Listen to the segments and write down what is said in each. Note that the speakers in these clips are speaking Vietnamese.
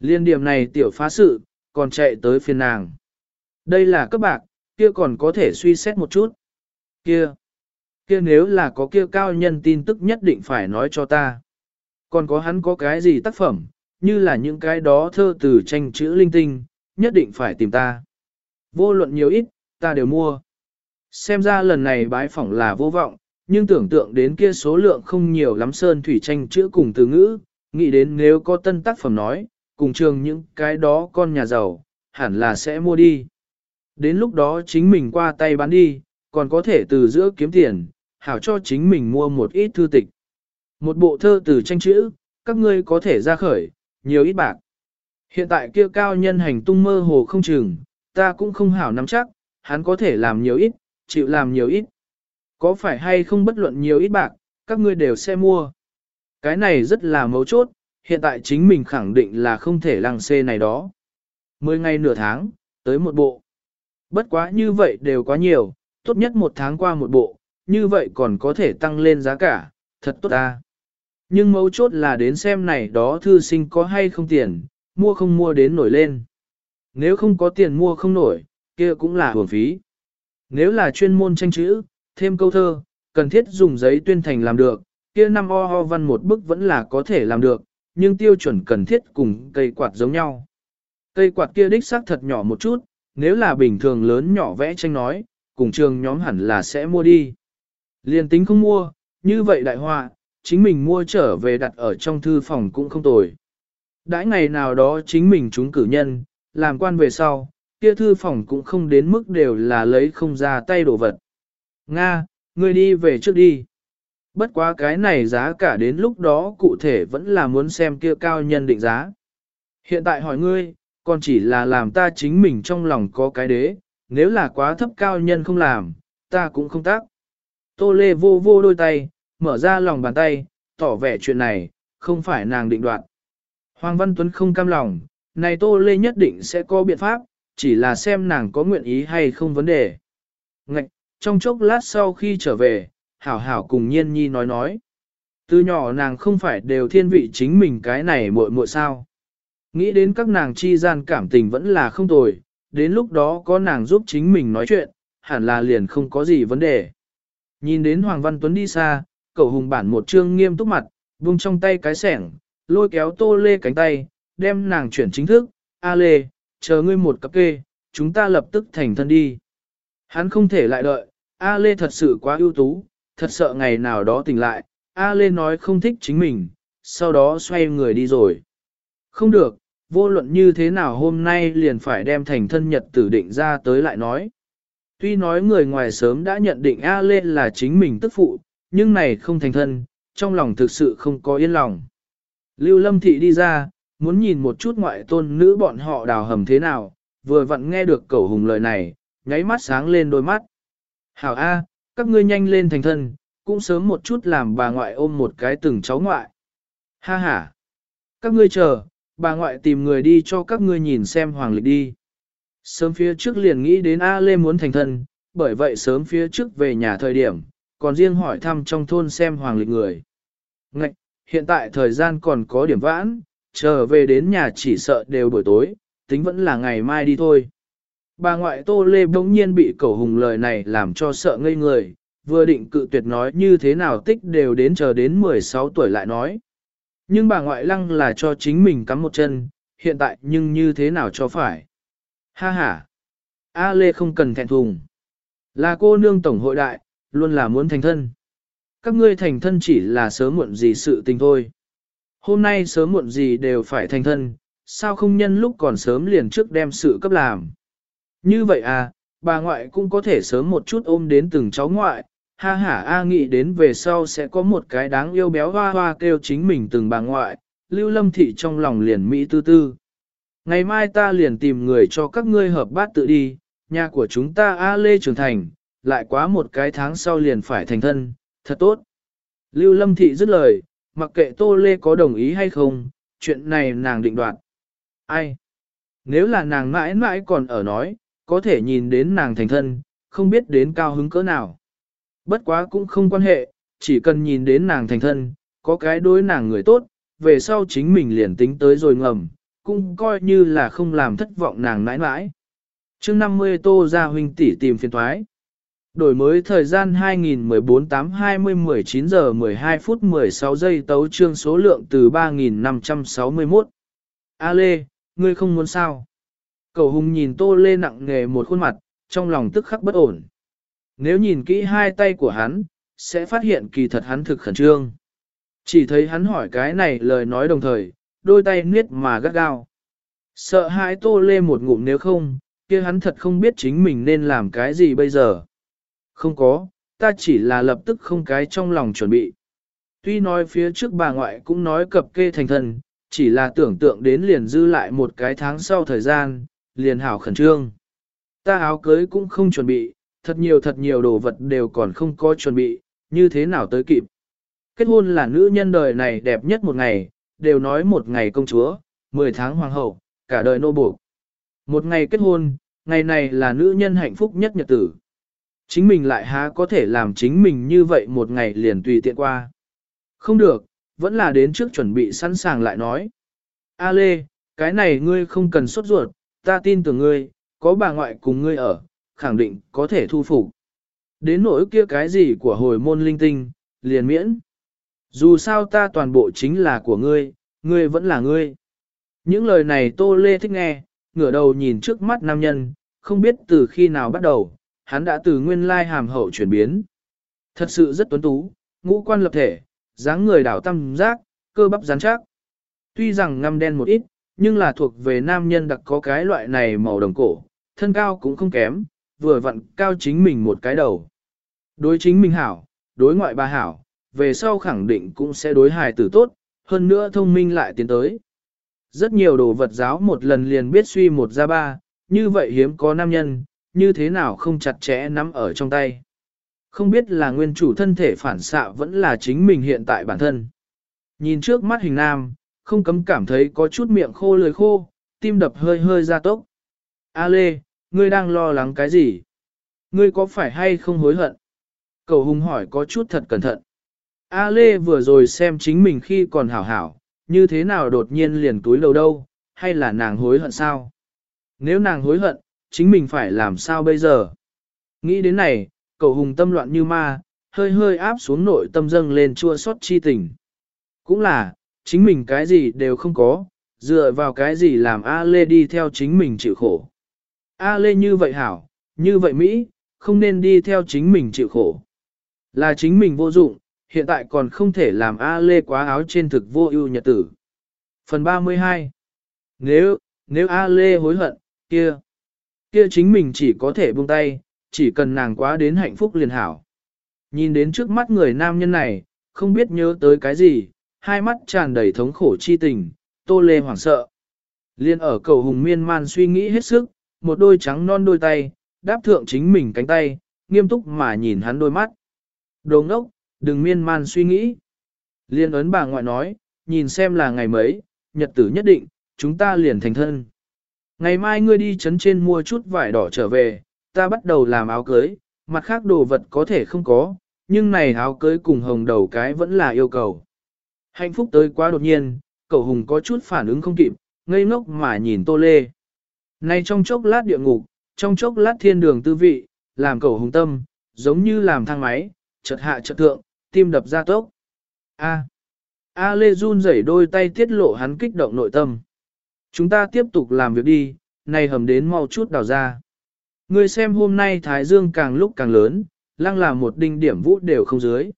Liên điểm này tiểu phá sự, còn chạy tới phiền nàng. Đây là các bạc, kia còn có thể suy xét một chút. Kia, kia nếu là có kia cao nhân tin tức nhất định phải nói cho ta. Còn có hắn có cái gì tác phẩm, như là những cái đó thơ từ tranh chữ linh tinh, nhất định phải tìm ta. Vô luận nhiều ít, ta đều mua. Xem ra lần này bái phỏng là vô vọng, nhưng tưởng tượng đến kia số lượng không nhiều lắm sơn thủy tranh chữ cùng từ ngữ, nghĩ đến nếu có tân tác phẩm nói, cùng trường những cái đó con nhà giàu, hẳn là sẽ mua đi. Đến lúc đó chính mình qua tay bán đi, còn có thể từ giữa kiếm tiền, hảo cho chính mình mua một ít thư tịch. Một bộ thơ từ tranh chữ, các ngươi có thể ra khởi, nhiều ít bạc. Hiện tại kia cao nhân hành tung mơ hồ không chừng, ta cũng không hảo nắm chắc, hắn có thể làm nhiều ít, chịu làm nhiều ít. Có phải hay không bất luận nhiều ít bạc, các ngươi đều sẽ mua. Cái này rất là mấu chốt, hiện tại chính mình khẳng định là không thể lăng xê này đó. Mười ngày nửa tháng, tới một bộ. Bất quá như vậy đều quá nhiều, tốt nhất một tháng qua một bộ, như vậy còn có thể tăng lên giá cả, thật tốt ta. Nhưng mấu chốt là đến xem này đó thư sinh có hay không tiền, mua không mua đến nổi lên. Nếu không có tiền mua không nổi, kia cũng là hưởng phí. Nếu là chuyên môn tranh chữ, thêm câu thơ, cần thiết dùng giấy tuyên thành làm được, kia năm o ho văn một bức vẫn là có thể làm được, nhưng tiêu chuẩn cần thiết cùng cây quạt giống nhau. Cây quạt kia đích xác thật nhỏ một chút, nếu là bình thường lớn nhỏ vẽ tranh nói, cùng trường nhóm hẳn là sẽ mua đi. Liên tính không mua, như vậy đại họa, chính mình mua trở về đặt ở trong thư phòng cũng không tồi. Đãi ngày nào đó chính mình chúng cử nhân, làm quan về sau, kia thư phòng cũng không đến mức đều là lấy không ra tay đồ vật. Nga, ngươi đi về trước đi. Bất quá cái này giá cả đến lúc đó cụ thể vẫn là muốn xem kia cao nhân định giá. Hiện tại hỏi ngươi, còn chỉ là làm ta chính mình trong lòng có cái đế, nếu là quá thấp cao nhân không làm, ta cũng không tác. Tô Lê vô vô đôi tay, mở ra lòng bàn tay, tỏ vẻ chuyện này, không phải nàng định đoạt. Hoàng Văn Tuấn không cam lòng, này Tô Lê nhất định sẽ có biện pháp, chỉ là xem nàng có nguyện ý hay không vấn đề. Ngạch, trong chốc lát sau khi trở về, hảo hảo cùng nhiên nhi nói nói. Từ nhỏ nàng không phải đều thiên vị chính mình cái này muội muội sao. Nghĩ đến các nàng chi gian cảm tình vẫn là không tồi, đến lúc đó có nàng giúp chính mình nói chuyện, hẳn là liền không có gì vấn đề. Nhìn đến Hoàng Văn Tuấn đi xa, cậu hùng bản một trương nghiêm túc mặt, vung trong tay cái sẻng, lôi kéo tô lê cánh tay, đem nàng chuyển chính thức, A lê, chờ ngươi một cặp kê, chúng ta lập tức thành thân đi. Hắn không thể lại đợi, A lê thật sự quá ưu tú, thật sợ ngày nào đó tỉnh lại, A lê nói không thích chính mình, sau đó xoay người đi rồi. Không được, vô luận như thế nào hôm nay liền phải đem thành thân nhật tử định ra tới lại nói. Tuy nói người ngoài sớm đã nhận định A Lê là chính mình tức phụ, nhưng này không thành thân, trong lòng thực sự không có yên lòng. Lưu Lâm Thị đi ra, muốn nhìn một chút ngoại tôn nữ bọn họ đào hầm thế nào, vừa vặn nghe được cẩu hùng lời này, nháy mắt sáng lên đôi mắt. Hảo A, các ngươi nhanh lên thành thân, cũng sớm một chút làm bà ngoại ôm một cái từng cháu ngoại. Ha ha, các ngươi chờ, bà ngoại tìm người đi cho các ngươi nhìn xem hoàng lịch đi. Sớm phía trước liền nghĩ đến A Lê muốn thành thân, bởi vậy sớm phía trước về nhà thời điểm, còn riêng hỏi thăm trong thôn xem hoàng lịch người. Ngạch, hiện tại thời gian còn có điểm vãn, trở về đến nhà chỉ sợ đều buổi tối, tính vẫn là ngày mai đi thôi. Bà ngoại Tô Lê bỗng nhiên bị cẩu hùng lời này làm cho sợ ngây người, vừa định cự tuyệt nói như thế nào tích đều đến chờ đến 16 tuổi lại nói. Nhưng bà ngoại lăng là cho chính mình cắm một chân, hiện tại nhưng như thế nào cho phải. Ha ha! A Lê không cần thẹn thùng. Là cô nương tổng hội đại, luôn là muốn thành thân. Các ngươi thành thân chỉ là sớm muộn gì sự tình thôi. Hôm nay sớm muộn gì đều phải thành thân, sao không nhân lúc còn sớm liền trước đem sự cấp làm. Như vậy à, bà ngoại cũng có thể sớm một chút ôm đến từng cháu ngoại, ha ha A nghĩ đến về sau sẽ có một cái đáng yêu béo hoa hoa kêu chính mình từng bà ngoại, lưu lâm thị trong lòng liền Mỹ tư tư. Ngày mai ta liền tìm người cho các ngươi hợp bát tự đi, nhà của chúng ta A Lê trưởng thành, lại quá một cái tháng sau liền phải thành thân, thật tốt. Lưu lâm thị dứt lời, mặc kệ Tô Lê có đồng ý hay không, chuyện này nàng định đoạt. Ai? Nếu là nàng mãi mãi còn ở nói, có thể nhìn đến nàng thành thân, không biết đến cao hứng cỡ nào. Bất quá cũng không quan hệ, chỉ cần nhìn đến nàng thành thân, có cái đối nàng người tốt, về sau chính mình liền tính tới rồi ngầm, cũng coi như là không làm thất vọng nàng nãi nãi. chương 50 tô ra huynh tỷ tìm phiền thoái. Đổi mới thời gian 2014 8 20 19 giờ 12 phút 16 giây tấu trương số lượng từ 3.561. A Lê, ngươi không muốn sao? Cầu hùng nhìn tô lê nặng nghề một khuôn mặt, trong lòng tức khắc bất ổn. Nếu nhìn kỹ hai tay của hắn, sẽ phát hiện kỳ thật hắn thực khẩn trương. Chỉ thấy hắn hỏi cái này lời nói đồng thời, đôi tay niết mà gắt gao. Sợ hãi tô lê một ngụm nếu không, kia hắn thật không biết chính mình nên làm cái gì bây giờ. Không có, ta chỉ là lập tức không cái trong lòng chuẩn bị. Tuy nói phía trước bà ngoại cũng nói cập kê thành thần, chỉ là tưởng tượng đến liền dư lại một cái tháng sau thời gian, liền hảo khẩn trương. Ta áo cưới cũng không chuẩn bị, thật nhiều thật nhiều đồ vật đều còn không có chuẩn bị, như thế nào tới kịp. Kết hôn là nữ nhân đời này đẹp nhất một ngày, đều nói một ngày công chúa, 10 tháng hoàng hậu, cả đời nô buộc. Một ngày kết hôn, ngày này là nữ nhân hạnh phúc nhất nhật tử. Chính mình lại há có thể làm chính mình như vậy một ngày liền tùy tiện qua. Không được, vẫn là đến trước chuẩn bị sẵn sàng lại nói. A Lê, cái này ngươi không cần sốt ruột, ta tin tưởng ngươi, có bà ngoại cùng ngươi ở, khẳng định có thể thu phục. Đến nỗi kia cái gì của hồi môn linh tinh, liền miễn. Dù sao ta toàn bộ chính là của ngươi, ngươi vẫn là ngươi. Những lời này Tô Lê thích nghe, ngửa đầu nhìn trước mắt nam nhân, không biết từ khi nào bắt đầu, hắn đã từ nguyên lai hàm hậu chuyển biến. Thật sự rất tuấn tú, ngũ quan lập thể, dáng người đảo tâm giác, cơ bắp rắn chắc. Tuy rằng ngăm đen một ít, nhưng là thuộc về nam nhân đặc có cái loại này màu đồng cổ, thân cao cũng không kém, vừa vặn cao chính mình một cái đầu. Đối chính mình hảo, đối ngoại bà hảo, về sau khẳng định cũng sẽ đối hài tử tốt, hơn nữa thông minh lại tiến tới. Rất nhiều đồ vật giáo một lần liền biết suy một ra ba, như vậy hiếm có nam nhân, như thế nào không chặt chẽ nắm ở trong tay. Không biết là nguyên chủ thân thể phản xạ vẫn là chính mình hiện tại bản thân. Nhìn trước mắt hình nam, không cấm cảm thấy có chút miệng khô lưỡi khô, tim đập hơi hơi ra tốc. A Lê, ngươi đang lo lắng cái gì? Ngươi có phải hay không hối hận? Cầu hùng hỏi có chút thật cẩn thận. A Lê vừa rồi xem chính mình khi còn hảo hảo, như thế nào đột nhiên liền túi lầu đâu, hay là nàng hối hận sao? Nếu nàng hối hận, chính mình phải làm sao bây giờ? Nghĩ đến này, cầu hùng tâm loạn như ma, hơi hơi áp xuống nội tâm dâng lên chua xót chi tình. Cũng là, chính mình cái gì đều không có, dựa vào cái gì làm A Lê đi theo chính mình chịu khổ. A Lê như vậy hảo, như vậy Mỹ, không nên đi theo chính mình chịu khổ. Là chính mình vô dụng, hiện tại còn không thể làm A Lê quá áo trên thực vô ưu nhật tử. Phần 32 Nếu, nếu A Lê hối hận, kia, kia chính mình chỉ có thể buông tay, chỉ cần nàng quá đến hạnh phúc liền hảo. Nhìn đến trước mắt người nam nhân này, không biết nhớ tới cái gì, hai mắt tràn đầy thống khổ chi tình, tô lê hoảng sợ. Liên ở cầu hùng miên man suy nghĩ hết sức, một đôi trắng non đôi tay, đáp thượng chính mình cánh tay, nghiêm túc mà nhìn hắn đôi mắt. Đồ ngốc, đừng miên man suy nghĩ. Liên ấn bà ngoại nói, nhìn xem là ngày mấy, nhật tử nhất định, chúng ta liền thành thân. Ngày mai ngươi đi chấn trên mua chút vải đỏ trở về, ta bắt đầu làm áo cưới, mặt khác đồ vật có thể không có, nhưng này áo cưới cùng hồng đầu cái vẫn là yêu cầu. Hạnh phúc tới quá đột nhiên, cậu hùng có chút phản ứng không kịp, ngây ngốc mà nhìn tô lê. Này trong chốc lát địa ngục, trong chốc lát thiên đường tư vị, làm cậu hùng tâm, giống như làm thang máy, chợt hạ chợt thượng, tim đập ra tốc. A. A Lê run rẩy đôi tay tiết lộ hắn kích động nội tâm. Chúng ta tiếp tục làm việc đi, này hầm đến mau chút đào ra. Ngươi xem hôm nay Thái Dương càng lúc càng lớn, lăng là một đinh điểm vũ đều không dưới.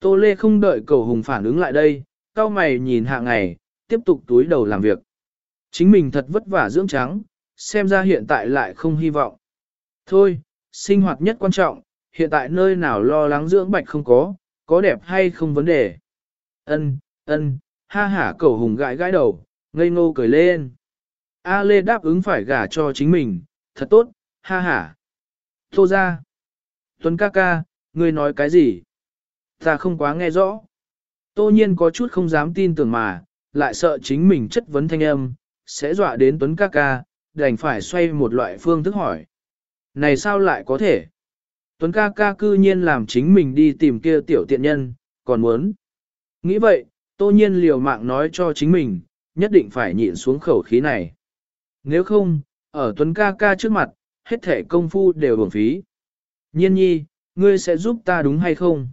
Tô Lê không đợi cầu hùng phản ứng lại đây, cao mày nhìn hạ ngày, tiếp tục túi đầu làm việc. Chính mình thật vất vả dưỡng trắng, xem ra hiện tại lại không hy vọng. Thôi, sinh hoạt nhất quan trọng, hiện tại nơi nào lo lắng dưỡng bạch không có, có đẹp hay không vấn đề. Ân, ân, ha hả cầu hùng gãi gãi đầu, ngây ngô cười lên. A Lê đáp ứng phải gả cho chính mình, thật tốt, ha hả. Tô ra. Tuấn ca ca, ngươi nói cái gì? Ta không quá nghe rõ. Tô nhiên có chút không dám tin tưởng mà, lại sợ chính mình chất vấn thanh âm, sẽ dọa đến Tuấn ca ca, đành phải xoay một loại phương thức hỏi. Này sao lại có thể? Tuấn ca ca cư nhiên làm chính mình đi tìm kia tiểu tiện nhân, còn muốn. Nghĩ vậy, tô nhiên liều mạng nói cho chính mình, nhất định phải nhịn xuống khẩu khí này. Nếu không, ở Tuấn ca ca trước mặt, hết thể công phu đều uổng phí. Nhiên nhi, ngươi sẽ giúp ta đúng hay không?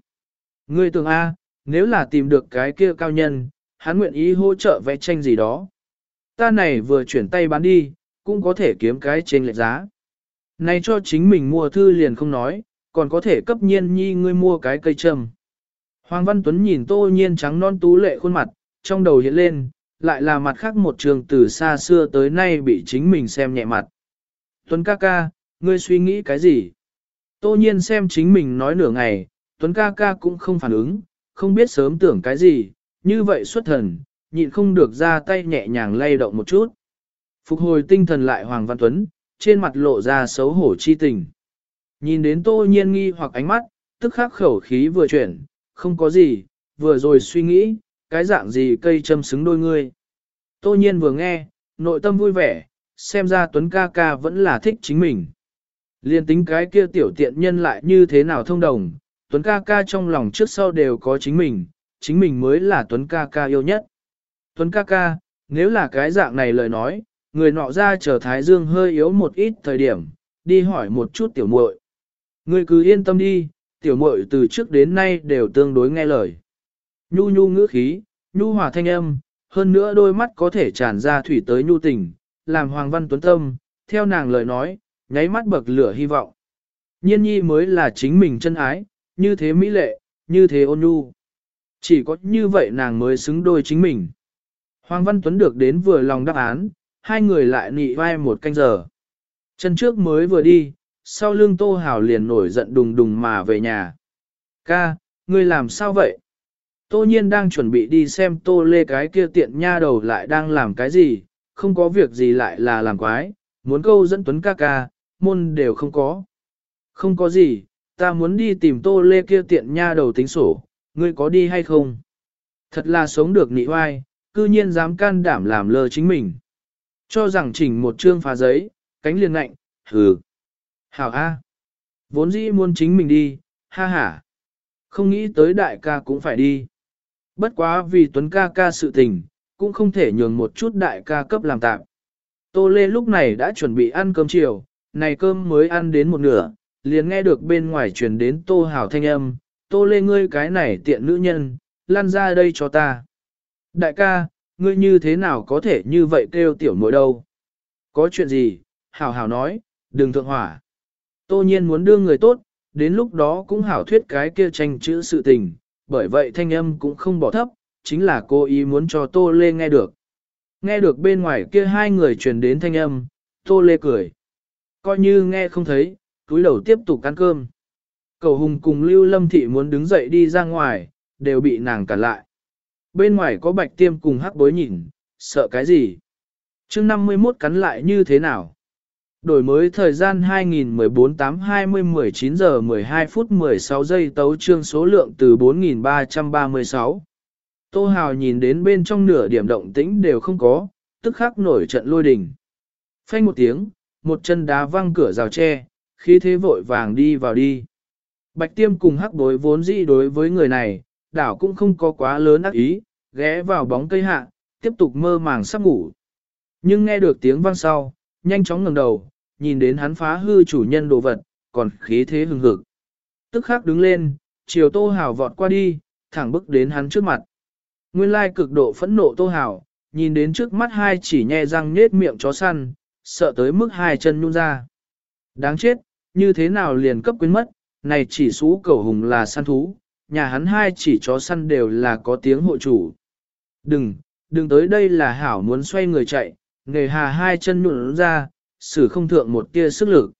Ngươi tưởng A, nếu là tìm được cái kia cao nhân, hắn nguyện ý hỗ trợ vẽ tranh gì đó. Ta này vừa chuyển tay bán đi, cũng có thể kiếm cái trên lệch giá. Này cho chính mình mua thư liền không nói, còn có thể cấp nhiên nhi ngươi mua cái cây trầm. Hoàng Văn Tuấn nhìn tô nhiên trắng non tú lệ khuôn mặt, trong đầu hiện lên, lại là mặt khác một trường từ xa xưa tới nay bị chính mình xem nhẹ mặt. Tuấn ca ca, ngươi suy nghĩ cái gì? Tô nhiên xem chính mình nói nửa ngày, Tuấn ca ca cũng không phản ứng, không biết sớm tưởng cái gì, như vậy xuất thần, nhịn không được ra tay nhẹ nhàng lay động một chút. Phục hồi tinh thần lại Hoàng Văn Tuấn, trên mặt lộ ra xấu hổ chi tình. Nhìn đến tô nhiên nghi hoặc ánh mắt, tức khắc khẩu khí vừa chuyển, không có gì, vừa rồi suy nghĩ, cái dạng gì cây châm xứng đôi ngươi. Tô nhiên vừa nghe, nội tâm vui vẻ, xem ra Tuấn ca ca vẫn là thích chính mình. Liên tính cái kia tiểu tiện nhân lại như thế nào thông đồng, Tuấn ca ca trong lòng trước sau đều có chính mình, chính mình mới là Tuấn ca ca yêu nhất. Tuấn ca ca, nếu là cái dạng này lời nói, người nọ ra chờ Thái Dương hơi yếu một ít thời điểm, đi hỏi một chút tiểu muội. Ngươi cứ yên tâm đi, tiểu muội từ trước đến nay đều tương đối nghe lời. Nhu nhu ngữ khí, nhu hòa thanh âm, hơn nữa đôi mắt có thể tràn ra thủy tới nhu tình, làm Hoàng Văn Tuấn Tâm, theo nàng lời nói, nháy mắt bậc lửa hy vọng. Nhiên nhi mới là chính mình chân ái, như thế mỹ lệ, như thế ôn nhu. Chỉ có như vậy nàng mới xứng đôi chính mình. Hoàng Văn Tuấn được đến vừa lòng đáp án, hai người lại nị vai một canh giờ. Chân trước mới vừa đi, sau lưng Tô hảo liền nổi giận đùng đùng mà về nhà. Ca, ngươi làm sao vậy? Tô nhiên đang chuẩn bị đi xem Tô Lê cái kia tiện nha đầu lại đang làm cái gì, không có việc gì lại là làm quái, muốn câu dẫn Tuấn ca ca, môn đều không có. Không có gì, ta muốn đi tìm Tô Lê kia tiện nha đầu tính sổ, ngươi có đi hay không? Thật là sống được nị oai, cư nhiên dám can đảm làm lơ chính mình. Cho rằng chỉnh một chương phá giấy, cánh liền ngạnh, hừ. Hảo A. Vốn dĩ muốn chính mình đi, ha ha. Không nghĩ tới đại ca cũng phải đi. Bất quá vì Tuấn ca ca sự tình, cũng không thể nhường một chút đại ca cấp làm tạm. Tô Lê lúc này đã chuẩn bị ăn cơm chiều, này cơm mới ăn đến một nửa, liền nghe được bên ngoài truyền đến Tô Hảo thanh âm, Tô Lê ngươi cái này tiện nữ nhân, lan ra đây cho ta. Đại ca, ngươi như thế nào có thể như vậy kêu tiểu mội đâu? Có chuyện gì? Hảo hảo nói, đừng thượng hỏa. Tô nhiên muốn đưa người tốt, đến lúc đó cũng hảo thuyết cái kia tranh chữ sự tình, bởi vậy thanh âm cũng không bỏ thấp, chính là cô ý muốn cho Tô Lê nghe được. Nghe được bên ngoài kia hai người truyền đến thanh âm, Tô Lê cười. Coi như nghe không thấy, túi đầu tiếp tục ăn cơm. Cầu Hùng cùng Lưu Lâm Thị muốn đứng dậy đi ra ngoài, đều bị nàng cản lại. Bên ngoài có bạch tiêm cùng hắc bối nhìn, sợ cái gì? chương 51 cắn lại như thế nào? Đổi mới thời gian 2014 8 20 19 giờ 12 phút 16 giây tấu trương số lượng từ 4336. Tô Hào nhìn đến bên trong nửa điểm động tĩnh đều không có, tức khắc nổi trận lôi đình. Phanh một tiếng, một chân đá văng cửa rào tre, khí thế vội vàng đi vào đi. Bạch tiêm cùng hắc bối vốn dĩ đối với người này, đảo cũng không có quá lớn ác ý, ghé vào bóng cây hạ, tiếp tục mơ màng sắp ngủ. Nhưng nghe được tiếng vang sau, nhanh chóng ngẩng đầu, nhìn đến hắn phá hư chủ nhân đồ vật, còn khí thế hừng hực. Tức khắc đứng lên, chiều tô hào vọt qua đi, thẳng bước đến hắn trước mặt. Nguyên lai cực độ phẫn nộ tô hào, nhìn đến trước mắt hai chỉ nhe răng nết miệng chó săn, sợ tới mức hai chân nhung ra. Đáng chết, như thế nào liền cấp quyến mất, này chỉ xú cầu hùng là săn thú, nhà hắn hai chỉ chó săn đều là có tiếng hộ chủ. Đừng, đừng tới đây là hảo muốn xoay người chạy, nghề hà hai chân nụn ra, xử không thượng một tia sức lực.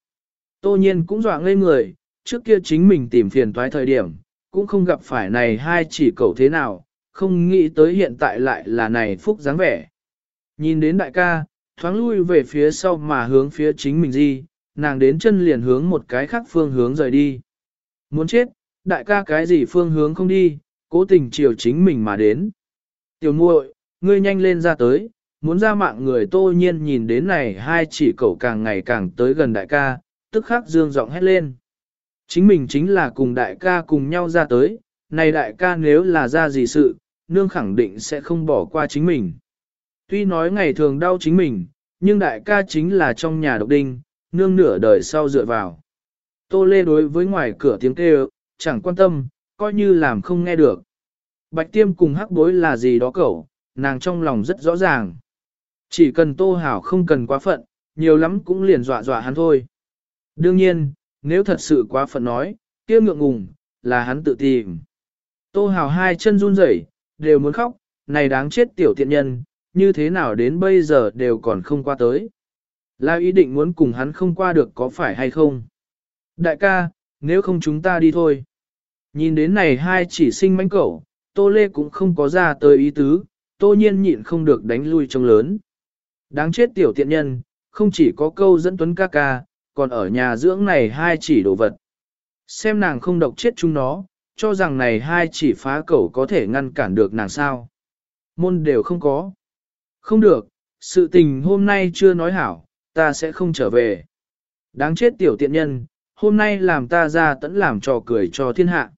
Tô nhiên cũng dọa ngây người, trước kia chính mình tìm phiền toái thời điểm, cũng không gặp phải này hai chỉ cầu thế nào, không nghĩ tới hiện tại lại là này phúc dáng vẻ. Nhìn đến đại ca, thoáng lui về phía sau mà hướng phía chính mình di, nàng đến chân liền hướng một cái khác phương hướng rời đi. Muốn chết, đại ca cái gì phương hướng không đi, cố tình chiều chính mình mà đến. Tiểu muội, ngươi nhanh lên ra tới, muốn ra mạng người tô nhiên nhìn đến này hai chỉ cậu càng ngày càng tới gần đại ca, tức khắc dương giọng hét lên. Chính mình chính là cùng đại ca cùng nhau ra tới, này đại ca nếu là ra gì sự, nương khẳng định sẽ không bỏ qua chính mình. Tuy nói ngày thường đau chính mình, nhưng đại ca chính là trong nhà độc đinh, nương nửa đời sau dựa vào. Tô Lê đối với ngoài cửa tiếng kêu, chẳng quan tâm, coi như làm không nghe được. Bạch tiêm cùng hắc bối là gì đó cậu, nàng trong lòng rất rõ ràng. Chỉ cần Tô Hảo không cần quá phận, nhiều lắm cũng liền dọa dọa hắn thôi. Đương nhiên, nếu thật sự quá phận nói, kia ngượng ngùng, là hắn tự tìm. Tô Hảo hai chân run rẩy, đều muốn khóc, này đáng chết tiểu tiện nhân, như thế nào đến bây giờ đều còn không qua tới. Là ý định muốn cùng hắn không qua được có phải hay không? Đại ca, nếu không chúng ta đi thôi. Nhìn đến này hai chỉ sinh mánh cẩu, Tô Lê cũng không có ra tới ý tứ, Tô nhiên nhịn không được đánh lui trong lớn. Đáng chết tiểu tiện nhân, không chỉ có câu dẫn tuấn ca ca, còn ở nhà dưỡng này hai chỉ đồ vật. Xem nàng không độc chết chúng nó, cho rằng này hai chỉ phá cẩu có thể ngăn cản được nàng sao. Môn đều không có. Không được, sự tình hôm nay chưa nói hảo, ta sẽ không trở về. Đáng chết tiểu tiện nhân, hôm nay làm ta ra tẫn làm trò cười cho thiên hạ.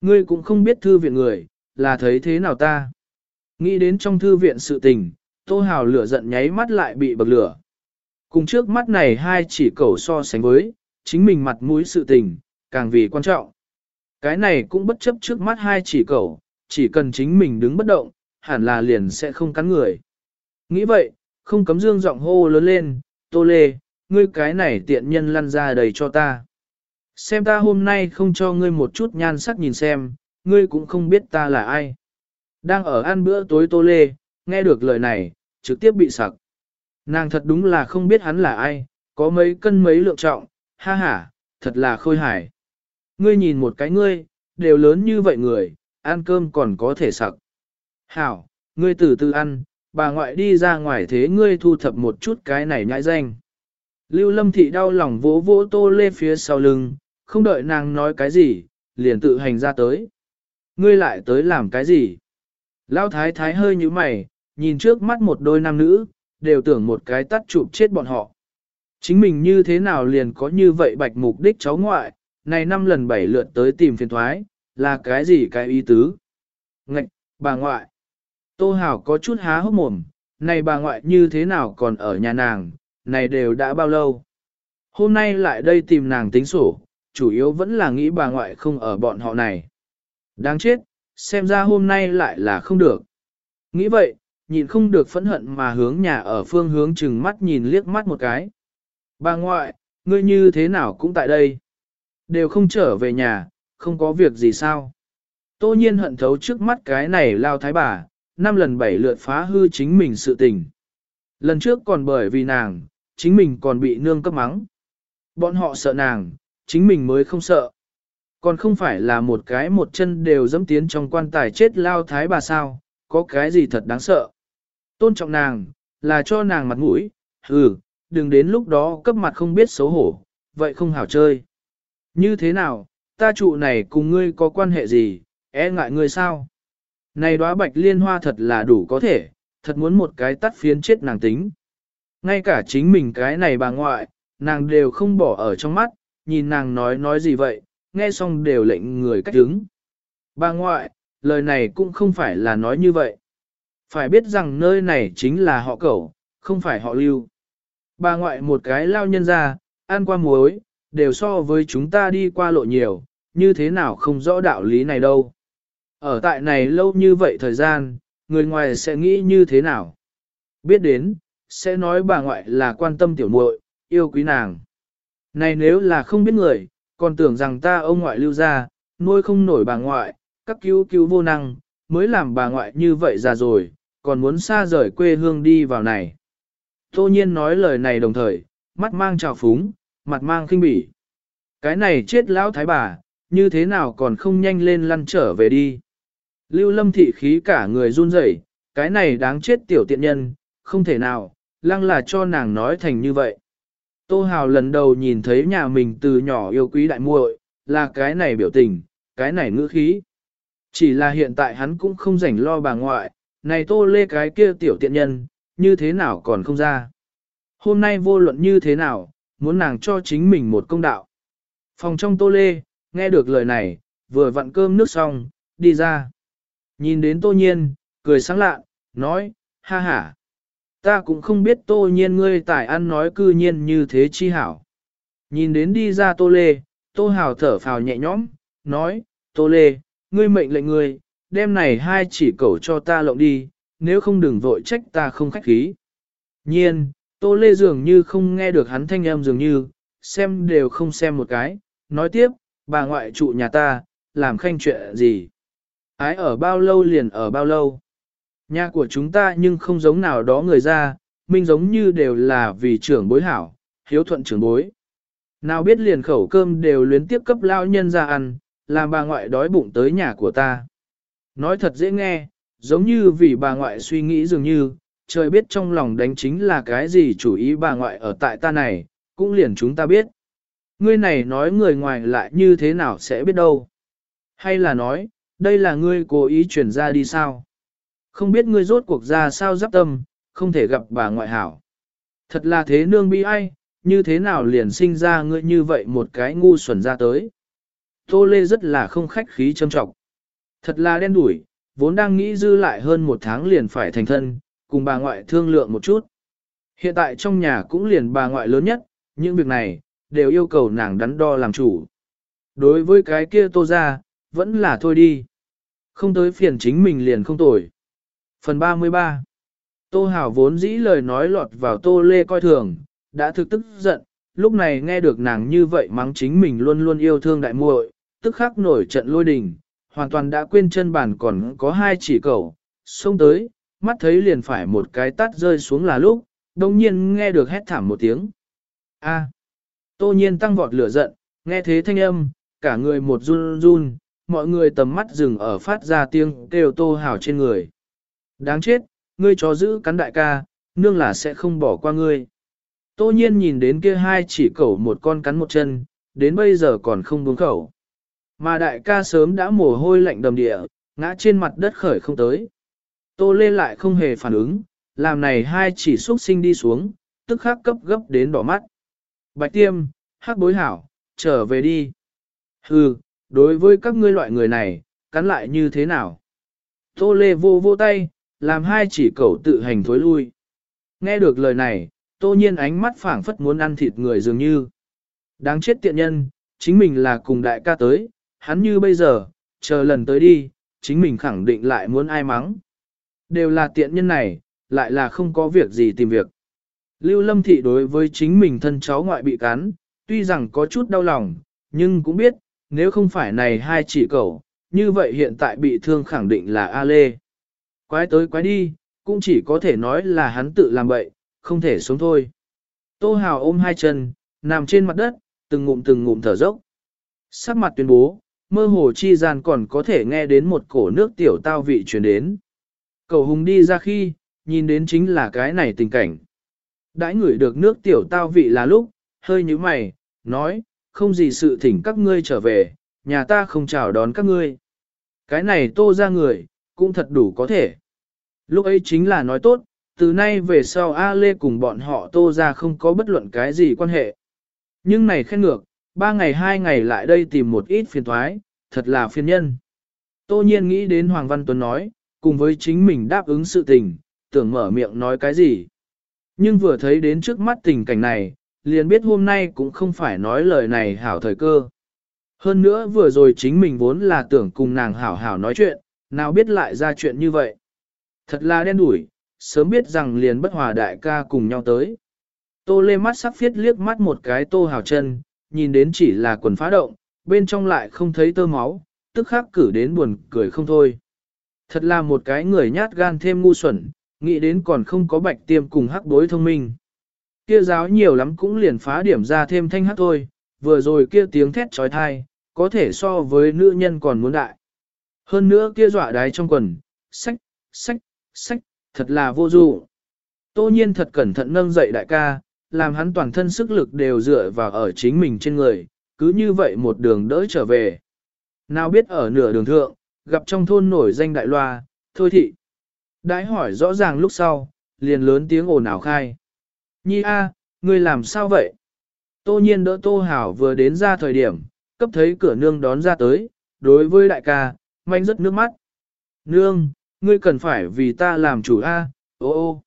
Ngươi cũng không biết thư viện người, là thấy thế nào ta. Nghĩ đến trong thư viện sự tình, tô hào lửa giận nháy mắt lại bị bậc lửa. Cùng trước mắt này hai chỉ cầu so sánh với, chính mình mặt mũi sự tình, càng vì quan trọng. Cái này cũng bất chấp trước mắt hai chỉ cầu, chỉ cần chính mình đứng bất động, hẳn là liền sẽ không cắn người. Nghĩ vậy, không cấm dương giọng hô lớn lên, tô lê, ngươi cái này tiện nhân lăn ra đầy cho ta. Xem ta hôm nay không cho ngươi một chút nhan sắc nhìn xem, ngươi cũng không biết ta là ai. Đang ở ăn bữa tối tô lê, nghe được lời này, trực tiếp bị sặc. Nàng thật đúng là không biết hắn là ai, có mấy cân mấy lượng trọng, ha ha, thật là khôi hài. Ngươi nhìn một cái ngươi, đều lớn như vậy người, ăn cơm còn có thể sặc. Hảo, ngươi từ từ ăn, bà ngoại đi ra ngoài thế ngươi thu thập một chút cái này nhãi danh. Lưu lâm thị đau lòng vỗ vỗ tô lê phía sau lưng, không đợi nàng nói cái gì, liền tự hành ra tới. Ngươi lại tới làm cái gì? Lão thái thái hơi như mày, nhìn trước mắt một đôi nam nữ, đều tưởng một cái tắt chụp chết bọn họ. Chính mình như thế nào liền có như vậy bạch mục đích cháu ngoại, này năm lần bảy lượt tới tìm phiền thoái, là cái gì cái ý tứ? Ngạch, bà ngoại. Tô Hảo có chút há hốc mồm, này bà ngoại như thế nào còn ở nhà nàng, này đều đã bao lâu? Hôm nay lại đây tìm nàng tính sổ, chủ yếu vẫn là nghĩ bà ngoại không ở bọn họ này. Đáng chết, xem ra hôm nay lại là không được. Nghĩ vậy, nhịn không được phẫn hận mà hướng nhà ở phương hướng chừng mắt nhìn liếc mắt một cái. Bà ngoại, ngươi như thế nào cũng tại đây. Đều không trở về nhà, không có việc gì sao. Tô nhiên hận thấu trước mắt cái này lao thái bà, năm lần bảy lượt phá hư chính mình sự tình. Lần trước còn bởi vì nàng, chính mình còn bị nương cấp mắng. Bọn họ sợ nàng, chính mình mới không sợ. Còn không phải là một cái một chân đều dẫm tiến trong quan tài chết lao thái bà sao, có cái gì thật đáng sợ. Tôn trọng nàng, là cho nàng mặt mũi, ừ, đừng đến lúc đó cấp mặt không biết xấu hổ, vậy không hảo chơi. Như thế nào, ta trụ này cùng ngươi có quan hệ gì, e ngại ngươi sao? Này đóa bạch liên hoa thật là đủ có thể, thật muốn một cái tắt phiến chết nàng tính. Ngay cả chính mình cái này bà ngoại, nàng đều không bỏ ở trong mắt, nhìn nàng nói nói gì vậy, nghe xong đều lệnh người cách đứng. Bà ngoại, lời này cũng không phải là nói như vậy. Phải biết rằng nơi này chính là họ cẩu, không phải họ lưu. Bà ngoại một cái lao nhân ra, ăn qua muối, đều so với chúng ta đi qua lộ nhiều, như thế nào không rõ đạo lý này đâu. Ở tại này lâu như vậy thời gian, người ngoài sẽ nghĩ như thế nào? Biết đến, sẽ nói bà ngoại là quan tâm tiểu muội, yêu quý nàng. Này nếu là không biết người, còn tưởng rằng ta ông ngoại lưu ra, nuôi không nổi bà ngoại, các cứu cứu vô năng, mới làm bà ngoại như vậy già rồi, còn muốn xa rời quê hương đi vào này. Tô nhiên nói lời này đồng thời, mắt mang trào phúng, mặt mang khinh bỉ. Cái này chết lão thái bà, như thế nào còn không nhanh lên lăn trở về đi. Lưu lâm thị khí cả người run rẩy, cái này đáng chết tiểu tiện nhân, không thể nào, lăng là cho nàng nói thành như vậy. Tô Hào lần đầu nhìn thấy nhà mình từ nhỏ yêu quý đại muội, là cái này biểu tình, cái này ngữ khí. Chỉ là hiện tại hắn cũng không rảnh lo bà ngoại, này tô lê cái kia tiểu tiện nhân, như thế nào còn không ra. Hôm nay vô luận như thế nào, muốn nàng cho chính mình một công đạo. Phòng trong tô lê, nghe được lời này, vừa vặn cơm nước xong, đi ra. Nhìn đến tô nhiên, cười sáng lạ, nói, ha ha, ta cũng không biết tô nhiên ngươi tài ăn nói cư nhiên như thế chi hảo. Nhìn đến đi ra tô lê, tô hào thở phào nhẹ nhõm, nói, tô lê, ngươi mệnh lệnh ngươi, đem này hai chỉ cầu cho ta lộng đi, nếu không đừng vội trách ta không khách khí. Nhiên, tô lê dường như không nghe được hắn thanh âm dường như, xem đều không xem một cái, nói tiếp, bà ngoại trụ nhà ta, làm khanh chuyện gì. Ái ở bao lâu liền ở bao lâu. Nhà của chúng ta nhưng không giống nào đó người ra, minh giống như đều là vì trưởng bối hảo, hiếu thuận trưởng bối. Nào biết liền khẩu cơm đều luyến tiếp cấp lao nhân ra ăn, làm bà ngoại đói bụng tới nhà của ta. Nói thật dễ nghe, giống như vì bà ngoại suy nghĩ dường như, trời biết trong lòng đánh chính là cái gì chủ ý bà ngoại ở tại ta này, cũng liền chúng ta biết. Ngươi này nói người ngoài lại như thế nào sẽ biết đâu. Hay là nói, đây là ngươi cố ý chuyển ra đi sao? Không biết ngươi rốt cuộc ra sao giáp tâm, không thể gặp bà ngoại hảo. Thật là thế nương bi ai, như thế nào liền sinh ra ngươi như vậy một cái ngu xuẩn ra tới. Tô Lê rất là không khách khí châm trọng. Thật là đen đủi, vốn đang nghĩ dư lại hơn một tháng liền phải thành thân, cùng bà ngoại thương lượng một chút. Hiện tại trong nhà cũng liền bà ngoại lớn nhất, những việc này, đều yêu cầu nàng đắn đo làm chủ. Đối với cái kia tô ra, vẫn là thôi đi. Không tới phiền chính mình liền không tồi. Phần 33 Tô Hảo vốn dĩ lời nói lọt vào Tô Lê coi thường, đã thực tức giận, lúc này nghe được nàng như vậy mắng chính mình luôn luôn yêu thương đại muội, tức khắc nổi trận lôi đình, hoàn toàn đã quên chân bàn còn có hai chỉ cầu, xông tới, mắt thấy liền phải một cái tát rơi xuống là lúc, đồng nhiên nghe được hét thảm một tiếng. A. Tô nhiên tăng vọt lửa giận, nghe thế thanh âm, cả người một run run, mọi người tầm mắt dừng ở phát ra tiếng kêu tô hào trên người. Đáng chết, ngươi chó giữ cắn đại ca, nương là sẽ không bỏ qua ngươi. Tô nhiên nhìn đến kia hai chỉ cẩu một con cắn một chân, đến bây giờ còn không buông khẩu. Mà đại ca sớm đã mồ hôi lạnh đầm địa, ngã trên mặt đất khởi không tới. Tô lê lại không hề phản ứng, làm này hai chỉ xuất sinh đi xuống, tức khắc cấp gấp đến đỏ mắt. Bạch tiêm, hắc bối hảo, trở về đi. Hừ, đối với các ngươi loại người này, cắn lại như thế nào? Tô lê vô vô tay, làm hai chỉ cẩu tự hành thối lui. Nghe được lời này, tô nhiên ánh mắt phảng phất muốn ăn thịt người dường như. Đáng chết tiện nhân, chính mình là cùng đại ca tới, hắn như bây giờ, chờ lần tới đi, chính mình khẳng định lại muốn ai mắng. Đều là tiện nhân này, lại là không có việc gì tìm việc. Lưu Lâm Thị đối với chính mình thân cháu ngoại bị cắn, tuy rằng có chút đau lòng, nhưng cũng biết, nếu không phải này hai chỉ cậu, như vậy hiện tại bị thương khẳng định là A Lê. Quái tới quái đi, cũng chỉ có thể nói là hắn tự làm bậy, không thể sống thôi. Tô Hào ôm hai chân, nằm trên mặt đất, từng ngụm từng ngụm thở dốc. Sắc mặt tuyên bố, mơ hồ chi gian còn có thể nghe đến một cổ nước tiểu tao vị truyền đến. Cầu hùng đi ra khi, nhìn đến chính là cái này tình cảnh. Đãi ngửi được nước tiểu tao vị là lúc, hơi như mày, nói, không gì sự thỉnh các ngươi trở về, nhà ta không chào đón các ngươi. Cái này tô ra người, cũng thật đủ có thể. Lúc ấy chính là nói tốt, từ nay về sau A Lê cùng bọn họ tô ra không có bất luận cái gì quan hệ. Nhưng này khen ngược, ba ngày hai ngày lại đây tìm một ít phiền thoái, thật là phiền nhân. Tô nhiên nghĩ đến Hoàng Văn Tuấn nói, cùng với chính mình đáp ứng sự tình, tưởng mở miệng nói cái gì. Nhưng vừa thấy đến trước mắt tình cảnh này, liền biết hôm nay cũng không phải nói lời này hảo thời cơ. Hơn nữa vừa rồi chính mình vốn là tưởng cùng nàng hảo hảo nói chuyện, nào biết lại ra chuyện như vậy. Thật là đen đủi, sớm biết rằng liền bất hòa đại ca cùng nhau tới. Tô lê mắt sắc phiết liếc mắt một cái tô hào chân, nhìn đến chỉ là quần phá động, bên trong lại không thấy tơ máu, tức khắc cử đến buồn cười không thôi. Thật là một cái người nhát gan thêm ngu xuẩn, nghĩ đến còn không có bạch tiêm cùng hắc đối thông minh. Kia giáo nhiều lắm cũng liền phá điểm ra thêm thanh hát thôi, vừa rồi kia tiếng thét trói thai, có thể so với nữ nhân còn muốn đại. Hơn nữa kia dọa đái trong quần, sách, sách, sách, thật là vô dụ. Tô nhiên thật cẩn thận nâng dậy đại ca, làm hắn toàn thân sức lực đều dựa vào ở chính mình trên người, cứ như vậy một đường đỡ trở về. Nào biết ở nửa đường thượng, gặp trong thôn nổi danh đại loa, thôi thị. Đái hỏi rõ ràng lúc sau, liền lớn tiếng ồn ào khai. Nhi a, ngươi làm sao vậy? Tô nhiên đỡ tô hảo vừa đến ra thời điểm, cấp thấy cửa nương đón ra tới, đối với đại ca, manh rất nước mắt. Nương, ngươi cần phải vì ta làm chủ a, ô ô.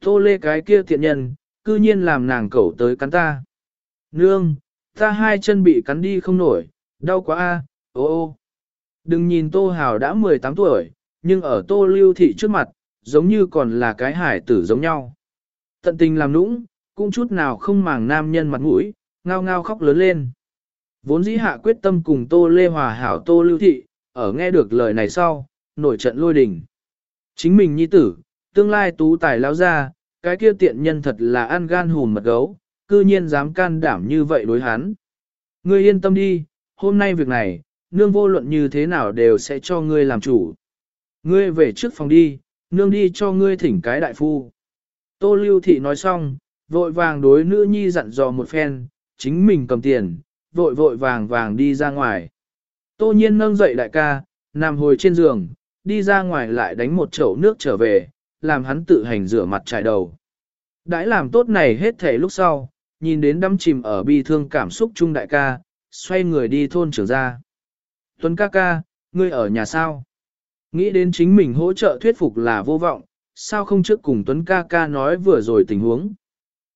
Tô lê cái kia tiện nhân, cư nhiên làm nàng cẩu tới cắn ta. Nương, ta hai chân bị cắn đi không nổi, đau quá a, ô ô. Đừng nhìn Tô Hảo đã 18 tuổi, nhưng ở Tô Lưu Thị trước mặt, giống như còn là cái hải tử giống nhau. Tận tình làm nũng, cũng chút nào không màng nam nhân mặt mũi, ngao ngao khóc lớn lên. Vốn dĩ hạ quyết tâm cùng Tô Lê Hòa hảo Tô Lưu Thị, ở nghe được lời này sau, nổi trận lôi đình. Chính mình nhi tử, tương lai tú tài lao ra, cái kia tiện nhân thật là ăn gan hùn mật gấu, cư nhiên dám can đảm như vậy đối hắn. Ngươi yên tâm đi, hôm nay việc này, nương vô luận như thế nào đều sẽ cho ngươi làm chủ. Ngươi về trước phòng đi, nương đi cho ngươi thỉnh cái đại phu. Tô Lưu Thị nói xong, vội vàng đối nữ nhi dặn dò một phen, chính mình cầm tiền, vội vội vàng vàng đi ra ngoài. Tô nhiên nâng dậy đại ca, nằm hồi trên giường, đi ra ngoài lại đánh một chậu nước trở về, làm hắn tự hành rửa mặt trải đầu. Đãi làm tốt này hết thể lúc sau, nhìn đến đắm chìm ở bi thương cảm xúc chung đại ca, xoay người đi thôn trưởng ra. Tuấn ca ca, ngươi ở nhà sao? Nghĩ đến chính mình hỗ trợ thuyết phục là vô vọng, sao không trước cùng Tuấn ca ca nói vừa rồi tình huống.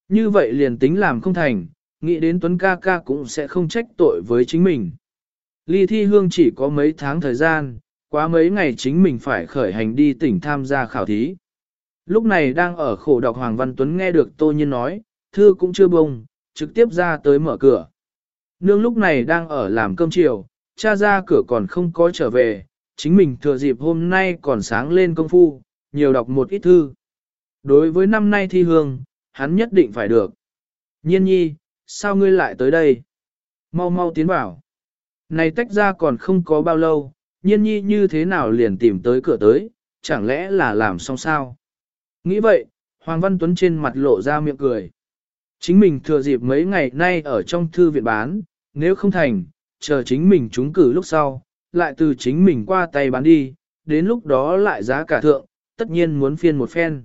Như vậy liền tính làm không thành, nghĩ đến Tuấn ca ca cũng sẽ không trách tội với chính mình. Ly thi hương chỉ có mấy tháng thời gian, quá mấy ngày chính mình phải khởi hành đi tỉnh tham gia khảo thí. Lúc này đang ở khổ đọc Hoàng Văn Tuấn nghe được Tô Nhiên nói, thư cũng chưa bông, trực tiếp ra tới mở cửa. Nương lúc này đang ở làm cơm chiều, cha ra cửa còn không có trở về, chính mình thừa dịp hôm nay còn sáng lên công phu, nhiều đọc một ít thư. Đối với năm nay thi hương, hắn nhất định phải được. Nhiên nhi, sao ngươi lại tới đây? Mau mau tiến vào. Này tách ra còn không có bao lâu, nhiên nhi như thế nào liền tìm tới cửa tới, chẳng lẽ là làm xong sao? Nghĩ vậy, Hoàng Văn Tuấn trên mặt lộ ra miệng cười. Chính mình thừa dịp mấy ngày nay ở trong thư viện bán, nếu không thành, chờ chính mình trúng cử lúc sau, lại từ chính mình qua tay bán đi, đến lúc đó lại giá cả thượng, tất nhiên muốn phiên một phen.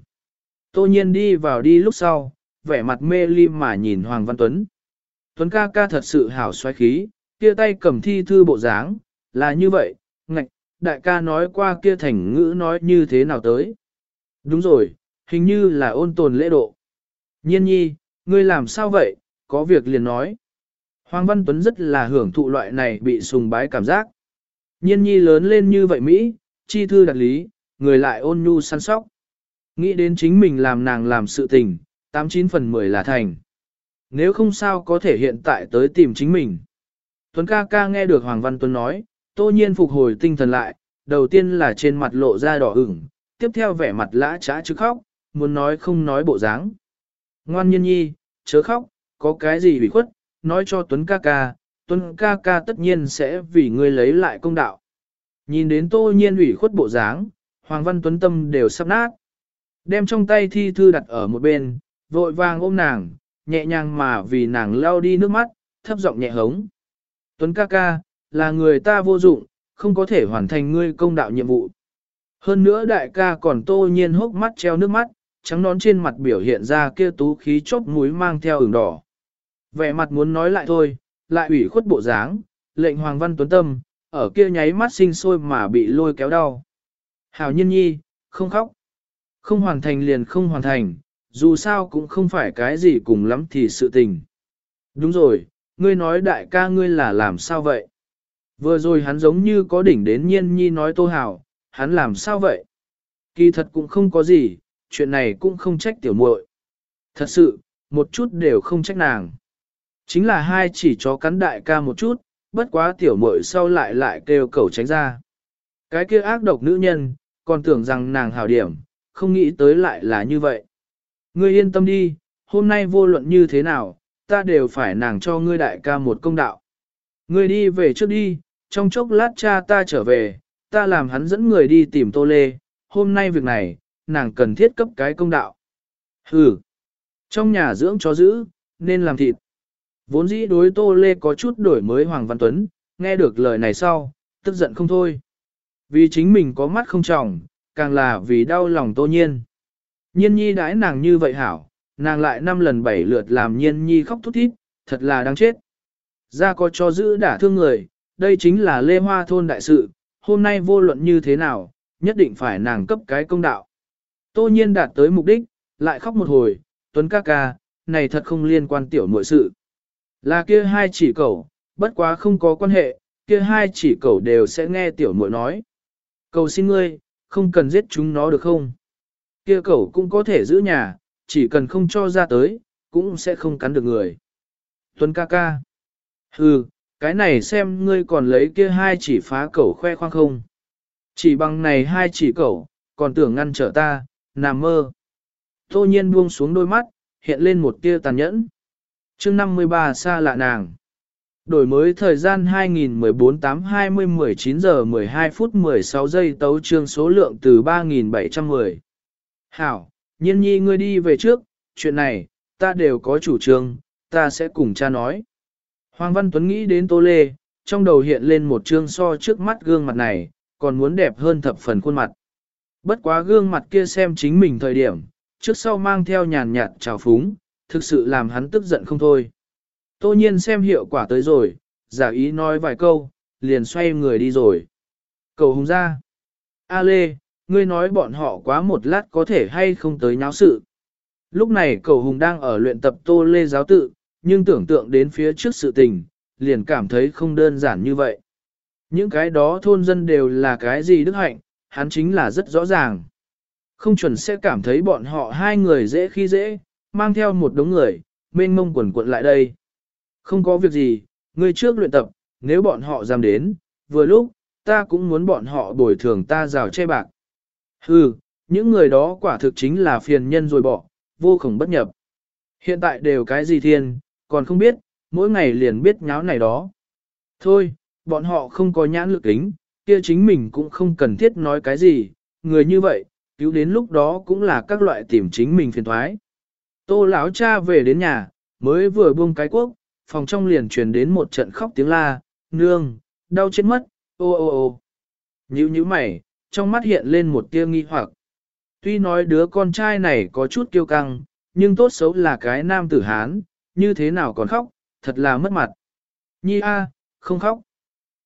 Tô nhiên đi vào đi lúc sau, vẻ mặt mê ly mà nhìn Hoàng Văn Tuấn. Tuấn ca ca thật sự hảo xoáy khí, kia tay cầm thi thư bộ dáng, là như vậy, ngạch, đại ca nói qua kia thành ngữ nói như thế nào tới. Đúng rồi, hình như là ôn tồn lễ độ. Nhiên nhi, ngươi làm sao vậy, có việc liền nói. Hoàng Văn Tuấn rất là hưởng thụ loại này bị sùng bái cảm giác. Nhiên nhi lớn lên như vậy Mỹ, chi thư đặc lý, người lại ôn nhu săn sóc. Nghĩ đến chính mình làm nàng làm sự tình, 89 phần 10 là thành. Nếu không sao có thể hiện tại tới tìm chính mình. Tuấn ca ca nghe được Hoàng Văn Tuấn nói, tô nhiên phục hồi tinh thần lại, đầu tiên là trên mặt lộ ra đỏ ửng, tiếp theo vẻ mặt lã trá chứ khóc, muốn nói không nói bộ dáng. Ngoan nhân nhi, chớ khóc, có cái gì bị khuất, nói cho Tuấn ca ca, Tuấn ca ca tất nhiên sẽ vì ngươi lấy lại công đạo. Nhìn đến tô nhiên ủy khuất bộ dáng, Hoàng Văn Tuấn tâm đều sắp nát. Đem trong tay thi thư đặt ở một bên, vội vàng ôm nàng, nhẹ nhàng mà vì nàng lau đi nước mắt, thấp giọng nhẹ hống. Tuấn ca ca, là người ta vô dụng, không có thể hoàn thành ngươi công đạo nhiệm vụ. Hơn nữa đại ca còn tô nhiên hốc mắt treo nước mắt, trắng nón trên mặt biểu hiện ra kia tú khí chốc mũi mang theo ửng đỏ. Vẻ mặt muốn nói lại thôi, lại ủy khuất bộ dáng, lệnh Hoàng Văn Tuấn Tâm, ở kia nháy mắt sinh sôi mà bị lôi kéo đau. Hảo Nhiên nhi, không khóc. Không hoàn thành liền không hoàn thành, dù sao cũng không phải cái gì cùng lắm thì sự tình. Đúng rồi, ngươi nói đại ca ngươi là làm sao vậy? Vừa rồi hắn giống như có đỉnh đến nhiên nhi nói tô hảo, hắn làm sao vậy? Kỳ thật cũng không có gì, chuyện này cũng không trách tiểu muội. Thật sự, một chút đều không trách nàng. Chính là hai chỉ chó cắn đại ca một chút, bất quá tiểu muội sau lại lại kêu cầu tránh ra. Cái kia ác độc nữ nhân, còn tưởng rằng nàng hảo điểm, không nghĩ tới lại là như vậy. Ngươi yên tâm đi, hôm nay vô luận như thế nào, ta đều phải nàng cho ngươi đại ca một công đạo. Ngươi đi về trước đi, trong chốc lát cha ta trở về, ta làm hắn dẫn người đi tìm Tô Lê, hôm nay việc này, nàng cần thiết cấp cái công đạo. Hừ, trong nhà dưỡng chó giữ, nên làm thịt. Vốn dĩ đối Tô Lê có chút đổi mới Hoàng Văn Tuấn, nghe được lời này sau, tức giận không thôi. Vì chính mình có mắt không trọng, càng là vì đau lòng Tô Nhiên. Nhiên nhi đãi nàng như vậy hảo, nàng lại năm lần bảy lượt làm nhiên nhi khóc thút thít, thật là đáng chết. Ra có cho giữ đả thương người, đây chính là lê hoa thôn đại sự, hôm nay vô luận như thế nào, nhất định phải nàng cấp cái công đạo. Tô nhiên đạt tới mục đích, lại khóc một hồi, Tuấn ca ca, này thật không liên quan tiểu nội sự. Là kia hai chỉ cầu, bất quá không có quan hệ, kia hai chỉ cầu đều sẽ nghe tiểu muội nói. Cầu xin ngươi, không cần giết chúng nó được không? Kia cẩu cũng có thể giữ nhà, chỉ cần không cho ra tới, cũng sẽ không cắn được người. Tuấn ca ca. Hừ, cái này xem ngươi còn lấy kia hai chỉ phá cẩu khoe khoang không. Chỉ bằng này hai chỉ cẩu, còn tưởng ngăn trở ta, nằm mơ. Tô nhiên buông xuống đôi mắt, hiện lên một tia tàn nhẫn. chương 53 xa lạ nàng. Đổi mới thời gian 2014 8 20 19 giờ 12 phút 16 giây tấu trương số lượng từ 3710. Hảo, nhiên nhi ngươi đi về trước, chuyện này, ta đều có chủ trương, ta sẽ cùng cha nói. Hoàng Văn Tuấn nghĩ đến Tô Lê, trong đầu hiện lên một trương so trước mắt gương mặt này, còn muốn đẹp hơn thập phần khuôn mặt. Bất quá gương mặt kia xem chính mình thời điểm, trước sau mang theo nhàn nhạt trào phúng, thực sự làm hắn tức giận không thôi. Tô nhiên xem hiệu quả tới rồi, giả ý nói vài câu, liền xoay người đi rồi. Cầu hùng ra. A Lê, ngươi nói bọn họ quá một lát có thể hay không tới nháo sự. Lúc này cầu hùng đang ở luyện tập tô lê giáo tự, nhưng tưởng tượng đến phía trước sự tình, liền cảm thấy không đơn giản như vậy. Những cái đó thôn dân đều là cái gì đức hạnh, hắn chính là rất rõ ràng. Không chuẩn sẽ cảm thấy bọn họ hai người dễ khi dễ, mang theo một đống người, mênh mông quần cuộn lại đây. Không có việc gì, ngươi trước luyện tập, nếu bọn họ dám đến, vừa lúc, ta cũng muốn bọn họ bồi thường ta rào che bạc. Hừ, những người đó quả thực chính là phiền nhân rồi bỏ, vô khổng bất nhập. Hiện tại đều cái gì thiên, còn không biết, mỗi ngày liền biết nháo này đó. Thôi, bọn họ không có nhãn lực kính, kia chính mình cũng không cần thiết nói cái gì, người như vậy, cứu đến lúc đó cũng là các loại tìm chính mình phiền thoái. Tô lão cha về đến nhà, mới vừa buông cái quốc, phòng trong liền truyền đến một trận khóc tiếng la, nương, đau chết mất, ô ô ô. Nhữ nhữ mày, trong mắt hiện lên một tia nghi hoặc. Tuy nói đứa con trai này có chút kiêu căng, nhưng tốt xấu là cái nam tử Hán, như thế nào còn khóc, thật là mất mặt. Nhi a, không khóc.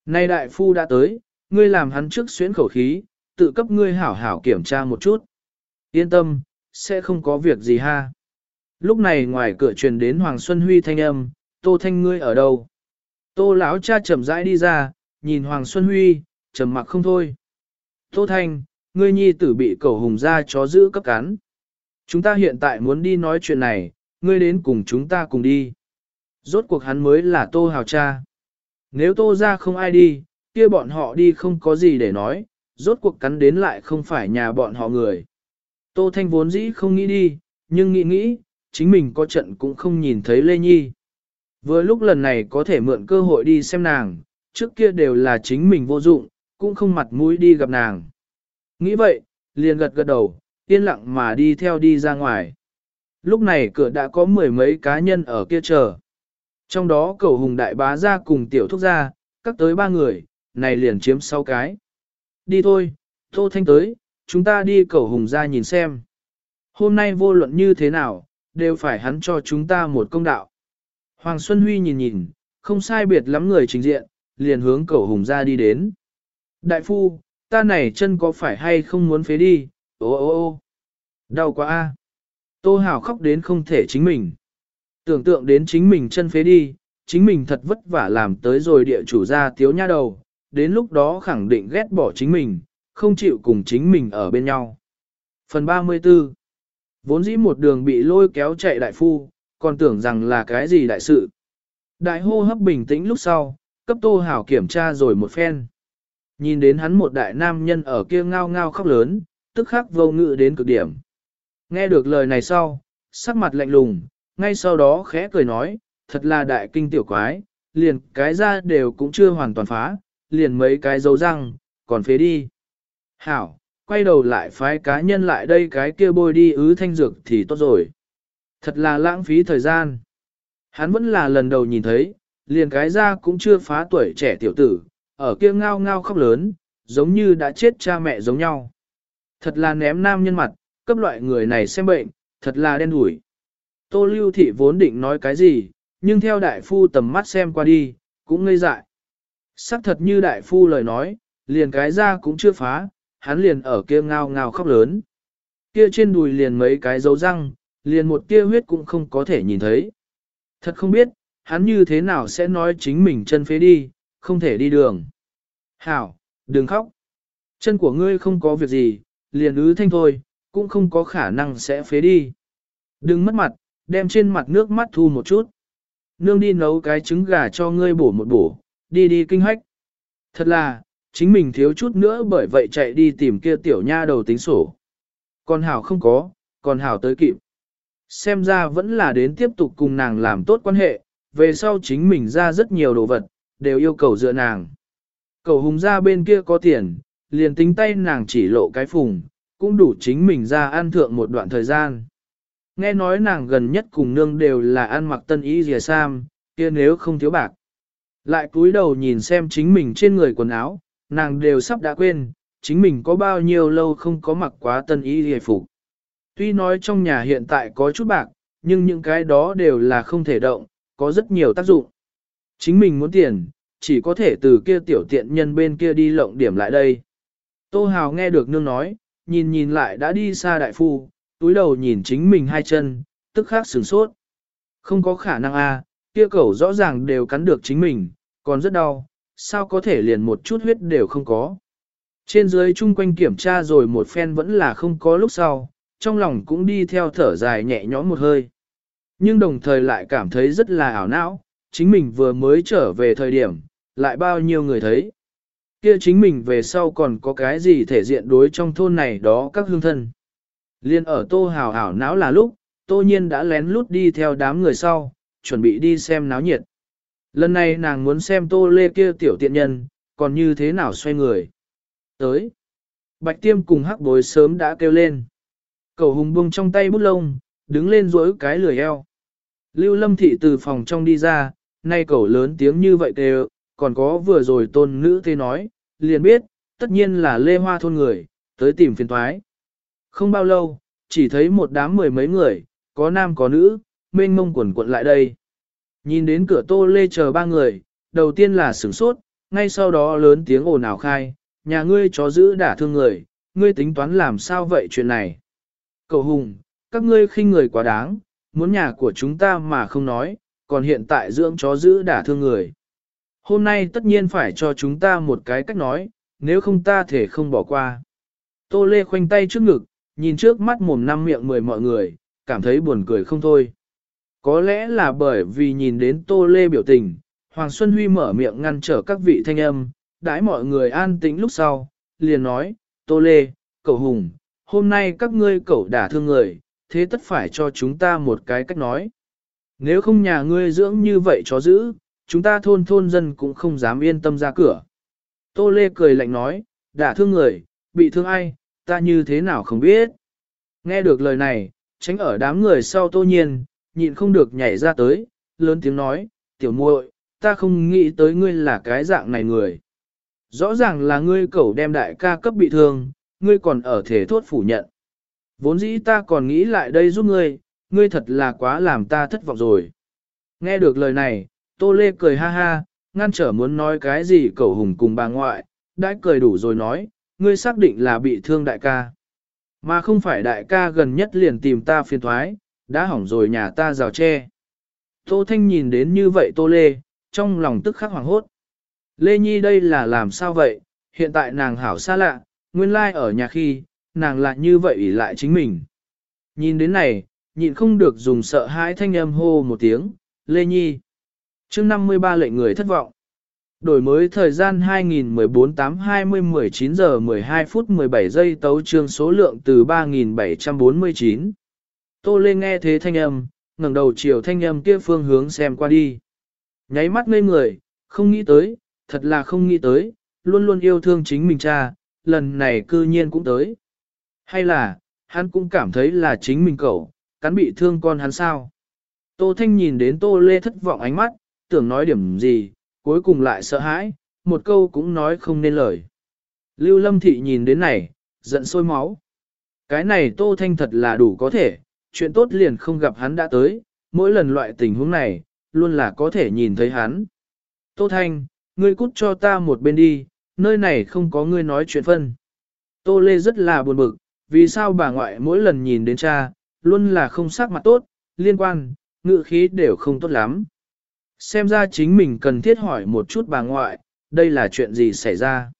Nay đại phu đã tới, ngươi làm hắn trước xuyến khẩu khí, tự cấp ngươi hảo hảo kiểm tra một chút. Yên tâm, sẽ không có việc gì ha. Lúc này ngoài cửa truyền đến Hoàng Xuân Huy thanh âm, Tô Thanh ngươi ở đâu? Tô lão cha chậm rãi đi ra, nhìn Hoàng Xuân Huy, trầm mặc không thôi. Tô Thanh, ngươi nhi tử bị cầu hùng ra chó giữ cấp cắn. Chúng ta hiện tại muốn đi nói chuyện này, ngươi đến cùng chúng ta cùng đi. Rốt cuộc hắn mới là Tô Hào cha. Nếu Tô ra không ai đi, kia bọn họ đi không có gì để nói, rốt cuộc cắn đến lại không phải nhà bọn họ người. Tô Thanh vốn dĩ không nghĩ đi, nhưng nghĩ nghĩ, chính mình có trận cũng không nhìn thấy Lê Nhi. Vừa lúc lần này có thể mượn cơ hội đi xem nàng, trước kia đều là chính mình vô dụng, cũng không mặt mũi đi gặp nàng. Nghĩ vậy, liền gật gật đầu, yên lặng mà đi theo đi ra ngoài. Lúc này cửa đã có mười mấy cá nhân ở kia chờ. Trong đó cầu hùng đại bá ra cùng tiểu thúc ra, các tới ba người, này liền chiếm sáu cái. Đi thôi, Tô Thanh tới, chúng ta đi cầu hùng ra nhìn xem. Hôm nay vô luận như thế nào, đều phải hắn cho chúng ta một công đạo. Hoàng Xuân Huy nhìn nhìn, không sai biệt lắm người trình diện, liền hướng cầu hùng ra đi đến. Đại phu, ta này chân có phải hay không muốn phế đi, ô ô ô, đau quá a. Tô Hảo khóc đến không thể chính mình. Tưởng tượng đến chính mình chân phế đi, chính mình thật vất vả làm tới rồi địa chủ ra tiếu nha đầu, đến lúc đó khẳng định ghét bỏ chính mình, không chịu cùng chính mình ở bên nhau. Phần 34 Vốn dĩ một đường bị lôi kéo chạy đại phu, còn tưởng rằng là cái gì đại sự. Đại hô hấp bình tĩnh lúc sau, cấp tô hảo kiểm tra rồi một phen. Nhìn đến hắn một đại nam nhân ở kia ngao ngao khóc lớn, tức khắc vô ngự đến cực điểm. Nghe được lời này sau, sắc mặt lạnh lùng, ngay sau đó khẽ cười nói, thật là đại kinh tiểu quái, liền cái ra đều cũng chưa hoàn toàn phá, liền mấy cái dấu răng, còn phế đi. Hảo, quay đầu lại phái cá nhân lại đây cái kia bôi đi ứ thanh dược thì tốt rồi. Thật là lãng phí thời gian. Hắn vẫn là lần đầu nhìn thấy, liền cái ra cũng chưa phá tuổi trẻ tiểu tử, ở kia ngao ngao khóc lớn, giống như đã chết cha mẹ giống nhau. Thật là ném nam nhân mặt, cấp loại người này xem bệnh, thật là đen đủi. Tô lưu thị vốn định nói cái gì, nhưng theo đại phu tầm mắt xem qua đi, cũng ngây dại. Sắc thật như đại phu lời nói, liền cái ra cũng chưa phá, hắn liền ở kia ngao ngao khóc lớn. Kia trên đùi liền mấy cái dấu răng, liền một tia huyết cũng không có thể nhìn thấy. Thật không biết, hắn như thế nào sẽ nói chính mình chân phế đi, không thể đi đường. Hảo, đừng khóc. Chân của ngươi không có việc gì, liền ứ thanh thôi, cũng không có khả năng sẽ phế đi. Đừng mất mặt, đem trên mặt nước mắt thu một chút. Nương đi nấu cái trứng gà cho ngươi bổ một bổ, đi đi kinh hách. Thật là, chính mình thiếu chút nữa bởi vậy chạy đi tìm kia tiểu nha đầu tính sổ. Còn hảo không có, còn hảo tới kịp. Xem ra vẫn là đến tiếp tục cùng nàng làm tốt quan hệ, về sau chính mình ra rất nhiều đồ vật, đều yêu cầu dựa nàng. Cầu hùng ra bên kia có tiền, liền tính tay nàng chỉ lộ cái phùng, cũng đủ chính mình ra ăn thượng một đoạn thời gian. Nghe nói nàng gần nhất cùng nương đều là ăn mặc tân y dìa sam, kia nếu không thiếu bạc. Lại cúi đầu nhìn xem chính mình trên người quần áo, nàng đều sắp đã quên, chính mình có bao nhiêu lâu không có mặc quá tân y dìa phục. Tuy nói trong nhà hiện tại có chút bạc, nhưng những cái đó đều là không thể động, có rất nhiều tác dụng. Chính mình muốn tiền, chỉ có thể từ kia tiểu tiện nhân bên kia đi lộng điểm lại đây. Tô Hào nghe được nương nói, nhìn nhìn lại đã đi xa đại phu, túi đầu nhìn chính mình hai chân, tức khắc sửng sốt. Không có khả năng a, kia cẩu rõ ràng đều cắn được chính mình, còn rất đau, sao có thể liền một chút huyết đều không có. Trên dưới chung quanh kiểm tra rồi một phen vẫn là không có lúc sau, trong lòng cũng đi theo thở dài nhẹ nhõm một hơi. Nhưng đồng thời lại cảm thấy rất là ảo não, chính mình vừa mới trở về thời điểm, lại bao nhiêu người thấy. Kia chính mình về sau còn có cái gì thể diện đối trong thôn này đó các hương thân. Liên ở tô hào ảo não là lúc, tô nhiên đã lén lút đi theo đám người sau, chuẩn bị đi xem náo nhiệt. Lần này nàng muốn xem tô lê kia tiểu tiện nhân, còn như thế nào xoay người. Tới. Bạch tiêm cùng hắc bối sớm đã kêu lên. Cầu hùng buông trong tay bút lông, đứng lên rỗi cái lười eo. Lưu lâm thị từ phòng trong đi ra, nay cầu lớn tiếng như vậy tê còn có vừa rồi tôn nữ thế nói, liền biết, tất nhiên là lê hoa thôn người, tới tìm phiền thoái. Không bao lâu, chỉ thấy một đám mười mấy người, có nam có nữ, mênh mông quần quận lại đây. Nhìn đến cửa tô lê chờ ba người, đầu tiên là sửng sốt, ngay sau đó lớn tiếng ồn ào khai, nhà ngươi chó giữ đả thương người, ngươi tính toán làm sao vậy chuyện này. Cậu hùng, các ngươi khinh người quá đáng, muốn nhà của chúng ta mà không nói, còn hiện tại dưỡng chó giữ đả thương người. Hôm nay tất nhiên phải cho chúng ta một cái cách nói, nếu không ta thể không bỏ qua. Tô Lê khoanh tay trước ngực, nhìn trước mắt mồm năm miệng mười mọi người, cảm thấy buồn cười không thôi. Có lẽ là bởi vì nhìn đến Tô Lê biểu tình, Hoàng Xuân Huy mở miệng ngăn trở các vị thanh âm, đãi mọi người an tĩnh lúc sau, liền nói, Tô Lê, cậu Hùng, hôm nay các ngươi cậu đả thương người, thế tất phải cho chúng ta một cái cách nói. Nếu không nhà ngươi dưỡng như vậy cho giữ, chúng ta thôn thôn dân cũng không dám yên tâm ra cửa. Tô Lê cười lạnh nói, đả thương người, bị thương ai, ta như thế nào không biết. Nghe được lời này, tránh ở đám người sau tô nhiên, nhịn không được nhảy ra tới, lớn tiếng nói, tiểu muội, ta không nghĩ tới ngươi là cái dạng này người. Rõ ràng là ngươi cẩu đem đại ca cấp bị thương, ngươi còn ở thể thốt phủ nhận. Vốn dĩ ta còn nghĩ lại đây giúp ngươi, ngươi thật là quá làm ta thất vọng rồi. Nghe được lời này, Tô Lê cười ha ha, ngăn trở muốn nói cái gì cậu hùng cùng bà ngoại, đã cười đủ rồi nói, ngươi xác định là bị thương đại ca. Mà không phải đại ca gần nhất liền tìm ta phiền thoái, đã hỏng rồi nhà ta rào tre. Tô Thanh nhìn đến như vậy Tô Lê, trong lòng tức khắc hoàng hốt. Lê Nhi đây là làm sao vậy, hiện tại nàng hảo xa lạ, nguyên lai like ở nhà khi, nàng lại như vậy ủy lại chính mình. Nhìn đến này, nhịn không được dùng sợ hãi thanh âm hô một tiếng, Lê Nhi. chương 53 lệnh người thất vọng. Đổi mới thời gian 2014 8 20 19 giờ 12 phút 17 giây tấu trương số lượng từ 3749. Tô Lê nghe thế thanh âm, ngẩng đầu chiều thanh âm kia phương hướng xem qua đi. Nháy mắt ngây người, không nghĩ tới, thật là không nghĩ tới, luôn luôn yêu thương chính mình cha, lần này cư nhiên cũng tới. Hay là, hắn cũng cảm thấy là chính mình cậu, cắn bị thương con hắn sao. Tô Thanh nhìn đến Tô Lê thất vọng ánh mắt, tưởng nói điểm gì, cuối cùng lại sợ hãi, một câu cũng nói không nên lời. Lưu Lâm Thị nhìn đến này, giận sôi máu. Cái này Tô Thanh thật là đủ có thể, chuyện tốt liền không gặp hắn đã tới, mỗi lần loại tình huống này, luôn là có thể nhìn thấy hắn. Tô Thanh, ngươi cút cho ta một bên đi, nơi này không có ngươi nói chuyện phân. Tô Lê rất là buồn bực, vì sao bà ngoại mỗi lần nhìn đến cha, luôn là không sắc mặt tốt, liên quan, ngự khí đều không tốt lắm. Xem ra chính mình cần thiết hỏi một chút bà ngoại, đây là chuyện gì xảy ra.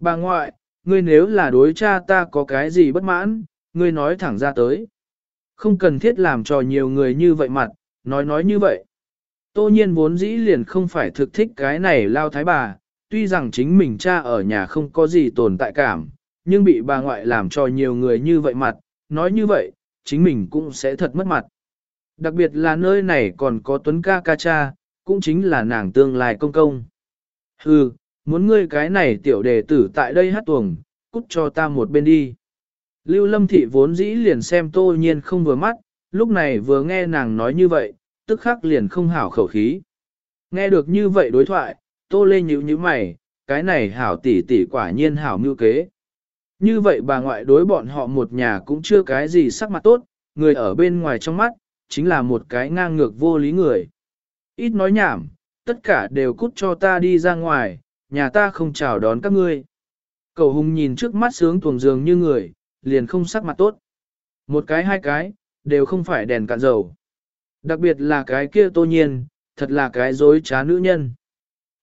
Bà ngoại, ngươi nếu là đối cha ta có cái gì bất mãn, ngươi nói thẳng ra tới. Không cần thiết làm cho nhiều người như vậy mặt, nói nói như vậy. Tô nhiên vốn dĩ liền không phải thực thích cái này lao thái bà, tuy rằng chính mình cha ở nhà không có gì tồn tại cảm, nhưng bị bà ngoại làm cho nhiều người như vậy mặt, nói như vậy, chính mình cũng sẽ thật mất mặt. Đặc biệt là nơi này còn có Tuấn ca ca cha, cũng chính là nàng tương lai công công. Hừ, muốn ngươi cái này tiểu đề tử tại đây hát tuồng, cút cho ta một bên đi. Lưu Lâm Thị vốn dĩ liền xem tô nhiên không vừa mắt, lúc này vừa nghe nàng nói như vậy, tức khắc liền không hảo khẩu khí. Nghe được như vậy đối thoại, tô lê nhíu nhíu mày, cái này hảo tỷ tỷ quả nhiên hảo mưu kế. Như vậy bà ngoại đối bọn họ một nhà cũng chưa cái gì sắc mặt tốt, người ở bên ngoài trong mắt, chính là một cái ngang ngược vô lý người. Ít nói nhảm, tất cả đều cút cho ta đi ra ngoài, nhà ta không chào đón các ngươi. Cầu hùng nhìn trước mắt sướng tuồng dường như người, liền không sắc mặt tốt. Một cái hai cái, đều không phải đèn cạn dầu. Đặc biệt là cái kia tô nhiên, thật là cái dối trá nữ nhân.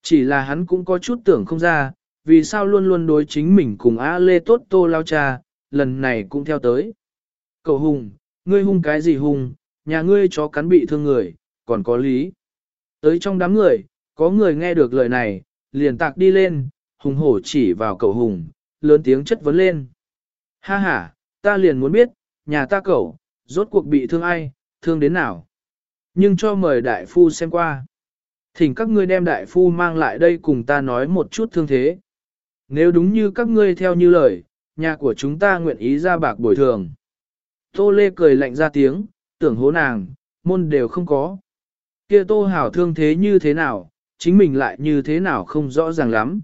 Chỉ là hắn cũng có chút tưởng không ra, vì sao luôn luôn đối chính mình cùng A Lê tốt tô lao cha, lần này cũng theo tới. cậu hùng, ngươi hung cái gì hung, nhà ngươi chó cắn bị thương người, còn có lý. Tới trong đám người, có người nghe được lời này, liền tạc đi lên, hùng hổ chỉ vào cậu hùng, lớn tiếng chất vấn lên. Ha ha, ta liền muốn biết, nhà ta cậu, rốt cuộc bị thương ai, thương đến nào. Nhưng cho mời đại phu xem qua. Thỉnh các ngươi đem đại phu mang lại đây cùng ta nói một chút thương thế. Nếu đúng như các ngươi theo như lời, nhà của chúng ta nguyện ý ra bạc bồi thường. Tô Lê cười lạnh ra tiếng, tưởng hố nàng, môn đều không có. Kia Tô Hảo thương thế như thế nào, chính mình lại như thế nào không rõ ràng lắm.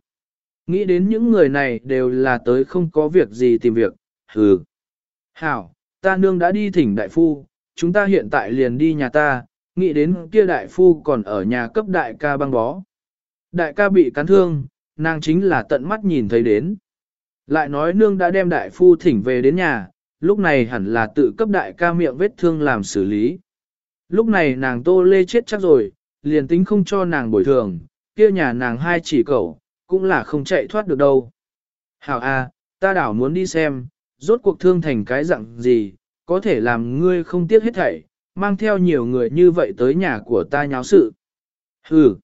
Nghĩ đến những người này đều là tới không có việc gì tìm việc, hừ. Hảo, ta nương đã đi thỉnh đại phu, chúng ta hiện tại liền đi nhà ta, nghĩ đến kia đại phu còn ở nhà cấp đại ca băng bó. Đại ca bị cắn thương, nàng chính là tận mắt nhìn thấy đến. Lại nói nương đã đem đại phu thỉnh về đến nhà, lúc này hẳn là tự cấp đại ca miệng vết thương làm xử lý. Lúc này nàng tô lê chết chắc rồi, liền tính không cho nàng bồi thường, kia nhà nàng hai chỉ cẩu, cũng là không chạy thoát được đâu. Hảo a, ta đảo muốn đi xem, rốt cuộc thương thành cái dạng gì, có thể làm ngươi không tiếc hết thảy, mang theo nhiều người như vậy tới nhà của ta nháo sự. Hừ,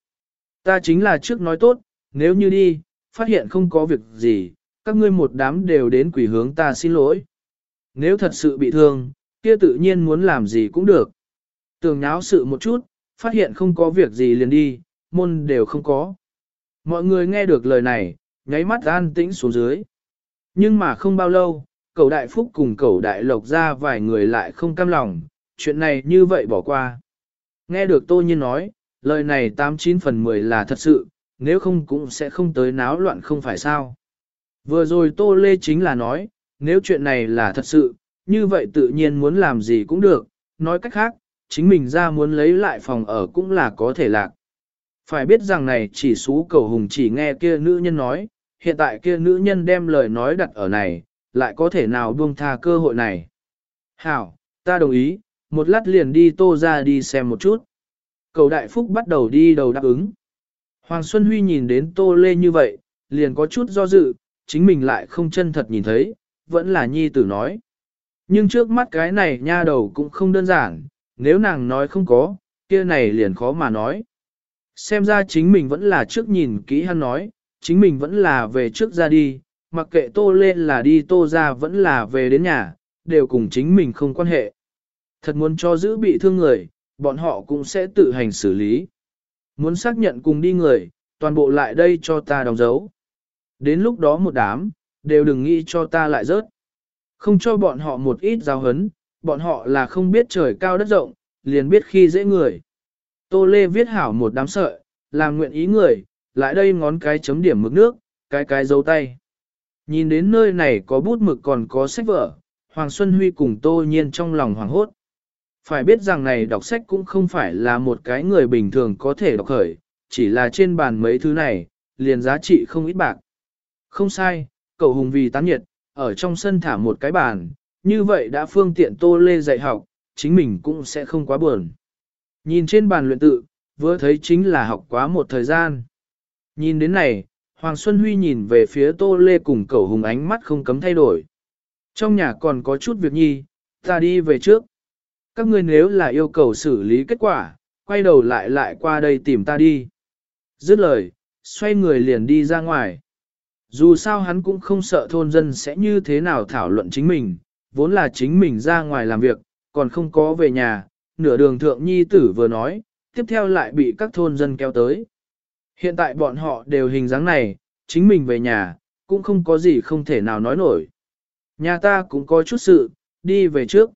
ta chính là trước nói tốt, nếu như đi, phát hiện không có việc gì, các ngươi một đám đều đến quỷ hướng ta xin lỗi. Nếu thật sự bị thương, kia tự nhiên muốn làm gì cũng được. Tường nháo sự một chút, phát hiện không có việc gì liền đi, môn đều không có. Mọi người nghe được lời này, nháy mắt an tĩnh xuống dưới. Nhưng mà không bao lâu, cầu đại phúc cùng cầu đại lộc ra vài người lại không cam lòng, chuyện này như vậy bỏ qua. Nghe được tô nhiên nói, lời này 89 phần 10 là thật sự, nếu không cũng sẽ không tới náo loạn không phải sao. Vừa rồi tô lê chính là nói, nếu chuyện này là thật sự, như vậy tự nhiên muốn làm gì cũng được, nói cách khác, chính mình ra muốn lấy lại phòng ở cũng là có thể lạc. Phải biết rằng này chỉ xú cầu hùng chỉ nghe kia nữ nhân nói, hiện tại kia nữ nhân đem lời nói đặt ở này, lại có thể nào buông tha cơ hội này. Hảo, ta đồng ý, một lát liền đi tô ra đi xem một chút. Cầu đại phúc bắt đầu đi đầu đáp ứng. Hoàng Xuân Huy nhìn đến tô lê như vậy, liền có chút do dự, chính mình lại không chân thật nhìn thấy, vẫn là nhi tử nói. Nhưng trước mắt cái này nha đầu cũng không đơn giản, nếu nàng nói không có, kia này liền khó mà nói. Xem ra chính mình vẫn là trước nhìn kỹ hắn nói, chính mình vẫn là về trước ra đi, mặc kệ tô lên là đi tô ra vẫn là về đến nhà, đều cùng chính mình không quan hệ. Thật muốn cho giữ bị thương người, bọn họ cũng sẽ tự hành xử lý. Muốn xác nhận cùng đi người, toàn bộ lại đây cho ta đóng dấu. Đến lúc đó một đám, đều đừng nghĩ cho ta lại rớt. Không cho bọn họ một ít giáo hấn, bọn họ là không biết trời cao đất rộng, liền biết khi dễ người. Tô Lê viết hảo một đám sợi, làm nguyện ý người, lại đây ngón cái chấm điểm mực nước, cái cái dấu tay. Nhìn đến nơi này có bút mực còn có sách vở, Hoàng Xuân Huy cùng Tô Nhiên trong lòng hoàng hốt. Phải biết rằng này đọc sách cũng không phải là một cái người bình thường có thể đọc khởi, chỉ là trên bàn mấy thứ này, liền giá trị không ít bạc. Không sai, cậu hùng vì tán nhiệt, ở trong sân thả một cái bàn, như vậy đã phương tiện Tô Lê dạy học, chính mình cũng sẽ không quá buồn. Nhìn trên bàn luyện tự, vừa thấy chính là học quá một thời gian. Nhìn đến này, Hoàng Xuân Huy nhìn về phía Tô Lê cùng cậu hùng ánh mắt không cấm thay đổi. Trong nhà còn có chút việc nhi, ta đi về trước. Các ngươi nếu là yêu cầu xử lý kết quả, quay đầu lại lại qua đây tìm ta đi. Dứt lời, xoay người liền đi ra ngoài. Dù sao hắn cũng không sợ thôn dân sẽ như thế nào thảo luận chính mình, vốn là chính mình ra ngoài làm việc, còn không có về nhà, nửa đường thượng nhi tử vừa nói, tiếp theo lại bị các thôn dân kéo tới. Hiện tại bọn họ đều hình dáng này, chính mình về nhà, cũng không có gì không thể nào nói nổi. Nhà ta cũng có chút sự, đi về trước.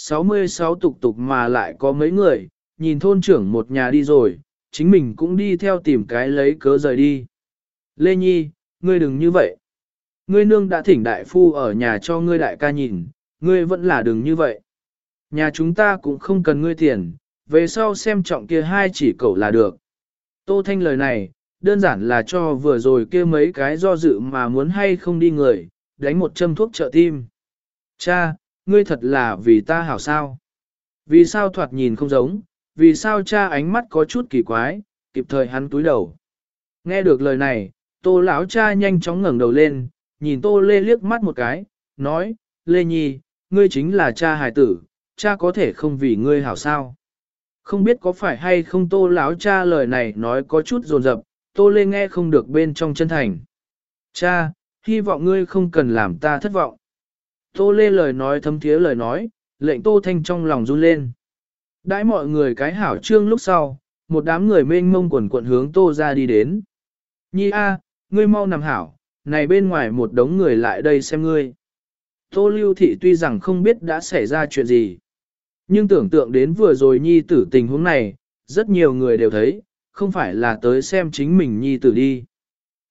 66 tục tục mà lại có mấy người, nhìn thôn trưởng một nhà đi rồi, chính mình cũng đi theo tìm cái lấy cớ rời đi. Lê Nhi, ngươi đừng như vậy. Ngươi nương đã thỉnh đại phu ở nhà cho ngươi đại ca nhìn, ngươi vẫn là đừng như vậy. Nhà chúng ta cũng không cần ngươi tiền, về sau xem trọng kia hai chỉ cậu là được. Tô Thanh lời này, đơn giản là cho vừa rồi kia mấy cái do dự mà muốn hay không đi người, đánh một châm thuốc trợ tim. Cha, ngươi thật là vì ta hảo sao? Vì sao thoạt nhìn không giống, vì sao cha ánh mắt có chút kỳ quái, kịp thời hắn túi đầu. Nghe được lời này, tô lão cha nhanh chóng ngẩng đầu lên, nhìn tô lê liếc mắt một cái, nói, lê nhi, ngươi chính là cha hài tử, cha có thể không vì ngươi hảo sao. Không biết có phải hay không tô lão cha lời này nói có chút dồn dập, tô lê nghe không được bên trong chân thành. Cha, hy vọng ngươi không cần làm ta thất vọng. Tô lê lời nói thấm thiế lời nói, lệnh tô thanh trong lòng run lên. Đãi mọi người cái hảo trương lúc sau, một đám người mênh mông quần quận hướng tô ra đi đến. Nhi a, ngươi mau nằm hảo, này bên ngoài một đống người lại đây xem ngươi. Tô lưu thị tuy rằng không biết đã xảy ra chuyện gì. Nhưng tưởng tượng đến vừa rồi nhi tử tình huống này, rất nhiều người đều thấy, không phải là tới xem chính mình nhi tử đi.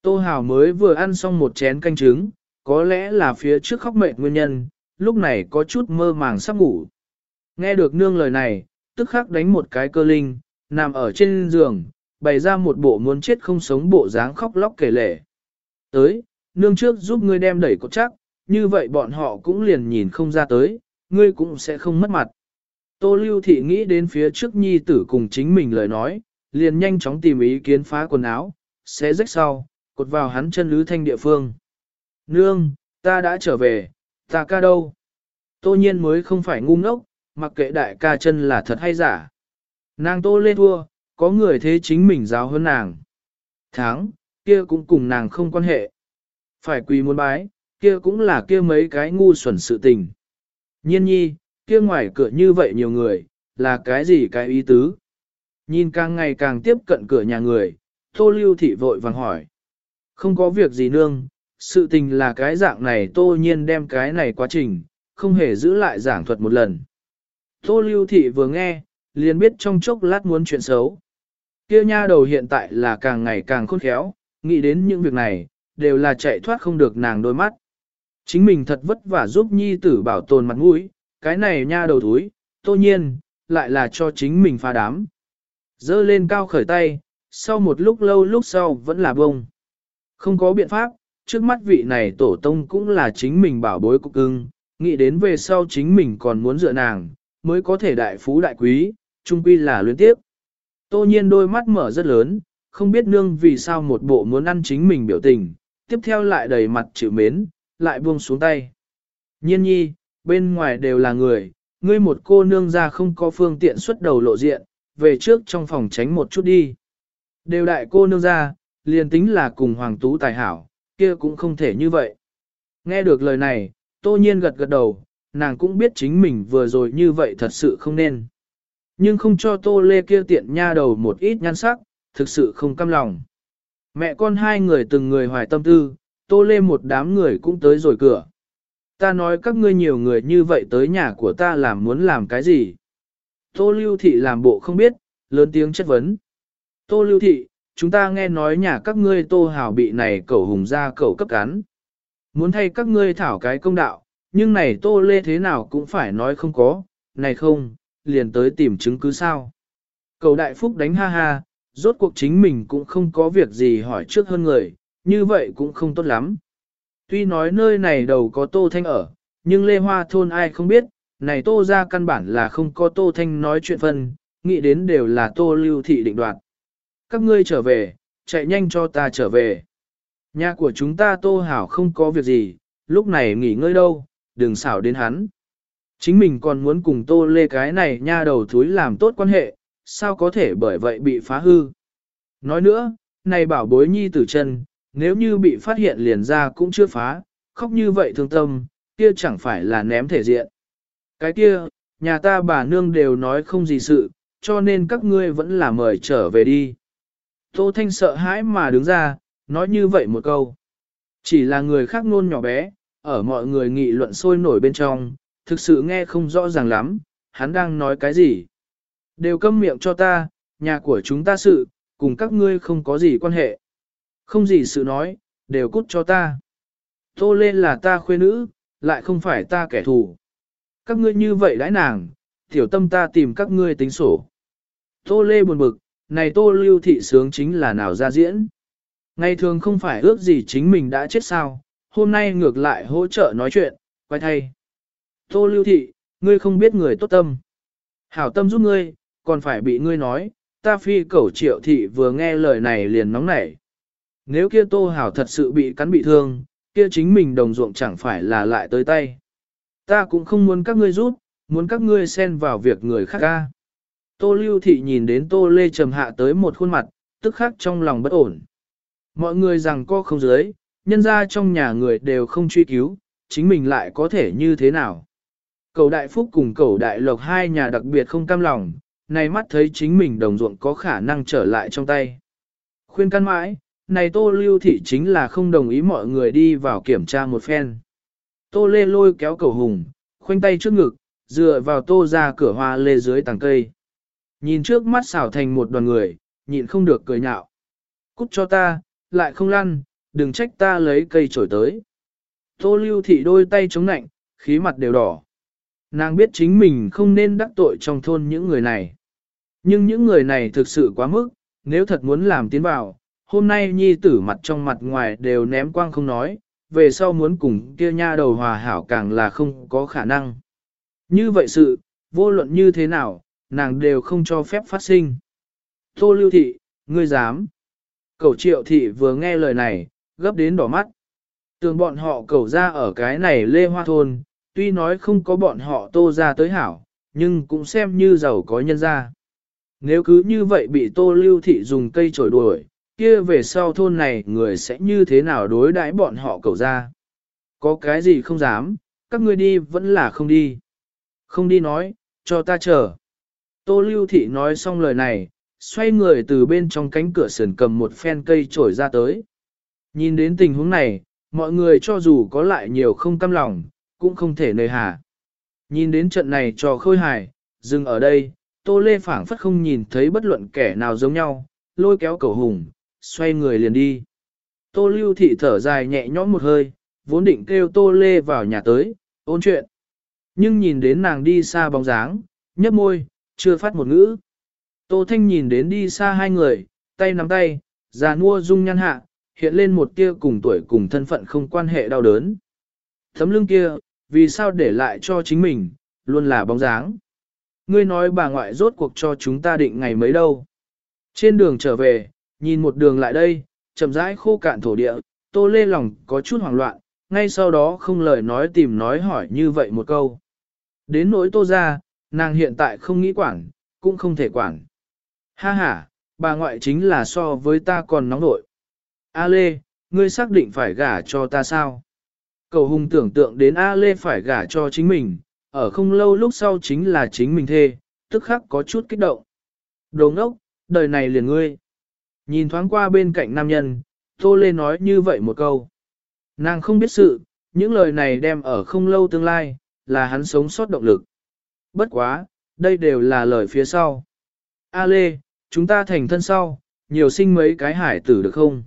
Tô Hào mới vừa ăn xong một chén canh trứng, có lẽ là phía trước khóc mệt nguyên nhân, lúc này có chút mơ màng sắp ngủ. Nghe được nương lời này, tức khắc đánh một cái cơ linh, nằm ở trên giường, bày ra một bộ muốn chết không sống bộ dáng khóc lóc kể lể. Tới, nương trước giúp ngươi đem đẩy cột chắc, như vậy bọn họ cũng liền nhìn không ra tới, ngươi cũng sẽ không mất mặt. Tô Lưu Thị nghĩ đến phía trước nhi tử cùng chính mình lời nói, liền nhanh chóng tìm ý kiến phá quần áo, sẽ rách sau, cột vào hắn chân lứ thanh địa phương. Nương, ta đã trở về, ta ca đâu? Tô nhiên mới không phải ngu ngốc, mặc kệ đại ca chân là thật hay giả. Nàng tô lên thua, có người thế chính mình giáo hơn nàng. Tháng, kia cũng cùng nàng không quan hệ. Phải quỳ muốn bái, kia cũng là kia mấy cái ngu xuẩn sự tình. Nhiên nhi, kia ngoài cửa như vậy nhiều người, là cái gì cái ý tứ? Nhìn càng ngày càng tiếp cận cửa nhà người, tô lưu thị vội vàng hỏi. Không có việc gì nương, sự tình là cái dạng này tô nhiên đem cái này quá trình, không hề giữ lại giảng thuật một lần. Tô lưu thị vừa nghe, liền biết trong chốc lát muốn chuyện xấu. Kia nha đầu hiện tại là càng ngày càng khôn khéo, nghĩ đến những việc này, đều là chạy thoát không được nàng đôi mắt. Chính mình thật vất vả giúp nhi tử bảo tồn mặt mũi, cái này nha đầu thúi, tô nhiên, lại là cho chính mình phá đám. Dơ lên cao khởi tay, sau một lúc lâu lúc sau vẫn là bông. Không có biện pháp, trước mắt vị này tổ tông cũng là chính mình bảo bối cục cưng, nghĩ đến về sau chính mình còn muốn dựa nàng, mới có thể đại phú đại quý, trung quy là luyến tiếp. Tô nhiên đôi mắt mở rất lớn, không biết nương vì sao một bộ muốn ăn chính mình biểu tình, tiếp theo lại đầy mặt chịu mến, lại buông xuống tay. Nhiên nhi, bên ngoài đều là người, ngươi một cô nương ra không có phương tiện xuất đầu lộ diện, về trước trong phòng tránh một chút đi. Đều đại cô nương ra, liền tính là cùng hoàng tú tài hảo, kia cũng không thể như vậy. Nghe được lời này, tô nhiên gật gật đầu, nàng cũng biết chính mình vừa rồi như vậy thật sự không nên. Nhưng không cho tô lê kia tiện nha đầu một ít nhan sắc, thực sự không căm lòng. Mẹ con hai người từng người hoài tâm tư, tô lê một đám người cũng tới rồi cửa. Ta nói các ngươi nhiều người như vậy tới nhà của ta làm muốn làm cái gì? Tô lưu thị làm bộ không biết, lớn tiếng chất vấn. Tô lưu thị, chúng ta nghe nói nhà các ngươi tô hào bị này cẩu hùng ra cẩu cấp cán. Muốn thay các ngươi thảo cái công đạo, nhưng này tô lê thế nào cũng phải nói không có, này không, liền tới tìm chứng cứ sao. Cầu đại phúc đánh ha ha, rốt cuộc chính mình cũng không có việc gì hỏi trước hơn người, như vậy cũng không tốt lắm. Tuy nói nơi này đầu có Tô Thanh ở, nhưng Lê Hoa thôn ai không biết, này Tô ra căn bản là không có Tô Thanh nói chuyện phân, nghĩ đến đều là Tô Lưu Thị định đoạt. Các ngươi trở về, chạy nhanh cho ta trở về. Nhà của chúng ta Tô Hảo không có việc gì, lúc này nghỉ ngơi đâu, đừng xảo đến hắn. Chính mình còn muốn cùng Tô Lê cái này nha đầu thúi làm tốt quan hệ, sao có thể bởi vậy bị phá hư. Nói nữa, này bảo bối nhi tử chân, nếu như bị phát hiện liền ra cũng chưa phá, khóc như vậy thương tâm, kia chẳng phải là ném thể diện. Cái kia, nhà ta bà nương đều nói không gì sự, cho nên các ngươi vẫn là mời trở về đi. Tô Thanh sợ hãi mà đứng ra, nói như vậy một câu. Chỉ là người khác nôn nhỏ bé, ở mọi người nghị luận sôi nổi bên trong, thực sự nghe không rõ ràng lắm, hắn đang nói cái gì. Đều câm miệng cho ta, nhà của chúng ta sự, cùng các ngươi không có gì quan hệ. Không gì sự nói, đều cút cho ta. Tô lên là ta khuê nữ, lại không phải ta kẻ thù. Các ngươi như vậy đãi nàng, tiểu tâm ta tìm các ngươi tính sổ. Tô lê buồn bực, này tô lưu thị sướng chính là nào ra diễn. Ngày thường không phải ước gì chính mình đã chết sao, hôm nay ngược lại hỗ trợ nói chuyện, quay thay. Tô lưu thị, ngươi không biết người tốt tâm. Hảo tâm giúp ngươi, còn phải bị ngươi nói, ta phi cẩu triệu thị vừa nghe lời này liền nóng nảy. Nếu kia tô hảo thật sự bị cắn bị thương, kia chính mình đồng ruộng chẳng phải là lại tới tay. Ta cũng không muốn các ngươi rút, muốn các ngươi xen vào việc người khác ca. Tô lưu thị nhìn đến tô lê trầm hạ tới một khuôn mặt, tức khắc trong lòng bất ổn. Mọi người rằng co không dưới, nhân ra trong nhà người đều không truy cứu, chính mình lại có thể như thế nào. Cầu đại phúc cùng cầu đại lộc hai nhà đặc biệt không cam lòng, này mắt thấy chính mình đồng ruộng có khả năng trở lại trong tay. Khuyên căn mãi, này tô lưu thị chính là không đồng ý mọi người đi vào kiểm tra một phen. Tô lê lôi kéo cầu hùng, khoanh tay trước ngực, dựa vào tô ra cửa hoa lê dưới tàng cây. Nhìn trước mắt xảo thành một đoàn người, nhịn không được cười nhạo. Cút cho ta, lại không lăn, đừng trách ta lấy cây trổi tới. Tô lưu thị đôi tay chống nạnh, khí mặt đều đỏ. Nàng biết chính mình không nên đắc tội trong thôn những người này. Nhưng những người này thực sự quá mức, nếu thật muốn làm tiến vào, hôm nay nhi tử mặt trong mặt ngoài đều ném quang không nói, về sau muốn cùng kia nha đầu hòa hảo càng là không có khả năng. Như vậy sự, vô luận như thế nào, nàng đều không cho phép phát sinh. Tô lưu thị, ngươi dám. Cầu triệu thị vừa nghe lời này, gấp đến đỏ mắt. Tường bọn họ cầu ra ở cái này lê hoa thôn, tuy nói không có bọn họ tô ra tới hảo, nhưng cũng xem như giàu có nhân ra. Nếu cứ như vậy bị tô lưu thị dùng cây trổi đuổi, kia về sau thôn này người sẽ như thế nào đối đãi bọn họ cầu ra. Có cái gì không dám, các ngươi đi vẫn là không đi. Không đi nói, cho ta chờ. Tô lưu thị nói xong lời này, xoay người từ bên trong cánh cửa sườn cầm một phen cây trổi ra tới. Nhìn đến tình huống này, mọi người cho dù có lại nhiều không căm lòng, cũng không thể nơi hà. Nhìn đến trận này cho khôi hài, dừng ở đây, Tô Lê phảng phất không nhìn thấy bất luận kẻ nào giống nhau, lôi kéo cầu hùng, xoay người liền đi. Tô Lưu Thị thở dài nhẹ nhõm một hơi, vốn định kêu Tô Lê vào nhà tới, ôn chuyện. Nhưng nhìn đến nàng đi xa bóng dáng, nhấp môi, chưa phát một ngữ. Tô Thanh nhìn đến đi xa hai người, tay nắm tay, già nua dung nhăn hạ, hiện lên một tia cùng tuổi cùng thân phận không quan hệ đau đớn. Thấm lưng kia, vì sao để lại cho chính mình, luôn là bóng dáng. Ngươi nói bà ngoại rốt cuộc cho chúng ta định ngày mấy đâu. Trên đường trở về, nhìn một đường lại đây, chậm rãi khô cạn thổ địa, tô lê lòng có chút hoảng loạn, ngay sau đó không lời nói tìm nói hỏi như vậy một câu. Đến nỗi tô ra, nàng hiện tại không nghĩ quản, cũng không thể quản. Ha ha, bà ngoại chính là so với ta còn nóng nội. A Lê, ngươi xác định phải gả cho ta sao? Cầu hùng tưởng tượng đến A Lê phải gả cho chính mình, ở không lâu lúc sau chính là chính mình thê, tức khắc có chút kích động. Đồ ngốc, đời này liền ngươi. Nhìn thoáng qua bên cạnh nam nhân, Tô Lê nói như vậy một câu. Nàng không biết sự, những lời này đem ở không lâu tương lai, là hắn sống sót động lực. Bất quá, đây đều là lời phía sau. A Lê, chúng ta thành thân sau, nhiều sinh mấy cái hải tử được không?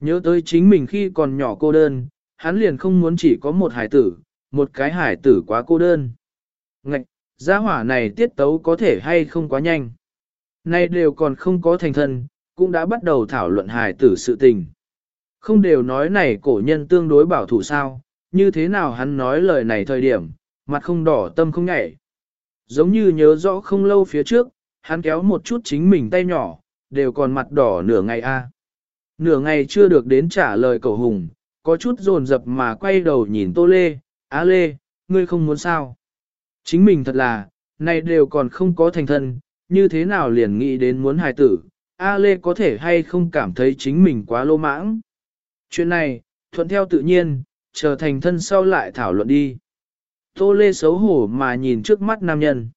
Nhớ tới chính mình khi còn nhỏ cô đơn, hắn liền không muốn chỉ có một hải tử, một cái hải tử quá cô đơn. Ngạch, gia hỏa này tiết tấu có thể hay không quá nhanh. Nay đều còn không có thành thân, cũng đã bắt đầu thảo luận hải tử sự tình. Không đều nói này cổ nhân tương đối bảo thủ sao, như thế nào hắn nói lời này thời điểm, mặt không đỏ tâm không nhảy. Giống như nhớ rõ không lâu phía trước, hắn kéo một chút chính mình tay nhỏ, đều còn mặt đỏ nửa ngày a. Nửa ngày chưa được đến trả lời cậu hùng, có chút dồn dập mà quay đầu nhìn Tô Lê, Á Lê, ngươi không muốn sao. Chính mình thật là, này đều còn không có thành thân, như thế nào liền nghĩ đến muốn hài tử, A Lê có thể hay không cảm thấy chính mình quá lô mãng. Chuyện này, thuận theo tự nhiên, trở thành thân sau lại thảo luận đi. Tô Lê xấu hổ mà nhìn trước mắt nam nhân.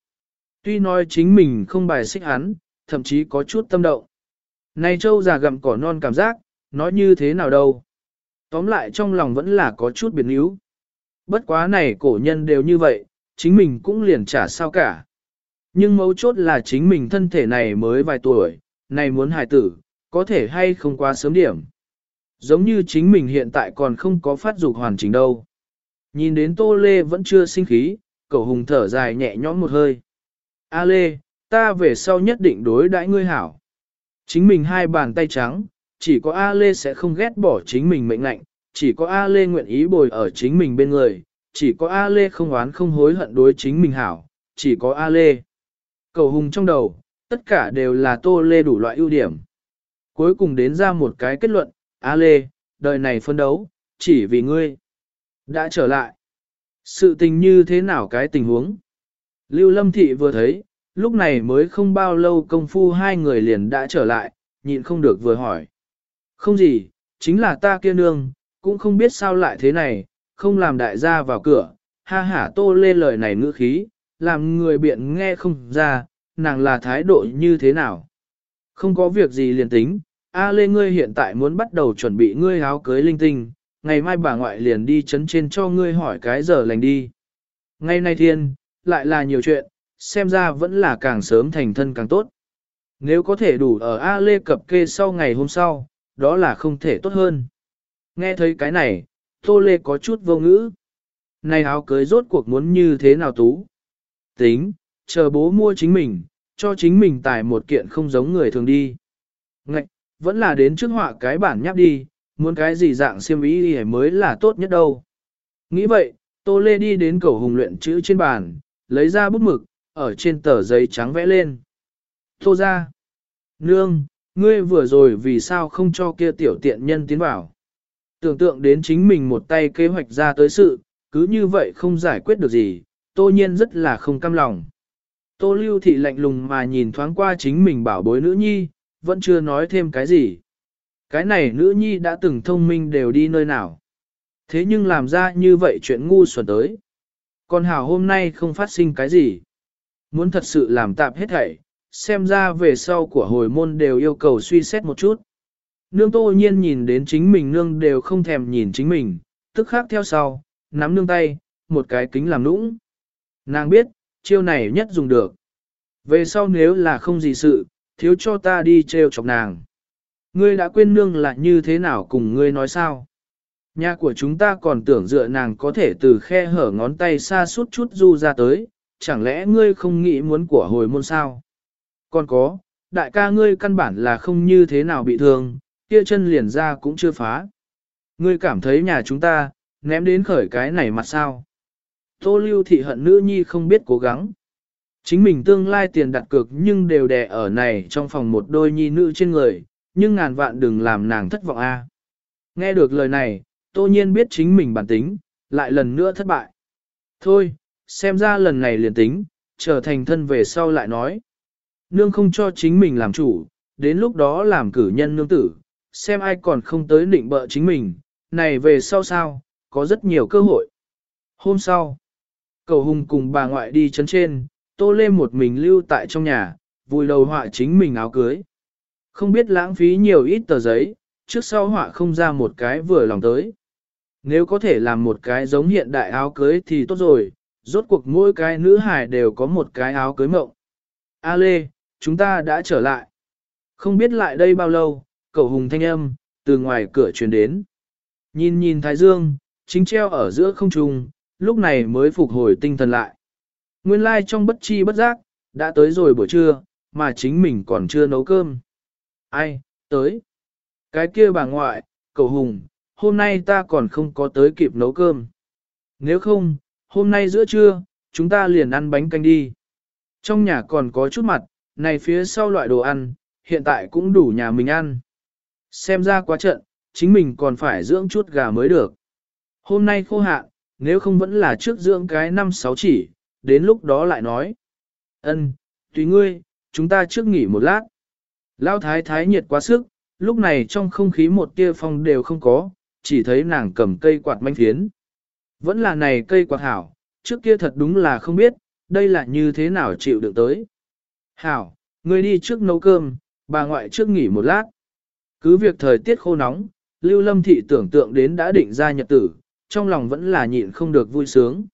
Tuy nói chính mình không bài xích hắn, thậm chí có chút tâm động. Này châu già gặm cỏ non cảm giác, nói như thế nào đâu. Tóm lại trong lòng vẫn là có chút biến yếu. Bất quá này cổ nhân đều như vậy, chính mình cũng liền trả sao cả. Nhưng mấu chốt là chính mình thân thể này mới vài tuổi, này muốn hài tử, có thể hay không quá sớm điểm. Giống như chính mình hiện tại còn không có phát dục hoàn chỉnh đâu. Nhìn đến Tô Lê vẫn chưa sinh khí, cậu hùng thở dài nhẹ nhõm một hơi. A Lê, ta về sau nhất định đối đãi ngươi hảo. Chính mình hai bàn tay trắng, chỉ có A Lê sẽ không ghét bỏ chính mình mệnh lệnh, chỉ có A Lê nguyện ý bồi ở chính mình bên người, chỉ có A Lê không oán không hối hận đối chính mình hảo, chỉ có A Lê. Cầu hùng trong đầu, tất cả đều là Tô Lê đủ loại ưu điểm. Cuối cùng đến ra một cái kết luận, A Lê, đời này phân đấu, chỉ vì ngươi. Đã trở lại. Sự tình như thế nào cái tình huống? Lưu Lâm Thị vừa thấy, lúc này mới không bao lâu công phu hai người liền đã trở lại, nhịn không được vừa hỏi. Không gì, chính là ta kia nương, cũng không biết sao lại thế này, không làm đại gia vào cửa, ha hả tô lên lời này ngữ khí, làm người biện nghe không ra, nàng là thái độ như thế nào. Không có việc gì liền tính, A Lê ngươi hiện tại muốn bắt đầu chuẩn bị ngươi áo cưới linh tinh, ngày mai bà ngoại liền đi chấn trên cho ngươi hỏi cái giờ lành đi. Ngày nay thiên, lại là nhiều chuyện, xem ra vẫn là càng sớm thành thân càng tốt. Nếu có thể đủ ở A Lê cập kê sau ngày hôm sau, đó là không thể tốt hơn. Nghe thấy cái này, Tô Lê có chút vô ngữ. Này áo cưới rốt cuộc muốn như thế nào tú? Tính, chờ bố mua chính mình, cho chính mình tải một kiện không giống người thường đi. Ngạch, vẫn là đến trước họa cái bản nháp đi, muốn cái gì dạng xiêm ý mới là tốt nhất đâu. Nghĩ vậy, Tô Lê đi đến cầu hùng luyện chữ trên bàn, lấy ra bút mực, ở trên tờ giấy trắng vẽ lên. Tô ra. Nương, ngươi vừa rồi vì sao không cho kia tiểu tiện nhân tiến vào. Tưởng tượng đến chính mình một tay kế hoạch ra tới sự, cứ như vậy không giải quyết được gì, tô nhiên rất là không cam lòng. Tô lưu thị lạnh lùng mà nhìn thoáng qua chính mình bảo bối nữ nhi, vẫn chưa nói thêm cái gì. Cái này nữ nhi đã từng thông minh đều đi nơi nào. Thế nhưng làm ra như vậy chuyện ngu xuẩn tới. Còn hảo hôm nay không phát sinh cái gì. Muốn thật sự làm tạp hết thảy, xem ra về sau của hồi môn đều yêu cầu suy xét một chút. Nương tô nhiên nhìn đến chính mình nương đều không thèm nhìn chính mình, tức khác theo sau, nắm nương tay, một cái kính làm nũng. Nàng biết, chiêu này nhất dùng được. Về sau nếu là không gì sự, thiếu cho ta đi treo chọc nàng. Ngươi đã quên nương là như thế nào cùng ngươi nói sao? Nhà của chúng ta còn tưởng dựa nàng có thể từ khe hở ngón tay xa suốt chút du ra tới, chẳng lẽ ngươi không nghĩ muốn của hồi môn sao? Còn có, đại ca ngươi căn bản là không như thế nào bị thương, kia chân liền ra cũng chưa phá. Ngươi cảm thấy nhà chúng ta, ném đến khởi cái này mặt sao? Tô lưu thị hận nữ nhi không biết cố gắng. Chính mình tương lai tiền đặt cược nhưng đều đè ở này trong phòng một đôi nhi nữ trên người, nhưng ngàn vạn đừng làm nàng thất vọng a. Nghe được lời này, tô nhiên biết chính mình bản tính, lại lần nữa thất bại. Thôi, xem ra lần này liền tính, trở thành thân về sau lại nói. Nương không cho chính mình làm chủ, đến lúc đó làm cử nhân nương tử, xem ai còn không tới định bợ chính mình, này về sau sao, có rất nhiều cơ hội. Hôm sau, cầu hùng cùng bà ngoại đi chấn trên, tô lê một mình lưu tại trong nhà, vùi đầu họa chính mình áo cưới. Không biết lãng phí nhiều ít tờ giấy, trước sau họa không ra một cái vừa lòng tới. Nếu có thể làm một cái giống hiện đại áo cưới thì tốt rồi, rốt cuộc mỗi cái nữ hài đều có một cái áo cưới mộng. A Lê, chúng ta đã trở lại. Không biết lại đây bao lâu, cậu hùng thanh âm, từ ngoài cửa truyền đến. Nhìn nhìn Thái Dương, chính treo ở giữa không trung, lúc này mới phục hồi tinh thần lại. Nguyên lai like trong bất chi bất giác, đã tới rồi buổi trưa, mà chính mình còn chưa nấu cơm. Ai, tới. Cái kia bà ngoại, cậu Hùng, hôm nay ta còn không có tới kịp nấu cơm. Nếu không, hôm nay giữa trưa, chúng ta liền ăn bánh canh đi. Trong nhà còn có chút mặt, này phía sau loại đồ ăn, hiện tại cũng đủ nhà mình ăn. Xem ra quá trận, chính mình còn phải dưỡng chút gà mới được. Hôm nay khô hạn, nếu không vẫn là trước dưỡng cái năm sáu chỉ, đến lúc đó lại nói. Ân, tùy ngươi, chúng ta trước nghỉ một lát. Lão thái thái nhiệt quá sức, lúc này trong không khí một tia phong đều không có, chỉ thấy nàng cầm cây quạt manh phiến. Vẫn là này cây quạt hảo, trước kia thật đúng là không biết, đây là như thế nào chịu được tới. Hảo, ngươi đi trước nấu cơm, bà ngoại trước nghỉ một lát. Cứ việc thời tiết khô nóng, Lưu Lâm Thị tưởng tượng đến đã định ra nhật tử, trong lòng vẫn là nhịn không được vui sướng.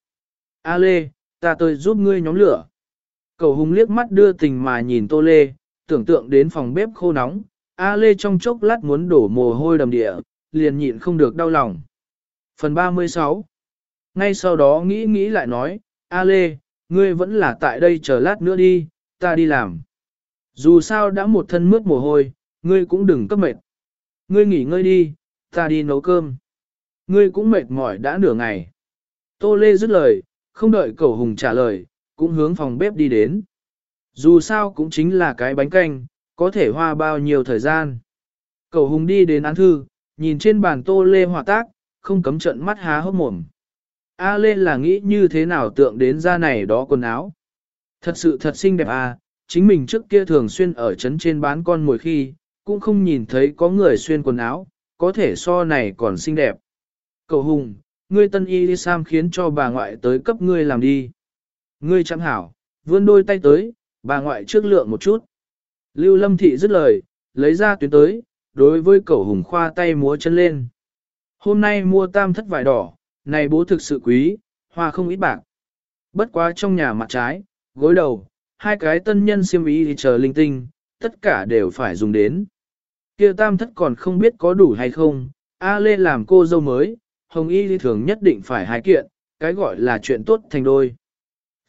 A Lê, ta tôi giúp ngươi nhóm lửa. Cầu hùng liếc mắt đưa tình mà nhìn Tô Lê, tưởng tượng đến phòng bếp khô nóng, A Lê trong chốc lát muốn đổ mồ hôi đầm địa, liền nhịn không được đau lòng. Phần 36 Ngay sau đó nghĩ nghĩ lại nói, A Lê, ngươi vẫn là tại đây chờ lát nữa đi, ta đi làm. Dù sao đã một thân mướt mồ hôi, ngươi cũng đừng cấp mệt. Ngươi nghỉ ngơi đi, ta đi nấu cơm. Ngươi cũng mệt mỏi đã nửa ngày. Tô Lê dứt lời, không đợi cậu hùng trả lời, cũng hướng phòng bếp đi đến. Dù sao cũng chính là cái bánh canh, có thể hoa bao nhiêu thời gian. Cậu hùng đi đến án thư, nhìn trên bàn Tô Lê hòa tác, không cấm trận mắt há hốc mồm. A Lê là nghĩ như thế nào tượng đến ra này đó quần áo. Thật sự thật xinh đẹp à, chính mình trước kia thường xuyên ở trấn trên bán con mồi khi, cũng không nhìn thấy có người xuyên quần áo, có thể so này còn xinh đẹp. Cậu Hùng, ngươi tân y đi sam khiến cho bà ngoại tới cấp ngươi làm đi. Ngươi chẳng hảo, vươn đôi tay tới, bà ngoại trước lượng một chút. Lưu Lâm Thị dứt lời, lấy ra tuyến tới, đối với cậu Hùng khoa tay múa chân lên. Hôm nay mua tam thất vải đỏ, này bố thực sự quý, hoa không ít bạc. Bất quá trong nhà mặt trái, gối đầu, hai cái tân nhân siêm ý thì chờ linh tinh, tất cả đều phải dùng đến. Kia tam thất còn không biết có đủ hay không, A Lê làm cô dâu mới, Hồng Y thì thường nhất định phải hai kiện, cái gọi là chuyện tốt thành đôi.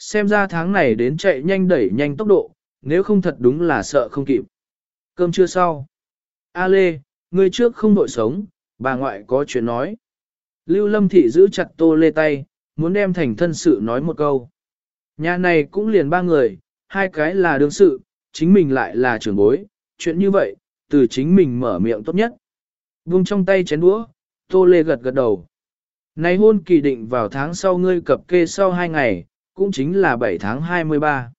Xem ra tháng này đến chạy nhanh đẩy nhanh tốc độ, nếu không thật đúng là sợ không kịp. Cơm chưa sau. A Lê, người trước không đội sống, bà ngoại có chuyện nói. Lưu Lâm Thị giữ chặt Tô Lê tay, muốn đem thành thân sự nói một câu. Nhà này cũng liền ba người, hai cái là đương sự, chính mình lại là trưởng bối, chuyện như vậy, từ chính mình mở miệng tốt nhất. Vung trong tay chén đũa, Tô Lê gật gật đầu. Này hôn kỳ định vào tháng sau ngươi cập kê sau hai ngày, cũng chính là 7 tháng 23.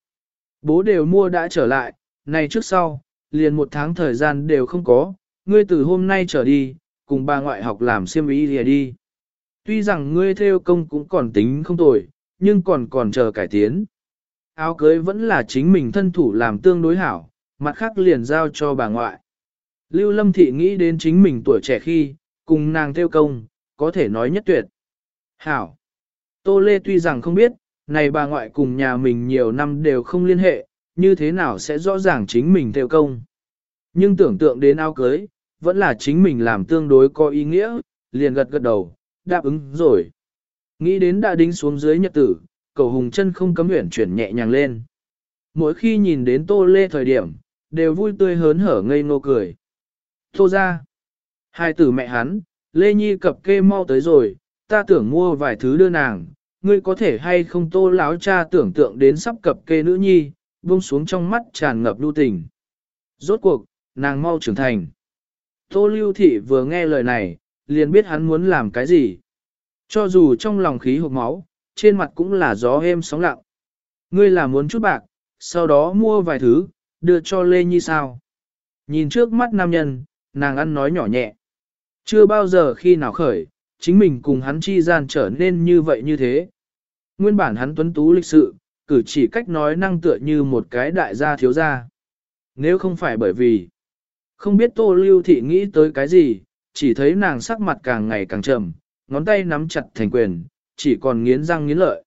Bố đều mua đã trở lại, này trước sau, liền một tháng thời gian đều không có, ngươi từ hôm nay trở đi, cùng bà ngoại học làm siêm ý lìa đi. Tuy rằng ngươi theo công cũng còn tính không tồi, nhưng còn còn chờ cải tiến. Áo cưới vẫn là chính mình thân thủ làm tương đối hảo, mặt khác liền giao cho bà ngoại. Lưu Lâm Thị nghĩ đến chính mình tuổi trẻ khi, cùng nàng theo công, có thể nói nhất tuyệt. Hảo! Tô Lê tuy rằng không biết, này bà ngoại cùng nhà mình nhiều năm đều không liên hệ, như thế nào sẽ rõ ràng chính mình theo công. Nhưng tưởng tượng đến áo cưới, vẫn là chính mình làm tương đối có ý nghĩa, liền gật gật đầu, đáp ứng rồi. Nghĩ đến đã đính xuống dưới nhật tử, cầu hùng chân không cấm nguyện chuyển nhẹ nhàng lên. Mỗi khi nhìn đến tô lê thời điểm, đều vui tươi hớn hở ngây ngô cười. Tô ra. Hai tử mẹ hắn, Lê Nhi cập kê mau tới rồi, ta tưởng mua vài thứ đưa nàng, ngươi có thể hay không tô láo cha tưởng tượng đến sắp cập kê nữ nhi, buông xuống trong mắt tràn ngập lưu tình. Rốt cuộc, nàng mau trưởng thành. Tô lưu thị vừa nghe lời này, liền biết hắn muốn làm cái gì. Cho dù trong lòng khí hộp máu, trên mặt cũng là gió êm sóng lặng. Ngươi là muốn chút bạc, sau đó mua vài thứ, đưa cho Lê Nhi sao. Nhìn trước mắt nam nhân, nàng ăn nói nhỏ nhẹ. Chưa bao giờ khi nào khởi, chính mình cùng hắn chi gian trở nên như vậy như thế. Nguyên bản hắn tuấn tú lịch sự, cử chỉ cách nói năng tựa như một cái đại gia thiếu gia. Nếu không phải bởi vì, không biết tô lưu thị nghĩ tới cái gì, chỉ thấy nàng sắc mặt càng ngày càng trầm, ngón tay nắm chặt thành quyền, chỉ còn nghiến răng nghiến lợi.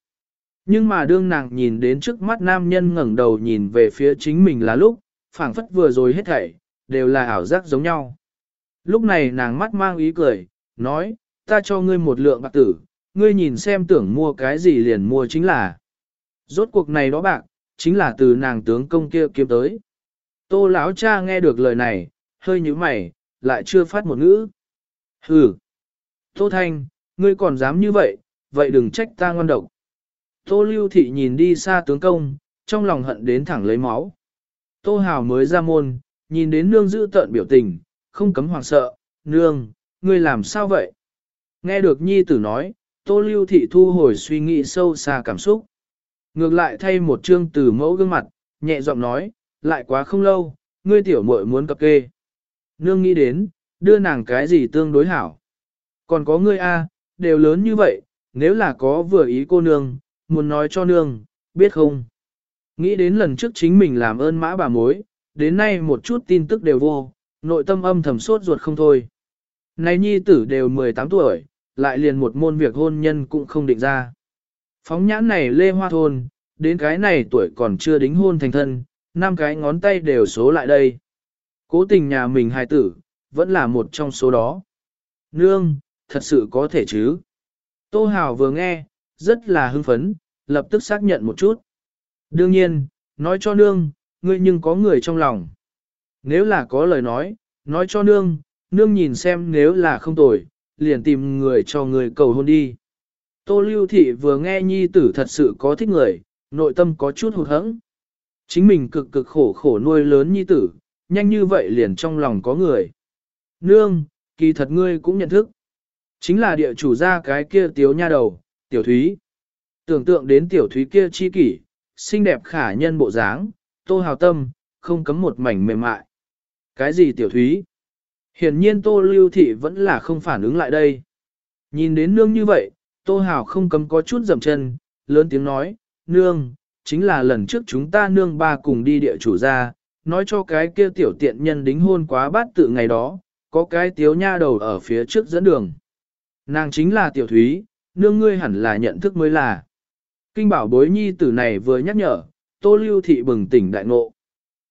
Nhưng mà đương nàng nhìn đến trước mắt nam nhân ngẩng đầu nhìn về phía chính mình là lúc, phảng phất vừa rồi hết thảy, đều là ảo giác giống nhau. Lúc này nàng mắt mang ý cười, nói, ta cho ngươi một lượng bạc tử, ngươi nhìn xem tưởng mua cái gì liền mua chính là. Rốt cuộc này đó bạc, chính là từ nàng tướng công kia kiếm tới. Tô lão cha nghe được lời này, hơi như mày, lại chưa phát một ngữ. Hừ. Tô Thanh, ngươi còn dám như vậy, vậy đừng trách ta ngoan độc. Tô Lưu Thị nhìn đi xa tướng công, trong lòng hận đến thẳng lấy máu. Tô Hào mới ra môn, nhìn đến nương giữ tợn biểu tình, không cấm hoàng sợ, nương, ngươi làm sao vậy? Nghe được nhi tử nói, Tô Lưu Thị thu hồi suy nghĩ sâu xa cảm xúc. Ngược lại thay một chương từ mẫu gương mặt, nhẹ giọng nói, lại quá không lâu, ngươi tiểu muội muốn cập kê. Nương nghĩ đến, đưa nàng cái gì tương đối hảo. Còn có ngươi a, đều lớn như vậy, nếu là có vừa ý cô nương, muốn nói cho nương, biết không? Nghĩ đến lần trước chính mình làm ơn mã bà mối, đến nay một chút tin tức đều vô, nội tâm âm thầm sốt ruột không thôi. Này nhi tử đều 18 tuổi, lại liền một môn việc hôn nhân cũng không định ra. Phóng nhãn này lê hoa thôn, đến cái này tuổi còn chưa đính hôn thành thân, năm cái ngón tay đều số lại đây. Cố tình nhà mình hài tử, vẫn là một trong số đó. Nương, thật sự có thể chứ. Tô Hào vừa nghe, rất là hưng phấn, lập tức xác nhận một chút. Đương nhiên, nói cho nương, ngươi nhưng có người trong lòng. Nếu là có lời nói, nói cho nương, nương nhìn xem nếu là không tồi, liền tìm người cho người cầu hôn đi. Tô Lưu Thị vừa nghe nhi tử thật sự có thích người, nội tâm có chút hụt hẫng. Chính mình cực cực khổ khổ nuôi lớn nhi tử, nhanh như vậy liền trong lòng có người. Nương, kỳ thật ngươi cũng nhận thức. Chính là địa chủ gia cái kia tiếu nha đầu, tiểu thúy. Tưởng tượng đến tiểu thúy kia chi kỷ, xinh đẹp khả nhân bộ dáng, tô hào tâm, không cấm một mảnh mềm mại. Cái gì tiểu thúy? Hiển nhiên tô lưu thị vẫn là không phản ứng lại đây. Nhìn đến nương như vậy, tô hảo không cấm có chút dậm chân, lớn tiếng nói, nương, chính là lần trước chúng ta nương ba cùng đi địa chủ ra, nói cho cái kia tiểu tiện nhân đính hôn quá bát tự ngày đó, có cái tiếu nha đầu ở phía trước dẫn đường. Nàng chính là tiểu thúy, nương ngươi hẳn là nhận thức mới là. Kinh bảo bối nhi tử này vừa nhắc nhở, tô lưu thị bừng tỉnh đại ngộ.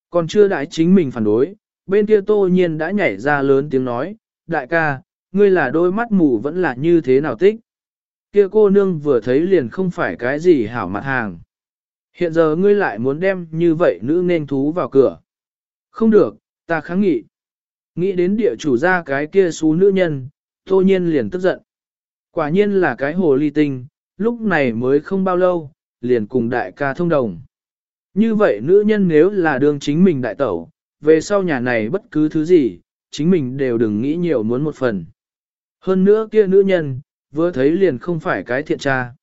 Còn chưa đại chính mình phản đối, bên kia tô nhiên đã nhảy ra lớn tiếng nói, đại ca, ngươi là đôi mắt mù vẫn là như thế nào tích. Kia cô nương vừa thấy liền không phải cái gì hảo mặt hàng. Hiện giờ ngươi lại muốn đem như vậy nữ nên thú vào cửa. Không được, ta kháng nghị. Nghĩ đến địa chủ ra cái kia xú nữ nhân, tô nhiên liền tức giận. Quả nhiên là cái hồ ly tinh, lúc này mới không bao lâu, liền cùng đại ca thông đồng. Như vậy nữ nhân nếu là đương chính mình đại tẩu, về sau nhà này bất cứ thứ gì, chính mình đều đừng nghĩ nhiều muốn một phần. Hơn nữa kia nữ nhân, vừa thấy liền không phải cái thiện tra.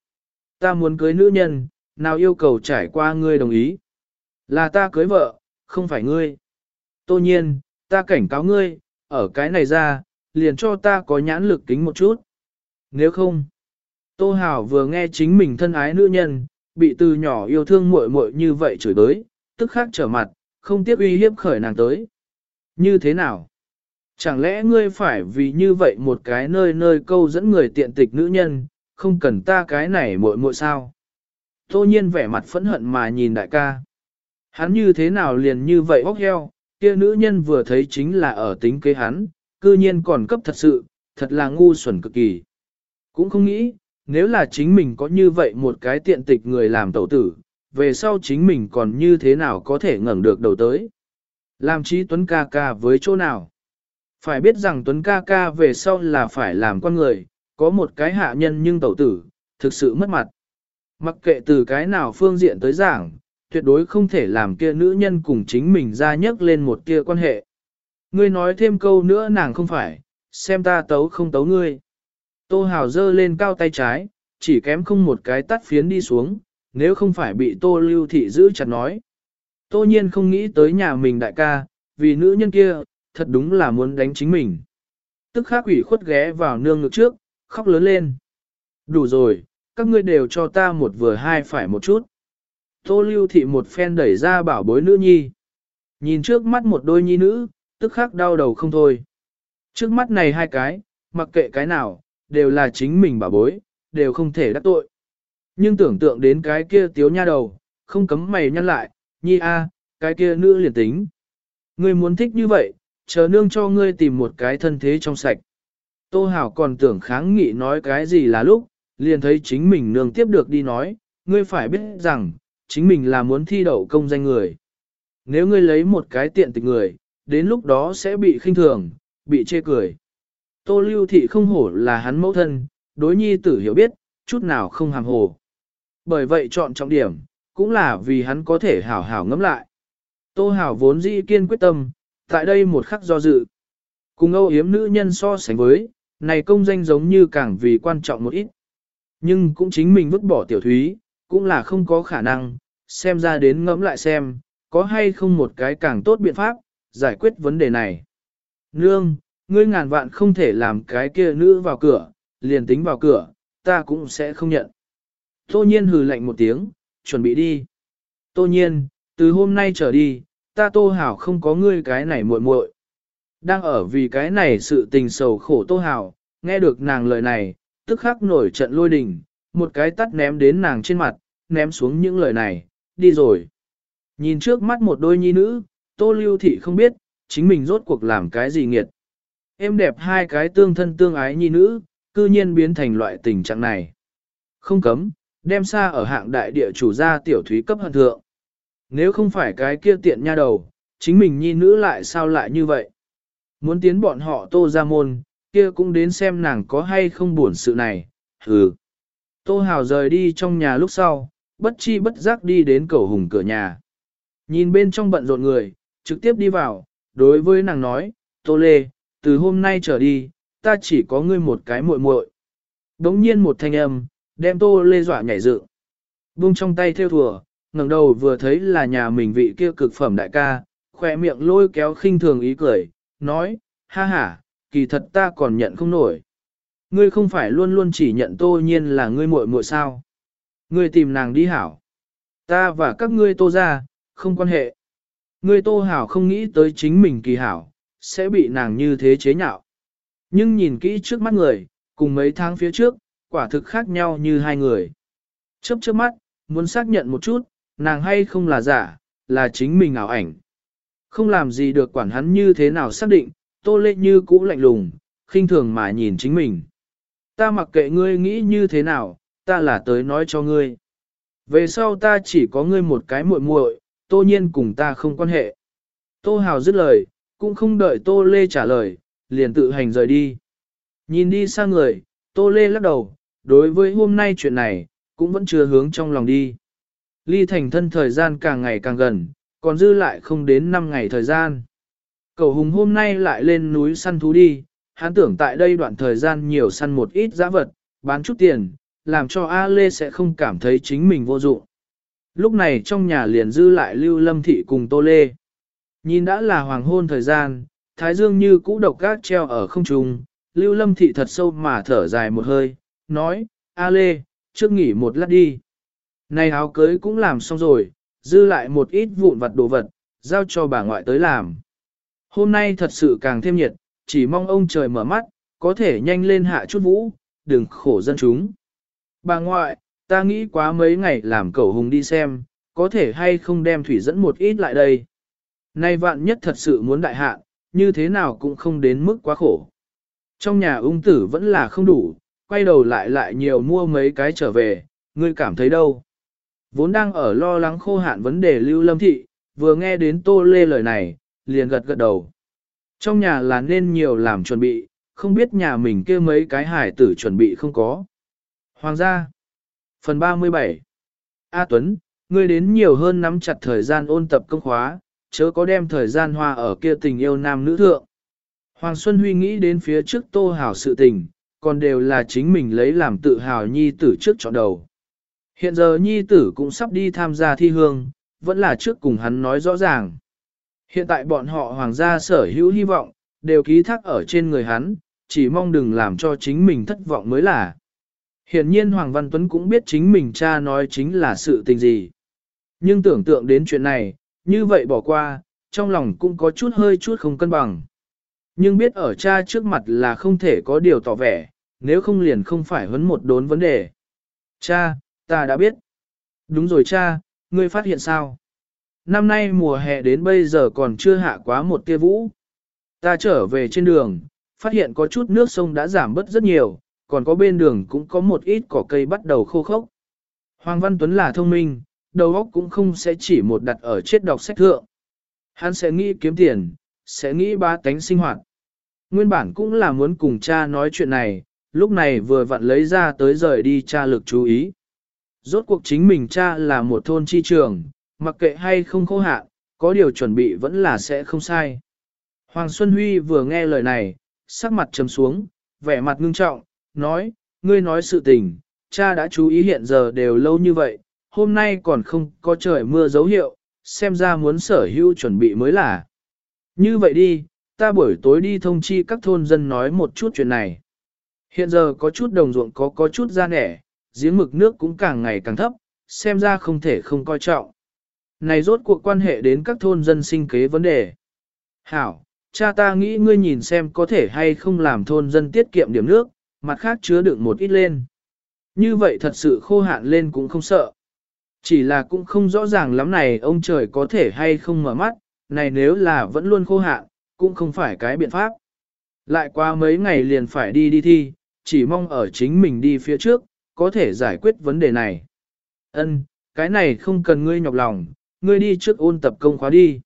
Ta muốn cưới nữ nhân, nào yêu cầu trải qua ngươi đồng ý. Là ta cưới vợ, không phải ngươi. Tô nhiên, ta cảnh cáo ngươi, ở cái này ra, liền cho ta có nhãn lực kính một chút. Nếu không, Tô Hảo vừa nghe chính mình thân ái nữ nhân, bị từ nhỏ yêu thương muội muội như vậy chửi đới, tức khắc trở mặt, không tiếp uy hiếp khởi nàng tới. Như thế nào? Chẳng lẽ ngươi phải vì như vậy một cái nơi nơi câu dẫn người tiện tịch nữ nhân, không cần ta cái này muội muội sao? Tô nhiên vẻ mặt phẫn hận mà nhìn đại ca. Hắn như thế nào liền như vậy hóc heo, kia nữ nhân vừa thấy chính là ở tính kế hắn, cư nhiên còn cấp thật sự, thật là ngu xuẩn cực kỳ. Cũng không nghĩ, nếu là chính mình có như vậy một cái tiện tịch người làm tẩu tử, về sau chính mình còn như thế nào có thể ngẩng được đầu tới. Làm trí Tuấn ca ca với chỗ nào? Phải biết rằng Tuấn ca ca về sau là phải làm con người, có một cái hạ nhân nhưng tẩu tử, thực sự mất mặt. Mặc kệ từ cái nào phương diện tới giảng, tuyệt đối không thể làm kia nữ nhân cùng chính mình ra nhấc lên một kia quan hệ. Ngươi nói thêm câu nữa nàng không phải, xem ta tấu không tấu ngươi. Tô Hào giơ lên cao tay trái, chỉ kém không một cái tắt phiến đi xuống, nếu không phải bị Tô Lưu Thị giữ chặt nói. Tô nhiên không nghĩ tới nhà mình đại ca, vì nữ nhân kia, thật đúng là muốn đánh chính mình. Tức khắc ủy khuất ghé vào nương ngực trước, khóc lớn lên. Đủ rồi, các ngươi đều cho ta một vừa hai phải một chút. Tô lưu thị một phen đẩy ra bảo bối nữ nhi. Nhìn trước mắt một đôi nhi nữ, tức khắc đau đầu không thôi. Trước mắt này hai cái, mặc kệ cái nào, đều là chính mình bảo bối, đều không thể đắc tội. Nhưng tưởng tượng đến cái kia tiếu nha đầu, không cấm mày nhăn lại, nhi a, cái kia nữ liền tính. Ngươi muốn thích như vậy, chờ nương cho ngươi tìm một cái thân thế trong sạch. Tô Hảo còn tưởng kháng nghị nói cái gì là lúc, liền thấy chính mình nương tiếp được đi nói, ngươi phải biết rằng, chính mình là muốn thi đậu công danh người. Nếu ngươi lấy một cái tiện tịch người, đến lúc đó sẽ bị khinh thường, bị chê cười. Tô lưu thị không hổ là hắn mẫu thân, đối nhi tử hiểu biết, chút nào không hàm hồ. Bởi vậy chọn trọng điểm, cũng là vì hắn có thể hảo hảo ngẫm lại. Tô hảo vốn dĩ kiên quyết tâm, tại đây một khắc do dự. Cùng âu yếm nữ nhân so sánh với, này công danh giống như càng vì quan trọng một ít. Nhưng cũng chính mình vứt bỏ tiểu thúy, cũng là không có khả năng, xem ra đến ngẫm lại xem, có hay không một cái càng tốt biện pháp, giải quyết vấn đề này. Nương, ngươi ngàn vạn không thể làm cái kia nữ vào cửa, liền tính vào cửa, ta cũng sẽ không nhận. Tô nhiên hừ lạnh một tiếng, chuẩn bị đi. Tô nhiên, từ hôm nay trở đi, ta tô hảo không có ngươi cái này muội muội. Đang ở vì cái này sự tình sầu khổ tô hảo, nghe được nàng lời này, tức khắc nổi trận lôi đình, một cái tắt ném đến nàng trên mặt, ném xuống những lời này, đi rồi. Nhìn trước mắt một đôi nhi nữ, tô lưu thị không biết, chính mình rốt cuộc làm cái gì nghiệt. Em đẹp hai cái tương thân tương ái nhi nữ, cư nhiên biến thành loại tình trạng này. Không cấm, đem xa ở hạng đại địa chủ gia tiểu thúy cấp hận thượng. Nếu không phải cái kia tiện nha đầu, chính mình nhi nữ lại sao lại như vậy? Muốn tiến bọn họ tô ra môn, kia cũng đến xem nàng có hay không buồn sự này, hừ. Tô Hào rời đi trong nhà lúc sau, bất chi bất giác đi đến cầu hùng cửa nhà. Nhìn bên trong bận rộn người, trực tiếp đi vào, đối với nàng nói, Tô Lê, từ hôm nay trở đi, ta chỉ có ngươi một cái muội muội. Đống nhiên một thanh âm, đem Tô Lê dọa nhảy dựng. vung trong tay theo thùa, ngẩng đầu vừa thấy là nhà mình vị kia cực phẩm đại ca, khỏe miệng lôi kéo khinh thường ý cười, nói, ha ha, kỳ thật ta còn nhận không nổi. Ngươi không phải luôn luôn chỉ nhận tô nhiên là ngươi muội muội sao. Ngươi tìm nàng đi hảo. Ta và các ngươi tô ra, không quan hệ. Ngươi tô hảo không nghĩ tới chính mình kỳ hảo, sẽ bị nàng như thế chế nhạo. Nhưng nhìn kỹ trước mắt người, cùng mấy tháng phía trước, quả thực khác nhau như hai người. Chớp chớp mắt, muốn xác nhận một chút, nàng hay không là giả, là chính mình ảo ảnh. Không làm gì được quản hắn như thế nào xác định, tô lệ như cũ lạnh lùng, khinh thường mà nhìn chính mình. Ta mặc kệ ngươi nghĩ như thế nào, ta là tới nói cho ngươi. Về sau ta chỉ có ngươi một cái muội muội, tô nhiên cùng ta không quan hệ. Tô Hào dứt lời, cũng không đợi Tô Lê trả lời, liền tự hành rời đi. Nhìn đi xa người, Tô Lê lắc đầu, đối với hôm nay chuyện này, cũng vẫn chưa hướng trong lòng đi. Ly thành thân thời gian càng ngày càng gần, còn dư lại không đến 5 ngày thời gian. Cầu hùng hôm nay lại lên núi săn thú đi, hắn tưởng tại đây đoạn thời gian nhiều săn một ít giá vật, bán chút tiền, làm cho A Lê sẽ không cảm thấy chính mình vô dụng. Lúc này trong nhà liền dư lại Lưu Lâm Thị cùng Tô Lê. Nhìn đã là hoàng hôn thời gian, Thái Dương như cũ độc gác treo ở không trung, Lưu Lâm Thị thật sâu mà thở dài một hơi, nói, A Lê, trước nghỉ một lát đi. Này áo cưới cũng làm xong rồi, dư lại một ít vụn vặt đồ vật, giao cho bà ngoại tới làm. Hôm nay thật sự càng thêm nhiệt, chỉ mong ông trời mở mắt, có thể nhanh lên hạ chút vũ, đừng khổ dân chúng. Bà ngoại, ta nghĩ quá mấy ngày làm cẩu hùng đi xem, có thể hay không đem thủy dẫn một ít lại đây. Nay vạn nhất thật sự muốn đại hạ, như thế nào cũng không đến mức quá khổ. Trong nhà ung tử vẫn là không đủ, quay đầu lại lại nhiều mua mấy cái trở về, ngươi cảm thấy đâu. Vốn đang ở lo lắng khô hạn vấn đề lưu lâm thị, vừa nghe đến tô lê lời này, liền gật gật đầu. Trong nhà là nên nhiều làm chuẩn bị, không biết nhà mình kia mấy cái hải tử chuẩn bị không có. Hoàng gia. Phần 37. A Tuấn, ngươi đến nhiều hơn nắm chặt thời gian ôn tập công khóa, chớ có đem thời gian hoa ở kia tình yêu nam nữ thượng. Hoàng Xuân Huy nghĩ đến phía trước tô hảo sự tình, còn đều là chính mình lấy làm tự hào nhi tử trước chọn đầu. Hiện giờ nhi tử cũng sắp đi tham gia thi hương, vẫn là trước cùng hắn nói rõ ràng. Hiện tại bọn họ hoàng gia sở hữu hy vọng, đều ký thác ở trên người hắn, chỉ mong đừng làm cho chính mình thất vọng mới là. Hiện nhiên Hoàng Văn Tuấn cũng biết chính mình cha nói chính là sự tình gì. Nhưng tưởng tượng đến chuyện này, như vậy bỏ qua, trong lòng cũng có chút hơi chút không cân bằng. Nhưng biết ở cha trước mặt là không thể có điều tỏ vẻ, nếu không liền không phải huấn một đốn vấn đề. Cha, ta đã biết. Đúng rồi cha, ngươi phát hiện sao? Năm nay mùa hè đến bây giờ còn chưa hạ quá một tia vũ. Ta trở về trên đường, phát hiện có chút nước sông đã giảm bớt rất nhiều, còn có bên đường cũng có một ít cỏ cây bắt đầu khô khốc. Hoàng Văn Tuấn là thông minh, đầu óc cũng không sẽ chỉ một đặt ở chết đọc sách thượng. Hắn sẽ nghĩ kiếm tiền, sẽ nghĩ ba tánh sinh hoạt. Nguyên bản cũng là muốn cùng cha nói chuyện này, lúc này vừa vặn lấy ra tới rời đi cha lực chú ý. Rốt cuộc chính mình cha là một thôn chi trường, mặc kệ hay không khô hạn, có điều chuẩn bị vẫn là sẽ không sai. Hoàng Xuân Huy vừa nghe lời này, sắc mặt trầm xuống, vẻ mặt ngưng trọng, nói, ngươi nói sự tình, cha đã chú ý hiện giờ đều lâu như vậy, hôm nay còn không có trời mưa dấu hiệu, xem ra muốn sở hữu chuẩn bị mới là. Như vậy đi, ta buổi tối đi thông chi các thôn dân nói một chút chuyện này. Hiện giờ có chút đồng ruộng có có chút ra nẻ, giếng mực nước cũng càng ngày càng thấp, xem ra không thể không coi trọng. Này rốt cuộc quan hệ đến các thôn dân sinh kế vấn đề. Hảo, cha ta nghĩ ngươi nhìn xem có thể hay không làm thôn dân tiết kiệm điểm nước, mặt khác chứa đựng một ít lên. Như vậy thật sự khô hạn lên cũng không sợ. Chỉ là cũng không rõ ràng lắm này ông trời có thể hay không mở mắt, này nếu là vẫn luôn khô hạn, cũng không phải cái biện pháp. Lại qua mấy ngày liền phải đi đi thi, chỉ mong ở chính mình đi phía trước, có thể giải quyết vấn đề này. Ân, cái này không cần ngươi nhọc lòng, ngươi đi trước ôn tập công khóa đi.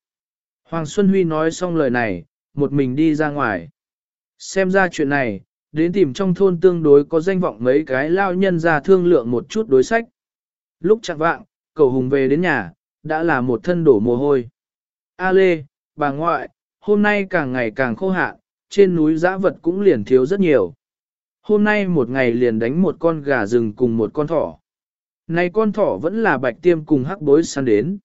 Hoàng Xuân Huy nói xong lời này, một mình đi ra ngoài. Xem ra chuyện này, đến tìm trong thôn tương đối có danh vọng mấy cái lao nhân ra thương lượng một chút đối sách. Lúc chặn vạng, cầu hùng về đến nhà, đã là một thân đổ mồ hôi. A Lê, bà ngoại, hôm nay càng ngày càng khô hạn, trên núi giã vật cũng liền thiếu rất nhiều. Hôm nay một ngày liền đánh một con gà rừng cùng một con thỏ. Này con thỏ vẫn là bạch tiêm cùng hắc bối săn đến.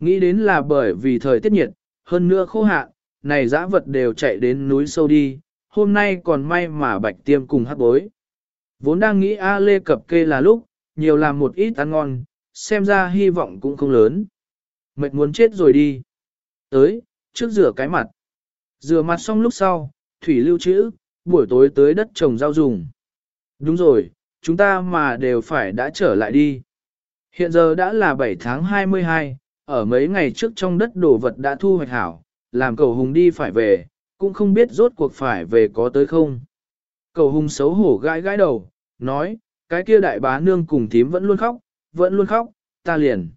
Nghĩ đến là bởi vì thời tiết nhiệt, hơn nữa khô hạn, này dã vật đều chạy đến núi sâu đi, hôm nay còn may mà bạch tiêm cùng hắc bối. Vốn đang nghĩ A Lê cập kê là lúc, nhiều làm một ít ăn ngon, xem ra hy vọng cũng không lớn. Mệt muốn chết rồi đi. Tới, trước rửa cái mặt. Rửa mặt xong lúc sau, thủy lưu trữ, buổi tối tới đất trồng rau dùng. Đúng rồi, chúng ta mà đều phải đã trở lại đi. Hiện giờ đã là 7 tháng 22, ở mấy ngày trước trong đất đồ vật đã thu hoạch hảo, làm cầu hùng đi phải về, cũng không biết rốt cuộc phải về có tới không. Cầu hùng xấu hổ gãi gãi đầu, nói, cái kia đại bá nương cùng thím vẫn luôn khóc, vẫn luôn khóc, ta liền.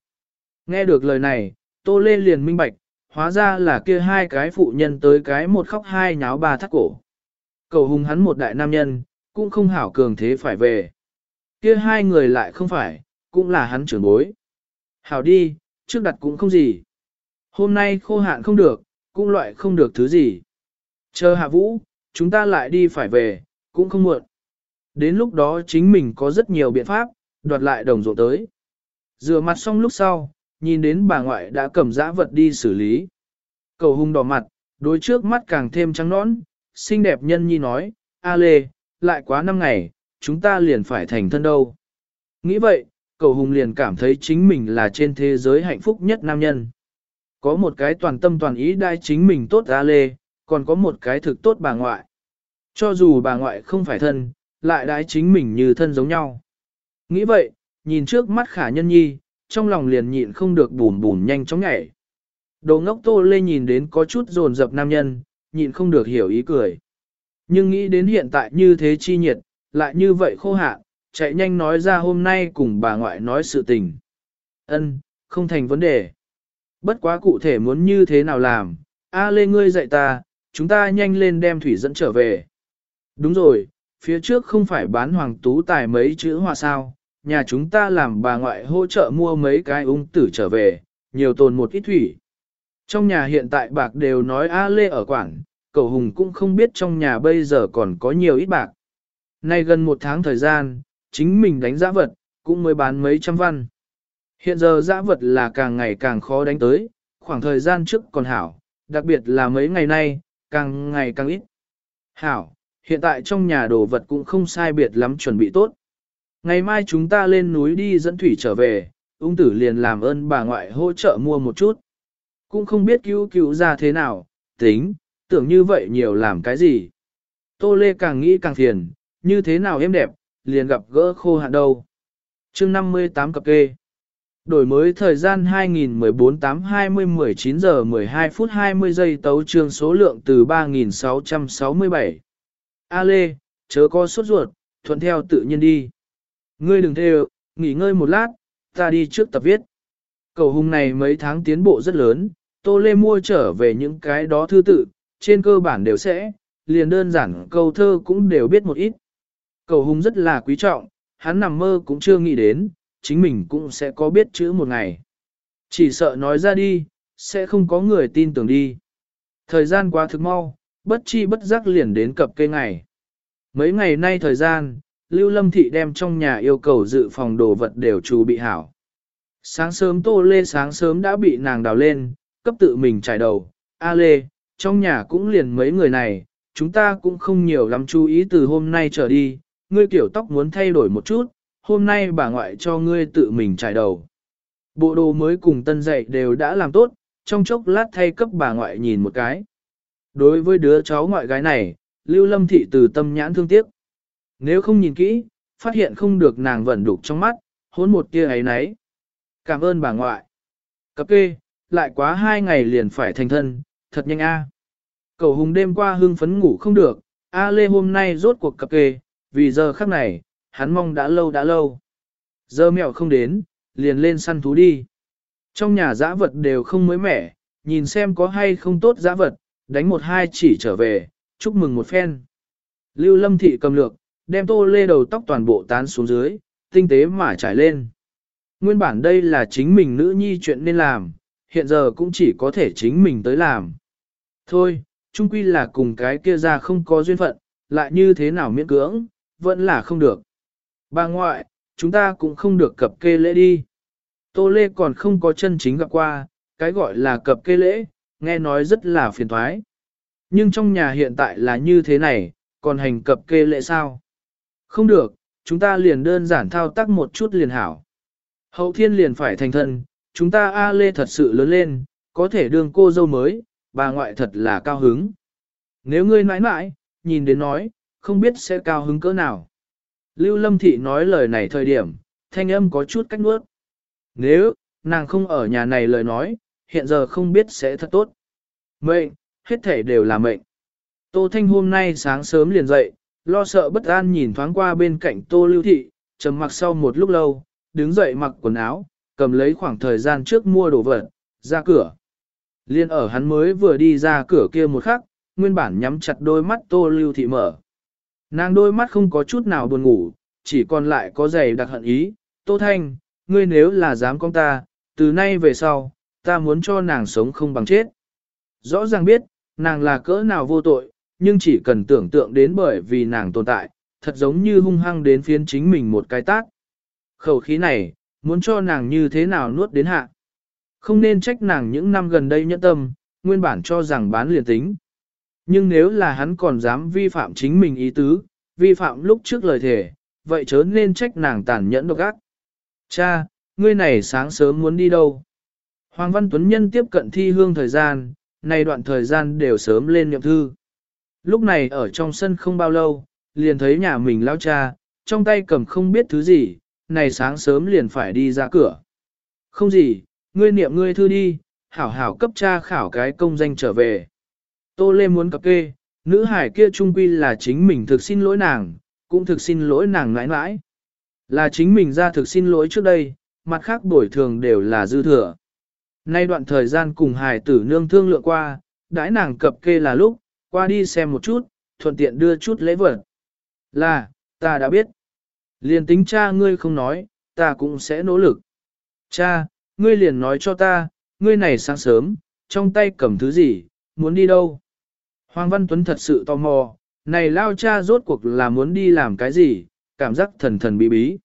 Nghe được lời này, tô lê liền minh bạch, hóa ra là kia hai cái phụ nhân tới cái một khóc hai nháo ba thắt cổ. Cầu hùng hắn một đại nam nhân, cũng không hảo cường thế phải về. Kia hai người lại không phải, cũng là hắn trưởng bối. Hảo đi, trước đặt cũng không gì. Hôm nay khô hạn không được, cũng loại không được thứ gì. Chờ hạ vũ, chúng ta lại đi phải về, cũng không muộn. Đến lúc đó chính mình có rất nhiều biện pháp, đoạt lại đồng ruộng tới. Rửa mặt xong lúc sau, nhìn đến bà ngoại đã cầm dã vật đi xử lý. Cầu hung đỏ mặt, đối trước mắt càng thêm trắng nõn, xinh đẹp nhân nhi nói, A Lê, lại quá năm ngày, chúng ta liền phải thành thân đâu. Nghĩ vậy, cầu hùng liền cảm thấy chính mình là trên thế giới hạnh phúc nhất nam nhân. Có một cái toàn tâm toàn ý đai chính mình tốt A Lê, còn có một cái thực tốt bà ngoại. Cho dù bà ngoại không phải thân, lại đái chính mình như thân giống nhau. Nghĩ vậy, nhìn trước mắt khả nhân nhi, trong lòng liền nhịn không được bùn bùn nhanh chóng nhảy. Đồ ngốc tô lê nhìn đến có chút dồn dập nam nhân, nhịn không được hiểu ý cười. Nhưng nghĩ đến hiện tại như thế chi nhiệt, lại như vậy khô hạn, chạy nhanh nói ra hôm nay cùng bà ngoại nói sự tình. Ân, không thành vấn đề. Bất quá cụ thể muốn như thế nào làm, A Lê ngươi dạy ta, chúng ta nhanh lên đem thủy dẫn trở về. Đúng rồi, phía trước không phải bán hoàng tú tài mấy chữ hoa sao, nhà chúng ta làm bà ngoại hỗ trợ mua mấy cái ung tử trở về, nhiều tồn một ít thủy. Trong nhà hiện tại bạc đều nói A Lê ở quảng, cậu Hùng cũng không biết trong nhà bây giờ còn có nhiều ít bạc. Nay gần một tháng thời gian, chính mình đánh giã vật, cũng mới bán mấy trăm văn. Hiện giờ giã vật là càng ngày càng khó đánh tới, khoảng thời gian trước còn hảo, đặc biệt là mấy ngày nay, càng ngày càng ít. Hảo, hiện tại trong nhà đồ vật cũng không sai biệt lắm chuẩn bị tốt. Ngày mai chúng ta lên núi đi dẫn thủy trở về, ung tử liền làm ơn bà ngoại hỗ trợ mua một chút. Cũng không biết cứu cứu ra thế nào, tính, tưởng như vậy nhiều làm cái gì. Tô Lê càng nghĩ càng phiền, như thế nào em đẹp, liền gặp gỡ khô hạn đâu. chương 58 cập kê. Đổi mới thời gian 2014 8 20 19 giờ 12 phút 20 giây tấu trương số lượng từ 3.667. A Lê, chớ có sốt ruột, thuận theo tự nhiên đi. Ngươi đừng theo, nghỉ ngơi một lát, ta đi trước tập viết. Cầu hùng này mấy tháng tiến bộ rất lớn, Tô Lê mua trở về những cái đó thư tự, trên cơ bản đều sẽ, liền đơn giản câu thơ cũng đều biết một ít. Cầu hùng rất là quý trọng, hắn nằm mơ cũng chưa nghĩ đến, chính mình cũng sẽ có biết chữ một ngày. Chỉ sợ nói ra đi, sẽ không có người tin tưởng đi. Thời gian quá thực mau, bất chi bất giác liền đến cập cây ngày. Mấy ngày nay thời gian, Lưu Lâm Thị đem trong nhà yêu cầu dự phòng đồ vật đều chú bị hảo. Sáng sớm Tô Lê sáng sớm đã bị nàng đào lên, cấp tự mình trải đầu. A Lê, trong nhà cũng liền mấy người này, chúng ta cũng không nhiều lắm chú ý từ hôm nay trở đi, ngươi kiểu tóc muốn thay đổi một chút, hôm nay bà ngoại cho ngươi tự mình trải đầu. Bộ đồ mới cùng tân dạy đều đã làm tốt, trong chốc lát thay cấp bà ngoại nhìn một cái. Đối với đứa cháu ngoại gái này, Lưu Lâm Thị từ tâm nhãn thương tiếc. Nếu không nhìn kỹ, phát hiện không được nàng vẫn đục trong mắt, hôn một tia ấy nấy. Cảm ơn bà ngoại. Cập kê, lại quá hai ngày liền phải thành thân, thật nhanh a. Cầu hùng đêm qua hưng phấn ngủ không được, A Lê hôm nay rốt cuộc cập kê, vì giờ khắc này, hắn mong đã lâu đã lâu. Giờ mẹo không đến, liền lên săn thú đi. Trong nhà dã vật đều không mới mẻ, nhìn xem có hay không tốt dã vật, đánh một hai chỉ trở về, chúc mừng một phen. Lưu Lâm Thị cầm lược, đem tô lê đầu tóc toàn bộ tán xuống dưới, tinh tế mà trải lên. Nguyên bản đây là chính mình nữ nhi chuyện nên làm, hiện giờ cũng chỉ có thể chính mình tới làm. Thôi, chung quy là cùng cái kia ra không có duyên phận, lại như thế nào miễn cưỡng, vẫn là không được. Bà ngoại, chúng ta cũng không được cập kê lễ đi. Tô Lê còn không có chân chính gặp qua, cái gọi là cập kê lễ, nghe nói rất là phiền thoái. Nhưng trong nhà hiện tại là như thế này, còn hành cập kê lễ sao? Không được, chúng ta liền đơn giản thao tác một chút liền hảo. Hậu thiên liền phải thành thân, chúng ta A Lê thật sự lớn lên, có thể đương cô dâu mới, bà ngoại thật là cao hứng. Nếu ngươi nãi mãi, nhìn đến nói, không biết sẽ cao hứng cỡ nào. Lưu Lâm Thị nói lời này thời điểm, thanh âm có chút cách nuốt. Nếu, nàng không ở nhà này lời nói, hiện giờ không biết sẽ thật tốt. Mệnh, hết thể đều là mệnh. Tô Thanh hôm nay sáng sớm liền dậy, lo sợ bất an nhìn thoáng qua bên cạnh Tô Lưu Thị, trầm mặc sau một lúc lâu, đứng dậy mặc quần áo, cầm lấy khoảng thời gian trước mua đồ vật, ra cửa. Liên ở hắn mới vừa đi ra cửa kia một khắc, nguyên bản nhắm chặt đôi mắt Tô Lưu Thị mở. Nàng đôi mắt không có chút nào buồn ngủ, chỉ còn lại có giày đặc hận ý. Tô Thanh, ngươi nếu là dám con ta, từ nay về sau, ta muốn cho nàng sống không bằng chết. Rõ ràng biết, nàng là cỡ nào vô tội, nhưng chỉ cần tưởng tượng đến bởi vì nàng tồn tại, thật giống như hung hăng đến phiến chính mình một cái tác. Khẩu khí này, muốn cho nàng như thế nào nuốt đến hạ. Không nên trách nàng những năm gần đây nhẫn tâm, nguyên bản cho rằng bán liền tính. Nhưng nếu là hắn còn dám vi phạm chính mình ý tứ, vi phạm lúc trước lời thề, vậy chớ nên trách nàng tàn nhẫn độc ác. Cha, ngươi này sáng sớm muốn đi đâu? Hoàng Văn Tuấn Nhân tiếp cận thi hương thời gian, này đoạn thời gian đều sớm lên nhậm thư. Lúc này ở trong sân không bao lâu, liền thấy nhà mình lao cha, trong tay cầm không biết thứ gì, này sáng sớm liền phải đi ra cửa. Không gì, ngươi niệm ngươi thư đi, hảo hảo cấp cha khảo cái công danh trở về. Tô Lê muốn cập kê, nữ hải kia trung quy là chính mình thực xin lỗi nàng, cũng thực xin lỗi nàng ngãi ngãi. Là chính mình ra thực xin lỗi trước đây, mặt khác bồi thường đều là dư thừa. Nay đoạn thời gian cùng hải tử nương thương lượng qua, đãi nàng cập kê là lúc, qua đi xem một chút, thuận tiện đưa chút lễ vật. Là, ta đã biết. Liền tính cha ngươi không nói, ta cũng sẽ nỗ lực. Cha, ngươi liền nói cho ta, ngươi này sáng sớm, trong tay cầm thứ gì, muốn đi đâu? Hoàng Văn Tuấn thật sự tò mò, này lao cha rốt cuộc là muốn đi làm cái gì, cảm giác thần thần bí bí.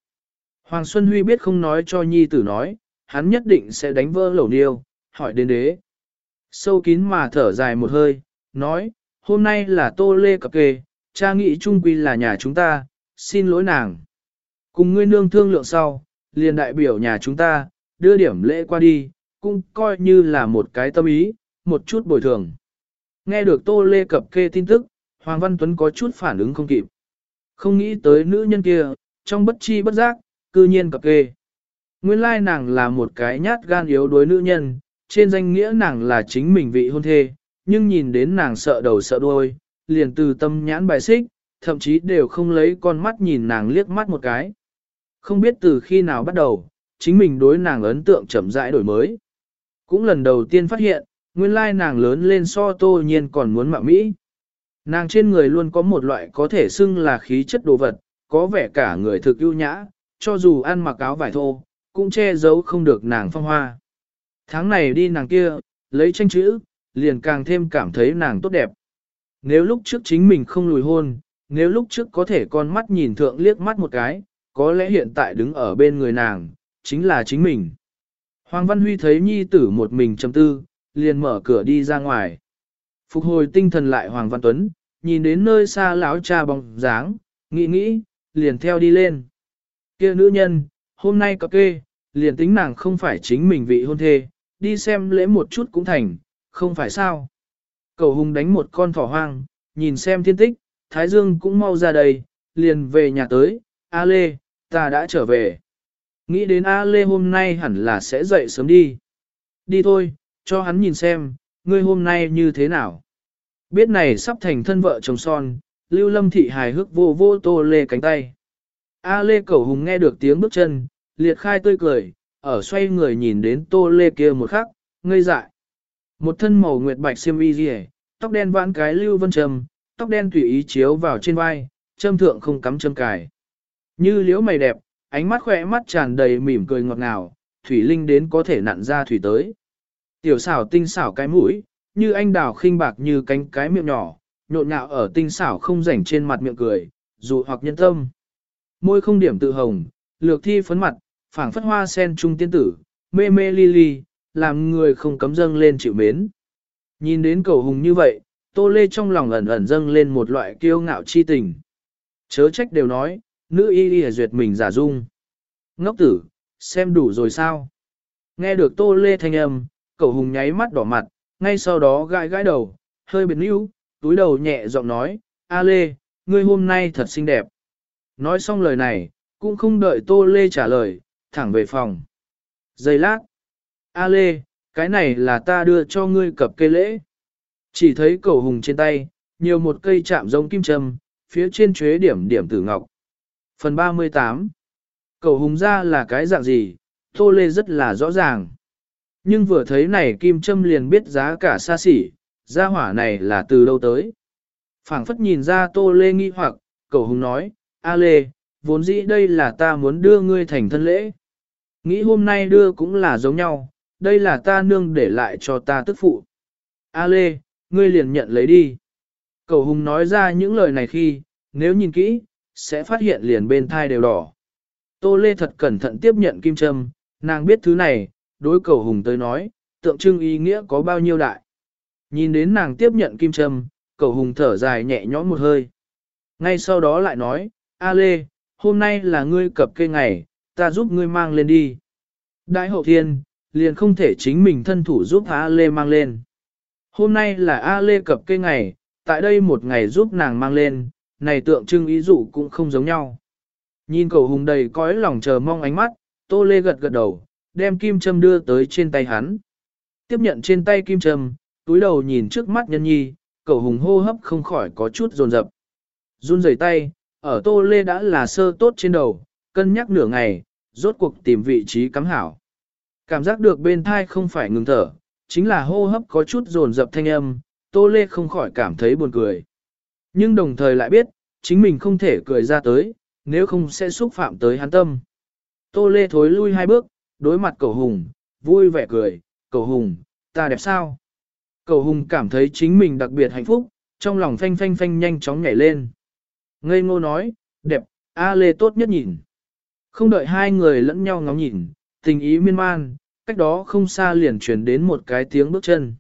Hoàng Xuân Huy biết không nói cho nhi tử nói, hắn nhất định sẽ đánh vỡ lẩu niêu, hỏi đến đế. Sâu kín mà thở dài một hơi, nói, hôm nay là tô lê cập kê, cha nghĩ trung quy là nhà chúng ta, xin lỗi nàng. Cùng ngươi nương thương lượng sau, liền đại biểu nhà chúng ta, đưa điểm lễ qua đi, cũng coi như là một cái tâm ý, một chút bồi thường. Nghe được tô lê cập kê tin tức, Hoàng Văn Tuấn có chút phản ứng không kịp. Không nghĩ tới nữ nhân kia, trong bất chi bất giác, cư nhiên cập kê. Nguyên lai nàng là một cái nhát gan yếu đối nữ nhân, trên danh nghĩa nàng là chính mình vị hôn thê, nhưng nhìn đến nàng sợ đầu sợ đuôi, liền từ tâm nhãn bài xích, thậm chí đều không lấy con mắt nhìn nàng liếc mắt một cái. Không biết từ khi nào bắt đầu, chính mình đối nàng ấn tượng chậm rãi đổi mới. Cũng lần đầu tiên phát hiện, nguyên lai nàng lớn lên so tô nhiên còn muốn mạo Mỹ. Nàng trên người luôn có một loại có thể xưng là khí chất đồ vật, có vẻ cả người thực ưu nhã, cho dù ăn mặc áo vải thô, cũng che giấu không được nàng phong hoa. Tháng này đi nàng kia, lấy tranh chữ, liền càng thêm cảm thấy nàng tốt đẹp. Nếu lúc trước chính mình không lùi hôn, nếu lúc trước có thể con mắt nhìn thượng liếc mắt một cái, có lẽ hiện tại đứng ở bên người nàng, chính là chính mình. Hoàng Văn Huy thấy nhi tử một mình trầm tư, liền mở cửa đi ra ngoài. Phục hồi tinh thần lại Hoàng Văn Tuấn, nhìn đến nơi xa lão cha bóng dáng, nghĩ nghĩ, liền theo đi lên. kia nữ nhân, hôm nay có kê, liền tính nàng không phải chính mình vị hôn thê, đi xem lễ một chút cũng thành, không phải sao. Cầu hùng đánh một con thỏ hoang, nhìn xem thiên tích, Thái Dương cũng mau ra đây, liền về nhà tới, A Lê, ta đã trở về. Nghĩ đến A Lê hôm nay hẳn là sẽ dậy sớm đi. Đi thôi, cho hắn nhìn xem, ngươi hôm nay như thế nào. Biết này sắp thành thân vợ chồng son, Lưu Lâm Thị hài hước vô vô tô lê cánh tay. A Lê Cẩu Hùng nghe được tiếng bước chân, liệt khai tươi cười, ở xoay người nhìn đến tô lê kia một khắc, ngây dại. Một thân màu nguyệt bạch xiêm y rìa, tóc đen vãn cái lưu vân trầm, tóc đen tùy ý chiếu vào trên vai, châm thượng không cắm châm cài. Như liễu mày đẹp, ánh mắt khỏe mắt tràn đầy mỉm cười ngọt ngào, thủy linh đến có thể nặn ra thủy tới. Tiểu xảo tinh xảo cái mũi, như anh đào khinh bạc như cánh cái miệng nhỏ, nhộn nhạo ở tinh xảo không rảnh trên mặt miệng cười, dù hoặc nhân tâm. Môi không điểm tự hồng, lược thi phấn mặt, phảng phất hoa sen trung tiên tử, mê mê li li, làm người không cấm dâng lên chịu mến. Nhìn đến cầu hùng như vậy, tô lê trong lòng ẩn ẩn dâng lên một loại kiêu ngạo chi tình. Chớ trách đều nói, nữ y y duyệt mình giả dung. Ngốc tử, xem đủ rồi sao? Nghe được tô lê thanh âm, cầu hùng nháy mắt đỏ mặt, ngay sau đó gãi gãi đầu, hơi biệt níu, túi đầu nhẹ giọng nói, A Lê, ngươi hôm nay thật xinh đẹp. Nói xong lời này, cũng không đợi Tô Lê trả lời, thẳng về phòng. Giây lát. A Lê, cái này là ta đưa cho ngươi cập cây lễ. Chỉ thấy cầu hùng trên tay, nhiều một cây chạm giống kim châm, phía trên chuế điểm điểm tử ngọc. Phần 38 Cầu hùng ra là cái dạng gì, Tô Lê rất là rõ ràng. Nhưng vừa thấy này kim châm liền biết giá cả xa xỉ, gia hỏa này là từ đâu tới. phảng phất nhìn ra Tô Lê nghi hoặc, cầu hùng nói, A Lê, vốn dĩ đây là ta muốn đưa ngươi thành thân lễ. Nghĩ hôm nay đưa cũng là giống nhau, đây là ta nương để lại cho ta tức phụ. A Lê, ngươi liền nhận lấy đi. Cầu hùng nói ra những lời này khi, nếu nhìn kỹ, sẽ phát hiện liền bên thai đều đỏ. Tô Lê thật cẩn thận tiếp nhận kim châm, nàng biết thứ này, đối cầu hùng tới nói, tượng trưng ý nghĩa có bao nhiêu đại. Nhìn đến nàng tiếp nhận kim châm, cầu hùng thở dài nhẹ nhõm một hơi. Ngay sau đó lại nói, A Lê, hôm nay là ngươi cập cây ngày, ta giúp ngươi mang lên đi. Đại hậu thiên, liền không thể chính mình thân thủ giúp A Lê mang lên. Hôm nay là A Lê cập cây ngày, tại đây một ngày giúp nàng mang lên, này tượng trưng ý dụ cũng không giống nhau. Nhìn cầu hùng đầy cõi lòng chờ mong ánh mắt, Tô Lê gật gật đầu, đem kim châm đưa tới trên tay hắn. Tiếp nhận trên tay kim châm, túi đầu nhìn trước mắt nhân nhi, cầu hùng hô hấp không khỏi có chút rồn rập. Run rẩy tay, ở tô lê đã là sơ tốt trên đầu, cân nhắc nửa ngày, rốt cuộc tìm vị trí cắm hảo. Cảm giác được bên thai không phải ngừng thở, chính là hô hấp có chút rồn rập thanh âm, tô lê không khỏi cảm thấy buồn cười. Nhưng đồng thời lại biết, chính mình không thể cười ra tới, nếu không sẽ xúc phạm tới hắn tâm. Tô lê thối lui hai bước, đối mặt cầu hùng, vui vẻ cười, cầu hùng, ta đẹp sao? Cầu hùng cảm thấy chính mình đặc biệt hạnh phúc, trong lòng phanh phanh phanh nhanh chóng nhảy lên. Ngây ngô nói, đẹp, A Lê tốt nhất nhìn. Không đợi hai người lẫn nhau ngóng nhìn, tình ý miên man, cách đó không xa liền truyền đến một cái tiếng bước chân.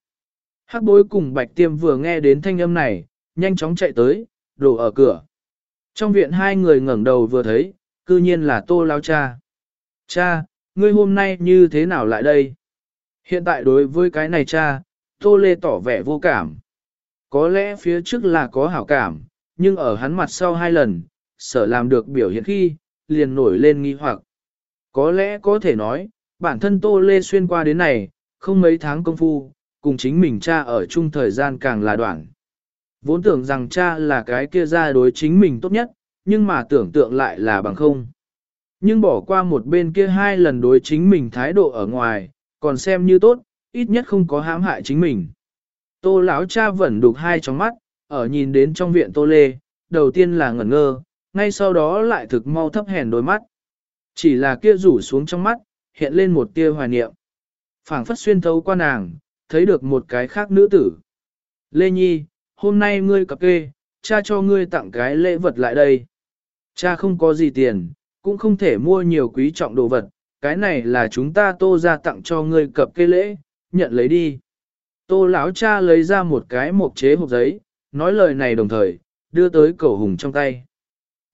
Hắc bối cùng bạch tiêm vừa nghe đến thanh âm này, nhanh chóng chạy tới, đổ ở cửa. Trong viện hai người ngẩng đầu vừa thấy, cư nhiên là tô lao cha. Cha, ngươi hôm nay như thế nào lại đây? Hiện tại đối với cái này cha, Tô Lê tỏ vẻ vô cảm. Có lẽ phía trước là có hảo cảm, nhưng ở hắn mặt sau hai lần, sở làm được biểu hiện khi, liền nổi lên nghi hoặc. Có lẽ có thể nói, bản thân Tô Lê xuyên qua đến này, không mấy tháng công phu, cùng chính mình cha ở chung thời gian càng là đoạn. Vốn tưởng rằng cha là cái kia ra đối chính mình tốt nhất, nhưng mà tưởng tượng lại là bằng không. Nhưng bỏ qua một bên kia hai lần đối chính mình thái độ ở ngoài, còn xem như tốt, ít nhất không có hãm hại chính mình. Tô lão cha vẫn đục hai trong mắt, ở nhìn đến trong viện Tô Lê, đầu tiên là ngẩn ngơ, ngay sau đó lại thực mau thấp hèn đôi mắt. Chỉ là kia rủ xuống trong mắt, hiện lên một tia hoài niệm. phảng phất xuyên thấu qua nàng, thấy được một cái khác nữ tử. Lê Nhi, hôm nay ngươi cập kê, cha cho ngươi tặng cái lễ vật lại đây. Cha không có gì tiền, cũng không thể mua nhiều quý trọng đồ vật, cái này là chúng ta tô ra tặng cho ngươi cập kê lễ, nhận lấy đi. Tô lão cha lấy ra một cái mộc chế hộp giấy, nói lời này đồng thời, đưa tới cầu hùng trong tay.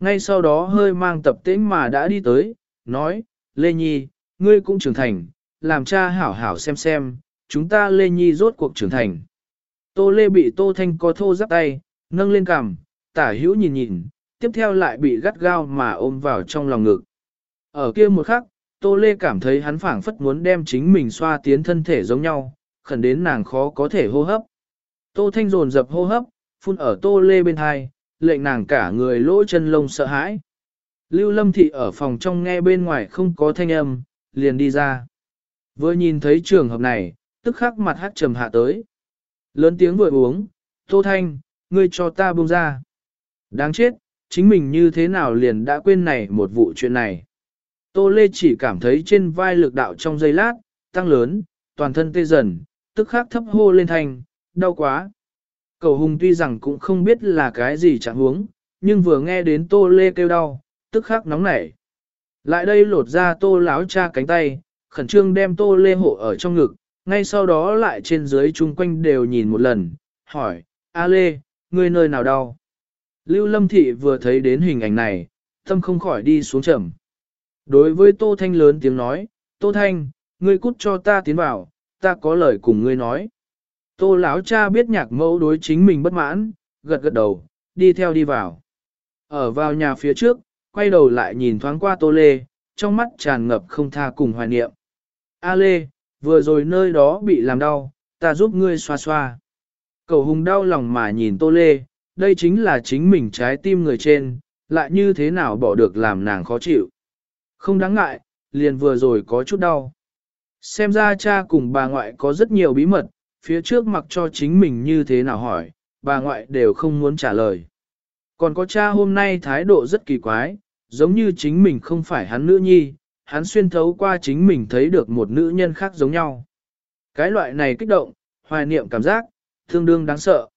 Ngay sau đó hơi mang tập tĩnh mà đã đi tới, nói, Lê Nhi, ngươi cũng trưởng thành, làm cha hảo hảo xem xem, chúng ta Lê Nhi rốt cuộc trưởng thành. Tô Lê bị Tô Thanh có thô giáp tay, nâng lên cằm, tả hữu nhìn nhìn, tiếp theo lại bị gắt gao mà ôm vào trong lòng ngực. Ở kia một khắc, Tô Lê cảm thấy hắn phảng phất muốn đem chính mình xoa tiến thân thể giống nhau, khẩn đến nàng khó có thể hô hấp. Tô Thanh dồn dập hô hấp, phun ở Tô Lê bên hai, lệnh nàng cả người lỗ chân lông sợ hãi. Lưu Lâm Thị ở phòng trong nghe bên ngoài không có thanh âm, liền đi ra. Vừa nhìn thấy trường hợp này, tức khắc mặt hát trầm hạ tới. Lớn tiếng vừa uống, Tô Thanh, ngươi cho ta buông ra. Đáng chết, chính mình như thế nào liền đã quên này một vụ chuyện này. Tô Lê chỉ cảm thấy trên vai lực đạo trong giây lát, tăng lớn, toàn thân tê dần, tức khắc thấp hô lên thành, đau quá. Cầu hùng tuy rằng cũng không biết là cái gì chẳng huống, nhưng vừa nghe đến Tô Lê kêu đau, tức khắc nóng nảy. Lại đây lột ra Tô láo cha cánh tay, khẩn trương đem Tô Lê hộ ở trong ngực, ngay sau đó lại trên dưới chung quanh đều nhìn một lần, hỏi, A Lê, ngươi nơi nào đau? Lưu Lâm Thị vừa thấy đến hình ảnh này, tâm không khỏi đi xuống trầm. Đối với Tô Thanh lớn tiếng nói, Tô Thanh, ngươi cút cho ta tiến vào, ta có lời cùng ngươi nói. Tô lão cha biết nhạc mẫu đối chính mình bất mãn, gật gật đầu, đi theo đi vào. Ở vào nhà phía trước, quay đầu lại nhìn thoáng qua Tô Lê, trong mắt tràn ngập không tha cùng hoài niệm. A Lê, vừa rồi nơi đó bị làm đau, ta giúp ngươi xoa xoa. Cầu hùng đau lòng mà nhìn Tô Lê, đây chính là chính mình trái tim người trên, lại như thế nào bỏ được làm nàng khó chịu. Không đáng ngại, liền vừa rồi có chút đau. Xem ra cha cùng bà ngoại có rất nhiều bí mật, phía trước mặc cho chính mình như thế nào hỏi, bà ngoại đều không muốn trả lời. Còn có cha hôm nay thái độ rất kỳ quái, giống như chính mình không phải hắn nữ nhi, hắn xuyên thấu qua chính mình thấy được một nữ nhân khác giống nhau. Cái loại này kích động, hoài niệm cảm giác, tương đương đáng sợ.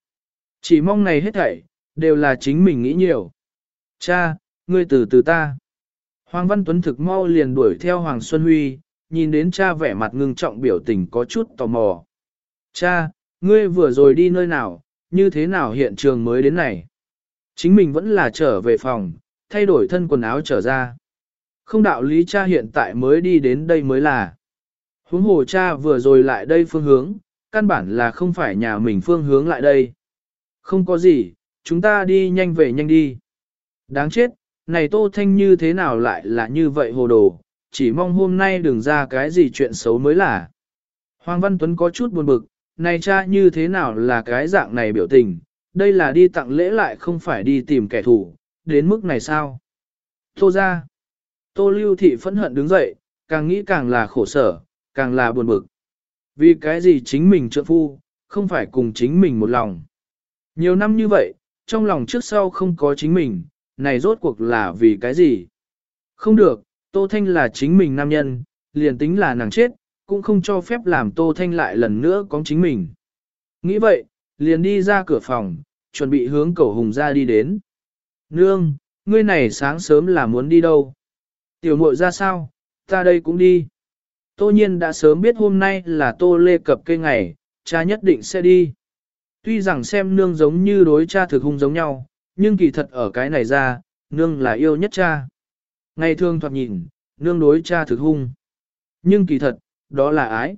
Chỉ mong này hết thảy, đều là chính mình nghĩ nhiều. Cha, ngươi từ từ ta. Hoàng Văn Tuấn thực mau liền đuổi theo Hoàng Xuân Huy, nhìn đến cha vẻ mặt ngưng trọng biểu tình có chút tò mò. Cha, ngươi vừa rồi đi nơi nào, như thế nào hiện trường mới đến này? Chính mình vẫn là trở về phòng, thay đổi thân quần áo trở ra. Không đạo lý cha hiện tại mới đi đến đây mới là. Huống hồ cha vừa rồi lại đây phương hướng, căn bản là không phải nhà mình phương hướng lại đây. Không có gì, chúng ta đi nhanh về nhanh đi. Đáng chết, này Tô Thanh như thế nào lại là như vậy hồ đồ, chỉ mong hôm nay đừng ra cái gì chuyện xấu mới là. Hoàng Văn Tuấn có chút buồn bực, này cha như thế nào là cái dạng này biểu tình, đây là đi tặng lễ lại không phải đi tìm kẻ thù, đến mức này sao? Tô ra. Tô Lưu Thị phẫn hận đứng dậy, càng nghĩ càng là khổ sở, càng là buồn bực. Vì cái gì chính mình trợ phu, không phải cùng chính mình một lòng. Nhiều năm như vậy, trong lòng trước sau không có chính mình, này rốt cuộc là vì cái gì? Không được, Tô Thanh là chính mình nam nhân, liền tính là nàng chết, cũng không cho phép làm Tô Thanh lại lần nữa có chính mình. Nghĩ vậy, liền đi ra cửa phòng, chuẩn bị hướng cầu hùng ra đi đến. Nương, ngươi này sáng sớm là muốn đi đâu? Tiểu muội ra sao? Ta đây cũng đi. Tô nhiên đã sớm biết hôm nay là tô lê cập cây ngày, cha nhất định sẽ đi. Tuy rằng xem nương giống như đối cha thực hung giống nhau, nhưng kỳ thật ở cái này ra, nương là yêu nhất cha. Ngày thường thoạt nhìn, nương đối cha thực hung. Nhưng kỳ thật, đó là ái.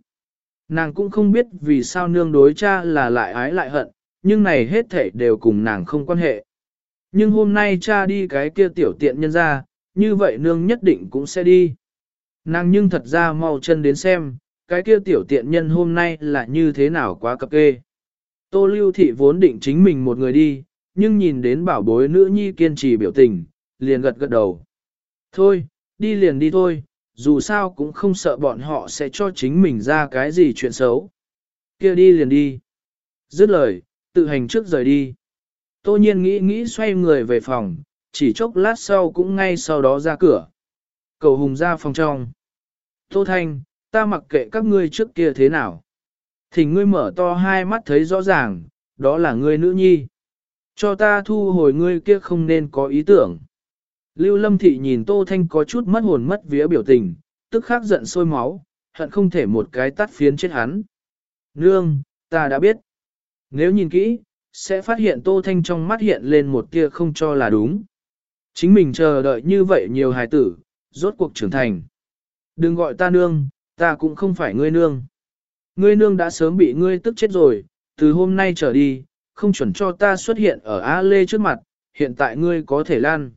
Nàng cũng không biết vì sao nương đối cha là lại ái lại hận, nhưng này hết thể đều cùng nàng không quan hệ. Nhưng hôm nay cha đi cái kia tiểu tiện nhân ra, như vậy nương nhất định cũng sẽ đi. Nàng nhưng thật ra mau chân đến xem, cái kia tiểu tiện nhân hôm nay là như thế nào quá cập kê. Tô lưu thị vốn định chính mình một người đi, nhưng nhìn đến bảo bối nữ nhi kiên trì biểu tình, liền gật gật đầu. Thôi, đi liền đi thôi, dù sao cũng không sợ bọn họ sẽ cho chính mình ra cái gì chuyện xấu. kia đi liền đi. Dứt lời, tự hành trước rời đi. Tô nhiên nghĩ nghĩ xoay người về phòng, chỉ chốc lát sau cũng ngay sau đó ra cửa. Cầu hùng ra phòng trong. Tô Thanh, ta mặc kệ các ngươi trước kia thế nào. Thỉnh ngươi mở to hai mắt thấy rõ ràng, đó là ngươi nữ nhi. Cho ta thu hồi ngươi kia không nên có ý tưởng. Lưu Lâm Thị nhìn Tô Thanh có chút mất hồn mất vía biểu tình, tức khắc giận sôi máu, hận không thể một cái tắt phiến chết hắn. Nương, ta đã biết. Nếu nhìn kỹ, sẽ phát hiện Tô Thanh trong mắt hiện lên một tia không cho là đúng. Chính mình chờ đợi như vậy nhiều hài tử, rốt cuộc trưởng thành. Đừng gọi ta nương, ta cũng không phải ngươi nương. Ngươi nương đã sớm bị ngươi tức chết rồi, từ hôm nay trở đi, không chuẩn cho ta xuất hiện ở A Lê trước mặt, hiện tại ngươi có thể lan.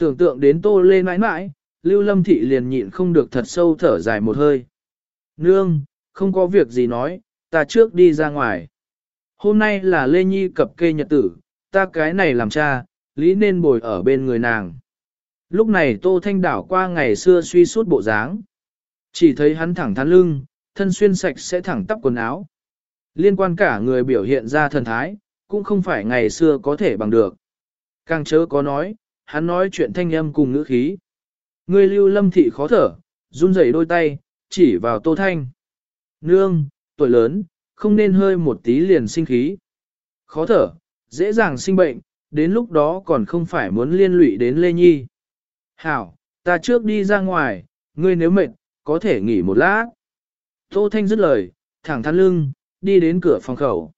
Tưởng tượng đến Tô Lê mãi mãi, Lưu Lâm Thị liền nhịn không được thật sâu thở dài một hơi. Nương, không có việc gì nói, ta trước đi ra ngoài. Hôm nay là Lê Nhi cập kê nhật tử, ta cái này làm cha, lý nên bồi ở bên người nàng. Lúc này Tô Thanh đảo qua ngày xưa suy suốt bộ dáng. Chỉ thấy hắn thẳng thắn lưng, thân xuyên sạch sẽ thẳng tắp quần áo. Liên quan cả người biểu hiện ra thần thái, cũng không phải ngày xưa có thể bằng được. Càng chớ có nói, hắn nói chuyện thanh âm cùng ngữ khí. Người lưu lâm thị khó thở, run rẩy đôi tay, chỉ vào Tô Thanh. Nương, tuổi lớn, không nên hơi một tí liền sinh khí. Khó thở, dễ dàng sinh bệnh, đến lúc đó còn không phải muốn liên lụy đến Lê Nhi. Hảo, ta trước đi ra ngoài, ngươi nếu mệt, có thể nghỉ một lát. Tô Thanh dứt lời, thẳng thắn lưng, đi đến cửa phòng khẩu.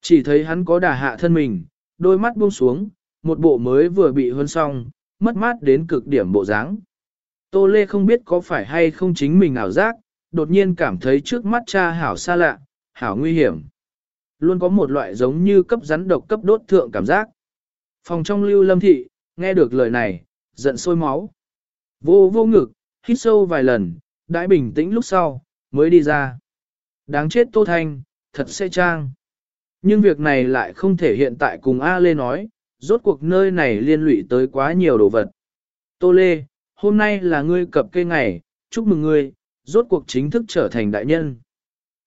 Chỉ thấy hắn có đà hạ thân mình, đôi mắt buông xuống, một bộ mới vừa bị hơn xong, mất mát đến cực điểm bộ dáng. Tô Lê không biết có phải hay không chính mình ảo giác, đột nhiên cảm thấy trước mắt cha hảo xa lạ, hảo nguy hiểm. Luôn có một loại giống như cấp rắn độc cấp đốt thượng cảm giác. Phòng trong lưu lâm thị, nghe được lời này, giận sôi máu. Vô vô ngực, hít sâu vài lần, đãi bình tĩnh lúc sau, mới đi ra. Đáng chết Tô Thanh, thật sẽ trang. Nhưng việc này lại không thể hiện tại cùng A Lê nói, rốt cuộc nơi này liên lụy tới quá nhiều đồ vật. Tô Lê, hôm nay là ngươi cập cây ngày, chúc mừng ngươi, rốt cuộc chính thức trở thành đại nhân.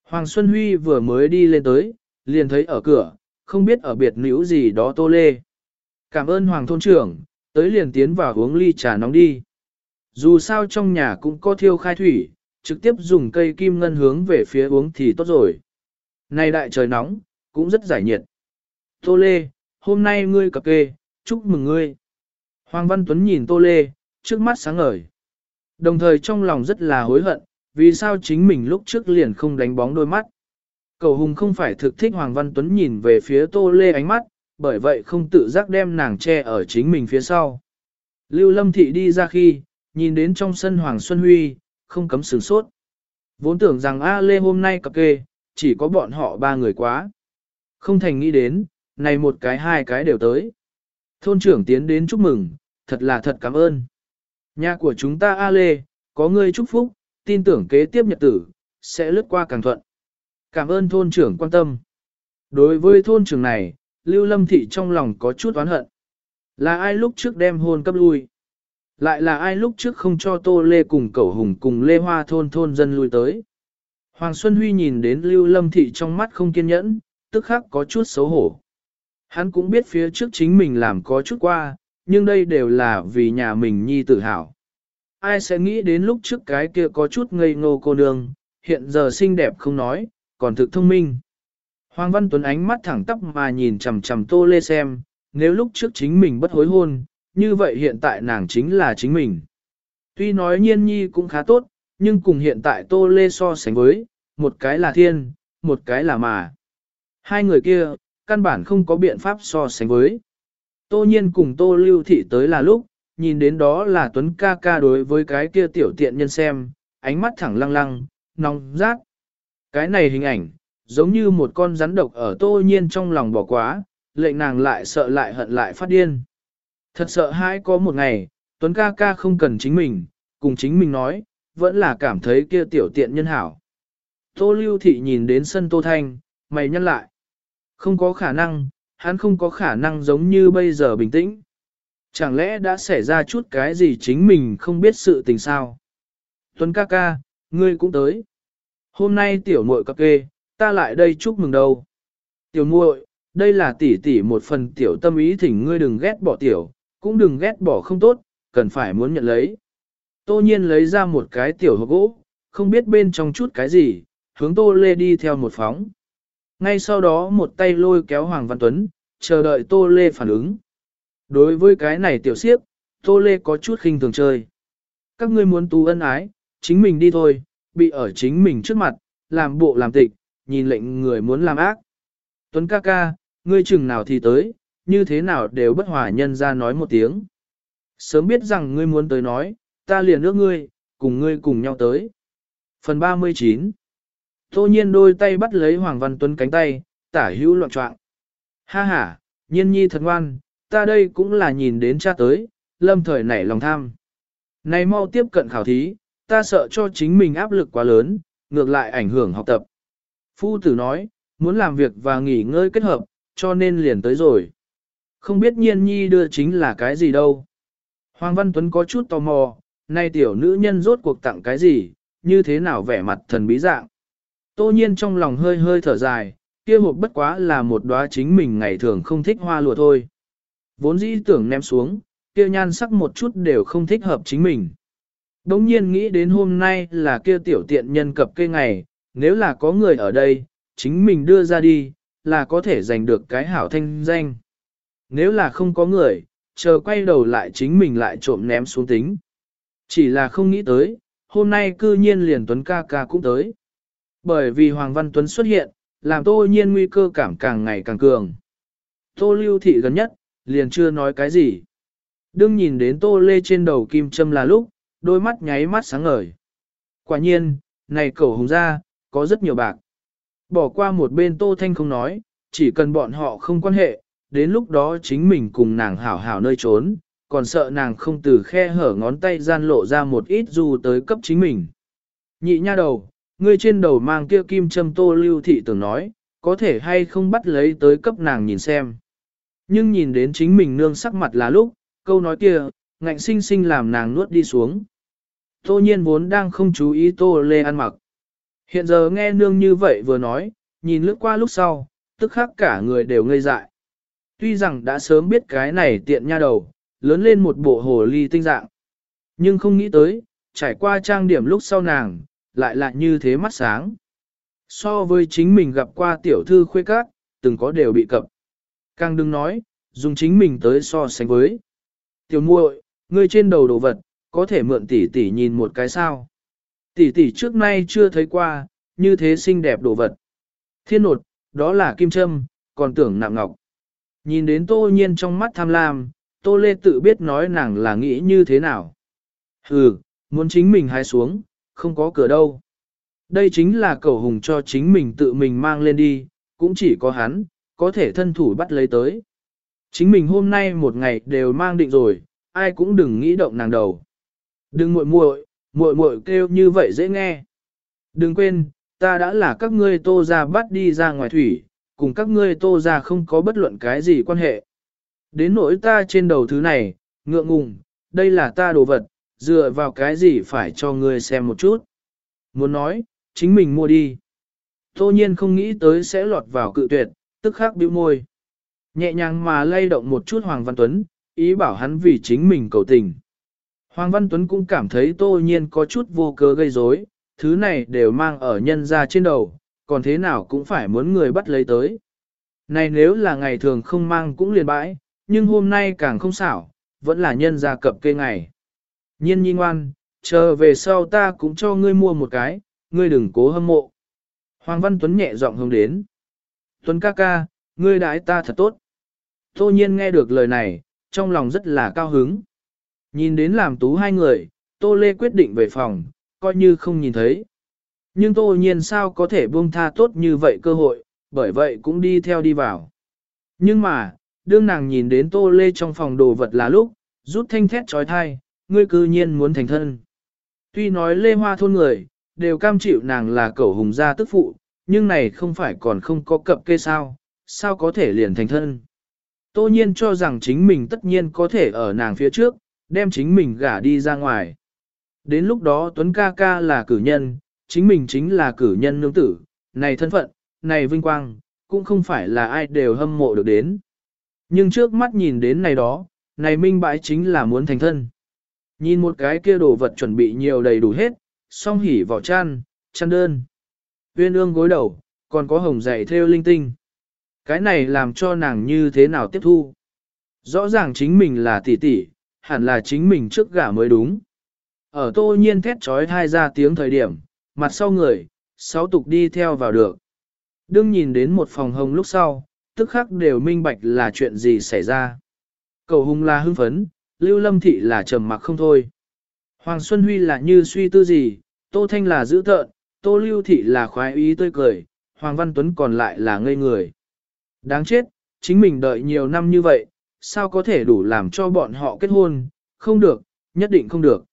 Hoàng Xuân Huy vừa mới đi lên tới, liền thấy ở cửa, không biết ở biệt nữ gì đó Tô Lê. Cảm ơn Hoàng Thôn trưởng, tới liền tiến vào uống ly trà nóng đi. Dù sao trong nhà cũng có thiêu khai thủy, trực tiếp dùng cây kim ngân hướng về phía uống thì tốt rồi. Này đại trời nóng, cũng rất giải nhiệt. Tô Lê, hôm nay ngươi cập kê, chúc mừng ngươi. Hoàng Văn Tuấn nhìn Tô Lê, trước mắt sáng ngời. Đồng thời trong lòng rất là hối hận, vì sao chính mình lúc trước liền không đánh bóng đôi mắt. Cầu Hùng không phải thực thích Hoàng Văn Tuấn nhìn về phía Tô Lê ánh mắt, bởi vậy không tự giác đem nàng che ở chính mình phía sau. Lưu Lâm Thị đi ra khi, nhìn đến trong sân Hoàng Xuân Huy, không cấm sửng sốt. Vốn tưởng rằng A Lê hôm nay cập kê, chỉ có bọn họ ba người quá. Không thành nghĩ đến, này một cái hai cái đều tới. Thôn trưởng tiến đến chúc mừng, thật là thật cảm ơn. Nhà của chúng ta A Lê, có ngươi chúc phúc, tin tưởng kế tiếp nhật tử, sẽ lướt qua càng thuận. Cảm ơn thôn trưởng quan tâm. Đối với thôn trưởng này, Lưu Lâm Thị trong lòng có chút oán hận. Là ai lúc trước đem hôn cấp lui? Lại là ai lúc trước không cho Tô Lê cùng Cẩu Hùng cùng Lê Hoa thôn thôn dân lui tới? Hoàng Xuân Huy nhìn đến Lưu Lâm Thị trong mắt không kiên nhẫn, tức khắc có chút xấu hổ. Hắn cũng biết phía trước chính mình làm có chút qua, nhưng đây đều là vì nhà mình nhi tự hào. Ai sẽ nghĩ đến lúc trước cái kia có chút ngây ngô cô nương, hiện giờ xinh đẹp không nói, còn thực thông minh. Hoàng Văn Tuấn ánh mắt thẳng tắp mà nhìn chằm chằm Tô Lê xem, nếu lúc trước chính mình bất hối hôn, như vậy hiện tại nàng chính là chính mình. Tuy nói nhiên nhi cũng khá tốt, nhưng cùng hiện tại Tô Lê so sánh với, một cái là thiên, một cái là mà. Hai người kia, căn bản không có biện pháp so sánh với. Tô nhiên cùng Tô Lưu Thị tới là lúc, nhìn đến đó là Tuấn ca ca đối với cái kia tiểu tiện nhân xem, ánh mắt thẳng lăng lăng, nóng rát. Cái này hình ảnh, giống như một con rắn độc ở Tô nhiên trong lòng bỏ quá, lệnh nàng lại sợ lại hận lại phát điên. Thật sợ hãi có một ngày, Tuấn ca ca không cần chính mình, cùng chính mình nói, vẫn là cảm thấy kia tiểu tiện nhân hảo. Tô Lưu Thị nhìn đến sân Tô Thanh, mày nhăn lại. Không có khả năng, hắn không có khả năng giống như bây giờ bình tĩnh. Chẳng lẽ đã xảy ra chút cái gì chính mình không biết sự tình sao? Tuấn ca ca, ngươi cũng tới. Hôm nay tiểu muội cập kê, ta lại đây chúc mừng đâu. Tiểu muội, đây là tỷ tỷ một phần tiểu tâm ý thỉnh ngươi đừng ghét bỏ tiểu, cũng đừng ghét bỏ không tốt, cần phải muốn nhận lấy. Tô nhiên lấy ra một cái tiểu hộp gỗ, không biết bên trong chút cái gì, hướng Tô Lê đi theo một phóng. Ngay sau đó một tay lôi kéo Hoàng Văn Tuấn, chờ đợi Tô Lê phản ứng. Đối với cái này tiểu siếp, Tô Lê có chút khinh thường chơi. Các ngươi muốn tú ân ái, chính mình đi thôi, bị ở chính mình trước mặt, làm bộ làm tịch, nhìn lệnh người muốn làm ác. Tuấn ca ca, ngươi chừng nào thì tới, như thế nào đều bất hòa nhân ra nói một tiếng. Sớm biết rằng ngươi muốn tới nói, ta liền nước ngươi, cùng ngươi cùng nhau tới. Phần 39 Tô nhiên đôi tay bắt lấy Hoàng Văn Tuấn cánh tay, tả hữu loạn trọng. Ha ha, nhiên nhi thật ngoan, ta đây cũng là nhìn đến cha tới, lâm thời nảy lòng tham. Này mau tiếp cận khảo thí, ta sợ cho chính mình áp lực quá lớn, ngược lại ảnh hưởng học tập. Phu tử nói, muốn làm việc và nghỉ ngơi kết hợp, cho nên liền tới rồi. Không biết nhiên nhi đưa chính là cái gì đâu. Hoàng Văn Tuấn có chút tò mò, nay tiểu nữ nhân rốt cuộc tặng cái gì, như thế nào vẻ mặt thần bí dạng. Tô nhiên trong lòng hơi hơi thở dài, kia hộp bất quá là một đóa chính mình ngày thường không thích hoa lụa thôi. Vốn dĩ tưởng ném xuống, kia nhan sắc một chút đều không thích hợp chính mình. Đống nhiên nghĩ đến hôm nay là kia tiểu tiện nhân cập cây ngày, nếu là có người ở đây, chính mình đưa ra đi, là có thể giành được cái hảo thanh danh. Nếu là không có người, chờ quay đầu lại chính mình lại trộm ném xuống tính. Chỉ là không nghĩ tới, hôm nay cư nhiên liền Tuấn ca ca cũng tới. Bởi vì Hoàng Văn Tuấn xuất hiện, làm tô nhiên nguy cơ cảm càng ngày càng cường. Tô lưu thị gần nhất, liền chưa nói cái gì. Đương nhìn đến tô lê trên đầu kim châm là lúc, đôi mắt nháy mắt sáng ngời. Quả nhiên, này cẩu hùng ra, có rất nhiều bạc. Bỏ qua một bên tô thanh không nói, chỉ cần bọn họ không quan hệ, đến lúc đó chính mình cùng nàng hảo hảo nơi trốn, còn sợ nàng không từ khe hở ngón tay gian lộ ra một ít dù tới cấp chính mình. Nhị nha đầu, ngươi trên đầu mang kia kim châm tô lưu thị tưởng nói, có thể hay không bắt lấy tới cấp nàng nhìn xem. Nhưng nhìn đến chính mình nương sắc mặt là lúc, câu nói kia, ngạnh sinh sinh làm nàng nuốt đi xuống. Tô nhiên vốn đang không chú ý tô lê ăn mặc. Hiện giờ nghe nương như vậy vừa nói, nhìn lướt qua lúc sau, tức khắc cả người đều ngây dại. Tuy rằng đã sớm biết cái này tiện nha đầu, lớn lên một bộ hồ ly tinh dạng. Nhưng không nghĩ tới, trải qua trang điểm lúc sau nàng, lại lại như thế mắt sáng. So với chính mình gặp qua tiểu thư khuê các, từng có đều bị cập. Càng đừng nói, dùng chính mình tới so sánh với. Tiểu muội, ngươi trên đầu đồ vật, có thể mượn tỷ tỷ nhìn một cái sao. Tỷ tỷ trước nay chưa thấy qua, như thế xinh đẹp đồ vật. Thiên nột, đó là kim châm, còn tưởng nặng ngọc. Nhìn đến tô nhiên trong mắt tham lam, tô lê tự biết nói nàng là nghĩ như thế nào. Hừ, muốn chính mình hái xuống, không có cửa đâu. Đây chính là cầu hùng cho chính mình tự mình mang lên đi, cũng chỉ có hắn, có thể thân thủ bắt lấy tới. Chính mình hôm nay một ngày đều mang định rồi, ai cũng đừng nghĩ động nàng đầu. Đừng muội muội, muội muội kêu như vậy dễ nghe. Đừng quên, ta đã là các ngươi tô ra bắt đi ra ngoài thủy, cùng các ngươi tô ra không có bất luận cái gì quan hệ. Đến nỗi ta trên đầu thứ này, ngượng ngùng, đây là ta đồ vật, dựa vào cái gì phải cho ngươi xem một chút. Muốn nói, chính mình mua đi. Tô nhiên không nghĩ tới sẽ lọt vào cự tuyệt, tức khắc bĩu môi. Nhẹ nhàng mà lay động một chút Hoàng Văn Tuấn, ý bảo hắn vì chính mình cầu tình. Hoàng Văn Tuấn cũng cảm thấy tô nhiên có chút vô cớ gây rối, thứ này đều mang ở nhân ra trên đầu, còn thế nào cũng phải muốn người bắt lấy tới. Này nếu là ngày thường không mang cũng liền bãi, nhưng hôm nay càng không xảo, vẫn là nhân ra cập kê ngày. Nhiên nhi ngoan, chờ về sau ta cũng cho ngươi mua một cái, ngươi đừng cố hâm mộ. Hoàng Văn Tuấn nhẹ giọng hướng đến. Tuấn ca ca, ngươi đãi ta thật tốt. Tô nhiên nghe được lời này, trong lòng rất là cao hứng. Nhìn đến làm tú hai người, Tô Lê quyết định về phòng, coi như không nhìn thấy. Nhưng Tô nhiên sao có thể buông tha tốt như vậy cơ hội, bởi vậy cũng đi theo đi vào. Nhưng mà, đương nàng nhìn đến Tô Lê trong phòng đồ vật là lúc, rút thanh thét trói thai, ngươi cư nhiên muốn thành thân. Tuy nói Lê Hoa thôn người, đều cam chịu nàng là cẩu hùng gia tức phụ, nhưng này không phải còn không có cập kê sao, sao có thể liền thành thân. Tô nhiên cho rằng chính mình tất nhiên có thể ở nàng phía trước, đem chính mình gả đi ra ngoài. Đến lúc đó Tuấn ca ca là cử nhân, chính mình chính là cử nhân nương tử, này thân phận, này vinh quang, cũng không phải là ai đều hâm mộ được đến. Nhưng trước mắt nhìn đến này đó, này minh bãi chính là muốn thành thân. Nhìn một cái kia đồ vật chuẩn bị nhiều đầy đủ hết, song hỉ vỏ chăn, chăn đơn. Uyên ương gối đầu, còn có hồng dày theo linh tinh. Cái này làm cho nàng như thế nào tiếp thu. Rõ ràng chính mình là tỷ tỷ, hẳn là chính mình trước gả mới đúng. Ở tô nhiên thét trói thai ra tiếng thời điểm, mặt sau người, sáu tục đi theo vào được. Đương nhìn đến một phòng hồng lúc sau, tức khắc đều minh bạch là chuyện gì xảy ra. Cầu hùng là hưng phấn, lưu lâm thị là trầm mặc không thôi. Hoàng Xuân Huy là như suy tư gì, Tô Thanh là giữ tợn, Tô Lưu Thị là khoái ý tươi cười, Hoàng Văn Tuấn còn lại là ngây người. Đáng chết, chính mình đợi nhiều năm như vậy, sao có thể đủ làm cho bọn họ kết hôn, không được, nhất định không được.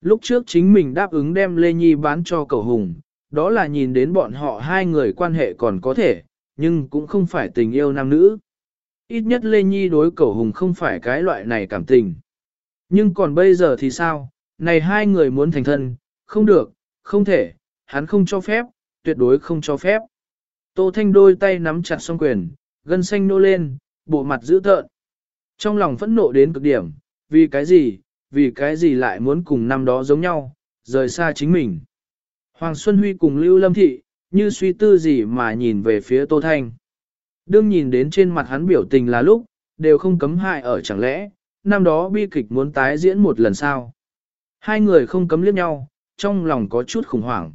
Lúc trước chính mình đáp ứng đem Lê Nhi bán cho cầu hùng, đó là nhìn đến bọn họ hai người quan hệ còn có thể, nhưng cũng không phải tình yêu nam nữ. Ít nhất Lê Nhi đối cầu hùng không phải cái loại này cảm tình. Nhưng còn bây giờ thì sao, này hai người muốn thành thân, không được, không thể, hắn không cho phép, tuyệt đối không cho phép. Tô Thanh đôi tay nắm chặt song quyền, gân xanh nô lên, bộ mặt dữ tợn. Trong lòng phẫn nộ đến cực điểm, vì cái gì, vì cái gì lại muốn cùng năm đó giống nhau, rời xa chính mình. Hoàng Xuân Huy cùng Lưu Lâm Thị, như suy tư gì mà nhìn về phía Tô Thanh. Đương nhìn đến trên mặt hắn biểu tình là lúc, đều không cấm hại ở chẳng lẽ, năm đó bi kịch muốn tái diễn một lần sao. Hai người không cấm liếc nhau, trong lòng có chút khủng hoảng.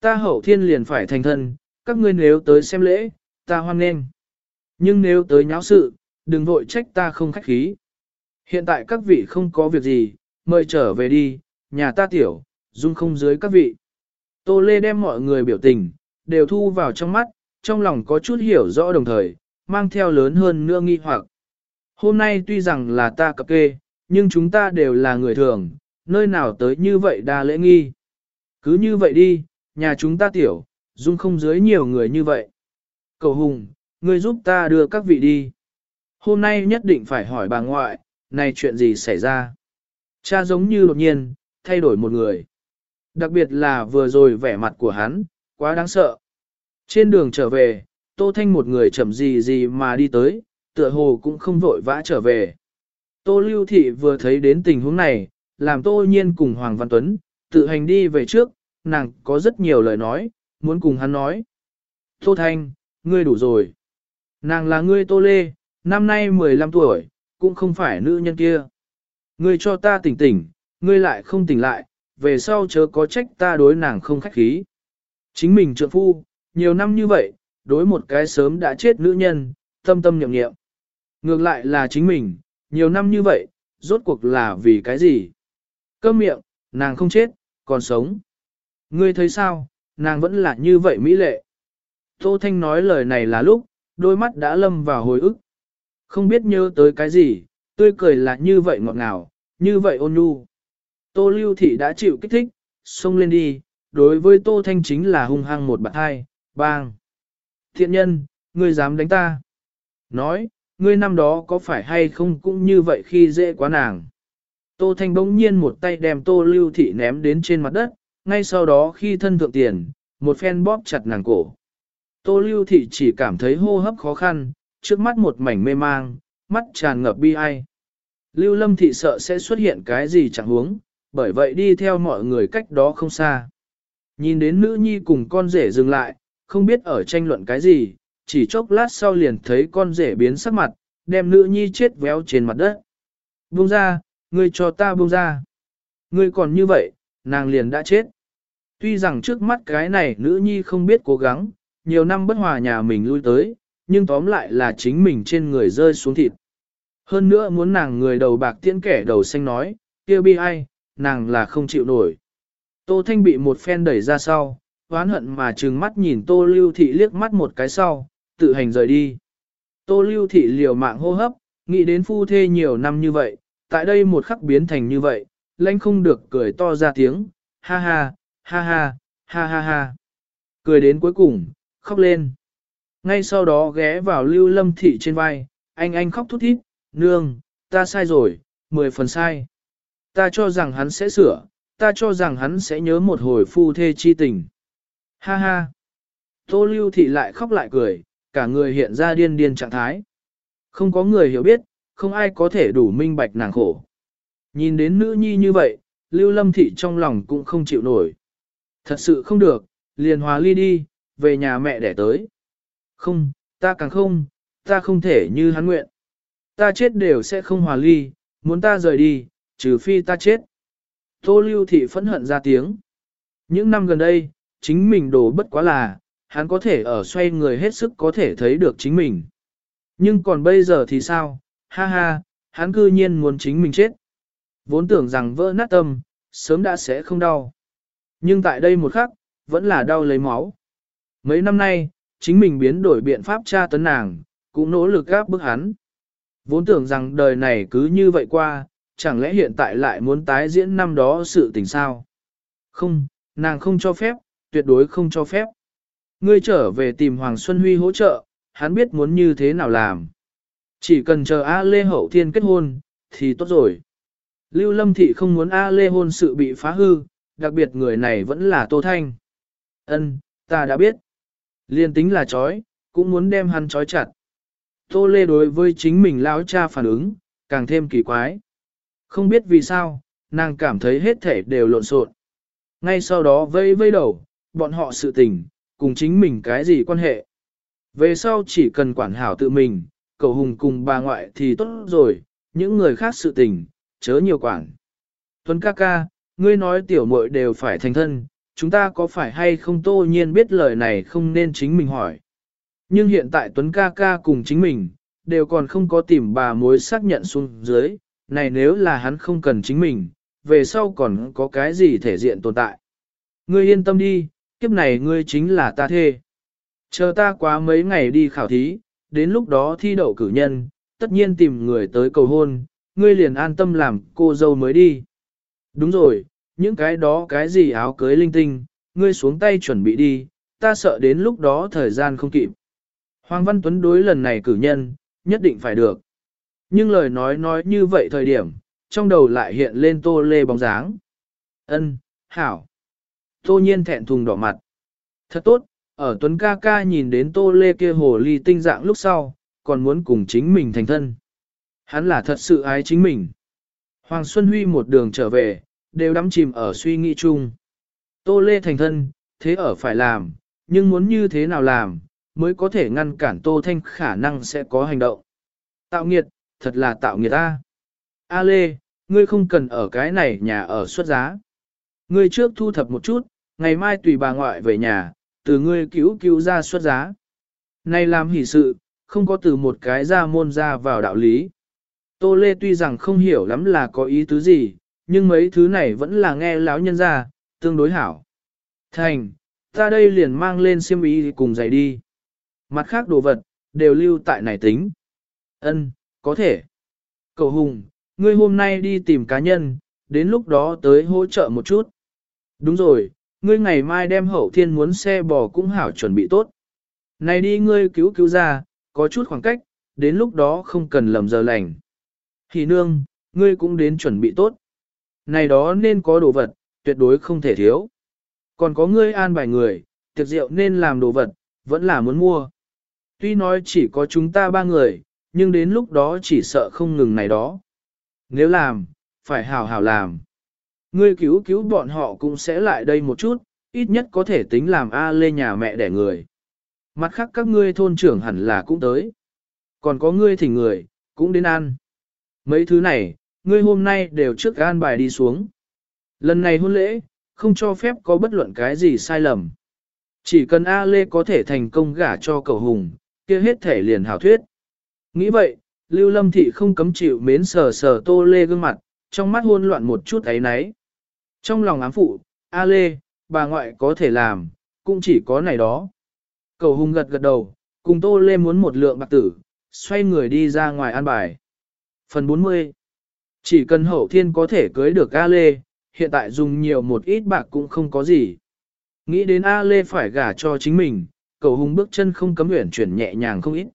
Ta hậu thiên liền phải thành thân, các ngươi nếu tới xem lễ, ta hoan nghênh. Nhưng nếu tới nháo sự, đừng vội trách ta không khách khí. Hiện tại các vị không có việc gì, mời trở về đi, nhà ta tiểu, dung không dưới các vị. Tô Lê đem mọi người biểu tình, đều thu vào trong mắt, trong lòng có chút hiểu rõ đồng thời, mang theo lớn hơn nữa nghi hoặc. Hôm nay tuy rằng là ta cập kê, nhưng chúng ta đều là người thường, nơi nào tới như vậy đa lễ nghi. Cứ như vậy đi, nhà chúng ta tiểu, dung không dưới nhiều người như vậy. Cầu Hùng, ngươi giúp ta đưa các vị đi. Hôm nay nhất định phải hỏi bà ngoại, này chuyện gì xảy ra? Cha giống như đột nhiên, thay đổi một người. Đặc biệt là vừa rồi vẻ mặt của hắn, quá đáng sợ. Trên đường trở về, Tô Thanh một người chậm gì gì mà đi tới, tựa hồ cũng không vội vã trở về. Tô Lưu Thị vừa thấy đến tình huống này, làm Tô Nhiên cùng Hoàng Văn Tuấn, tự hành đi về trước, nàng có rất nhiều lời nói, muốn cùng hắn nói. Tô Thanh, ngươi đủ rồi. Nàng là ngươi Tô Lê, năm nay 15 tuổi, cũng không phải nữ nhân kia. Ngươi cho ta tỉnh tỉnh, ngươi lại không tỉnh lại, về sau chớ có trách ta đối nàng không khách khí. Chính mình trượng phu, nhiều năm như vậy, đối một cái sớm đã chết nữ nhân, tâm tâm nhậm nghiệm. Ngược lại là chính mình, nhiều năm như vậy, rốt cuộc là vì cái gì? Cơm miệng, nàng không chết, còn sống. Ngươi thấy sao, nàng vẫn là như vậy mỹ lệ. Tô Thanh nói lời này là lúc, đôi mắt đã lâm vào hồi ức. Không biết nhớ tới cái gì, tươi cười là như vậy ngọt ngào, như vậy ôn nhu. Tô Lưu Thị đã chịu kích thích, xông lên đi, đối với Tô Thanh chính là hung hăng một bạn hai, bang. Thiện nhân, ngươi dám đánh ta. Nói, ngươi năm đó có phải hay không cũng như vậy khi dễ quá nàng. Tô Thanh bỗng nhiên một tay đem Tô Lưu Thị ném đến trên mặt đất, ngay sau đó khi thân thượng tiền, một phen bóp chặt nàng cổ. Tô Lưu Thị chỉ cảm thấy hô hấp khó khăn, trước mắt một mảnh mê mang, mắt tràn ngập bi ai. Lưu Lâm Thị sợ sẽ xuất hiện cái gì chẳng huống, bởi vậy đi theo mọi người cách đó không xa. Nhìn đến nữ nhi cùng con rể dừng lại, không biết ở tranh luận cái gì, chỉ chốc lát sau liền thấy con rể biến sắc mặt, đem nữ nhi chết véo trên mặt đất. Buông ra, ngươi cho ta buông ra. Ngươi còn như vậy, nàng liền đã chết. Tuy rằng trước mắt cái này nữ nhi không biết cố gắng, nhiều năm bất hòa nhà mình lui tới, nhưng tóm lại là chính mình trên người rơi xuống thịt. Hơn nữa muốn nàng người đầu bạc tiễn kẻ đầu xanh nói, kia bi ai, nàng là không chịu nổi. Tô Thanh bị một phen đẩy ra sau, oán hận mà trừng mắt nhìn Tô Lưu Thị liếc mắt một cái sau, tự hành rời đi. Tô Lưu Thị liều mạng hô hấp, nghĩ đến phu thê nhiều năm như vậy, tại đây một khắc biến thành như vậy, lãnh không được cười to ra tiếng, ha ha, ha ha, ha ha ha. Cười đến cuối cùng, khóc lên. Ngay sau đó ghé vào Lưu Lâm Thị trên vai, anh anh khóc thút thít, nương, ta sai rồi, mười phần sai. Ta cho rằng hắn sẽ sửa, ta cho rằng hắn sẽ nhớ một hồi phu thê chi tình. Ha ha. Tô lưu thị lại khóc lại cười, cả người hiện ra điên điên trạng thái. Không có người hiểu biết, không ai có thể đủ minh bạch nàng khổ. Nhìn đến nữ nhi như vậy, Lưu Lâm Thị trong lòng cũng không chịu nổi. Thật sự không được, liền hòa ly đi, về nhà mẹ để tới. Không, ta càng không, ta không thể như hắn nguyện. Ta chết đều sẽ không hòa ly, muốn ta rời đi, trừ phi ta chết. Tô Lưu Thị phẫn hận ra tiếng. Những năm gần đây, chính mình đồ bất quá là, hắn có thể ở xoay người hết sức có thể thấy được chính mình. Nhưng còn bây giờ thì sao? Ha ha, hắn cư nhiên muốn chính mình chết. Vốn tưởng rằng vỡ nát tâm, sớm đã sẽ không đau. Nhưng tại đây một khắc, vẫn là đau lấy máu. Mấy năm nay, chính mình biến đổi biện pháp tra tấn nàng, cũng nỗ lực gáp bức hắn. Vốn tưởng rằng đời này cứ như vậy qua, chẳng lẽ hiện tại lại muốn tái diễn năm đó sự tình sao? Không, nàng không cho phép, tuyệt đối không cho phép. Ngươi trở về tìm Hoàng Xuân Huy hỗ trợ, hắn biết muốn như thế nào làm. Chỉ cần chờ A Lê Hậu Thiên kết hôn, thì tốt rồi. Lưu Lâm Thị không muốn A Lê hôn sự bị phá hư, đặc biệt người này vẫn là Tô Thanh. Ân, ta đã biết. Liên tính là chói, cũng muốn đem hắn chói chặt. Tô Lê đối với chính mình lão cha phản ứng, càng thêm kỳ quái. Không biết vì sao, nàng cảm thấy hết thể đều lộn xộn. Ngay sau đó vây vây đầu, bọn họ sự tình, cùng chính mình cái gì quan hệ. Về sau chỉ cần quản hảo tự mình, cầu hùng cùng bà ngoại thì tốt rồi, những người khác sự tình, chớ nhiều quản. Tuấn ca ca, ngươi nói tiểu muội đều phải thành thân, chúng ta có phải hay không tô nhiên biết lời này không nên chính mình hỏi. Nhưng hiện tại Tuấn ca ca cùng chính mình, đều còn không có tìm bà mối xác nhận xuống dưới, này nếu là hắn không cần chính mình, về sau còn có cái gì thể diện tồn tại. Ngươi yên tâm đi, kiếp này ngươi chính là ta thê. Chờ ta quá mấy ngày đi khảo thí, đến lúc đó thi đậu cử nhân, tất nhiên tìm người tới cầu hôn, ngươi liền an tâm làm cô dâu mới đi. Đúng rồi, những cái đó cái gì áo cưới linh tinh, ngươi xuống tay chuẩn bị đi, ta sợ đến lúc đó thời gian không kịp. Hoàng Văn Tuấn đối lần này cử nhân, nhất định phải được. Nhưng lời nói nói như vậy thời điểm, trong đầu lại hiện lên tô lê bóng dáng. Ân, hảo. Tô nhiên thẹn thùng đỏ mặt. Thật tốt, ở Tuấn ca ca nhìn đến tô lê kia hồ ly tinh dạng lúc sau, còn muốn cùng chính mình thành thân. Hắn là thật sự ái chính mình. Hoàng Xuân Huy một đường trở về, đều đắm chìm ở suy nghĩ chung. Tô lê thành thân, thế ở phải làm, nhưng muốn như thế nào làm, mới có thể ngăn cản Tô Thanh khả năng sẽ có hành động. Tạo nghiệt, thật là tạo nghiệt ta. A Lê, ngươi không cần ở cái này nhà ở xuất giá. Ngươi trước thu thập một chút, ngày mai tùy bà ngoại về nhà, từ ngươi cứu cứu ra xuất giá. Này làm hỷ sự, không có từ một cái ra môn ra vào đạo lý. Tô Lê tuy rằng không hiểu lắm là có ý tứ gì, nhưng mấy thứ này vẫn là nghe lão nhân ra, tương đối hảo. Thành, ta đây liền mang lên xiêm ý cùng giày đi. Mặt khác đồ vật, đều lưu tại này tính. Ân, có thể. Cậu Hùng, ngươi hôm nay đi tìm cá nhân, đến lúc đó tới hỗ trợ một chút. Đúng rồi, ngươi ngày mai đem hậu thiên muốn xe bò cũng hảo chuẩn bị tốt. Này đi ngươi cứu cứu ra, có chút khoảng cách, đến lúc đó không cần lầm giờ lành. Thì nương, ngươi cũng đến chuẩn bị tốt. Này đó nên có đồ vật, tuyệt đối không thể thiếu. Còn có ngươi an bài người, tiệc rượu nên làm đồ vật, vẫn là muốn mua. Tuy nói chỉ có chúng ta ba người, nhưng đến lúc đó chỉ sợ không ngừng này đó. Nếu làm, phải hào hào làm. Ngươi cứu cứu bọn họ cũng sẽ lại đây một chút, ít nhất có thể tính làm A lê nhà mẹ đẻ người. Mặt khác các ngươi thôn trưởng hẳn là cũng tới. Còn có ngươi thỉnh người, cũng đến ăn. Mấy thứ này, ngươi hôm nay đều trước gan bài đi xuống. Lần này hôn lễ, không cho phép có bất luận cái gì sai lầm. Chỉ cần A Lê có thể thành công gả cho cầu hùng, kia hết thể liền hảo thuyết. Nghĩ vậy, Lưu Lâm Thị không cấm chịu mến sờ sờ tô lê gương mặt, trong mắt hôn loạn một chút ấy nấy. Trong lòng ám phụ, A Lê, bà ngoại có thể làm, cũng chỉ có này đó. Cầu hùng gật gật đầu, cùng tô lê muốn một lượng bạc tử, xoay người đi ra ngoài an bài. Phần 40 Chỉ cần hậu thiên có thể cưới được A Lê, hiện tại dùng nhiều một ít bạc cũng không có gì. Nghĩ đến A Lê phải gả cho chính mình, cầu hùng bước chân không cấm uyển chuyển nhẹ nhàng không ít.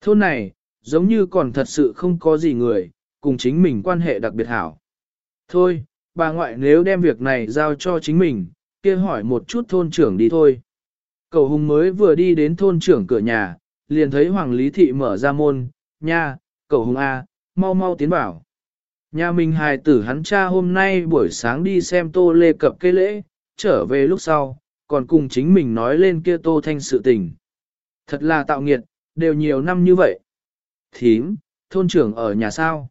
Thôn này, giống như còn thật sự không có gì người, cùng chính mình quan hệ đặc biệt hảo. Thôi, bà ngoại nếu đem việc này giao cho chính mình, kia hỏi một chút thôn trưởng đi thôi. Cầu hùng mới vừa đi đến thôn trưởng cửa nhà, liền thấy Hoàng Lý Thị mở ra môn, nha, cậu hùng A, mau mau tiến vào. Nhà mình hài tử hắn cha hôm nay buổi sáng đi xem tô lê cập cây lễ, trở về lúc sau, còn cùng chính mình nói lên kia tô thanh sự tình. Thật là tạo nghiệt, đều nhiều năm như vậy. Thím, thôn trưởng ở nhà sao?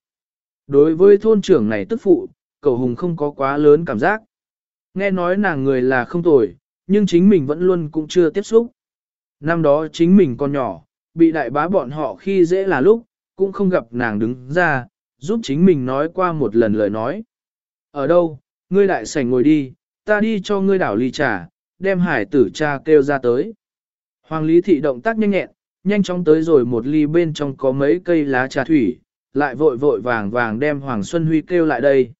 Đối với thôn trưởng này tức phụ, cầu hùng không có quá lớn cảm giác. Nghe nói nàng người là không tồi, nhưng chính mình vẫn luôn cũng chưa tiếp xúc. Năm đó chính mình còn nhỏ, bị đại bá bọn họ khi dễ là lúc, cũng không gặp nàng đứng ra, giúp chính mình nói qua một lần lời nói. Ở đâu, ngươi đại sảnh ngồi đi, ta đi cho ngươi đảo ly trà, đem hải tử cha kêu ra tới. Hoàng Lý Thị động tác nhanh nhẹn, nhanh chóng tới rồi một ly bên trong có mấy cây lá trà thủy, lại vội vội vàng vàng đem Hoàng Xuân Huy kêu lại đây.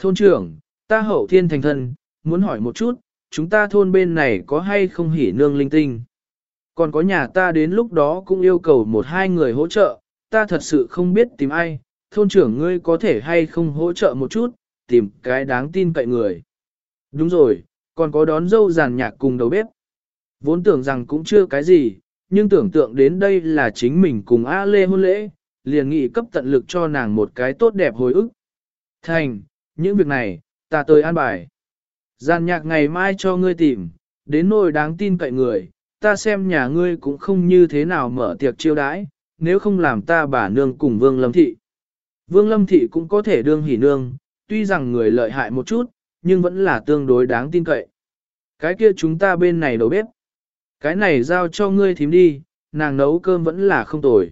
Thôn trưởng, ta hậu thiên thành thân, muốn hỏi một chút, chúng ta thôn bên này có hay không hỉ nương linh tinh. Còn có nhà ta đến lúc đó cũng yêu cầu một hai người hỗ trợ, ta thật sự không biết tìm ai, thôn trưởng ngươi có thể hay không hỗ trợ một chút, tìm cái đáng tin cậy người. Đúng rồi, còn có đón dâu giàn nhạc cùng đầu bếp. Vốn tưởng rằng cũng chưa cái gì, nhưng tưởng tượng đến đây là chính mình cùng A Lê hôn lễ, liền nghị cấp tận lực cho nàng một cái tốt đẹp hồi ức. Thành, những việc này, ta tới an bài. gian nhạc ngày mai cho ngươi tìm, đến nỗi đáng tin cậy người, ta xem nhà ngươi cũng không như thế nào mở tiệc chiêu đãi, nếu không làm ta bà nương cùng Vương Lâm Thị. Vương Lâm Thị cũng có thể đương hỉ nương, tuy rằng người lợi hại một chút, nhưng vẫn là tương đối đáng tin cậy. Cái kia chúng ta bên này đầu bếp. Cái này giao cho ngươi thím đi, nàng nấu cơm vẫn là không tồi.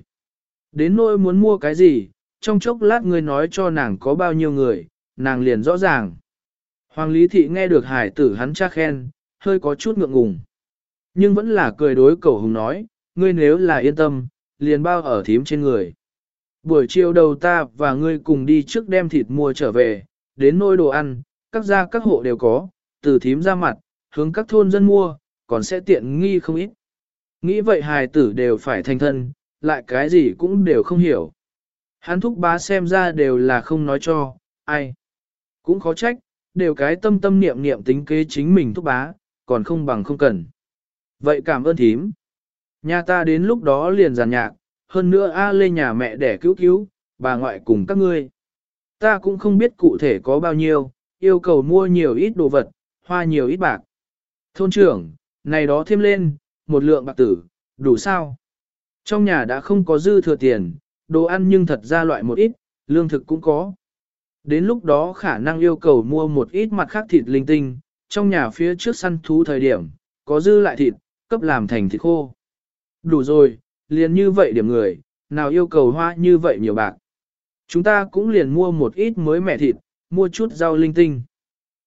Đến nỗi muốn mua cái gì, trong chốc lát ngươi nói cho nàng có bao nhiêu người, nàng liền rõ ràng. Hoàng Lý Thị nghe được hải tử hắn cha khen, hơi có chút ngượng ngùng. Nhưng vẫn là cười đối cầu hùng nói, ngươi nếu là yên tâm, liền bao ở thím trên người. Buổi chiều đầu ta và ngươi cùng đi trước đem thịt mua trở về, đến nôi đồ ăn, các gia các hộ đều có, từ thím ra mặt, hướng các thôn dân mua, còn sẽ tiện nghi không ít. Nghĩ vậy hài tử đều phải thành thân, lại cái gì cũng đều không hiểu. Hắn thúc bá xem ra đều là không nói cho, ai. Cũng khó trách, đều cái tâm tâm niệm niệm tính kế chính mình thúc bá, còn không bằng không cần. Vậy cảm ơn thím. Nhà ta đến lúc đó liền giàn nhạc, hơn nữa A Lê nhà mẹ để cứu cứu, bà ngoại cùng các ngươi. Ta cũng không biết cụ thể có bao nhiêu, yêu cầu mua nhiều ít đồ vật, hoa nhiều ít bạc. Thôn trưởng, này đó thêm lên, một lượng bạc tử, đủ sao? Trong nhà đã không có dư thừa tiền, đồ ăn nhưng thật ra loại một ít, lương thực cũng có. Đến lúc đó khả năng yêu cầu mua một ít mặt khác thịt linh tinh, trong nhà phía trước săn thú thời điểm, có dư lại thịt, cấp làm thành thịt khô. Đủ rồi, liền như vậy điểm người, nào yêu cầu hoa như vậy nhiều bạc. Chúng ta cũng liền mua một ít mới mẹ thịt, mua chút rau linh tinh.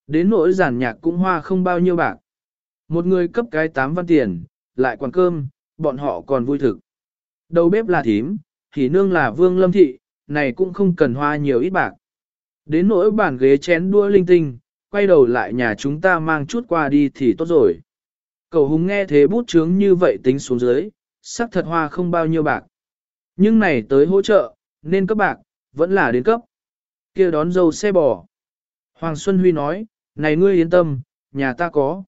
Đến nỗi giản nhạc cũng hoa không bao nhiêu bạc. Một người cấp cái 8 văn tiền, lại còn cơm, bọn họ còn vui thực. Đầu bếp là thím, thì nương là vương lâm thị, này cũng không cần hoa nhiều ít bạc. Đến nỗi bàn ghế chén đua linh tinh, quay đầu lại nhà chúng ta mang chút qua đi thì tốt rồi. Cầu hùng nghe thế bút chướng như vậy tính xuống dưới, sắc thật hoa không bao nhiêu bạc. Nhưng này tới hỗ trợ, nên cấp bạc, vẫn là đến cấp. kia đón dâu xe bò. Hoàng Xuân Huy nói, này ngươi yên tâm, nhà ta có.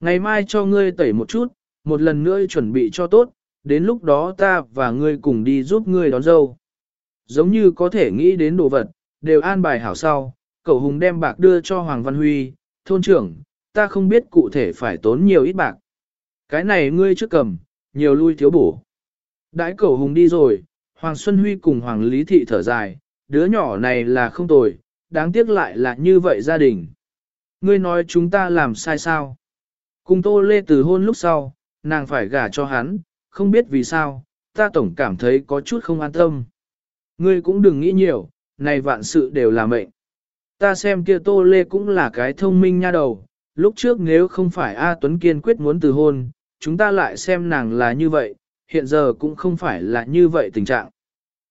Ngày mai cho ngươi tẩy một chút, một lần nữa chuẩn bị cho tốt, đến lúc đó ta và ngươi cùng đi giúp ngươi đón dâu. Giống như có thể nghĩ đến đồ vật, đều an bài hảo sau, cậu hùng đem bạc đưa cho Hoàng Văn Huy, thôn trưởng, ta không biết cụ thể phải tốn nhiều ít bạc. Cái này ngươi trước cầm, nhiều lui thiếu bổ. Đãi cậu hùng đi rồi, Hoàng Xuân Huy cùng Hoàng Lý Thị thở dài, đứa nhỏ này là không tồi, đáng tiếc lại là như vậy gia đình. Ngươi nói chúng ta làm sai sao? Cùng Tô Lê từ hôn lúc sau, nàng phải gả cho hắn, không biết vì sao, ta tổng cảm thấy có chút không an tâm. Ngươi cũng đừng nghĩ nhiều, này vạn sự đều là mệnh. Ta xem kia Tô Lê cũng là cái thông minh nha đầu, lúc trước nếu không phải A Tuấn kiên quyết muốn từ hôn, chúng ta lại xem nàng là như vậy, hiện giờ cũng không phải là như vậy tình trạng.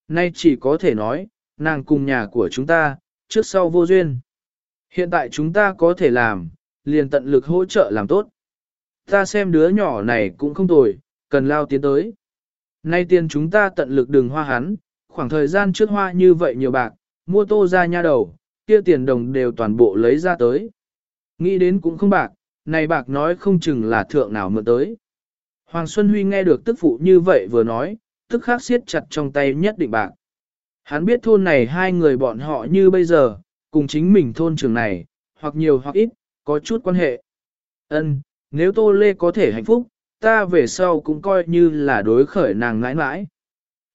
Nay chỉ có thể nói, nàng cùng nhà của chúng ta, trước sau vô duyên. Hiện tại chúng ta có thể làm, liền tận lực hỗ trợ làm tốt. Ta xem đứa nhỏ này cũng không tồi, cần lao tiến tới. Nay tiền chúng ta tận lực đừng hoa hắn, khoảng thời gian trước hoa như vậy nhiều bạc, mua tô ra nha đầu, kia tiền đồng đều toàn bộ lấy ra tới. Nghĩ đến cũng không bạc, này bạc nói không chừng là thượng nào mượn tới. Hoàng Xuân Huy nghe được tức phụ như vậy vừa nói, tức khắc siết chặt trong tay nhất định bạc. Hắn biết thôn này hai người bọn họ như bây giờ, cùng chính mình thôn trường này, hoặc nhiều hoặc ít, có chút quan hệ. Ân, nếu Tô Lê có thể hạnh phúc, ta về sau cũng coi như là đối khởi nàng ngãi ngãi.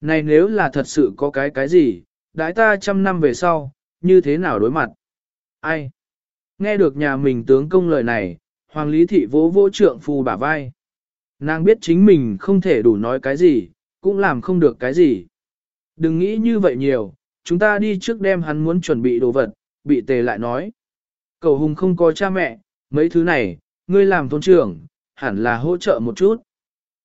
Này nếu là thật sự có cái cái gì, đãi ta trăm năm về sau, như thế nào đối mặt? Ai? Nghe được nhà mình tướng công lời này, Hoàng Lý Thị vỗ vỗ trượng phu bả vai. Nàng biết chính mình không thể đủ nói cái gì, cũng làm không được cái gì. Đừng nghĩ như vậy nhiều, chúng ta đi trước đem hắn muốn chuẩn bị đồ vật, bị tề lại nói. Cầu hùng không có cha mẹ, mấy thứ này, ngươi làm thôn trưởng, hẳn là hỗ trợ một chút.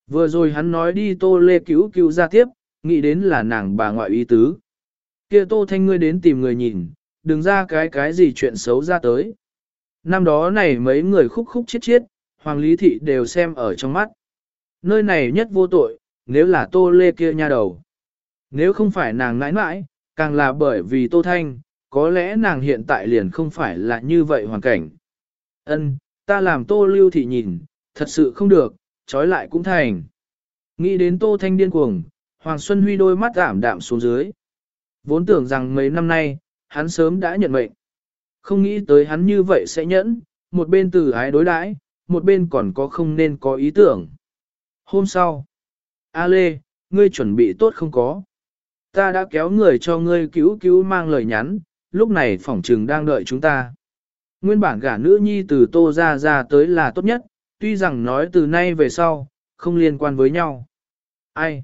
Vừa rồi hắn nói đi tô lê cứu cứu ra tiếp, nghĩ đến là nàng bà ngoại ý tứ. kia tô thanh ngươi đến tìm người nhìn, đừng ra cái cái gì chuyện xấu ra tới. Năm đó này mấy người khúc khúc chết chết, Hoàng Lý Thị đều xem ở trong mắt. Nơi này nhất vô tội, nếu là tô lê kia nha đầu. Nếu không phải nàng nãi nãi, càng là bởi vì tô thanh, có lẽ nàng hiện tại liền không phải là như vậy hoàn cảnh. Ân, ta làm tô lưu thị nhìn, thật sự không được, trói lại cũng thành. Nghĩ đến tô thanh điên cuồng, Hoàng Xuân Huy đôi mắt ảm đạm xuống dưới. Vốn tưởng rằng mấy năm nay, hắn sớm đã nhận mệnh. Không nghĩ tới hắn như vậy sẽ nhẫn, một bên từ ái đối đãi, một bên còn có không nên có ý tưởng. Hôm sau, A Lê, ngươi chuẩn bị tốt không có? Ta đã kéo người cho ngươi cứu cứu mang lời nhắn, lúc này phỏng trừng đang đợi chúng ta. Nguyên bản gả nữ nhi từ tô ra ra tới là tốt nhất, tuy rằng nói từ nay về sau, không liên quan với nhau. Ai?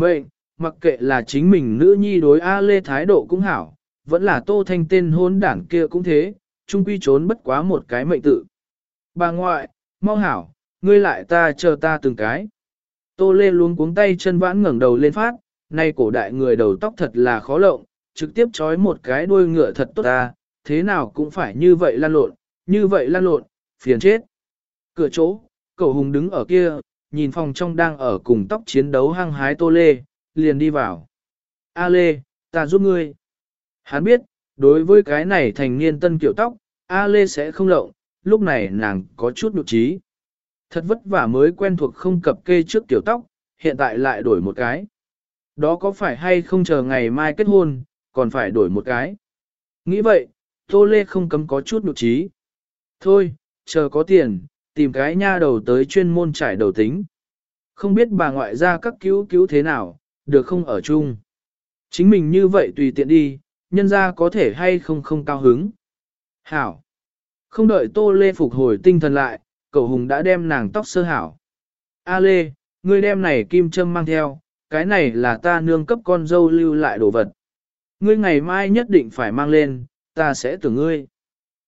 Mệnh, mặc kệ là chính mình nữ nhi đối A Lê thái độ cũng hảo, vẫn là tô thanh tên hôn đảng kia cũng thế, chung quy trốn bất quá một cái mệnh tự. Bà ngoại, mau hảo, ngươi lại ta chờ ta từng cái. Tô Lê luôn cuống tay chân vãn ngẩng đầu lên phát, nay cổ đại người đầu tóc thật là khó lộng, trực tiếp trói một cái đuôi ngựa thật tốt ta, thế nào cũng phải như vậy lan lộn, như vậy lan lộn, phiền chết. Cửa chỗ, cậu hùng đứng ở kia, nhìn phòng trong đang ở cùng tóc chiến đấu hăng hái Tô Lê, liền đi vào. A Lê, ta giúp ngươi. Hắn biết, đối với cái này thành niên tân kiểu tóc, A Lê sẽ không lộng, lúc này nàng có chút nụ trí. Thật vất vả mới quen thuộc không cập kê trước tiểu tóc, hiện tại lại đổi một cái. Đó có phải hay không chờ ngày mai kết hôn, còn phải đổi một cái. Nghĩ vậy, Tô Lê không cấm có chút nụ trí. Thôi, chờ có tiền, tìm cái nha đầu tới chuyên môn trải đầu tính. Không biết bà ngoại ra các cứu cứu thế nào, được không ở chung. Chính mình như vậy tùy tiện đi, nhân ra có thể hay không không cao hứng. Hảo. Không đợi Tô Lê phục hồi tinh thần lại, cậu Hùng đã đem nàng tóc sơ hảo. A Lê, ngươi đem này kim châm mang theo, cái này là ta nương cấp con dâu lưu lại đồ vật. Ngươi ngày mai nhất định phải mang lên, ta sẽ tưởng ngươi.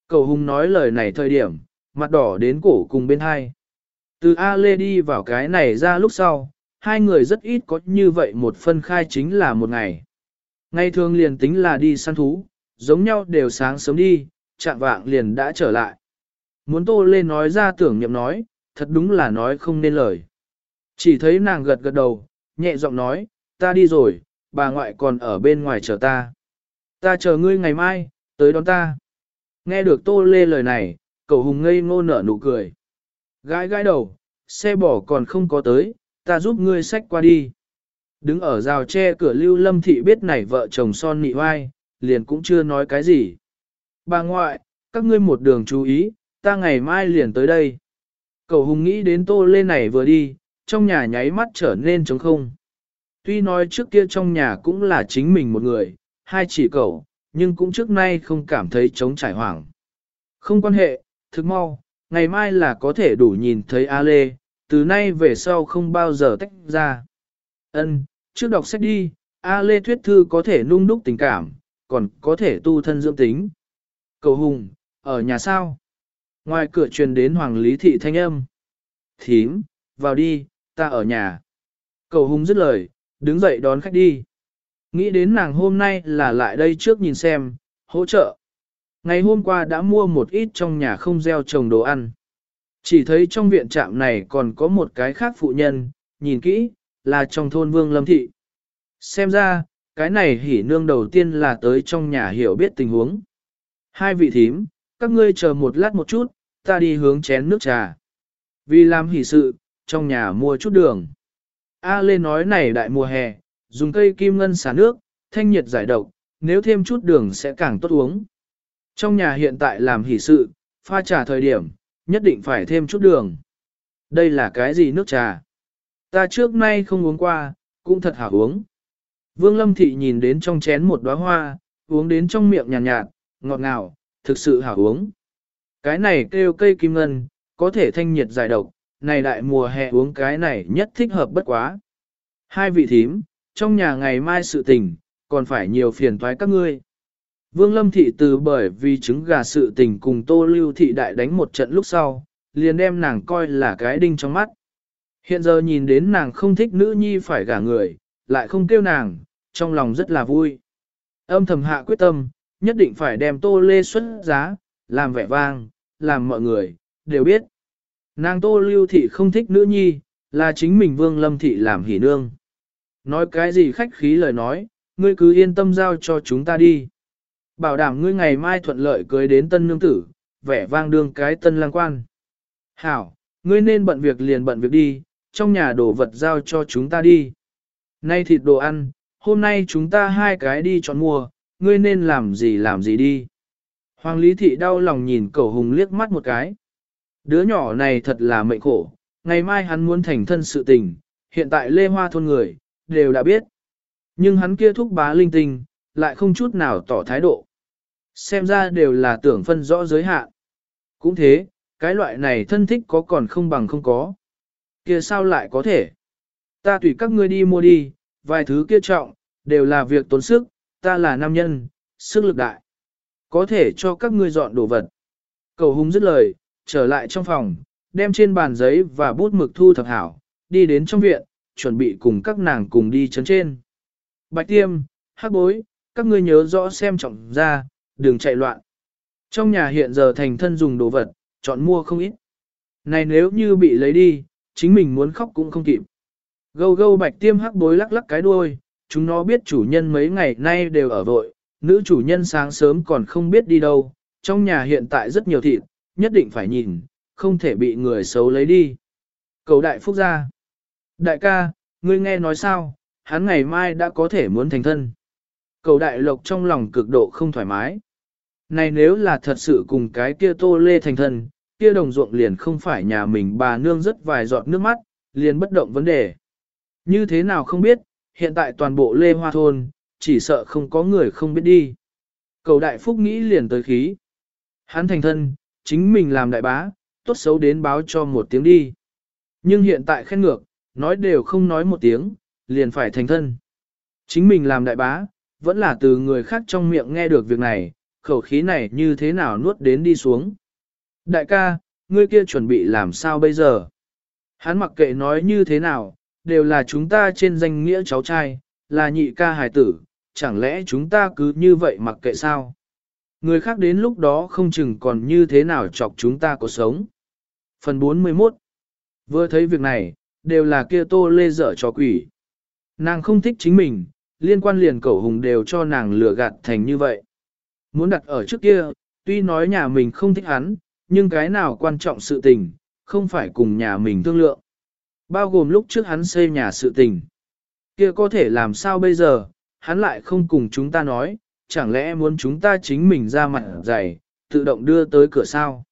Cầu Hùng nói lời này thời điểm, mặt đỏ đến cổ cùng bên hai. Từ A Lê đi vào cái này ra lúc sau, hai người rất ít có như vậy một phân khai chính là một ngày. Ngày thường liền tính là đi săn thú, giống nhau đều sáng sớm đi, chạm vạng liền đã trở lại. Muốn Tô Lê nói ra tưởng niệm nói, thật đúng là nói không nên lời. Chỉ thấy nàng gật gật đầu, nhẹ giọng nói, ta đi rồi, bà ngoại còn ở bên ngoài chờ ta. Ta chờ ngươi ngày mai, tới đón ta. Nghe được Tô Lê lời này, cậu hùng ngây ngô nở nụ cười. Gái gái đầu, xe bỏ còn không có tới, ta giúp ngươi xách qua đi. Đứng ở rào tre cửa lưu lâm thị biết này vợ chồng son nị vai, liền cũng chưa nói cái gì. Bà ngoại, các ngươi một đường chú ý, ta ngày mai liền tới đây. Cậu hùng nghĩ đến tô lê này vừa đi, trong nhà nháy mắt trở nên trống không. Tuy nói trước kia trong nhà cũng là chính mình một người, hai chỉ cậu, nhưng cũng trước nay không cảm thấy trống trải hoảng. Không quan hệ, thực mau, ngày mai là có thể đủ nhìn thấy A Lê, từ nay về sau không bao giờ tách ra. Ân, trước đọc sách đi, A Lê thuyết thư có thể nung đúc tình cảm, còn có thể tu thân dưỡng tính. Cầu Hùng, ở nhà sao? Ngoài cửa truyền đến Hoàng Lý Thị thanh âm. Thím, vào đi, ta ở nhà. Cầu Hùng dứt lời, đứng dậy đón khách đi. Nghĩ đến nàng hôm nay là lại đây trước nhìn xem, hỗ trợ. Ngày hôm qua đã mua một ít trong nhà không gieo trồng đồ ăn. Chỉ thấy trong viện trạm này còn có một cái khác phụ nhân, nhìn kỹ, là trong thôn Vương Lâm Thị. Xem ra, cái này hỉ nương đầu tiên là tới trong nhà hiểu biết tình huống. Hai vị thím, các ngươi chờ một lát một chút, ta đi hướng chén nước trà. Vì làm hỉ sự, trong nhà mua chút đường. A Lê nói này đại mùa hè, dùng cây kim ngân xả nước, thanh nhiệt giải độc, nếu thêm chút đường sẽ càng tốt uống. Trong nhà hiện tại làm hỷ sự, pha trà thời điểm, nhất định phải thêm chút đường. Đây là cái gì nước trà? Ta trước nay không uống qua, cũng thật hảo uống. Vương Lâm Thị nhìn đến trong chén một đóa hoa, uống đến trong miệng nhàn nhạt, nhạt, ngọt ngào, thực sự hảo uống. Cái này kêu cây kim ngân, có thể thanh nhiệt giải độc, này đại mùa hè uống cái này nhất thích hợp bất quá. Hai vị thím, trong nhà ngày mai sự tình, còn phải nhiều phiền toái các ngươi. Vương Lâm Thị từ bởi vì trứng gà sự tình cùng Tô Lưu Thị đại đánh một trận lúc sau, liền đem nàng coi là cái đinh trong mắt. Hiện giờ nhìn đến nàng không thích nữ nhi phải gả người, lại không kêu nàng, trong lòng rất là vui. Âm thầm hạ quyết tâm, nhất định phải đem Tô Lê xuất giá, làm vẻ vang, làm mọi người, đều biết. Nàng Tô Lưu Thị không thích nữ nhi, là chính mình Vương Lâm Thị làm hỉ nương. Nói cái gì khách khí lời nói, ngươi cứ yên tâm giao cho chúng ta đi. Bảo đảm ngươi ngày mai thuận lợi cưới đến tân nương tử, vẻ vang đương cái tân lang quan. Hảo, ngươi nên bận việc liền bận việc đi, trong nhà đồ vật giao cho chúng ta đi. Nay thịt đồ ăn, hôm nay chúng ta hai cái đi chọn mua, ngươi nên làm gì làm gì đi. Hoàng Lý Thị đau lòng nhìn cậu hùng liếc mắt một cái. Đứa nhỏ này thật là mệnh khổ, ngày mai hắn muốn thành thân sự tình, hiện tại lê hoa thôn người, đều đã biết. Nhưng hắn kia thúc bá linh tinh, lại không chút nào tỏ thái độ. Xem ra đều là tưởng phân rõ giới hạn. Cũng thế, cái loại này thân thích có còn không bằng không có. Kia sao lại có thể? Ta tùy các ngươi đi mua đi, vài thứ kia trọng, đều là việc tốn sức, ta là nam nhân, sức lực đại. Có thể cho các ngươi dọn đồ vật. Cầu hùng dứt lời, trở lại trong phòng, đem trên bàn giấy và bút mực thu thập hảo, đi đến trong viện, chuẩn bị cùng các nàng cùng đi chấn trên. Bạch tiêm, hắc bối, các ngươi nhớ rõ xem trọng ra, đừng chạy loạn. Trong nhà hiện giờ thành thân dùng đồ vật, chọn mua không ít. Này nếu như bị lấy đi, chính mình muốn khóc cũng không kịp. Gâu gâu bạch tiêm hắc bối lắc lắc cái đuôi, chúng nó biết chủ nhân mấy ngày nay đều ở vội, nữ chủ nhân sáng sớm còn không biết đi đâu, trong nhà hiện tại rất nhiều thịt, nhất định phải nhìn, không thể bị người xấu lấy đi. Cầu đại phúc gia. Đại ca, ngươi nghe nói sao, hắn ngày mai đã có thể muốn thành thân. Cầu đại lộc trong lòng cực độ không thoải mái. Này nếu là thật sự cùng cái kia tô lê thành thân, kia đồng ruộng liền không phải nhà mình bà nương rất vài giọt nước mắt, liền bất động vấn đề. Như thế nào không biết, hiện tại toàn bộ lê hoa thôn, chỉ sợ không có người không biết đi. Cầu đại phúc nghĩ liền tới khí. Hắn thành thân, chính mình làm đại bá, tốt xấu đến báo cho một tiếng đi. Nhưng hiện tại khen ngược, nói đều không nói một tiếng, liền phải thành thân. Chính mình làm đại bá, vẫn là từ người khác trong miệng nghe được việc này, khẩu khí này như thế nào nuốt đến đi xuống. Đại ca, ngươi kia chuẩn bị làm sao bây giờ? Hắn mặc kệ nói như thế nào, đều là chúng ta trên danh nghĩa cháu trai, là nhị ca hài tử, chẳng lẽ chúng ta cứ như vậy mặc kệ sao? Người khác đến lúc đó không chừng còn như thế nào chọc chúng ta có sống. Phần 41 Vừa thấy việc này, đều là kia tô lê dở cho quỷ. Nàng không thích chính mình, liên quan liền cẩu hùng đều cho nàng lừa gạt thành như vậy. Muốn đặt ở trước kia, tuy nói nhà mình không thích hắn, nhưng cái nào quan trọng sự tình, không phải cùng nhà mình thương lượng. Bao gồm lúc trước hắn xây nhà sự tình. kia có thể làm sao bây giờ, hắn lại không cùng chúng ta nói, chẳng lẽ muốn chúng ta chính mình ra mặt dày, tự động đưa tới cửa sao.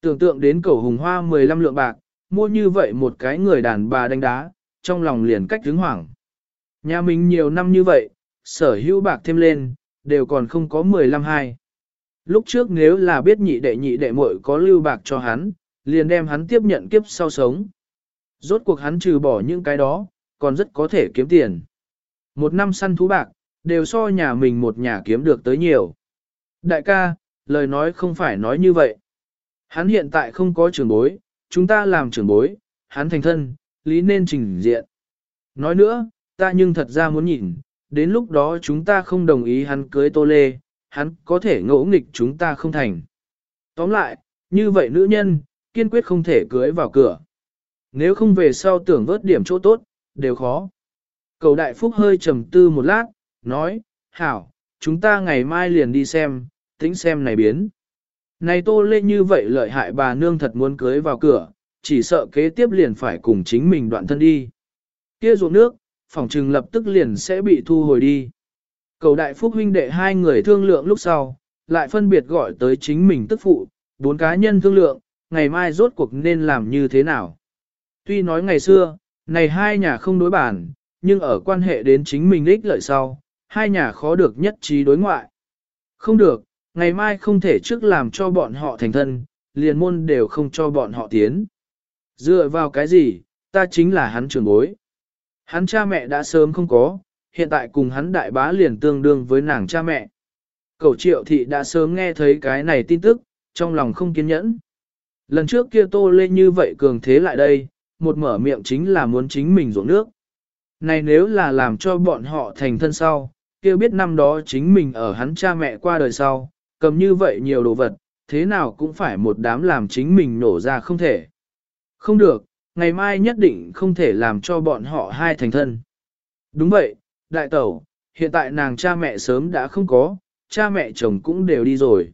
Tưởng tượng đến cầu hùng hoa 15 lượng bạc, mua như vậy một cái người đàn bà đánh đá, trong lòng liền cách hứng hoảng. Nhà mình nhiều năm như vậy, sở hữu bạc thêm lên, đều còn không có 15 hai. Lúc trước nếu là biết nhị đệ nhị đệ muội có lưu bạc cho hắn, liền đem hắn tiếp nhận kiếp sau sống. Rốt cuộc hắn trừ bỏ những cái đó, còn rất có thể kiếm tiền. Một năm săn thú bạc, đều so nhà mình một nhà kiếm được tới nhiều. Đại ca, lời nói không phải nói như vậy. Hắn hiện tại không có trưởng bối, chúng ta làm trưởng bối, hắn thành thân, lý nên trình diện. Nói nữa, ta nhưng thật ra muốn nhìn, đến lúc đó chúng ta không đồng ý hắn cưới Tô Lê, hắn có thể ngỗ nghịch chúng ta không thành. Tóm lại, như vậy nữ nhân, kiên quyết không thể cưới vào cửa. Nếu không về sau tưởng vớt điểm chỗ tốt, đều khó. Cầu đại phúc hơi trầm tư một lát, nói, hảo, chúng ta ngày mai liền đi xem, tính xem này biến. Này tô lê như vậy lợi hại bà nương thật muốn cưới vào cửa, chỉ sợ kế tiếp liền phải cùng chính mình đoạn thân đi. Kia ruộng nước, phòng trừng lập tức liền sẽ bị thu hồi đi. Cầu đại phúc huynh đệ hai người thương lượng lúc sau, lại phân biệt gọi tới chính mình tức phụ, bốn cá nhân thương lượng, ngày mai rốt cuộc nên làm như thế nào. Tuy nói ngày xưa, này hai nhà không đối bản, nhưng ở quan hệ đến chính mình ích lợi sau, hai nhà khó được nhất trí đối ngoại. Không được, ngày mai không thể trước làm cho bọn họ thành thân, liền môn đều không cho bọn họ tiến. Dựa vào cái gì, ta chính là hắn trưởng bối. Hắn cha mẹ đã sớm không có, hiện tại cùng hắn đại bá liền tương đương với nàng cha mẹ. Cầu triệu thị đã sớm nghe thấy cái này tin tức, trong lòng không kiên nhẫn. Lần trước kia tô lên như vậy cường thế lại đây, một mở miệng chính là muốn chính mình ruộng nước. Này nếu là làm cho bọn họ thành thân sau, kia biết năm đó chính mình ở hắn cha mẹ qua đời sau, cầm như vậy nhiều đồ vật, thế nào cũng phải một đám làm chính mình nổ ra không thể. Không được, ngày mai nhất định không thể làm cho bọn họ hai thành thân. Đúng vậy, đại tẩu, hiện tại nàng cha mẹ sớm đã không có, cha mẹ chồng cũng đều đi rồi.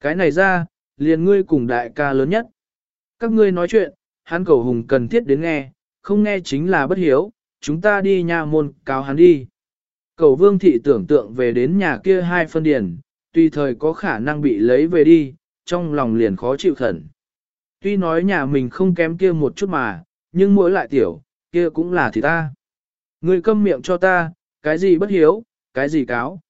Cái này ra, liền ngươi cùng đại ca lớn nhất. Các ngươi nói chuyện, hắn cầu hùng cần thiết đến nghe, không nghe chính là bất hiếu, chúng ta đi nhà môn cáo hắn đi. Cầu vương thị tưởng tượng về đến nhà kia hai phân điển, tùy thời có khả năng bị lấy về đi, trong lòng liền khó chịu khẩn. Tuy nói nhà mình không kém kia một chút mà, nhưng mỗi lại tiểu, kia cũng là thì ta. Ngươi câm miệng cho ta, cái gì bất hiếu, cái gì cáo.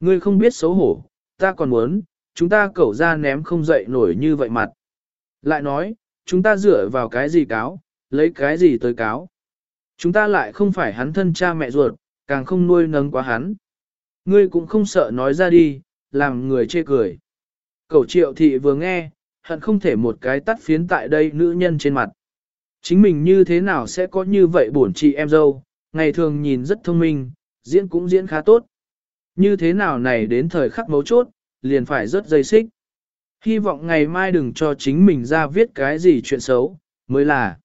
Ngươi không biết xấu hổ, ta còn muốn, chúng ta cẩu ra ném không dậy nổi như vậy mặt. Lại nói, chúng ta dựa vào cái gì cáo, lấy cái gì tới cáo. Chúng ta lại không phải hắn thân cha mẹ ruột, càng không nuôi nấng quá hắn. Ngươi cũng không sợ nói ra đi, làm người chê cười. Cẩu triệu thị vừa nghe, hận không thể một cái tắt phiến tại đây nữ nhân trên mặt. Chính mình như thế nào sẽ có như vậy bổn chị em dâu, ngày thường nhìn rất thông minh, diễn cũng diễn khá tốt. Như thế nào này đến thời khắc mấu chốt, liền phải rất dây xích. Hy vọng ngày mai đừng cho chính mình ra viết cái gì chuyện xấu, mới là.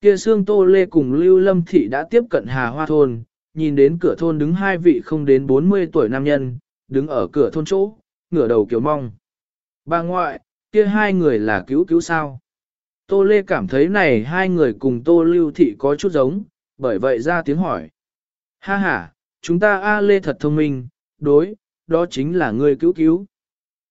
Kia xương Tô Lê cùng Lưu Lâm Thị đã tiếp cận Hà Hoa Thôn, nhìn đến cửa thôn đứng hai vị không đến 40 tuổi nam nhân, đứng ở cửa thôn chỗ, ngửa đầu kiểu mong. Bà ngoại, kia hai người là cứu cứu sao? Tô Lê cảm thấy này hai người cùng Tô Lưu Thị có chút giống, bởi vậy ra tiếng hỏi. Ha ha, chúng ta A Lê thật thông minh, đối, đó chính là người cứu cứu.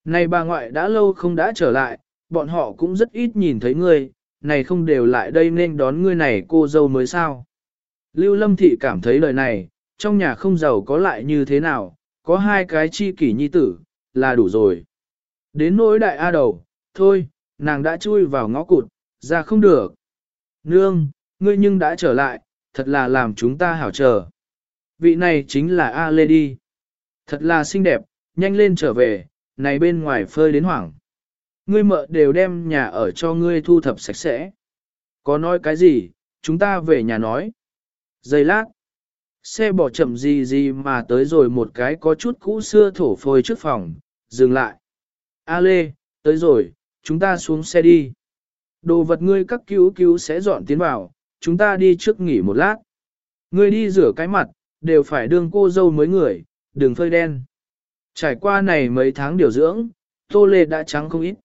Này bà ngoại đã lâu không đã trở lại, bọn họ cũng rất ít nhìn thấy ngươi, này không đều lại đây nên đón ngươi này cô dâu mới sao. Lưu Lâm Thị cảm thấy lời này, trong nhà không giàu có lại như thế nào, có hai cái chi kỷ nhi tử, là đủ rồi. Đến nỗi đại A đầu, thôi, nàng đã chui vào ngõ cụt, ra không được. Nương, ngươi nhưng đã trở lại, thật là làm chúng ta hảo chờ. Vị này chính là A Lê đi. Thật là xinh đẹp, nhanh lên trở về, này bên ngoài phơi đến hoảng. Ngươi mợ đều đem nhà ở cho ngươi thu thập sạch sẽ. Có nói cái gì, chúng ta về nhà nói. Giây lát. Xe bỏ chậm gì gì mà tới rồi một cái có chút cũ xưa thổ phôi trước phòng, dừng lại. A Lê, tới rồi, chúng ta xuống xe đi. Đồ vật ngươi các cứu cứu sẽ dọn tiến vào, chúng ta đi trước nghỉ một lát. Ngươi đi rửa cái mặt, đều phải đương cô dâu mới người, đừng phơi đen. Trải qua này mấy tháng điều dưỡng, tô lê đã trắng không ít.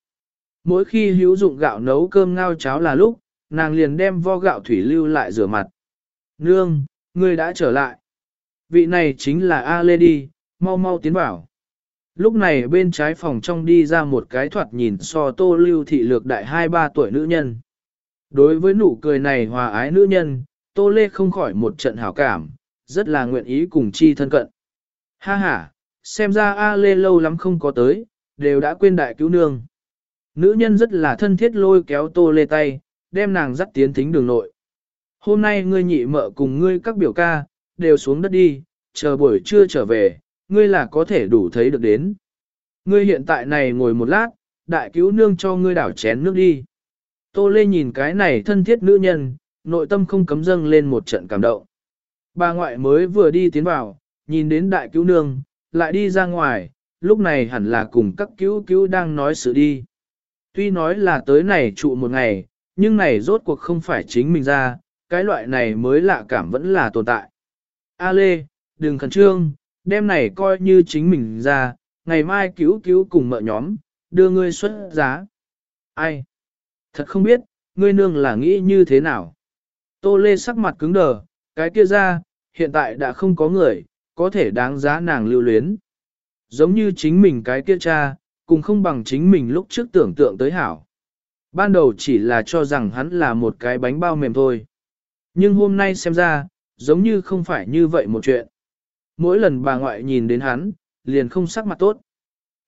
Mỗi khi hữu dụng gạo nấu cơm ngao cháo là lúc, nàng liền đem vo gạo thủy lưu lại rửa mặt. Nương, ngươi đã trở lại. Vị này chính là A Lê đi, mau mau tiến vào. Lúc này bên trái phòng trong đi ra một cái thoạt nhìn so tô lưu thị lược đại 2-3 tuổi nữ nhân. Đối với nụ cười này hòa ái nữ nhân, tô lê không khỏi một trận hảo cảm, rất là nguyện ý cùng chi thân cận. Ha ha, xem ra A Lê lâu lắm không có tới, đều đã quên đại cứu nương. Nữ nhân rất là thân thiết lôi kéo tô lê tay, đem nàng dắt tiến thính đường nội. Hôm nay ngươi nhị mợ cùng ngươi các biểu ca, đều xuống đất đi, chờ buổi trưa trở về, ngươi là có thể đủ thấy được đến. Ngươi hiện tại này ngồi một lát, đại cứu nương cho ngươi đảo chén nước đi. Tô Lê nhìn cái này thân thiết nữ nhân, nội tâm không cấm dâng lên một trận cảm động. Bà ngoại mới vừa đi tiến vào, nhìn đến đại cứu nương, lại đi ra ngoài, lúc này hẳn là cùng các cứu cứu đang nói sự đi. Tuy nói là tới này trụ một ngày, nhưng này rốt cuộc không phải chính mình ra, cái loại này mới lạ cảm vẫn là tồn tại. A Lê, đừng khẩn trương, đêm này coi như chính mình ra, ngày mai cứu cứu cùng mợ nhóm, đưa ngươi xuất giá. Ai? Thật không biết, ngươi nương là nghĩ như thế nào? Tô Lê sắc mặt cứng đờ, cái kia ra, hiện tại đã không có người, có thể đáng giá nàng lưu luyến. Giống như chính mình cái kia cha, cùng không bằng chính mình lúc trước tưởng tượng tới hảo. Ban đầu chỉ là cho rằng hắn là một cái bánh bao mềm thôi. Nhưng hôm nay xem ra, giống như không phải như vậy một chuyện. Mỗi lần bà ngoại nhìn đến hắn, liền không sắc mặt tốt.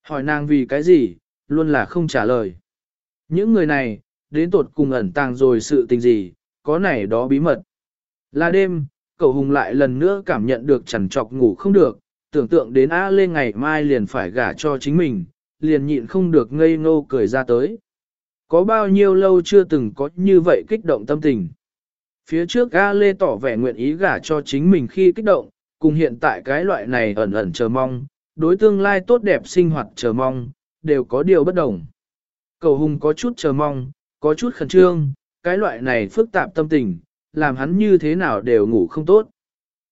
Hỏi nàng vì cái gì, luôn là không trả lời. Những người này, đến tột cùng ẩn tàng rồi sự tình gì, có này đó bí mật. Là đêm, cậu hùng lại lần nữa cảm nhận được chằn trọc ngủ không được, tưởng tượng đến A Lê ngày mai liền phải gả cho chính mình, liền nhịn không được ngây ngô cười ra tới. Có bao nhiêu lâu chưa từng có như vậy kích động tâm tình. Phía trước A Lê tỏ vẻ nguyện ý gả cho chính mình khi kích động, cùng hiện tại cái loại này ẩn ẩn chờ mong, đối tương lai tốt đẹp sinh hoạt chờ mong, đều có điều bất đồng. Cầu hùng có chút chờ mong, có chút khẩn trương, cái loại này phức tạp tâm tình, làm hắn như thế nào đều ngủ không tốt.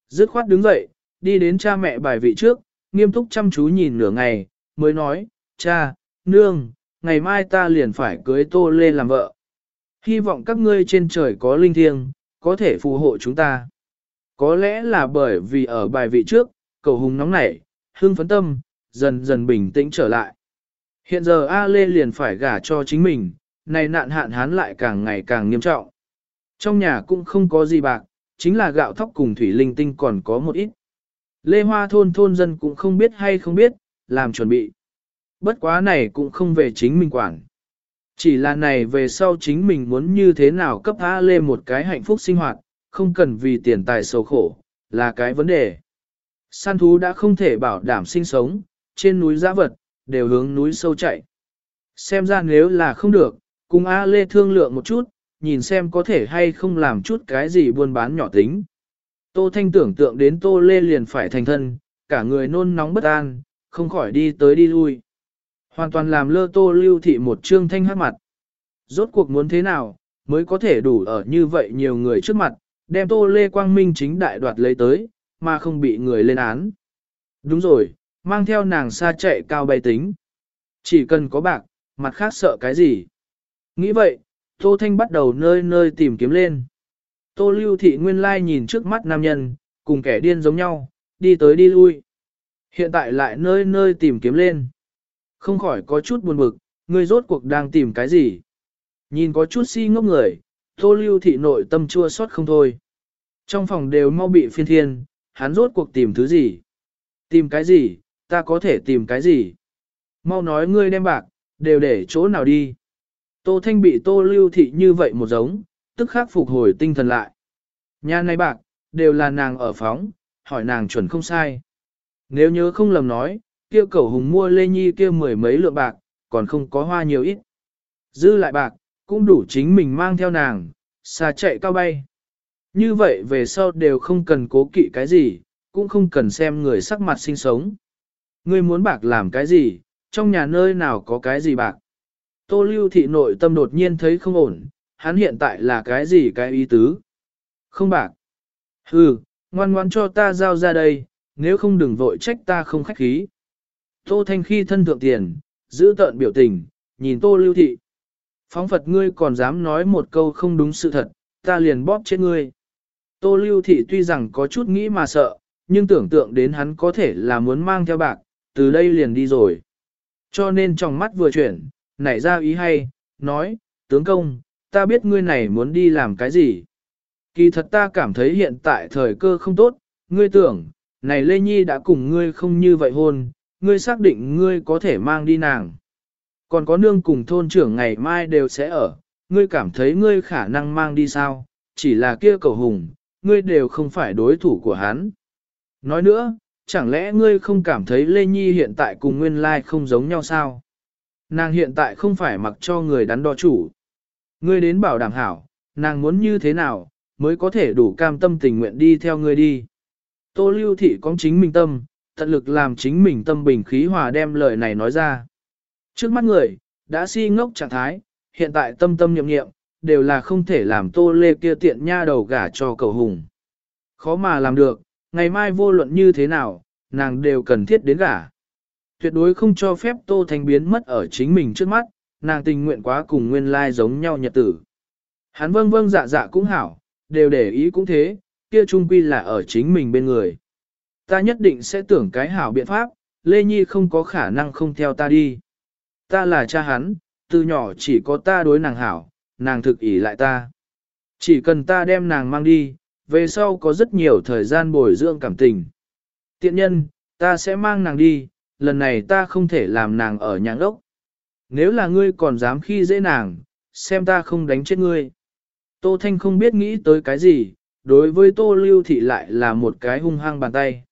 Dứt khoát đứng dậy, đi đến cha mẹ bài vị trước, nghiêm túc chăm chú nhìn nửa ngày, mới nói, cha, nương, ngày mai ta liền phải cưới tô lê làm vợ. Hy vọng các ngươi trên trời có linh thiêng, có thể phù hộ chúng ta. Có lẽ là bởi vì ở bài vị trước, cầu hùng nóng nảy, hương phấn tâm, dần dần bình tĩnh trở lại. Hiện giờ A Lê liền phải gả cho chính mình, này nạn hạn hán lại càng ngày càng nghiêm trọng. Trong nhà cũng không có gì bạc, chính là gạo thóc cùng thủy linh tinh còn có một ít. Lê Hoa thôn thôn dân cũng không biết hay không biết, làm chuẩn bị. Bất quá này cũng không về chính mình quản. Chỉ là này về sau chính mình muốn như thế nào cấp A Lê một cái hạnh phúc sinh hoạt, không cần vì tiền tài sầu khổ, là cái vấn đề. Săn thú đã không thể bảo đảm sinh sống, trên núi giã vật, đều hướng núi sâu chạy. Xem ra nếu là không được, cùng A Lê thương lượng một chút, nhìn xem có thể hay không làm chút cái gì buôn bán nhỏ tính. Tô Thanh tưởng tượng đến Tô Lê liền phải thành thân, cả người nôn nóng bất an, không khỏi đi tới đi lui. Hoàn toàn làm lơ Tô Lưu Thị một trương thanh hát mặt. Rốt cuộc muốn thế nào, mới có thể đủ ở như vậy nhiều người trước mặt, đem Tô Lê Quang Minh chính đại đoạt lấy tới, mà không bị người lên án. Đúng rồi, mang theo nàng xa chạy cao bay tính. Chỉ cần có bạc, mặt khác sợ cái gì. Nghĩ vậy, Tô Thanh bắt đầu nơi nơi tìm kiếm lên. Tô Lưu Thị nguyên lai nhìn trước mắt nam nhân, cùng kẻ điên giống nhau, đi tới đi lui. Hiện tại lại nơi nơi tìm kiếm lên. Không khỏi có chút buồn bực, người rốt cuộc đang tìm cái gì. Nhìn có chút si ngốc người, Tô Lưu Thị nội tâm chua xót không thôi. Trong phòng đều mau bị phiên thiên, hắn rốt cuộc tìm thứ gì? Tìm cái gì, ta có thể tìm cái gì? Mau nói ngươi đem bạc, đều để chỗ nào đi? Tô Thanh bị Tô Lưu Thị như vậy một giống, tức khắc phục hồi tinh thần lại. Nhà này bạc, đều là nàng ở phóng, hỏi nàng chuẩn không sai. Nếu nhớ không lầm nói, kia Cẩu hùng mua Lê Nhi kia mười mấy lượng bạc, còn không có hoa nhiều ít. Dư lại bạc, cũng đủ chính mình mang theo nàng, xa chạy cao bay. Như vậy về sau đều không cần cố kỵ cái gì, cũng không cần xem người sắc mặt sinh sống. Ngươi muốn bạc làm cái gì, trong nhà nơi nào có cái gì bạc. Tô lưu thị nội tâm đột nhiên thấy không ổn, hắn hiện tại là cái gì cái ý tứ. Không bạc. Hừ, ngoan ngoan cho ta giao ra đây, nếu không đừng vội trách ta không khách khí. Tô thanh khi thân thượng tiền, giữ tợn biểu tình, nhìn tô lưu thị. Phóng Phật ngươi còn dám nói một câu không đúng sự thật, ta liền bóp chết ngươi. Tô lưu thị tuy rằng có chút nghĩ mà sợ, nhưng tưởng tượng đến hắn có thể là muốn mang theo bạc, từ đây liền đi rồi. Cho nên trong mắt vừa chuyển, nảy ra ý hay, nói, tướng công, ta biết ngươi này muốn đi làm cái gì. Kỳ thật ta cảm thấy hiện tại thời cơ không tốt, ngươi tưởng, này Lê Nhi đã cùng ngươi không như vậy hôn, ngươi xác định ngươi có thể mang đi nàng. Còn có nương cùng thôn trưởng ngày mai đều sẽ ở, ngươi cảm thấy ngươi khả năng mang đi sao, chỉ là kia cầu hùng, ngươi đều không phải đối thủ của hắn. Nói nữa, chẳng lẽ ngươi không cảm thấy Lê Nhi hiện tại cùng nguyên lai không giống nhau sao? Nàng hiện tại không phải mặc cho người đắn đo chủ. Ngươi đến bảo đảm hảo, nàng muốn như thế nào, mới có thể đủ cam tâm tình nguyện đi theo ngươi đi. Tô lưu thị có chính mình tâm, tận lực làm chính mình tâm bình khí hòa đem lời này nói ra. Trước mắt người, đã si ngốc trạng thái, hiện tại tâm tâm nhậm nghiệm, đều là không thể làm tô lê kia tiện nha đầu gả cho cầu hùng. Khó mà làm được, ngày mai vô luận như thế nào, nàng đều cần thiết đến gả. Tuyệt đối không cho phép tô thành biến mất ở chính mình trước mắt, nàng tình nguyện quá cùng nguyên lai giống nhau nhật tử. Hắn vâng vâng dạ dạ cũng hảo, đều để ý cũng thế, kia trung quy là ở chính mình bên người. Ta nhất định sẽ tưởng cái hảo biện pháp, Lê Nhi không có khả năng không theo ta đi. Ta là cha hắn, từ nhỏ chỉ có ta đối nàng hảo, nàng thực ỷ lại ta. Chỉ cần ta đem nàng mang đi, về sau có rất nhiều thời gian bồi dưỡng cảm tình. Tiện nhân, ta sẽ mang nàng đi, lần này ta không thể làm nàng ở nhà ốc. Nếu là ngươi còn dám khi dễ nàng, xem ta không đánh chết ngươi. Tô Thanh không biết nghĩ tới cái gì, đối với Tô Lưu Thị lại là một cái hung hăng bàn tay.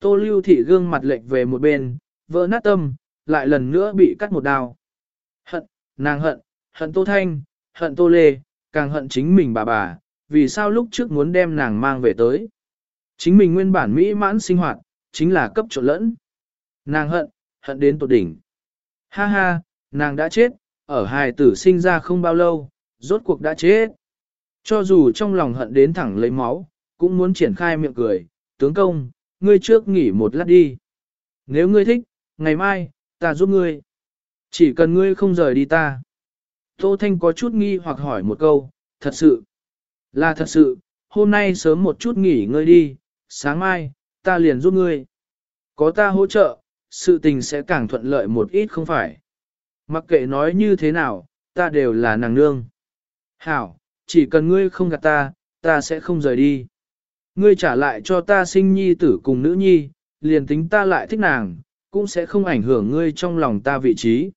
Tô Lưu Thị gương mặt lệch về một bên, vỡ nát tâm, lại lần nữa bị cắt một đao. Hận, nàng hận, hận Tô Thanh, hận Tô Lê, càng hận chính mình bà bà, vì sao lúc trước muốn đem nàng mang về tới. Chính mình nguyên bản mỹ mãn sinh hoạt, chính là cấp trộn lẫn. Nàng hận, hận đến tột đỉnh. Ha ha, nàng đã chết, ở hài tử sinh ra không bao lâu, rốt cuộc đã chết. Cho dù trong lòng hận đến thẳng lấy máu, cũng muốn triển khai miệng cười, tướng công, ngươi trước nghỉ một lát đi. Nếu ngươi thích, ngày mai, ta giúp ngươi. Chỉ cần ngươi không rời đi ta. Tô Thanh có chút nghi hoặc hỏi một câu, thật sự, là thật sự, hôm nay sớm một chút nghỉ ngơi đi, sáng mai, ta liền giúp ngươi. Có ta hỗ trợ, sự tình sẽ càng thuận lợi một ít không phải. Mặc kệ nói như thế nào, ta đều là nàng nương. Hảo, chỉ cần ngươi không gạt ta, ta sẽ không rời đi. Ngươi trả lại cho ta sinh nhi tử cùng nữ nhi, liền tính ta lại thích nàng, cũng sẽ không ảnh hưởng ngươi trong lòng ta vị trí.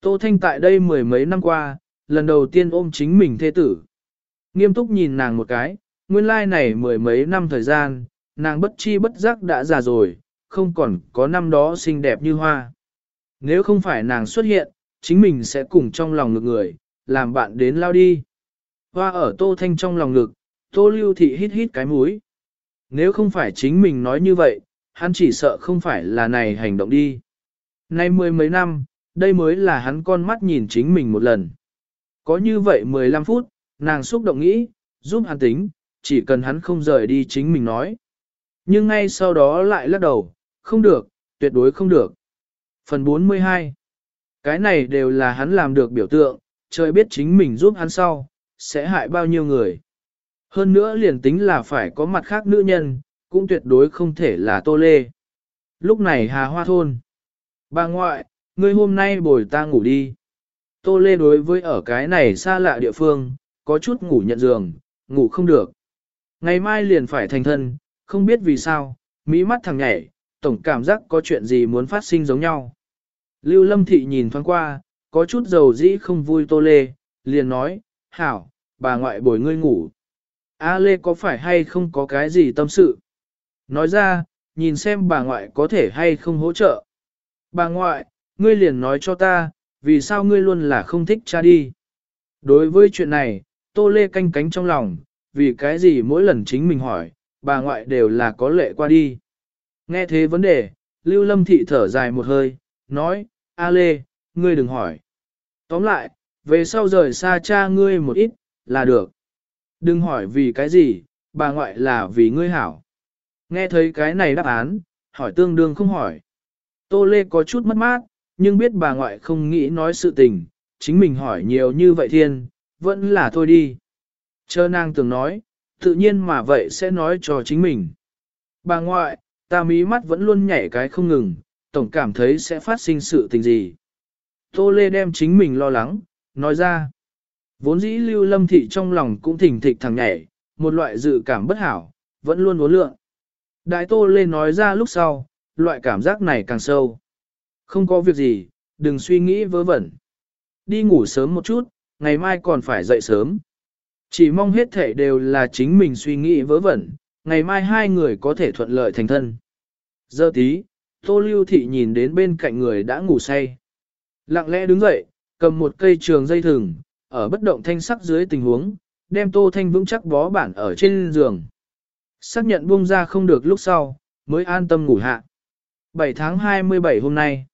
Tô Thanh tại đây mười mấy năm qua, lần đầu tiên ôm chính mình thê tử. Nghiêm túc nhìn nàng một cái, nguyên lai này mười mấy năm thời gian, nàng bất chi bất giác đã già rồi, không còn có năm đó xinh đẹp như hoa. Nếu không phải nàng xuất hiện, chính mình sẽ cùng trong lòng ngực người, làm bạn đến lao đi. Hoa ở tô thanh trong lòng ngực, tô lưu thị hít hít cái mũi. Nếu không phải chính mình nói như vậy, hắn chỉ sợ không phải là này hành động đi. Nay mười mấy năm, đây mới là hắn con mắt nhìn chính mình một lần. Có như vậy 15 phút, nàng xúc động nghĩ, giúp hắn tính, chỉ cần hắn không rời đi chính mình nói. Nhưng ngay sau đó lại lắc đầu, không được, tuyệt đối không được. Phần 42 Cái này đều là hắn làm được biểu tượng, trời biết chính mình giúp hắn sau, sẽ hại bao nhiêu người. Hơn nữa liền tính là phải có mặt khác nữ nhân, cũng tuyệt đối không thể là tô lê. Lúc này hà hoa thôn. Bà ngoại, ngươi hôm nay bồi ta ngủ đi. Tô lê đối với ở cái này xa lạ địa phương, có chút ngủ nhận giường, ngủ không được. Ngày mai liền phải thành thân, không biết vì sao, mỹ mắt thằng nhảy, tổng cảm giác có chuyện gì muốn phát sinh giống nhau. Lưu Lâm Thị nhìn thoáng qua, có chút dầu dĩ không vui tô lê, liền nói, hảo, bà ngoại bồi ngươi ngủ. A Lê có phải hay không có cái gì tâm sự? Nói ra, nhìn xem bà ngoại có thể hay không hỗ trợ. Bà ngoại, ngươi liền nói cho ta, vì sao ngươi luôn là không thích cha đi. Đối với chuyện này, Tô Lê canh cánh trong lòng, vì cái gì mỗi lần chính mình hỏi, bà ngoại đều là có lệ qua đi. Nghe thế vấn đề, Lưu Lâm Thị thở dài một hơi, nói, A Lê, ngươi đừng hỏi. Tóm lại, về sau rời xa cha ngươi một ít, là được. Đừng hỏi vì cái gì, bà ngoại là vì ngươi hảo. Nghe thấy cái này đáp án, hỏi tương đương không hỏi. Tô Lê có chút mất mát, nhưng biết bà ngoại không nghĩ nói sự tình, chính mình hỏi nhiều như vậy thiên, vẫn là thôi đi. Chờ nàng từng nói, tự nhiên mà vậy sẽ nói cho chính mình. Bà ngoại, ta mí mắt vẫn luôn nhảy cái không ngừng, tổng cảm thấy sẽ phát sinh sự tình gì. Tô Lê đem chính mình lo lắng, nói ra. Vốn dĩ lưu lâm thị trong lòng cũng thỉnh thịch thằng nhảy, một loại dự cảm bất hảo, vẫn luôn uốn lượng. Đại Tô Lê nói ra lúc sau, loại cảm giác này càng sâu. Không có việc gì, đừng suy nghĩ vớ vẩn. Đi ngủ sớm một chút, ngày mai còn phải dậy sớm. Chỉ mong hết thể đều là chính mình suy nghĩ vớ vẩn, ngày mai hai người có thể thuận lợi thành thân. Giờ tí, Tô Lưu Thị nhìn đến bên cạnh người đã ngủ say. Lặng lẽ đứng dậy, cầm một cây trường dây thừng, ở bất động thanh sắc dưới tình huống, đem Tô Thanh vững chắc bó bản ở trên giường. Xác nhận buông ra không được lúc sau, mới an tâm ngủ hạ. 7 tháng 27 hôm nay,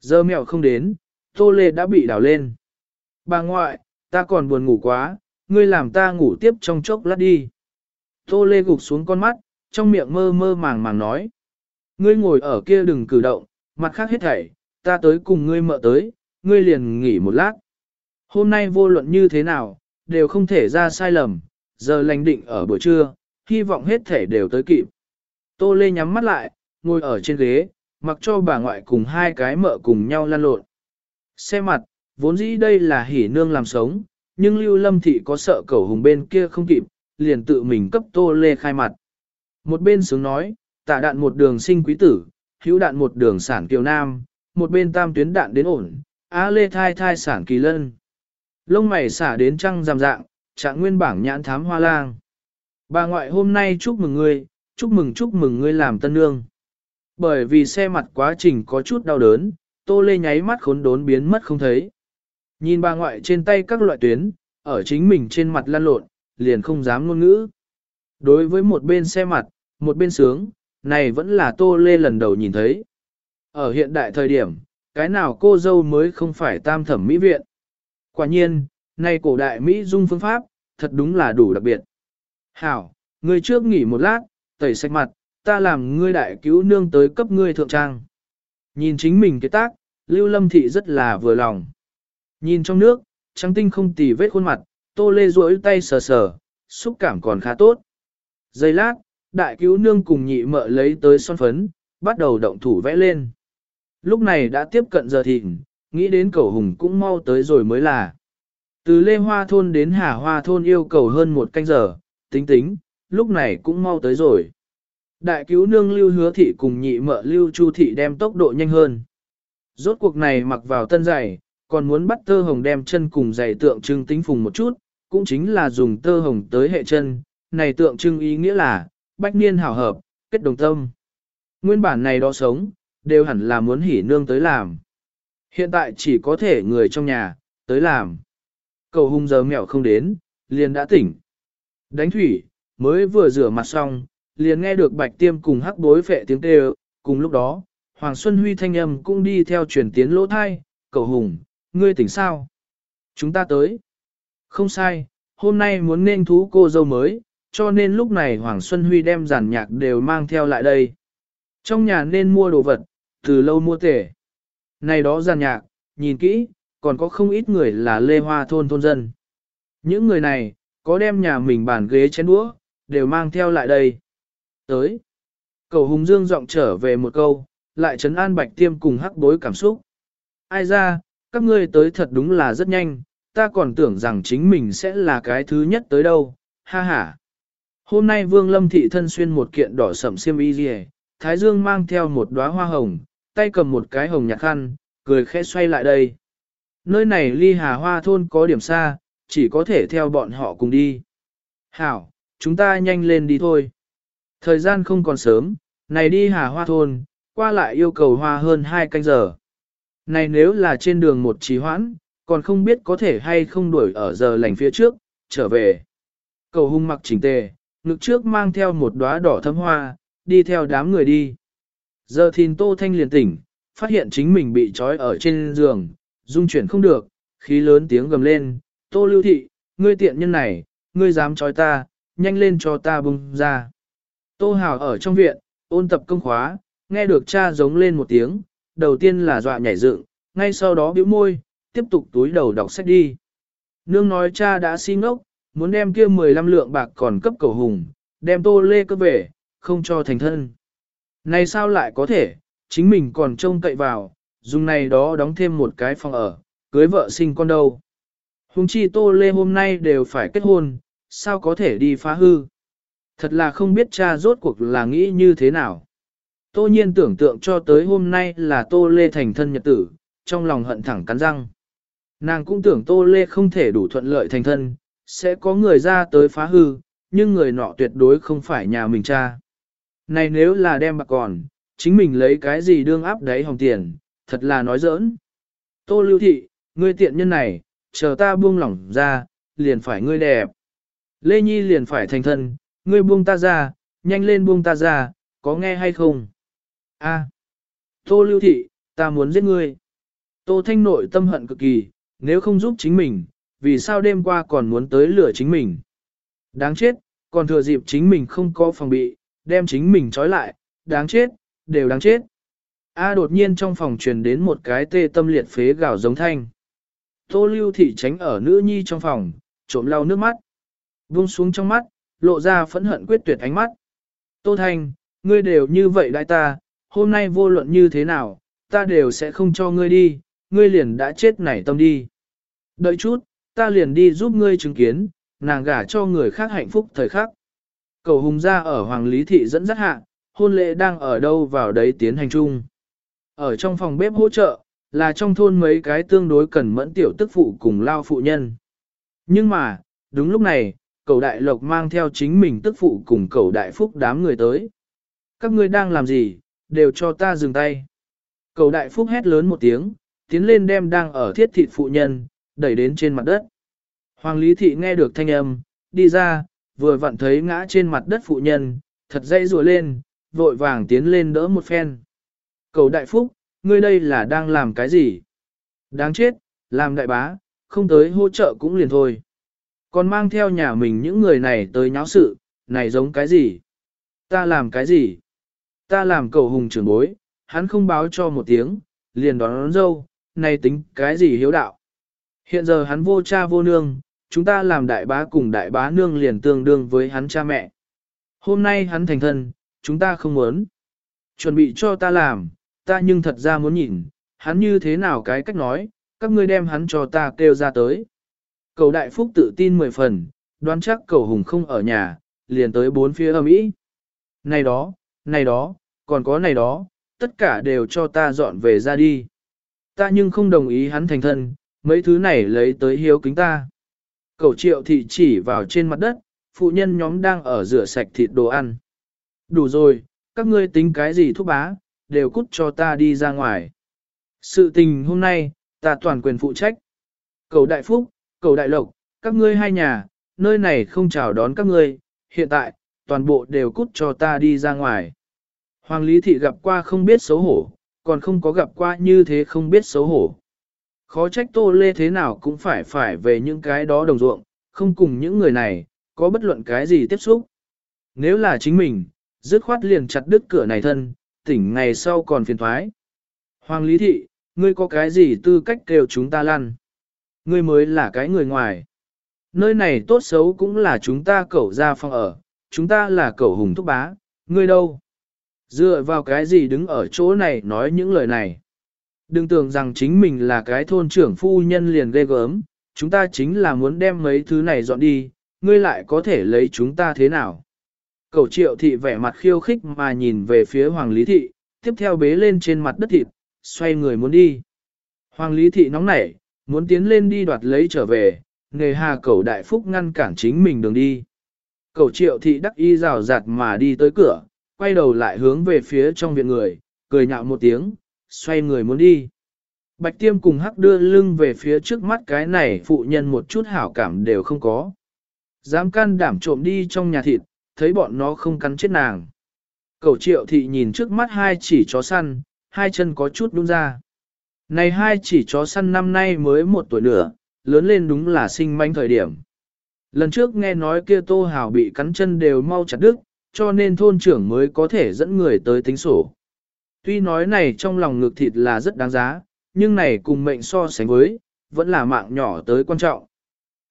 giờ mẹo không đến, Tô Lê đã bị đảo lên. Bà ngoại, ta còn buồn ngủ quá, ngươi làm ta ngủ tiếp trong chốc lát đi. Tô Lê gục xuống con mắt, trong miệng mơ mơ màng màng nói. Ngươi ngồi ở kia đừng cử động, mặt khác hết thảy, ta tới cùng ngươi mợ tới, ngươi liền nghỉ một lát. Hôm nay vô luận như thế nào, đều không thể ra sai lầm, giờ lành định ở buổi trưa, hy vọng hết thể đều tới kịp. Tô Lê nhắm mắt lại, ngồi ở trên ghế, mặc cho bà ngoại cùng hai cái mợ cùng nhau lăn lộn. Xe mặt, vốn dĩ đây là hỉ nương làm sống, nhưng Lưu Lâm Thị có sợ cẩu hùng bên kia không kịp, liền tự mình cấp Tô Lê khai mặt. Một bên sướng nói, tả đạn một đường sinh quý tử, hữu đạn một đường sản kiều nam, một bên tam tuyến đạn đến ổn, á lê thai thai sản kỳ lân. Lông mày xả đến trăng rằm dạng, trạng nguyên bảng nhãn thám hoa lang. Bà ngoại hôm nay chúc mừng ngươi, chúc mừng chúc mừng ngươi làm tân nương. Bởi vì xe mặt quá trình có chút đau đớn, tô lê nháy mắt khốn đốn biến mất không thấy. Nhìn bà ngoại trên tay các loại tuyến, ở chính mình trên mặt lăn lộn, liền không dám ngôn ngữ. Đối với một bên xe mặt, một bên sướng, này vẫn là tô lê lần đầu nhìn thấy. Ở hiện đại thời điểm, cái nào cô dâu mới không phải tam thẩm mỹ viện. Quả nhiên, nay cổ đại Mỹ dung phương pháp, thật đúng là đủ đặc biệt. Hảo, ngươi trước nghỉ một lát, tẩy sạch mặt, ta làm ngươi đại cứu nương tới cấp ngươi thượng trang. Nhìn chính mình cái tác, Lưu Lâm Thị rất là vừa lòng. Nhìn trong nước, trắng tinh không tì vết khuôn mặt, tô lê duỗi tay sờ sờ, xúc cảm còn khá tốt. Giây lát, đại cứu nương cùng nhị mợ lấy tới son phấn, bắt đầu động thủ vẽ lên. Lúc này đã tiếp cận giờ thịnh, nghĩ đến cầu hùng cũng mau tới rồi mới là. Từ Lê Hoa Thôn đến Hà Hoa Thôn yêu cầu hơn một canh giờ, tính tính, lúc này cũng mau tới rồi. Đại cứu nương lưu hứa thị cùng nhị mợ lưu chu thị đem tốc độ nhanh hơn. Rốt cuộc này mặc vào tân giày, còn muốn bắt tơ hồng đem chân cùng giày tượng trưng tính phùng một chút, cũng chính là dùng tơ hồng tới hệ chân, này tượng trưng ý nghĩa là, bách niên hảo hợp, kết đồng tâm. Nguyên bản này đó sống, đều hẳn là muốn hỉ nương tới làm. Hiện tại chỉ có thể người trong nhà, tới làm. Cầu hung giờ mẹo không đến, liền đã tỉnh. Đánh thủy, mới vừa rửa mặt xong, liền nghe được bạch tiêm cùng hắc bối phệ tiếng kêu, cùng lúc đó, Hoàng Xuân Huy thanh âm cũng đi theo truyền tiến lỗ thai, cầu hùng, ngươi tỉnh sao? Chúng ta tới. Không sai, hôm nay muốn nên thú cô dâu mới, cho nên lúc này Hoàng Xuân Huy đem giản nhạc đều mang theo lại đây. Trong nhà nên mua đồ vật, từ lâu mua tể. Này đó giàn nhạc, nhìn kỹ, còn có không ít người là lê hoa thôn thôn dân. Những người này, có đem nhà mình bàn ghế chén đũa, đều mang theo lại đây. Tới. Cầu Hùng Dương giọng trở về một câu, lại trấn an bạch tiêm cùng hắc bối cảm xúc. Ai ra, các ngươi tới thật đúng là rất nhanh, ta còn tưởng rằng chính mình sẽ là cái thứ nhất tới đâu, ha ha. Hôm nay Vương Lâm Thị thân xuyên một kiện đỏ sậm xiêm y dì Thái Dương mang theo một đóa hoa hồng, tay cầm một cái hồng nhạt khăn, cười khẽ xoay lại đây. Nơi này ly hà hoa thôn có điểm xa, chỉ có thể theo bọn họ cùng đi. Hảo, chúng ta nhanh lên đi thôi. Thời gian không còn sớm, này đi hà hoa thôn, qua lại yêu cầu hoa hơn 2 canh giờ. Này nếu là trên đường một trí hoãn, còn không biết có thể hay không đuổi ở giờ lành phía trước, trở về. Cầu hung mặc chỉnh tề, ngực trước mang theo một đóa đỏ thấm hoa, đi theo đám người đi. Giờ thìn Tô Thanh liền tỉnh, phát hiện chính mình bị trói ở trên giường, dung chuyển không được, khí lớn tiếng gầm lên, Tô Lưu Thị, ngươi tiện nhân này, ngươi dám trói ta, nhanh lên cho ta bung ra. Tô Hào ở trong viện, ôn tập công khóa, nghe được cha giống lên một tiếng, đầu tiên là dọa nhảy dựng, ngay sau đó bĩu môi, tiếp tục túi đầu đọc sách đi. Nương nói cha đã si ngốc, muốn đem kia 15 lượng bạc còn cấp cầu hùng, đem tô lê cơ về, không cho thành thân. Này sao lại có thể, chính mình còn trông cậy vào, dùng này đó đóng thêm một cái phòng ở, cưới vợ sinh con đâu. Hùng chi tô lê hôm nay đều phải kết hôn, sao có thể đi phá hư. Thật là không biết cha rốt cuộc là nghĩ như thế nào. Tô nhiên tưởng tượng cho tới hôm nay là tô lê thành thân nhật tử, trong lòng hận thẳng cắn răng. Nàng cũng tưởng tô lê không thể đủ thuận lợi thành thân, sẽ có người ra tới phá hư, nhưng người nọ tuyệt đối không phải nhà mình cha. Này nếu là đem bạc còn, chính mình lấy cái gì đương áp đáy hồng tiền, thật là nói giỡn. Tô lưu thị, ngươi tiện nhân này, chờ ta buông lỏng ra, liền phải ngươi đẹp. Lê Nhi liền phải thành thân, ngươi buông ta ra, nhanh lên buông ta ra, có nghe hay không? A, Tô lưu thị, ta muốn giết ngươi. Tô thanh nội tâm hận cực kỳ, nếu không giúp chính mình, vì sao đêm qua còn muốn tới lửa chính mình. Đáng chết, còn thừa dịp chính mình không có phòng bị, đem chính mình trói lại, đáng chết, đều đáng chết. A đột nhiên trong phòng truyền đến một cái tê tâm liệt phế gào giống thanh. Tô lưu thị tránh ở nữ nhi trong phòng, trộm lau nước mắt. Vung xuống trong mắt, lộ ra phẫn hận quyết tuyệt ánh mắt. Tô Thanh, ngươi đều như vậy đại ta, hôm nay vô luận như thế nào, ta đều sẽ không cho ngươi đi, ngươi liền đã chết nảy tâm đi. Đợi chút, ta liền đi giúp ngươi chứng kiến, nàng gả cho người khác hạnh phúc thời khắc. Cầu hùng ra ở Hoàng Lý Thị dẫn dắt hạ, hôn lễ đang ở đâu vào đấy tiến hành chung. Ở trong phòng bếp hỗ trợ, là trong thôn mấy cái tương đối cần mẫn tiểu tức phụ cùng lao phụ nhân. Nhưng mà, đúng lúc này, cầu đại lộc mang theo chính mình tức phụ cùng cầu đại phúc đám người tới. Các ngươi đang làm gì, đều cho ta dừng tay. Cầu đại phúc hét lớn một tiếng, tiến lên đem đang ở thiết thịt phụ nhân, đẩy đến trên mặt đất. Hoàng Lý Thị nghe được thanh âm, đi ra, vừa vặn thấy ngã trên mặt đất phụ nhân, thật dây rùa lên, vội vàng tiến lên đỡ một phen. Cầu đại phúc, ngươi đây là đang làm cái gì? Đáng chết, làm đại bá, không tới hỗ trợ cũng liền thôi. Còn mang theo nhà mình những người này tới nháo sự, này giống cái gì? Ta làm cái gì? Ta làm cầu hùng trưởng bối, hắn không báo cho một tiếng, liền đón, đón dâu, này tính cái gì hiếu đạo? Hiện giờ hắn vô cha vô nương, chúng ta làm đại bá cùng đại bá nương liền tương đương với hắn cha mẹ. Hôm nay hắn thành thân, chúng ta không muốn. Chuẩn bị cho ta làm, ta nhưng thật ra muốn nhìn, hắn như thế nào cái cách nói, các ngươi đem hắn cho ta kêu ra tới. Cầu đại phúc tự tin mười phần, đoán chắc cầu hùng không ở nhà, liền tới bốn phía âm ý. Này đó, này đó, còn có này đó, tất cả đều cho ta dọn về ra đi. Ta nhưng không đồng ý hắn thành thân, mấy thứ này lấy tới hiếu kính ta. Cầu triệu thị chỉ vào trên mặt đất, phụ nhân nhóm đang ở rửa sạch thịt đồ ăn. Đủ rồi, các ngươi tính cái gì thúc bá, đều cút cho ta đi ra ngoài. Sự tình hôm nay, ta toàn quyền phụ trách. Cầu đại phúc, cầu đại lộc, các ngươi hai nhà, nơi này không chào đón các ngươi, hiện tại, toàn bộ đều cút cho ta đi ra ngoài. Hoàng Lý Thị gặp qua không biết xấu hổ, còn không có gặp qua như thế không biết xấu hổ. Khó trách tô lê thế nào cũng phải phải về những cái đó đồng ruộng, không cùng những người này, có bất luận cái gì tiếp xúc. Nếu là chính mình, dứt khoát liền chặt đứt cửa này thân, tỉnh ngày sau còn phiền thoái. Hoàng Lý Thị, ngươi có cái gì tư cách kêu chúng ta lăn? Ngươi mới là cái người ngoài. Nơi này tốt xấu cũng là chúng ta cẩu ra phòng ở, chúng ta là cẩu hùng thúc bá, ngươi đâu? Dựa vào cái gì đứng ở chỗ này nói những lời này? Đừng tưởng rằng chính mình là cái thôn trưởng phu nhân liền ghê gớm, chúng ta chính là muốn đem mấy thứ này dọn đi, ngươi lại có thể lấy chúng ta thế nào? Cầu triệu thị vẻ mặt khiêu khích mà nhìn về phía Hoàng Lý Thị, tiếp theo bế lên trên mặt đất thịt, xoay người muốn đi. Hoàng Lý Thị nóng nảy, muốn tiến lên đi đoạt lấy trở về, nghề hà cầu đại phúc ngăn cản chính mình đường đi. Cầu triệu thị đắc y rào rạt mà đi tới cửa, quay đầu lại hướng về phía trong viện người, cười nhạo một tiếng, xoay người muốn đi. Bạch tiêm cùng hắc đưa lưng về phía trước mắt cái này phụ nhân một chút hảo cảm đều không có. Dám can đảm trộm đi trong nhà thịt, thấy bọn nó không cắn chết nàng. cậu triệu thị nhìn trước mắt hai chỉ chó săn, hai chân có chút đúng ra. Này hai chỉ chó săn năm nay mới một tuổi nữa, lớn lên đúng là sinh manh thời điểm. Lần trước nghe nói kia tô hào bị cắn chân đều mau chặt đứt, cho nên thôn trưởng mới có thể dẫn người tới tính sổ. Tuy nói này trong lòng ngược thịt là rất đáng giá, nhưng này cùng mệnh so sánh với, vẫn là mạng nhỏ tới quan trọng.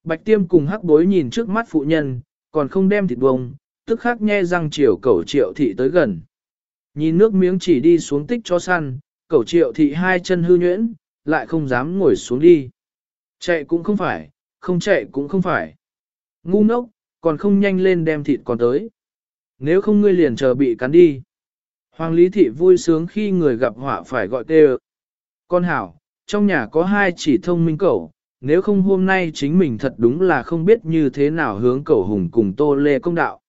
Bạch tiêm cùng hắc bối nhìn trước mắt phụ nhân, còn không đem thịt bông, tức khắc nhe răng chiều cẩu triệu thị tới gần. Nhìn nước miếng chỉ đi xuống tích cho săn, cẩu triệu thị hai chân hư nhuyễn, lại không dám ngồi xuống đi. Chạy cũng không phải, không chạy cũng không phải. Ngu ngốc, còn không nhanh lên đem thịt còn tới. Nếu không ngươi liền chờ bị cắn đi. Hoàng Lý Thị vui sướng khi người gặp họa phải gọi tê Con hảo, trong nhà có hai chỉ thông minh cẩu, nếu không hôm nay chính mình thật đúng là không biết như thế nào hướng cẩu hùng cùng tô lê công đạo.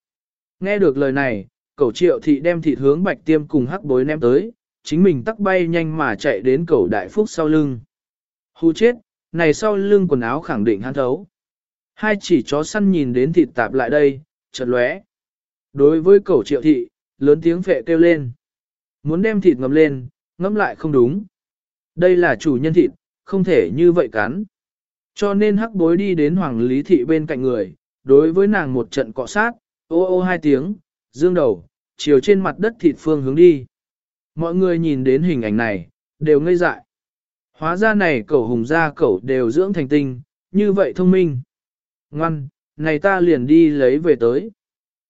Nghe được lời này, cẩu triệu thị đem thịt hướng bạch tiêm cùng hắc bối ném tới, chính mình tắc bay nhanh mà chạy đến cẩu đại phúc sau lưng. Hù chết, này sau lưng quần áo khẳng định hắn thấu. Hai chỉ chó săn nhìn đến thịt tạp lại đây, chợt lóe. Đối với cẩu triệu thị, lớn tiếng phệ kêu lên. Muốn đem thịt ngầm lên, ngâm lại không đúng. Đây là chủ nhân thịt, không thể như vậy cắn. Cho nên hắc bối đi đến hoàng lý thị bên cạnh người, đối với nàng một trận cọ sát, ô ô hai tiếng, dương đầu, chiều trên mặt đất thịt phương hướng đi. Mọi người nhìn đến hình ảnh này, đều ngây dại. Hóa ra này cẩu hùng gia cẩu đều dưỡng thành tinh, như vậy thông minh. Ngoan, này ta liền đi lấy về tới.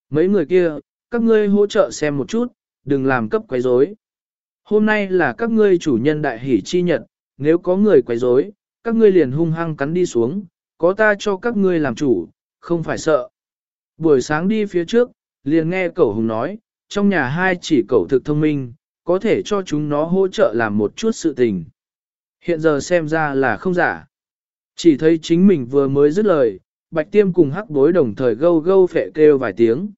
Mấy người kia, các ngươi hỗ trợ xem một chút, đừng làm cấp quấy rối. Hôm nay là các ngươi chủ nhân đại hỷ chi nhật, nếu có người quấy rối, các ngươi liền hung hăng cắn đi xuống, có ta cho các ngươi làm chủ, không phải sợ. Buổi sáng đi phía trước, liền nghe cậu hùng nói, trong nhà hai chỉ cậu thực thông minh, có thể cho chúng nó hỗ trợ làm một chút sự tình. Hiện giờ xem ra là không giả. Chỉ thấy chính mình vừa mới dứt lời, bạch tiêm cùng hắc bối đồng thời gâu gâu phệ kêu vài tiếng.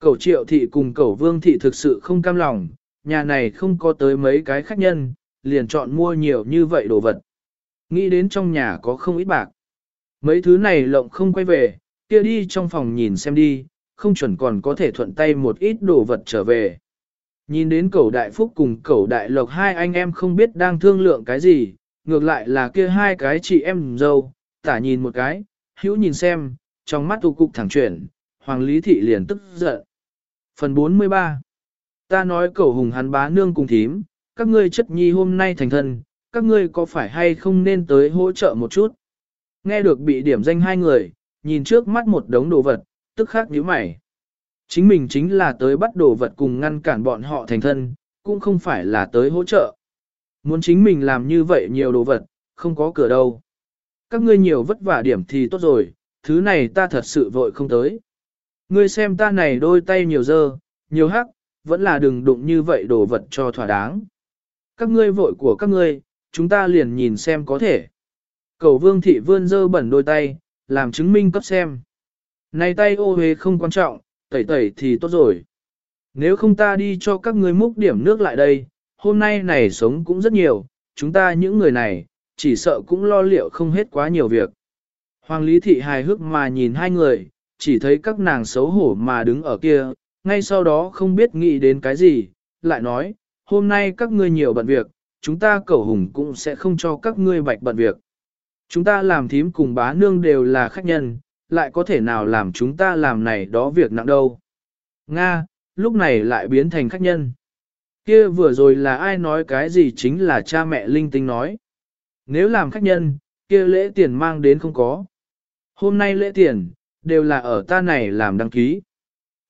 Cậu triệu thị cùng cậu vương thị thực sự không cam lòng, nhà này không có tới mấy cái khách nhân, liền chọn mua nhiều như vậy đồ vật. Nghĩ đến trong nhà có không ít bạc. Mấy thứ này lộng không quay về, kia đi trong phòng nhìn xem đi, không chuẩn còn có thể thuận tay một ít đồ vật trở về. Nhìn đến cậu đại phúc cùng cậu đại lộc hai anh em không biết đang thương lượng cái gì, ngược lại là kia hai cái chị em dâu, tả nhìn một cái, hữu nhìn xem, trong mắt tụ cục thẳng chuyển, Hoàng Lý Thị liền tức giận. Phần 43 Ta nói cậu hùng hắn bá nương cùng thím, các ngươi chất nhi hôm nay thành thân, các ngươi có phải hay không nên tới hỗ trợ một chút? Nghe được bị điểm danh hai người, nhìn trước mắt một đống đồ vật, tức khắc nhíu mày. Chính mình chính là tới bắt đồ vật cùng ngăn cản bọn họ thành thân, cũng không phải là tới hỗ trợ. Muốn chính mình làm như vậy nhiều đồ vật, không có cửa đâu. Các ngươi nhiều vất vả điểm thì tốt rồi, thứ này ta thật sự vội không tới. Ngươi xem ta này đôi tay nhiều dơ, nhiều hắc, vẫn là đừng đụng như vậy đồ vật cho thỏa đáng. Các ngươi vội của các ngươi, chúng ta liền nhìn xem có thể. Cầu vương thị vươn dơ bẩn đôi tay, làm chứng minh cấp xem. Này tay ô hế không quan trọng, tẩy tẩy thì tốt rồi. Nếu không ta đi cho các ngươi múc điểm nước lại đây, hôm nay này sống cũng rất nhiều, chúng ta những người này, chỉ sợ cũng lo liệu không hết quá nhiều việc. Hoàng Lý Thị hài hước mà nhìn hai người, chỉ thấy các nàng xấu hổ mà đứng ở kia, ngay sau đó không biết nghĩ đến cái gì, lại nói, hôm nay các ngươi nhiều bận việc, chúng ta cẩu hùng cũng sẽ không cho các ngươi bạch bận việc. Chúng ta làm thím cùng bá nương đều là khách nhân, lại có thể nào làm chúng ta làm này đó việc nặng đâu. Nga, lúc này lại biến thành khách nhân. Kia vừa rồi là ai nói cái gì chính là cha mẹ linh tinh nói. Nếu làm khách nhân, kia lễ tiền mang đến không có. Hôm nay lễ tiền, đều là ở ta này làm đăng ký.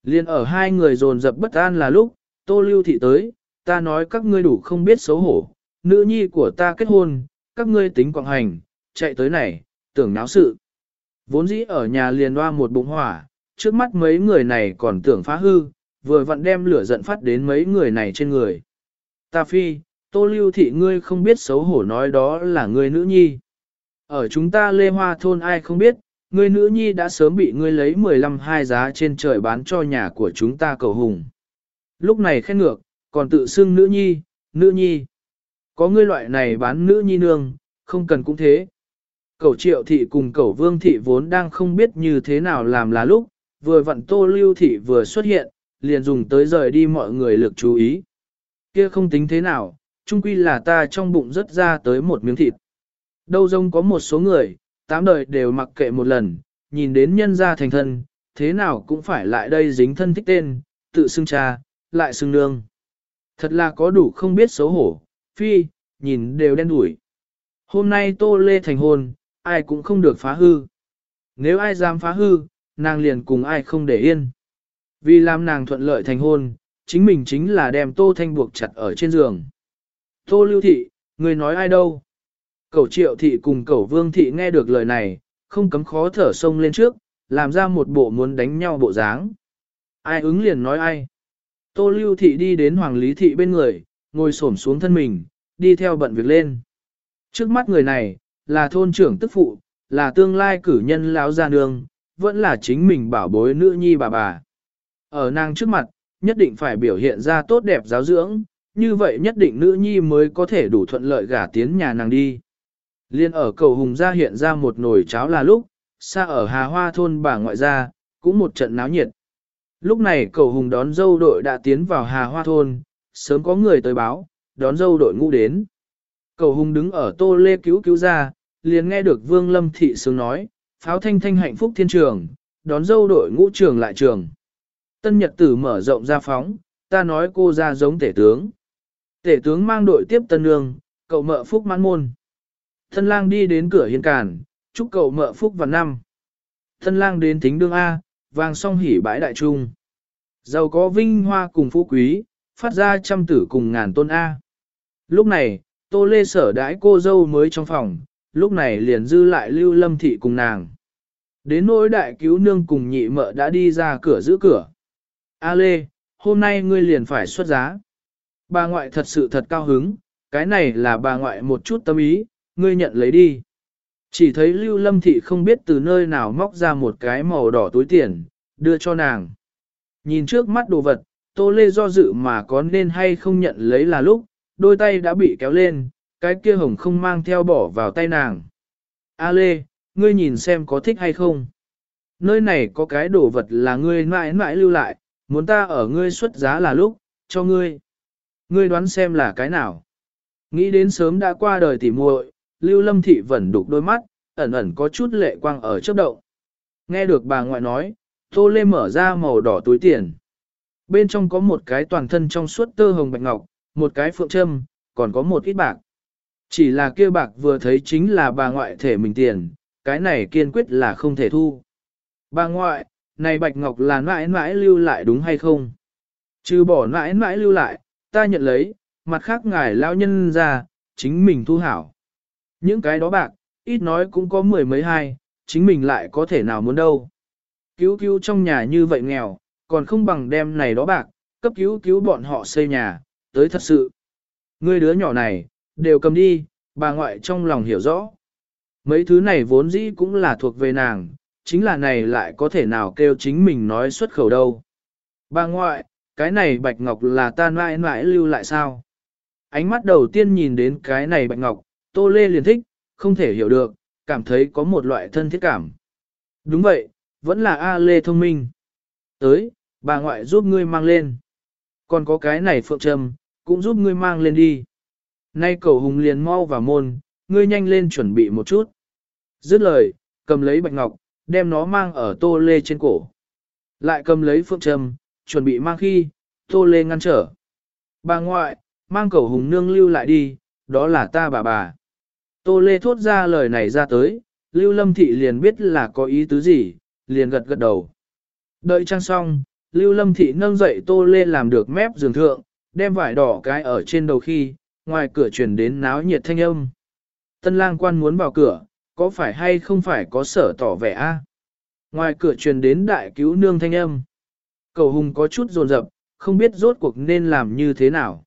Liên ở hai người dồn dập bất an là lúc, tô lưu thị tới, ta nói các ngươi đủ không biết xấu hổ, nữ nhi của ta kết hôn, các ngươi tính quảng hành, chạy tới này, tưởng náo sự. Vốn dĩ ở nhà liền hoa một bụng hỏa, trước mắt mấy người này còn tưởng phá hư, vừa vặn đem lửa giận phát đến mấy người này trên người. Ta phi, tô lưu thị ngươi không biết xấu hổ nói đó là ngươi nữ nhi. Ở chúng ta lê hoa thôn ai không biết, ngươi nữ nhi đã sớm bị ngươi lấy 15 hai giá trên trời bán cho nhà của chúng ta cầu hùng. Lúc này khen ngược, còn tự xưng nữ nhi, nữ nhi. Có ngươi loại này bán nữ nhi nương, không cần cũng thế. Cậu triệu thị cùng cậu vương thị vốn đang không biết như thế nào làm là lúc, vừa vặn tô lưu thị vừa xuất hiện, liền dùng tới rời đi mọi người lực chú ý. Kia không tính thế nào, chung quy là ta trong bụng rất ra tới một miếng thịt. Đâu rông có một số người, tám đời đều mặc kệ một lần, nhìn đến nhân gia thành thân, thế nào cũng phải lại đây dính thân thích tên, tự xưng cha, lại xưng nương. Thật là có đủ không biết xấu hổ, phi, nhìn đều đen đủi. Hôm nay tô lê thành hôn, ai cũng không được phá hư. Nếu ai dám phá hư, nàng liền cùng ai không để yên. Vì làm nàng thuận lợi thành hôn, chính mình chính là đem tô thanh buộc chặt ở trên giường. Tô lưu thị, người nói ai đâu? cẩu triệu thị cùng cẩu vương thị nghe được lời này, không cấm khó thở sông lên trước, làm ra một bộ muốn đánh nhau bộ dáng. Ai ứng liền nói ai. Tô lưu thị đi đến hoàng lý thị bên người, ngồi xổm xuống thân mình, đi theo bận việc lên. Trước mắt người này, là thôn trưởng tức phụ, là tương lai cử nhân lão gia nương, vẫn là chính mình bảo bối nữ nhi bà bà. Ở nàng trước mặt, nhất định phải biểu hiện ra tốt đẹp giáo dưỡng, như vậy nhất định nữ nhi mới có thể đủ thuận lợi gả tiến nhà nàng đi. Liên ở cầu hùng gia hiện ra một nồi cháo là lúc, xa ở Hà Hoa thôn bà ngoại gia, cũng một trận náo nhiệt. Lúc này cầu hùng đón dâu đội đã tiến vào Hà Hoa thôn, sớm có người tới báo, đón dâu đội ngũ đến. Cầu hùng đứng ở tô lê cứu cứu ra, liền nghe được vương lâm thị sướng nói, pháo thanh thanh hạnh phúc thiên trường, đón dâu đội ngũ trường lại trường. Tân nhật tử mở rộng ra phóng, ta nói cô ra giống tể tướng. Tể tướng mang đội tiếp tân nương, cậu mợ phúc mãn môn. Thân lang đi đến cửa hiên càn, chúc cậu mợ phúc vào năm. Thân lang đến tính đương A, vàng song hỉ bãi đại trung. Giàu có vinh hoa cùng phú quý, phát ra trăm tử cùng ngàn tôn A. Lúc này, tô lê sở đãi cô dâu mới trong phòng, lúc này liền dư lại lưu lâm thị cùng nàng. Đến nỗi đại cứu nương cùng nhị mợ đã đi ra cửa giữ cửa. A lê, hôm nay ngươi liền phải xuất giá. Bà ngoại thật sự thật cao hứng, cái này là bà ngoại một chút tâm ý, ngươi nhận lấy đi. Chỉ thấy Lưu Lâm Thị không biết từ nơi nào móc ra một cái màu đỏ túi tiền, đưa cho nàng. Nhìn trước mắt đồ vật, Tô Lê do dự mà có nên hay không nhận lấy là lúc, đôi tay đã bị kéo lên, cái kia hồng không mang theo bỏ vào tay nàng. A Lê, ngươi nhìn xem có thích hay không? Nơi này có cái đồ vật là ngươi mãi mãi lưu lại, muốn ta ở ngươi xuất giá là lúc, cho ngươi. Ngươi đoán xem là cái nào? Nghĩ đến sớm đã qua đời tỉ muội, Lưu Lâm Thị vẫn đục đôi mắt, ẩn ẩn có chút lệ quang ở chớp động. Nghe được bà ngoại nói, Tô Lê mở ra màu đỏ túi tiền. Bên trong có một cái toàn thân trong suốt tơ hồng bạch ngọc, một cái phượng châm, còn có một ít bạc. Chỉ là kia bạc vừa thấy chính là bà ngoại thể mình tiền, cái này kiên quyết là không thể thu. Bà ngoại, này bạch ngọc là mãi mãi lưu lại đúng hay không? Chứ bỏ mãi mãi lưu lại, ta nhận lấy, mặt khác ngài lao nhân ra, chính mình thu hảo. Những cái đó bạc, ít nói cũng có mười mấy hai, chính mình lại có thể nào muốn đâu. Cứu cứu trong nhà như vậy nghèo, còn không bằng đem này đó bạc, cấp cứu cứu bọn họ xây nhà, tới thật sự. Ngươi đứa nhỏ này, đều cầm đi, bà ngoại trong lòng hiểu rõ. Mấy thứ này vốn dĩ cũng là thuộc về nàng, chính là này lại có thể nào kêu chính mình nói xuất khẩu đâu. Bà ngoại, cái này bạch ngọc là ta mãi mãi lưu lại sao? Ánh mắt đầu tiên nhìn đến cái này bạch ngọc, Tô Lê liền thích, không thể hiểu được, cảm thấy có một loại thân thiết cảm. Đúng vậy, vẫn là A Lê thông minh. Tới, bà ngoại giúp ngươi mang lên. Còn có cái này phượng trầm, cũng giúp ngươi mang lên đi. Nay cầu hùng liền mau vào môn, ngươi nhanh lên chuẩn bị một chút. Dứt lời, cầm lấy bạch ngọc, đem nó mang ở tô lê trên cổ. Lại cầm lấy phượng trầm, chuẩn bị mang khi, tô lê ngăn trở. Bà ngoại, mang cầu hùng nương lưu lại đi, đó là ta bà bà. Tô Lê thốt ra lời này ra tới, Lưu Lâm Thị liền biết là có ý tứ gì, liền gật gật đầu. Đợi trang xong, Lưu Lâm Thị nâng dậy Tô Lê làm được mép giường thượng, đem vải đỏ cái ở trên đầu khi, ngoài cửa truyền đến náo nhiệt thanh âm. Tân lang quan muốn vào cửa, có phải hay không phải có sở tỏ vẻ a? Ngoài cửa truyền đến đại cứu nương thanh âm. Cầu hùng có chút rồn rập, không biết rốt cuộc nên làm như thế nào.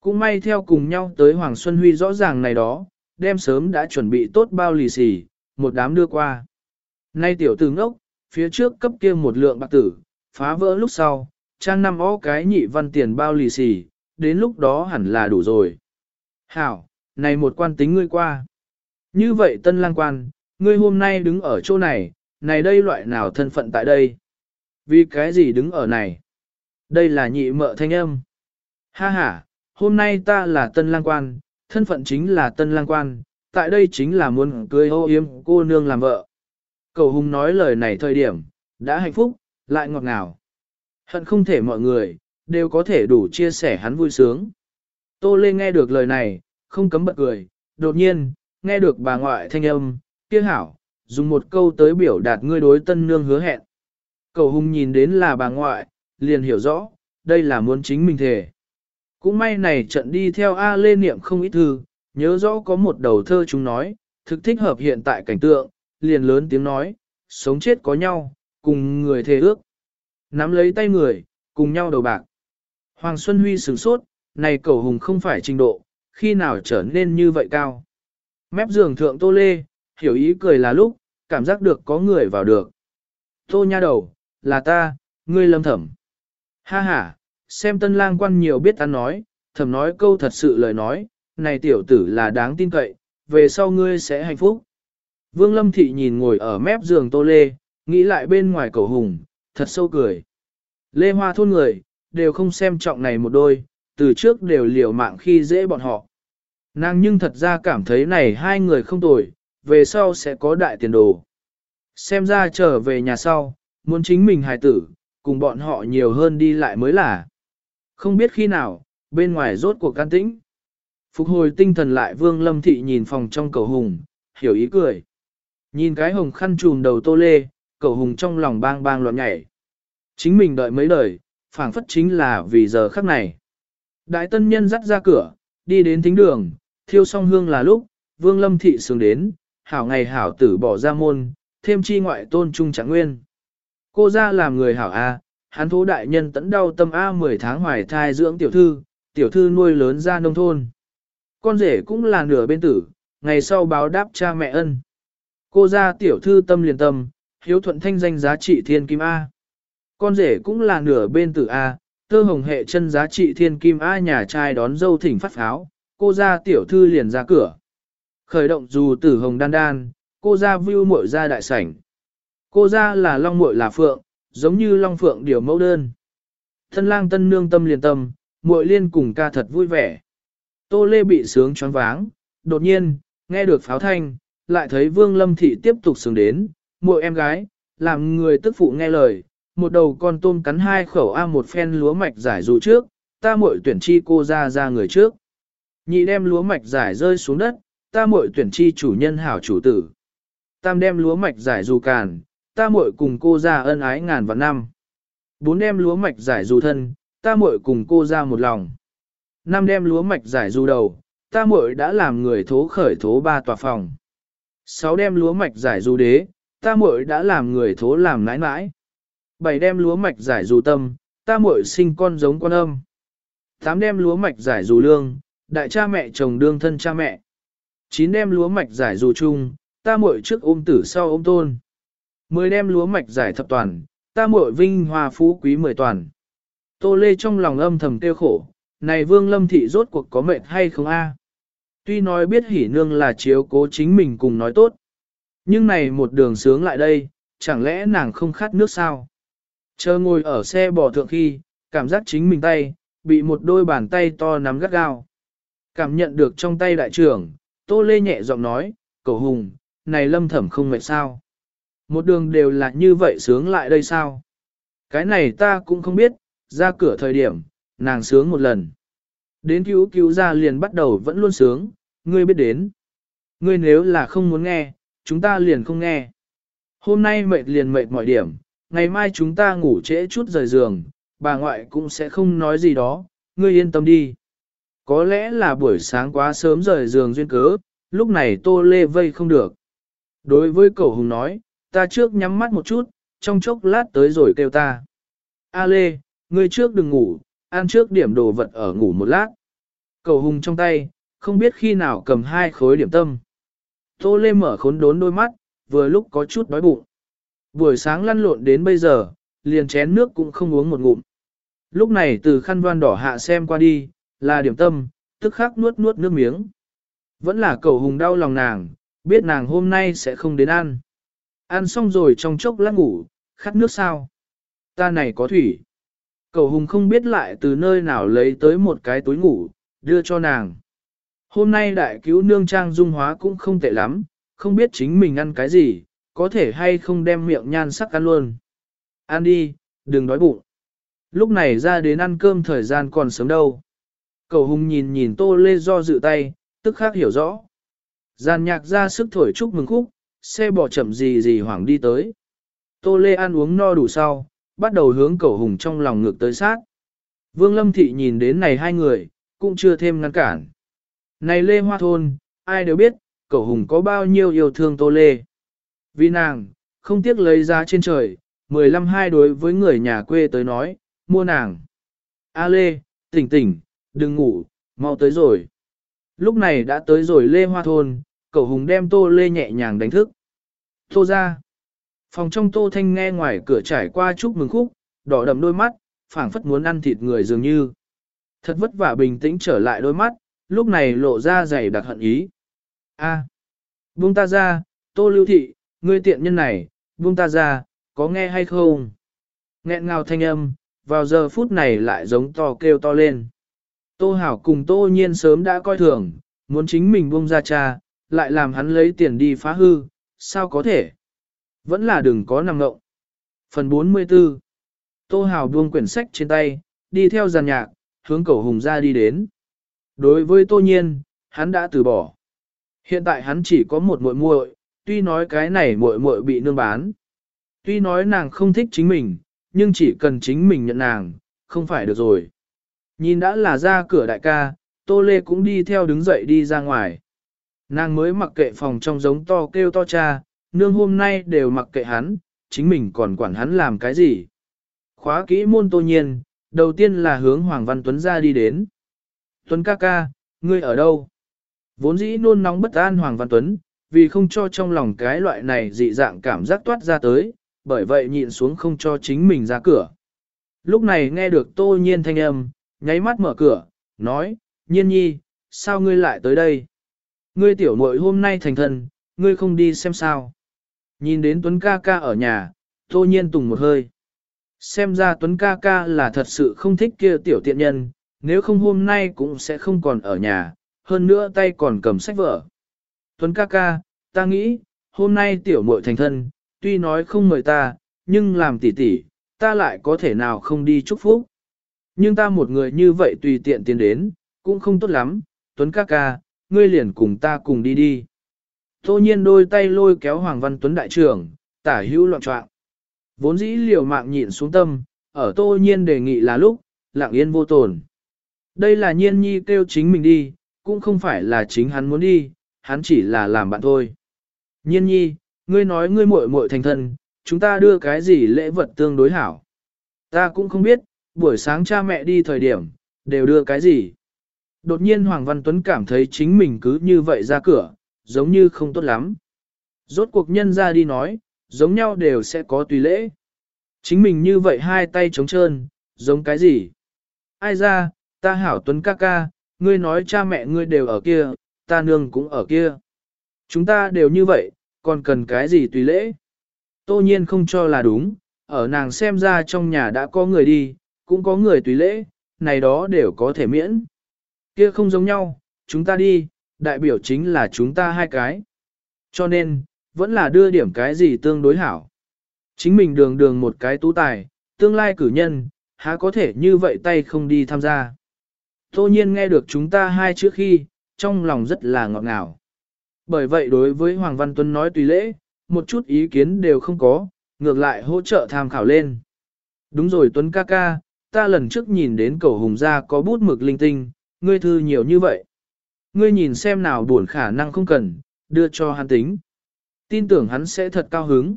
Cũng may theo cùng nhau tới Hoàng Xuân Huy rõ ràng này đó, đem sớm đã chuẩn bị tốt bao lì xì, một đám đưa qua. Nay tiểu tử ngốc, phía trước cấp kia một lượng bạc tử, phá vỡ lúc sau, trang năm ó cái nhị văn tiền bao lì xì, đến lúc đó hẳn là đủ rồi. Hảo, này một quan tính ngươi qua. Như vậy tân lang quan, ngươi hôm nay đứng ở chỗ này, này đây loại nào thân phận tại đây? Vì cái gì đứng ở này? Đây là nhị mợ thanh âm. Ha ha, hôm nay ta là tân lang quan, thân phận chính là tân lang quan, tại đây chính là muốn cưới ô yếm cô nương làm vợ. Cầu hùng nói lời này thời điểm, đã hạnh phúc, lại ngọt ngào. Hận không thể mọi người, đều có thể đủ chia sẻ hắn vui sướng. Tô Lê nghe được lời này, không cấm bật cười, đột nhiên, nghe được bà ngoại thanh âm, kia hảo, dùng một câu tới biểu đạt ngươi đối tân nương hứa hẹn. Cầu hùng nhìn đến là bà ngoại, liền hiểu rõ, đây là muốn chính mình thể. Cũng may này trận đi theo A Lê Niệm không ít thư, nhớ rõ có một đầu thơ chúng nói, thực thích hợp hiện tại cảnh tượng, liền lớn tiếng nói, sống chết có nhau, cùng người thề ước. Nắm lấy tay người, cùng nhau đầu bạc. Hoàng Xuân Huy sửng sốt, này cầu hùng không phải trình độ, khi nào trở nên như vậy cao. Mép giường thượng tô lê, hiểu ý cười là lúc, cảm giác được có người vào được. Tô nha đầu, là ta, ngươi lâm thẩm. Ha ha, xem tân lang quan nhiều biết ăn nói, thẩm nói câu thật sự lời nói, này tiểu tử là đáng tin cậy, về sau ngươi sẽ hạnh phúc. Vương Lâm Thị nhìn ngồi ở mép giường Tô Lê, nghĩ lại bên ngoài cầu hùng, thật sâu cười. Lê Hoa thôn người, đều không xem trọng này một đôi, từ trước đều liều mạng khi dễ bọn họ. Nàng nhưng thật ra cảm thấy này hai người không tồi, về sau sẽ có đại tiền đồ. Xem ra trở về nhà sau, muốn chính mình hài tử, cùng bọn họ nhiều hơn đi lại mới là. Không biết khi nào, bên ngoài rốt cuộc can tĩnh. Phục hồi tinh thần lại vương lâm thị nhìn phòng trong cầu hùng, hiểu ý cười. Nhìn cái hồng khăn trùm đầu tô lê, cậu hùng trong lòng bang bang loạn nhảy. Chính mình đợi mấy đời, phảng phất chính là vì giờ khắc này. Đại tân nhân dắt ra cửa, đi đến thính đường, thiêu xong hương là lúc, vương lâm thị sướng đến, hảo ngày hảo tử bỏ ra môn, thêm chi ngoại tôn trung trạng nguyên. Cô ra làm người hảo A, hắn thố đại nhân tẫn đau tâm A 10 tháng hoài thai dưỡng tiểu thư, tiểu thư nuôi lớn ra nông thôn. Con rể cũng là nửa bên tử, ngày sau báo đáp cha mẹ ân. Cô ra tiểu thư tâm liền tâm, hiếu thuận thanh danh giá trị thiên kim A. Con rể cũng là nửa bên tử A, tơ hồng hệ chân giá trị thiên kim A nhà trai đón dâu thỉnh phát pháo, cô ra tiểu thư liền ra cửa. Khởi động dù tử hồng đan đan, cô ra view muội ra đại sảnh. Cô ra là long muội là phượng, giống như long phượng điều mẫu đơn. Thân lang tân nương tâm liền tâm, muội liên cùng ca thật vui vẻ. Tô Lê bị sướng choáng váng, đột nhiên, nghe được pháo thanh, lại thấy Vương Lâm Thị tiếp tục sướng đến, muội em gái, làm người tức phụ nghe lời, một đầu con tôm cắn hai khẩu A một phen lúa mạch giải dù trước, ta muội tuyển chi cô ra ra người trước. Nhị đem lúa mạch giải rơi xuống đất, ta muội tuyển chi chủ nhân hảo chủ tử. Tam đem lúa mạch giải dù càn, ta muội cùng cô ra ân ái ngàn vạn năm. Bốn đem lúa mạch giải dù thân, ta muội cùng cô ra một lòng. Năm đem lúa mạch giải dù đầu, ta muội đã làm người thố khởi thố ba tòa phòng. Sáu đem lúa mạch giải dù đế, ta muội đã làm người thố làm nãi nãi. Bảy đem lúa mạch giải dù tâm, ta muội sinh con giống con âm. Tám đem lúa mạch giải dù lương, đại cha mẹ chồng đương thân cha mẹ. Chín đem lúa mạch giải dù chung, ta muội trước ôm tử sau ôm tôn. Mười đem lúa mạch giải thập toàn, ta muội vinh hoa phú quý mười toàn. Tô Lê trong lòng âm thầm tiêu khổ, này vương lâm thị rốt cuộc có mệt hay không a? Tuy nói biết hỉ nương là chiếu cố chính mình cùng nói tốt. Nhưng này một đường sướng lại đây, chẳng lẽ nàng không khát nước sao? Chờ ngồi ở xe bò thượng khi, cảm giác chính mình tay, bị một đôi bàn tay to nắm gắt gao. Cảm nhận được trong tay đại trưởng, Tô Lê nhẹ giọng nói, cầu hùng, này lâm thẩm không mệt sao? Một đường đều là như vậy sướng lại đây sao? Cái này ta cũng không biết, ra cửa thời điểm, nàng sướng một lần. Đến cứu cứu ra liền bắt đầu vẫn luôn sướng, ngươi biết đến. Ngươi nếu là không muốn nghe, chúng ta liền không nghe. Hôm nay mệt liền mệt mọi điểm, ngày mai chúng ta ngủ trễ chút rời giường, bà ngoại cũng sẽ không nói gì đó, ngươi yên tâm đi. Có lẽ là buổi sáng quá sớm rời giường duyên cớ, lúc này tô lê vây không được. Đối với cậu hùng nói, ta trước nhắm mắt một chút, trong chốc lát tới rồi kêu ta. A lê, ngươi trước đừng ngủ, ăn trước điểm đồ vật ở ngủ một lát. Cầu hùng trong tay, không biết khi nào cầm hai khối điểm tâm. Tô lê mở khốn đốn đôi mắt, vừa lúc có chút đói bụng. Buổi sáng lăn lộn đến bây giờ, liền chén nước cũng không uống một ngụm. Lúc này từ khăn văn đỏ hạ xem qua đi, là điểm tâm, tức khắc nuốt nuốt nước miếng. Vẫn là cầu hùng đau lòng nàng, biết nàng hôm nay sẽ không đến ăn. Ăn xong rồi trong chốc lát ngủ, khát nước sao? Ta này có thủy. Cầu hùng không biết lại từ nơi nào lấy tới một cái túi ngủ, đưa cho nàng. Hôm nay đại cứu nương trang dung hóa cũng không tệ lắm, không biết chính mình ăn cái gì, có thể hay không đem miệng nhan sắc ăn luôn. Ăn đi, đừng đói bụng. Lúc này ra đến ăn cơm thời gian còn sớm đâu. Cầu hùng nhìn nhìn tô lê do dự tay, tức khác hiểu rõ. Giàn nhạc ra sức thổi chúc mừng khúc, xe bỏ chậm gì gì hoảng đi tới. Tô lê ăn uống no đủ sau, bắt đầu hướng cầu hùng trong lòng ngược tới sát. Vương Lâm Thị nhìn đến này hai người, cũng chưa thêm ngăn cản. Này Lê Hoa Thôn, ai đều biết, cầu hùng có bao nhiêu yêu thương Tô Lê. Vì nàng, không tiếc lấy ra trên trời, 15 hai đối với người nhà quê tới nói, mua nàng. A Lê, tỉnh tỉnh, đừng ngủ, mau tới rồi. Lúc này đã tới rồi Lê Hoa Thôn, cậu hùng đem Tô Lê nhẹ nhàng đánh thức. Tô ra. Phòng trong Tô Thanh nghe ngoài cửa trải qua chúc mừng khúc, đỏ đậm đôi mắt, phảng phất muốn ăn thịt người dường như. Thật vất vả bình tĩnh trở lại đôi mắt, lúc này lộ ra dày đặc hận ý. A, buông ta ra, Tô Lưu Thị, ngươi tiện nhân này, buông ta ra, có nghe hay không? Nghẹn ngào thanh âm, vào giờ phút này lại giống to kêu to lên. Tô Hảo cùng Tô Nhiên sớm đã coi thường, muốn chính mình buông ra cha, lại làm hắn lấy tiền đi phá hư, sao có thể? Vẫn là đừng có nằm ngộng. Phần 44 Tô Hảo buông quyển sách trên tay, đi theo giàn nhạc, hướng cầu hùng ra đi đến. Đối với Tô Nhiên, hắn đã từ bỏ. Hiện tại hắn chỉ có một muội muội, tuy nói cái này muội muội bị nương bán. Tuy nói nàng không thích chính mình, nhưng chỉ cần chính mình nhận nàng, không phải được rồi. Nhìn đã là ra cửa đại ca, Tô Lê cũng đi theo đứng dậy đi ra ngoài. Nàng mới mặc kệ phòng trong giống to kêu to cha, nương hôm nay đều mặc kệ hắn, chính mình còn quản hắn làm cái gì. Khóa kỹ môn tô nhiên, đầu tiên là hướng Hoàng Văn Tuấn ra đi đến. Tuấn ca ca, ngươi ở đâu? Vốn dĩ nôn nóng bất an Hoàng Văn Tuấn, vì không cho trong lòng cái loại này dị dạng cảm giác toát ra tới, bởi vậy nhịn xuống không cho chính mình ra cửa. Lúc này nghe được tô nhiên thanh âm, nháy mắt mở cửa, nói, nhiên nhi, sao ngươi lại tới đây? Ngươi tiểu muội hôm nay thành thân, ngươi không đi xem sao? Nhìn đến Tuấn ca ca ở nhà, tô nhiên tùng một hơi. Xem ra Tuấn ca ca là thật sự không thích kia tiểu tiện nhân, nếu không hôm nay cũng sẽ không còn ở nhà, hơn nữa tay còn cầm sách vở. Tuấn ca ca, ta nghĩ, hôm nay tiểu muội thành thân, tuy nói không mời ta, nhưng làm tỉ tỉ, ta lại có thể nào không đi chúc phúc. Nhưng ta một người như vậy tùy tiện tiến đến, cũng không tốt lắm, Tuấn ca ca, ngươi liền cùng ta cùng đi đi. Tô nhiên đôi tay lôi kéo Hoàng Văn Tuấn đại trưởng, tả hữu loạn trọng. Vốn dĩ liều mạng nhịn xuống tâm, ở tô nhiên đề nghị là lúc, lặng yên vô tồn. Đây là nhiên nhi kêu chính mình đi, cũng không phải là chính hắn muốn đi, hắn chỉ là làm bạn thôi. Nhiên nhi, ngươi nói ngươi muội muội thành thân, chúng ta đưa cái gì lễ vật tương đối hảo. Ta cũng không biết, buổi sáng cha mẹ đi thời điểm, đều đưa cái gì. Đột nhiên Hoàng Văn Tuấn cảm thấy chính mình cứ như vậy ra cửa, giống như không tốt lắm. Rốt cuộc nhân ra đi nói, giống nhau đều sẽ có tùy lễ. Chính mình như vậy hai tay trống trơn, giống cái gì? Ai ra, ta hảo Tuấn ca ca, ngươi nói cha mẹ ngươi đều ở kia, ta nương cũng ở kia. Chúng ta đều như vậy, còn cần cái gì tùy lễ? Tô nhiên không cho là đúng, ở nàng xem ra trong nhà đã có người đi, cũng có người tùy lễ, này đó đều có thể miễn. Kia không giống nhau, chúng ta đi, đại biểu chính là chúng ta hai cái. Cho nên, vẫn là đưa điểm cái gì tương đối hảo. Chính mình đường đường một cái tú tài, tương lai cử nhân, há có thể như vậy tay không đi tham gia. Tô nhiên nghe được chúng ta hai trước khi, trong lòng rất là ngọt ngào. Bởi vậy đối với Hoàng Văn Tuấn nói tùy lễ, một chút ý kiến đều không có, ngược lại hỗ trợ tham khảo lên. Đúng rồi Tuấn ca ca, ta lần trước nhìn đến cầu hùng gia có bút mực linh tinh, ngươi thư nhiều như vậy. Ngươi nhìn xem nào buồn khả năng không cần, đưa cho hắn tính. Tin tưởng hắn sẽ thật cao hứng.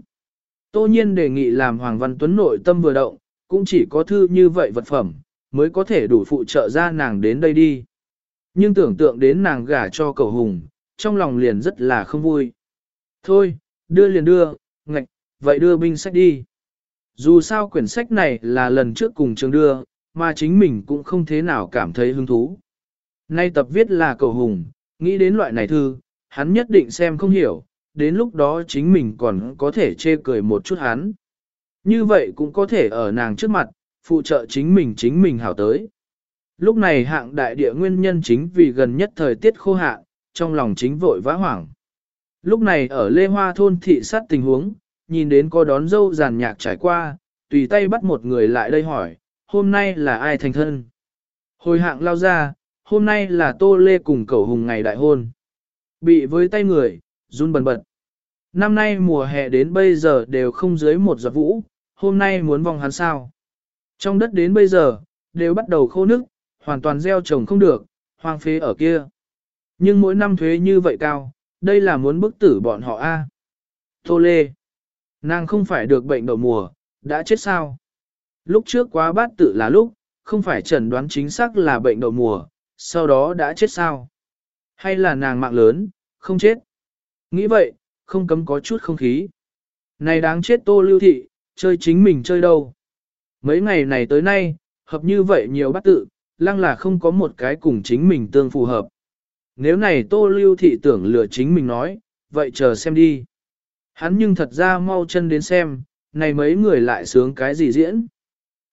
Tô nhiên đề nghị làm Hoàng Văn Tuấn nội tâm vừa động, cũng chỉ có thư như vậy vật phẩm, mới có thể đủ phụ trợ ra nàng đến đây đi. Nhưng tưởng tượng đến nàng gả cho cầu hùng, trong lòng liền rất là không vui. Thôi, đưa liền đưa, ngạch, vậy đưa binh sách đi. Dù sao quyển sách này là lần trước cùng trường đưa, mà chính mình cũng không thế nào cảm thấy hứng thú. Nay tập viết là cầu hùng, nghĩ đến loại này thư, hắn nhất định xem không hiểu, đến lúc đó chính mình còn có thể chê cười một chút hắn. Như vậy cũng có thể ở nàng trước mặt, phụ trợ chính mình chính mình hảo tới. Lúc này hạng đại địa nguyên nhân chính vì gần nhất thời tiết khô hạn, trong lòng chính vội vã hoảng. Lúc này ở Lê Hoa thôn thị sát tình huống, nhìn đến có đón dâu giàn nhạc trải qua, tùy tay bắt một người lại đây hỏi, hôm nay là ai thành thân? Hồi hạng lao ra, hôm nay là Tô Lê cùng cậu hùng ngày đại hôn. Bị với tay người, run bần bật. Năm nay mùa hè đến bây giờ đều không dưới một giọt vũ, hôm nay muốn vòng hắn sao. Trong đất đến bây giờ, đều bắt đầu khô nước, hoàn toàn gieo trồng không được, hoang phế ở kia. Nhưng mỗi năm thuế như vậy cao, đây là muốn bức tử bọn họ a. À. Tô Lê, nàng không phải được bệnh đậu mùa, đã chết sao? Lúc trước quá bát tự là lúc, không phải chẩn đoán chính xác là bệnh đậu mùa, sau đó đã chết sao? Hay là nàng mạng lớn, không chết? Nghĩ vậy, không cấm có chút không khí. Này đáng chết tô lưu thị, chơi chính mình chơi đâu. Mấy ngày này tới nay, hợp như vậy nhiều bát tự, lăng là không có một cái cùng chính mình tương phù hợp. Nếu này tô lưu thị tưởng lừa chính mình nói, vậy chờ xem đi. Hắn nhưng thật ra mau chân đến xem, này mấy người lại sướng cái gì diễn.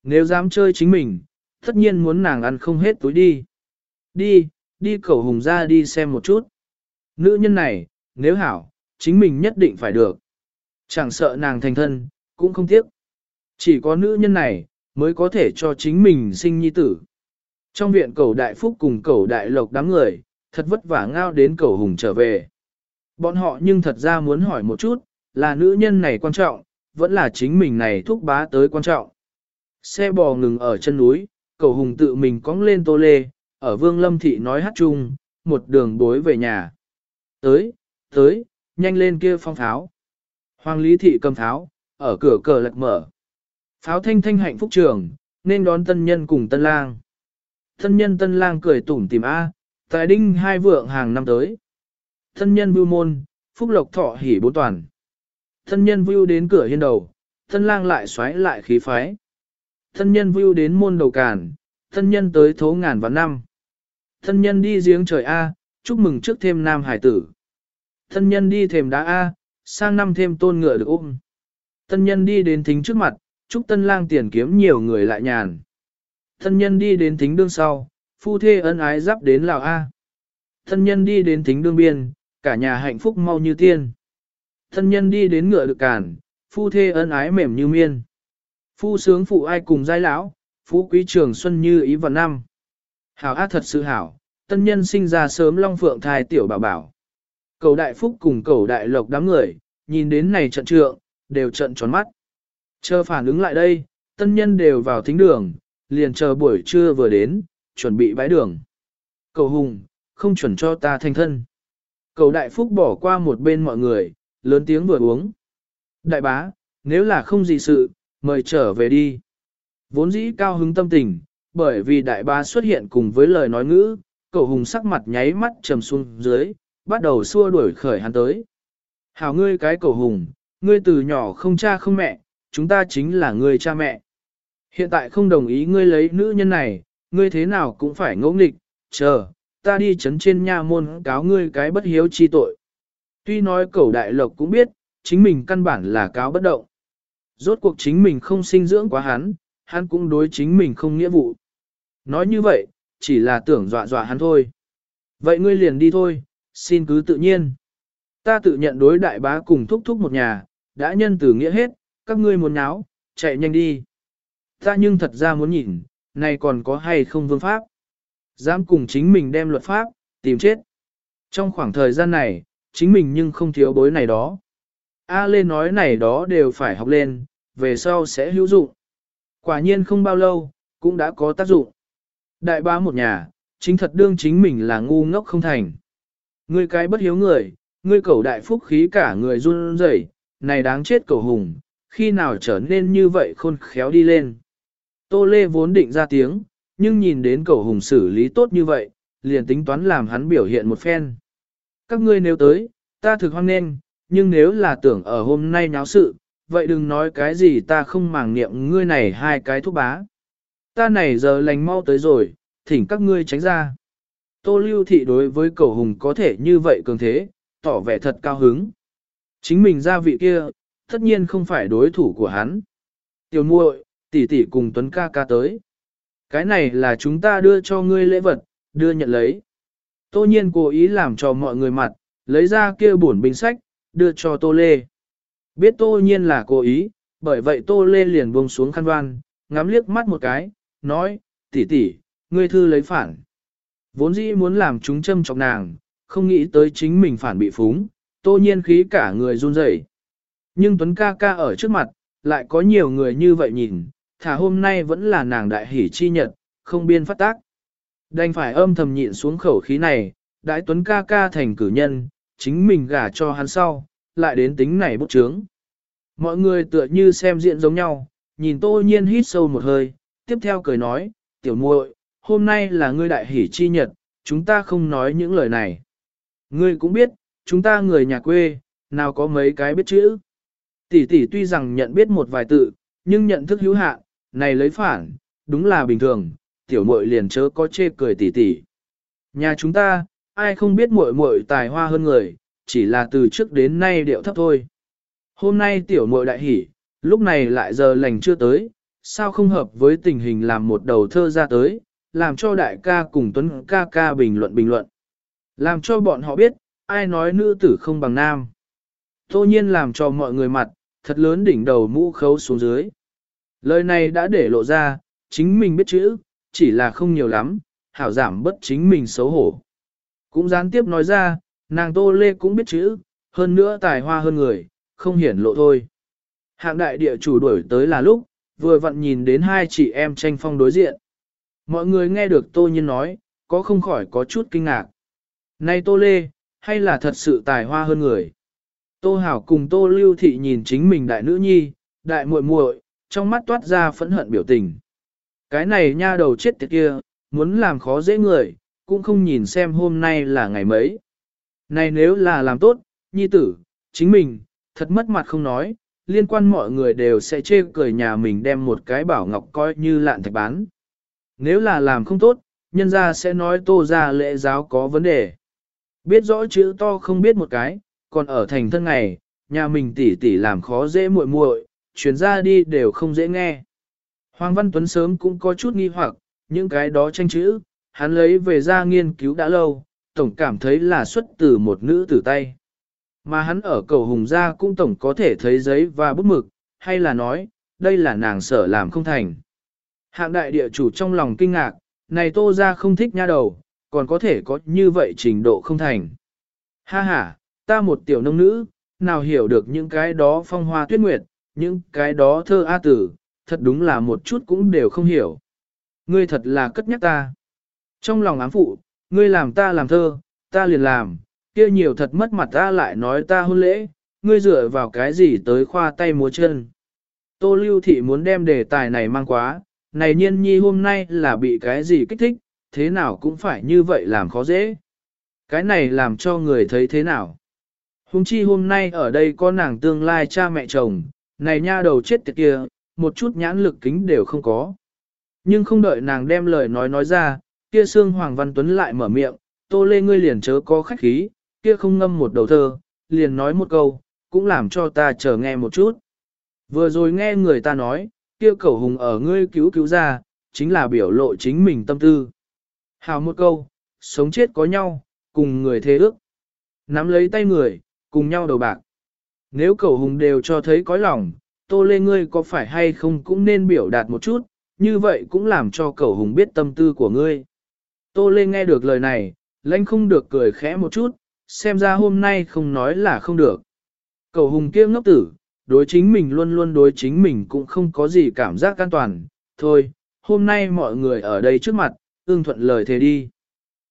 Nếu dám chơi chính mình, tất nhiên muốn nàng ăn không hết túi đi. Đi, đi cầu hùng ra đi xem một chút. Nữ nhân này, nếu hảo, chính mình nhất định phải được. Chẳng sợ nàng thành thân, cũng không tiếc. Chỉ có nữ nhân này, mới có thể cho chính mình sinh nhi tử. Trong viện cầu đại phúc cùng cầu đại lộc đám người, thật vất vả ngao đến cầu hùng trở về. Bọn họ nhưng thật ra muốn hỏi một chút, là nữ nhân này quan trọng, vẫn là chính mình này thúc bá tới quan trọng. Xe bò ngừng ở chân núi, cầu hùng tự mình cóng lên tô lê, ở vương lâm thị nói hát chung, một đường bối về nhà. Tới, tới, nhanh lên kia phong tháo. Hoàng lý thị cầm tháo, ở cửa cờ lật mở. Pháo thanh thanh hạnh phúc trường, nên đón tân nhân cùng tân lang thân nhân tân lang cười tủm tìm A, tài đinh hai vượng hàng năm tới. thân nhân vưu môn, phúc lộc thọ hỉ bốn toàn. thân nhân vưu đến cửa hiên đầu, thân lang lại xoáy lại khí phái. thân nhân vưu đến môn đầu càn, thân nhân tới thố ngàn vạn năm. thân nhân đi giếng trời A, chúc mừng trước thêm nam hải tử. thân nhân đi thềm đá A, sang năm thêm tôn ngựa được ôm. Tân nhân đi đến thính trước mặt, chúc tân lang tiền kiếm nhiều người lại nhàn. Thân nhân đi đến thính đương sau, phu thê ân ái giáp đến Lào A. Thân nhân đi đến thính đương biên, cả nhà hạnh phúc mau như tiên. Thân nhân đi đến ngựa được cản, phu thê ân ái mềm như miên. Phu sướng phụ ai cùng giai lão, phú quý trường xuân như ý vào năm. Hảo ác thật sự hảo, tân nhân sinh ra sớm long phượng thai tiểu bảo bảo. Cầu đại phúc cùng cầu đại lộc đám người, nhìn đến này trận trượng, đều trận tròn mắt. Chờ phản ứng lại đây, tân nhân đều vào thính đường, liền chờ buổi trưa vừa đến, chuẩn bị bãi đường. Cầu hùng, không chuẩn cho ta thành thân. Cầu đại phúc bỏ qua một bên mọi người, lớn tiếng vừa uống. Đại bá, nếu là không gì sự, mời trở về đi. Vốn dĩ cao hứng tâm tình, bởi vì đại bá xuất hiện cùng với lời nói ngữ, cầu hùng sắc mặt nháy mắt trầm xuống dưới, bắt đầu xua đuổi khởi hắn tới. Hảo ngươi cái cầu hùng, ngươi từ nhỏ không cha không mẹ, chúng ta chính là ngươi cha mẹ. Hiện tại không đồng ý ngươi lấy nữ nhân này, ngươi thế nào cũng phải ngỗ nghịch, chờ, ta đi chấn trên nha môn cáo ngươi cái bất hiếu chi tội. Tuy nói cẩu đại lộc cũng biết, chính mình căn bản là cáo bất động. Rốt cuộc chính mình không sinh dưỡng quá hắn, hắn cũng đối chính mình không nghĩa vụ. Nói như vậy, chỉ là tưởng dọa dọa hắn thôi. Vậy ngươi liền đi thôi, xin cứ tự nhiên. Ta tự nhận đối đại bá cùng thúc thúc một nhà, đã nhân từ nghĩa hết, các ngươi muốn náo, chạy nhanh đi. Ta nhưng thật ra muốn nhìn, này còn có hay không vương pháp. Dám cùng chính mình đem luật pháp, tìm chết. Trong khoảng thời gian này, chính mình nhưng không thiếu bối này đó. A Lê nói này đó đều phải học lên, về sau sẽ hữu dụng. Quả nhiên không bao lâu, cũng đã có tác dụng. Đại bá một nhà, chính thật đương chính mình là ngu ngốc không thành. Ngươi cái bất hiếu người, ngươi cầu đại phúc khí cả người run rẩy, này đáng chết cầu hùng, khi nào trở nên như vậy khôn khéo đi lên. Tô Lê vốn định ra tiếng, nhưng nhìn đến cậu hùng xử lý tốt như vậy, liền tính toán làm hắn biểu hiện một phen. Các ngươi nếu tới, ta thực hoan nghênh, nhưng nếu là tưởng ở hôm nay nháo sự, vậy đừng nói cái gì ta không màng niệm ngươi này hai cái thúc bá. Ta này giờ lành mau tới rồi, thỉnh các ngươi tránh ra. Tô lưu thị đối với cậu hùng có thể như vậy cường thế, tỏ vẻ thật cao hứng. Chính mình ra vị kia, tất nhiên không phải đối thủ của hắn. Tiểu muội, tỷ tỷ cùng Tuấn ca ca tới. Cái này là chúng ta đưa cho ngươi lễ vật, đưa nhận lấy. Tô nhiên cố ý làm cho mọi người mặt, lấy ra kia bổn binh sách, đưa cho Tô Lê. Biết Tô nhiên là cố ý, bởi vậy Tô Lê liền buông xuống khăn đoan, ngắm liếc mắt một cái, nói, tỷ tỷ, ngươi thư lấy phản. Vốn dĩ muốn làm chúng châm chọc nàng, không nghĩ tới chính mình phản bị phúng, Tô nhiên khí cả người run rẩy. Nhưng Tuấn ca ca ở trước mặt, lại có nhiều người như vậy nhìn, thả hôm nay vẫn là nàng đại hỷ chi nhật, không biên phát tác. Đành phải âm thầm nhịn xuống khẩu khí này, đại tuấn ca ca thành cử nhân, chính mình gả cho hắn sau, lại đến tính này bút trướng. Mọi người tựa như xem diện giống nhau, nhìn tô nhiên hít sâu một hơi, tiếp theo cười nói, tiểu muội, hôm nay là ngươi đại hỷ chi nhật, chúng ta không nói những lời này. Ngươi cũng biết, chúng ta người nhà quê, nào có mấy cái biết chữ. Tỷ tỷ tuy rằng nhận biết một vài tự, nhưng nhận thức hữu hạn, này lấy phản, đúng là bình thường, tiểu muội liền chớ có chê cười tỉ tỉ. Nhà chúng ta, ai không biết muội muội tài hoa hơn người, chỉ là từ trước đến nay điệu thấp thôi. Hôm nay tiểu muội đại hỉ, lúc này lại giờ lành chưa tới, sao không hợp với tình hình làm một đầu thơ ra tới, làm cho đại ca cùng tuấn ca ca bình luận bình luận. Làm cho bọn họ biết, ai nói nữ tử không bằng nam. Tô nhiên làm cho mọi người mặt, thật lớn đỉnh đầu mũ khấu xuống dưới. Lời này đã để lộ ra, chính mình biết chữ, chỉ là không nhiều lắm, hảo giảm bất chính mình xấu hổ. Cũng gián tiếp nói ra, nàng Tô Lê cũng biết chữ, hơn nữa tài hoa hơn người, không hiển lộ thôi. Hạng đại địa chủ đuổi tới là lúc, vừa vặn nhìn đến hai chị em tranh phong đối diện. Mọi người nghe được Tô Nhiên nói, có không khỏi có chút kinh ngạc. Này Tô Lê, hay là thật sự tài hoa hơn người? Tô Hảo cùng Tô Lưu Thị nhìn chính mình đại nữ nhi, đại muội muội, trong mắt toát ra phẫn hận biểu tình. Cái này nha đầu chết tiệt kia, muốn làm khó dễ người, cũng không nhìn xem hôm nay là ngày mấy. Này nếu là làm tốt, nhi tử, chính mình, thật mất mặt không nói, liên quan mọi người đều sẽ chê cười nhà mình đem một cái bảo ngọc coi như lạn thạch bán. Nếu là làm không tốt, nhân gia sẽ nói tô ra lễ giáo có vấn đề. Biết rõ chữ to không biết một cái, còn ở thành thân ngày, nhà mình tỉ tỉ làm khó dễ muội muội, chuyển ra đi đều không dễ nghe. Hoàng Văn Tuấn sớm cũng có chút nghi hoặc, những cái đó tranh chữ, hắn lấy về ra nghiên cứu đã lâu, tổng cảm thấy là xuất từ một nữ tử tay. Mà hắn ở cầu hùng gia cũng tổng có thể thấy giấy và bút mực, hay là nói, đây là nàng sở làm không thành. Hạng đại địa chủ trong lòng kinh ngạc, này tô ra không thích nha đầu, còn có thể có như vậy trình độ không thành. Ha ha, ta một tiểu nông nữ, nào hiểu được những cái đó phong hoa tuyết nguyệt, những cái đó thơ A tử, thật đúng là một chút cũng đều không hiểu. Ngươi thật là cất nhắc ta. Trong lòng ám phụ, ngươi làm ta làm thơ, ta liền làm, kia nhiều thật mất mặt ta lại nói ta hôn lễ, ngươi dựa vào cái gì tới khoa tay múa chân. Tô lưu thị muốn đem đề tài này mang quá, này nhiên nhi hôm nay là bị cái gì kích thích, thế nào cũng phải như vậy làm khó dễ. Cái này làm cho người thấy thế nào. Hùng chi hôm nay ở đây có nàng tương lai cha mẹ chồng, này nha đầu chết tiệt kia, một chút nhãn lực kính đều không có. Nhưng không đợi nàng đem lời nói nói ra, kia xương Hoàng Văn Tuấn lại mở miệng, tô lê ngươi liền chớ có khách khí, kia không ngâm một đầu thơ, liền nói một câu, cũng làm cho ta chờ nghe một chút. Vừa rồi nghe người ta nói, kia cầu hùng ở ngươi cứu cứu ra, chính là biểu lộ chính mình tâm tư. Hào một câu, sống chết có nhau, cùng người thế ước. Nắm lấy tay người, cùng nhau đầu bạc. Nếu cầu hùng đều cho thấy có lòng, tô lê ngươi có phải hay không cũng nên biểu đạt một chút, như vậy cũng làm cho cầu hùng biết tâm tư của ngươi. Tô lê nghe được lời này, lãnh không được cười khẽ một chút, xem ra hôm nay không nói là không được. Cầu hùng kia ngốc tử, đối chính mình luôn luôn đối chính mình cũng không có gì cảm giác an toàn, thôi, hôm nay mọi người ở đây trước mặt, ương thuận lời thế đi.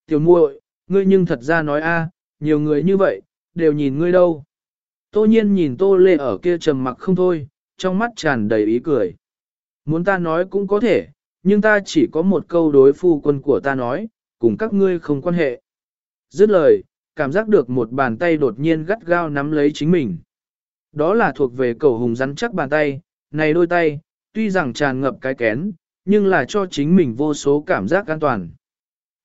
Tiểu muội, ngươi nhưng thật ra nói a, nhiều người như vậy, đều nhìn ngươi đâu. Tô nhiên nhìn tô lê ở kia trầm mặc không thôi, trong mắt tràn đầy ý cười. Muốn ta nói cũng có thể, nhưng ta chỉ có một câu đối phu quân của ta nói, cùng các ngươi không quan hệ. Dứt lời, cảm giác được một bàn tay đột nhiên gắt gao nắm lấy chính mình. Đó là thuộc về cầu hùng rắn chắc bàn tay, này đôi tay, tuy rằng tràn ngập cái kén, nhưng là cho chính mình vô số cảm giác an toàn.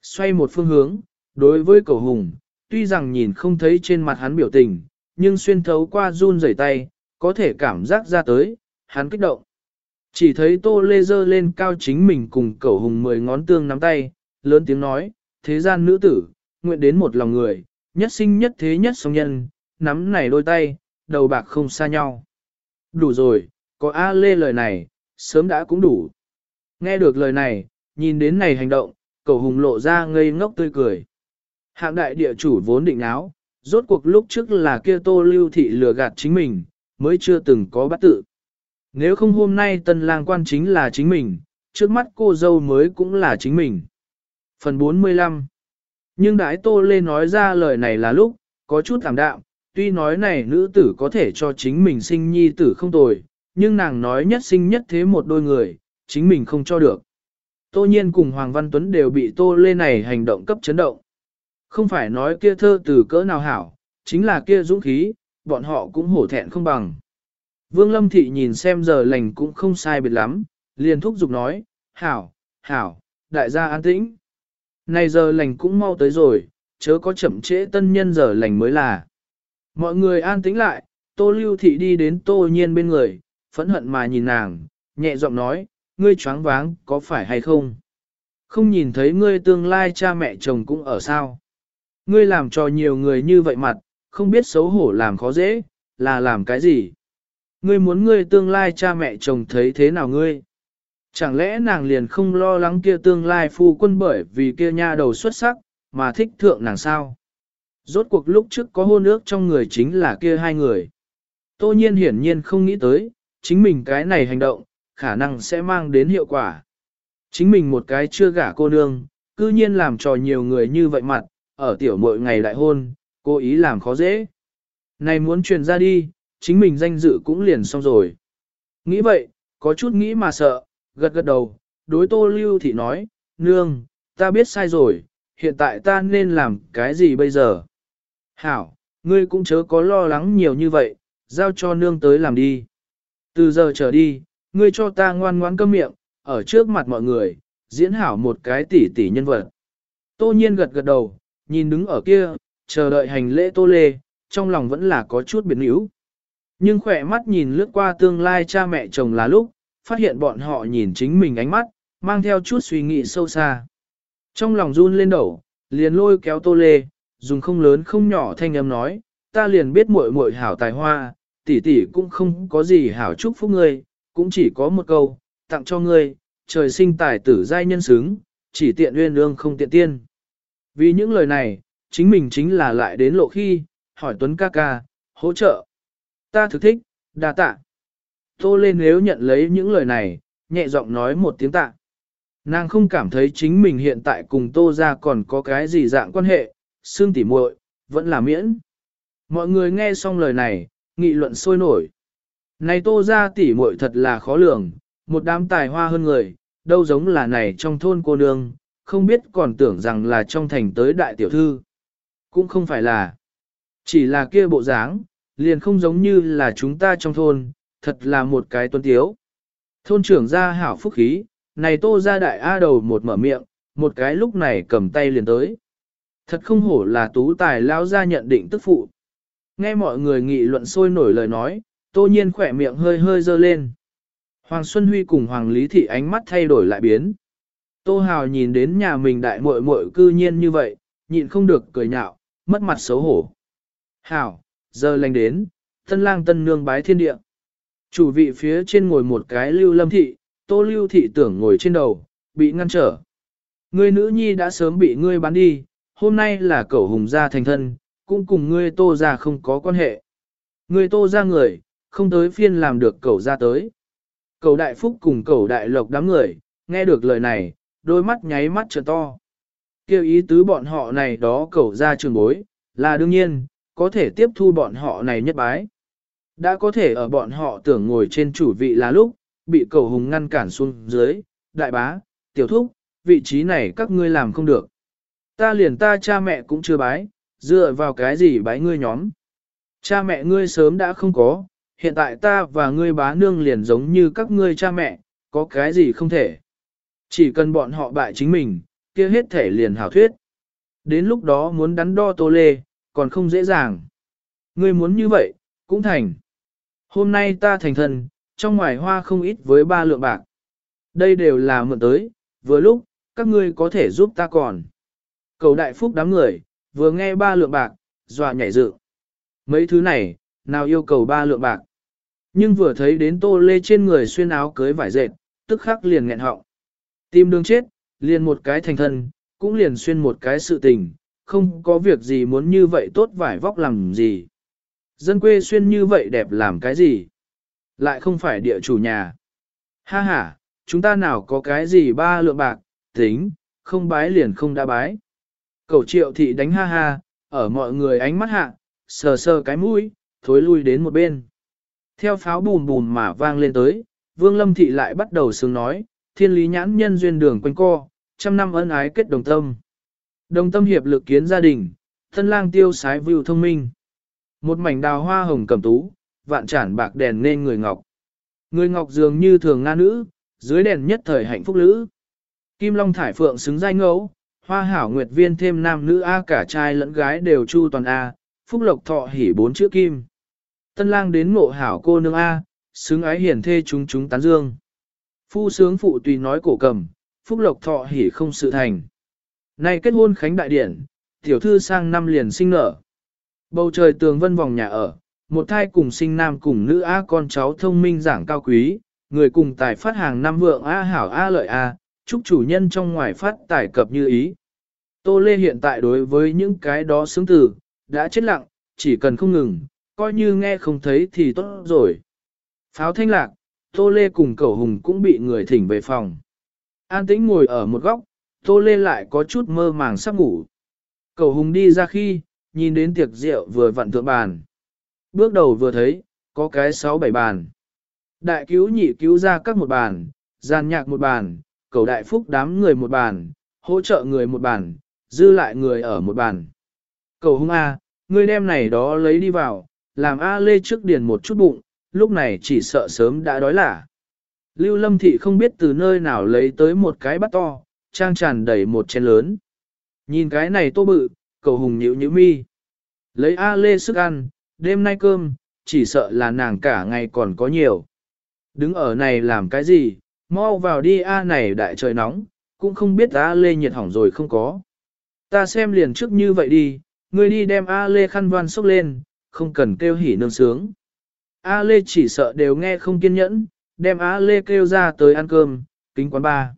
Xoay một phương hướng, đối với cầu hùng, tuy rằng nhìn không thấy trên mặt hắn biểu tình, nhưng xuyên thấu qua run rẩy tay, có thể cảm giác ra tới, hắn kích động. Chỉ thấy tô lê dơ lên cao chính mình cùng cẩu hùng mười ngón tương nắm tay, lớn tiếng nói, thế gian nữ tử, nguyện đến một lòng người, nhất sinh nhất thế nhất song nhân, nắm này đôi tay, đầu bạc không xa nhau. Đủ rồi, có A Lê lời này, sớm đã cũng đủ. Nghe được lời này, nhìn đến này hành động, cầu hùng lộ ra ngây ngốc tươi cười. Hạng đại địa chủ vốn định áo, rốt cuộc lúc trước là kia tô lưu thị lừa gạt chính mình, mới chưa từng có bắt tự. Nếu không hôm nay tân lang quan chính là chính mình, trước mắt cô dâu mới cũng là chính mình. Phần 45 Nhưng đãi tô lê nói ra lời này là lúc, có chút thảm đạm, tuy nói này nữ tử có thể cho chính mình sinh nhi tử không tồi, nhưng nàng nói nhất sinh nhất thế một đôi người, chính mình không cho được. Tô nhiên cùng Hoàng Văn Tuấn đều bị tô lê này hành động cấp chấn động. Không phải nói kia thơ từ cỡ nào hảo, chính là kia dũng khí, bọn họ cũng hổ thẹn không bằng. Vương Lâm Thị nhìn xem giờ lành cũng không sai biệt lắm, liền thúc giục nói, hảo, hảo, đại gia an tĩnh. Này giờ lành cũng mau tới rồi, chớ có chậm trễ tân nhân giờ lành mới là. Mọi người an tĩnh lại, Tô Lưu Thị đi đến Tô Nhiên bên người, phẫn hận mà nhìn nàng, nhẹ giọng nói, ngươi choáng váng, có phải hay không? Không nhìn thấy ngươi tương lai cha mẹ chồng cũng ở sao? Ngươi làm cho nhiều người như vậy mặt, không biết xấu hổ làm khó dễ, là làm cái gì? Ngươi muốn ngươi tương lai cha mẹ chồng thấy thế nào ngươi? Chẳng lẽ nàng liền không lo lắng kia tương lai phu quân bởi vì kia nha đầu xuất sắc, mà thích thượng nàng sao? Rốt cuộc lúc trước có hôn ước trong người chính là kia hai người. Tô nhiên hiển nhiên không nghĩ tới, chính mình cái này hành động, khả năng sẽ mang đến hiệu quả. Chính mình một cái chưa gả cô nương, cư nhiên làm trò nhiều người như vậy mặt, ở tiểu muội ngày đại hôn, cố ý làm khó dễ. Này muốn truyền ra đi, chính mình danh dự cũng liền xong rồi. Nghĩ vậy, có chút nghĩ mà sợ, gật gật đầu, đối tô lưu thị nói, nương, ta biết sai rồi, hiện tại ta nên làm cái gì bây giờ? Hảo, ngươi cũng chớ có lo lắng nhiều như vậy, giao cho nương tới làm đi. Từ giờ trở đi, ngươi cho ta ngoan ngoãn câm miệng, ở trước mặt mọi người, diễn hảo một cái tỷ tỷ nhân vật. Tô nhiên gật gật đầu, nhìn đứng ở kia, chờ đợi hành lễ tô lê, trong lòng vẫn là có chút biến yếu. Nhưng khỏe mắt nhìn lướt qua tương lai cha mẹ chồng là lúc, phát hiện bọn họ nhìn chính mình ánh mắt, mang theo chút suy nghĩ sâu xa. Trong lòng run lên đầu, liền lôi kéo tô lê, dùng không lớn không nhỏ thanh âm nói, ta liền biết muội muội hảo tài hoa, tỷ tỷ cũng không có gì hảo chúc phúc ngươi, cũng chỉ có một câu, tặng cho ngươi, trời sinh tài tử giai nhân xứng, chỉ tiện uyên ương không tiện tiên. Vì những lời này, chính mình chính là lại đến lộ khi, hỏi Tuấn ca ca, hỗ trợ. Ta thực thích, đa tạ. Tô lên nếu nhận lấy những lời này, nhẹ giọng nói một tiếng tạ. Nàng không cảm thấy chính mình hiện tại cùng tô ra còn có cái gì dạng quan hệ, xương tỉ muội vẫn là miễn. Mọi người nghe xong lời này, nghị luận sôi nổi. Này tô ra tỉ muội thật là khó lường, một đám tài hoa hơn người, đâu giống là này trong thôn cô nương, không biết còn tưởng rằng là trong thành tới đại tiểu thư. Cũng không phải là, chỉ là kia bộ dáng, liền không giống như là chúng ta trong thôn, thật là một cái tuân tiếu. Thôn trưởng ra hảo phúc khí, này tô ra đại A đầu một mở miệng, một cái lúc này cầm tay liền tới. Thật không hổ là tú tài lao ra nhận định tức phụ. Nghe mọi người nghị luận sôi nổi lời nói, tô nhiên khỏe miệng hơi hơi dơ lên. Hoàng Xuân Huy cùng Hoàng Lý Thị ánh mắt thay đổi lại biến. Tô Hào nhìn đến nhà mình đại muội muội cư nhiên như vậy, nhịn không được cười nhạo, mất mặt xấu hổ. Hảo, giờ lành đến, tân lang tân nương bái thiên địa. Chủ vị phía trên ngồi một cái lưu lâm thị, tô lưu thị tưởng ngồi trên đầu, bị ngăn trở. Ngươi nữ nhi đã sớm bị ngươi bán đi, hôm nay là cậu hùng gia thành thân, cũng cùng ngươi tô ra không có quan hệ. Ngươi tô ra người, không tới phiên làm được cậu ra tới. Cầu đại phúc cùng cầu đại lộc đám người, nghe được lời này, đôi mắt nháy mắt trợ to. Kêu ý tứ bọn họ này đó cầu ra trường bối, là đương nhiên, có thể tiếp thu bọn họ này nhất bái. Đã có thể ở bọn họ tưởng ngồi trên chủ vị là lúc, bị cầu hùng ngăn cản xuống dưới, đại bá, tiểu thúc, vị trí này các ngươi làm không được. Ta liền ta cha mẹ cũng chưa bái, dựa vào cái gì bái ngươi nhóm. Cha mẹ ngươi sớm đã không có, hiện tại ta và ngươi bá nương liền giống như các ngươi cha mẹ, có cái gì không thể. Chỉ cần bọn họ bại chính mình, kia hết thể liền hảo thuyết. Đến lúc đó muốn đắn đo tô lê, còn không dễ dàng. Ngươi muốn như vậy, cũng thành. Hôm nay ta thành thần, trong ngoài hoa không ít với ba lượng bạc. Đây đều là mượn tới, vừa lúc, các ngươi có thể giúp ta còn. Cầu đại phúc đám người, vừa nghe ba lượng bạc, dọa nhảy dự. Mấy thứ này, nào yêu cầu ba lượng bạc. Nhưng vừa thấy đến tô lê trên người xuyên áo cưới vải dệt, tức khắc liền nghẹn họng tìm đường chết, liền một cái thành thân, cũng liền xuyên một cái sự tình, không có việc gì muốn như vậy tốt vải vóc làm gì. Dân quê xuyên như vậy đẹp làm cái gì? Lại không phải địa chủ nhà. Ha ha, chúng ta nào có cái gì ba lượng bạc, tính, không bái liền không đã bái. Cầu triệu thị đánh ha ha, ở mọi người ánh mắt hạ, sờ sờ cái mũi, thối lui đến một bên. Theo pháo bùm bùm mà vang lên tới, Vương Lâm Thị lại bắt đầu sướng nói, thiên lý nhãn nhân duyên đường quanh co, trăm năm ân ái kết đồng tâm. Đồng tâm hiệp lực kiến gia đình, thân lang tiêu sái vưu thông minh. Một mảnh đào hoa hồng cầm tú, vạn trản bạc đèn nên người ngọc. Người ngọc dường như thường nga nữ, dưới đèn nhất thời hạnh phúc lữ. Kim Long thải phượng xứng danh ngẫu, hoa hảo nguyệt viên thêm nam nữ A cả trai lẫn gái đều chu toàn A, phúc lộc thọ hỉ bốn chữ kim. Tân lang đến ngộ hảo cô nương A, xứng ái hiển thê chúng chúng tán dương. Phu sướng phụ tùy nói cổ cầm, phúc lộc thọ hỉ không sự thành. Nay kết hôn khánh đại điển, tiểu thư sang năm liền sinh nở. Bầu trời tường vân vòng nhà ở, một thai cùng sinh nam cùng nữ A con cháu thông minh giảng cao quý, người cùng tài phát hàng năm vượng A hảo A lợi A, chúc chủ nhân trong ngoài phát tài cập như ý. Tô Lê hiện tại đối với những cái đó xứng tử, đã chết lặng, chỉ cần không ngừng, coi như nghe không thấy thì tốt rồi. Pháo thanh lạc, Tô Lê cùng Cẩu Hùng cũng bị người thỉnh về phòng. An tĩnh ngồi ở một góc, Tô Lê lại có chút mơ màng sắp ngủ. Cẩu Hùng đi ra khi, nhìn đến tiệc rượu vừa vặn thượng bàn. Bước đầu vừa thấy, có cái sáu bảy bàn. Đại cứu nhị cứu ra các một bàn, gian nhạc một bàn, cầu đại phúc đám người một bàn, hỗ trợ người một bàn, dư lại người ở một bàn. Cầu hung A, à, ngươi đem này đó lấy đi vào, làm A lê trước điền một chút bụng, lúc này chỉ sợ sớm đã đói lả. Lưu lâm thị không biết từ nơi nào lấy tới một cái bát to, trang tràn đầy một chén lớn. Nhìn cái này tô bự, cầu hùng nhữ nhữ mi. Lấy A lê sức ăn, đêm nay cơm, chỉ sợ là nàng cả ngày còn có nhiều. Đứng ở này làm cái gì, mau vào đi A này đại trời nóng, cũng không biết A lê nhiệt hỏng rồi không có. Ta xem liền trước như vậy đi, ngươi đi đem A lê khăn văn xốc lên, không cần kêu hỉ nương sướng. A lê chỉ sợ đều nghe không kiên nhẫn, đem A lê kêu ra tới ăn cơm, kính quán ba.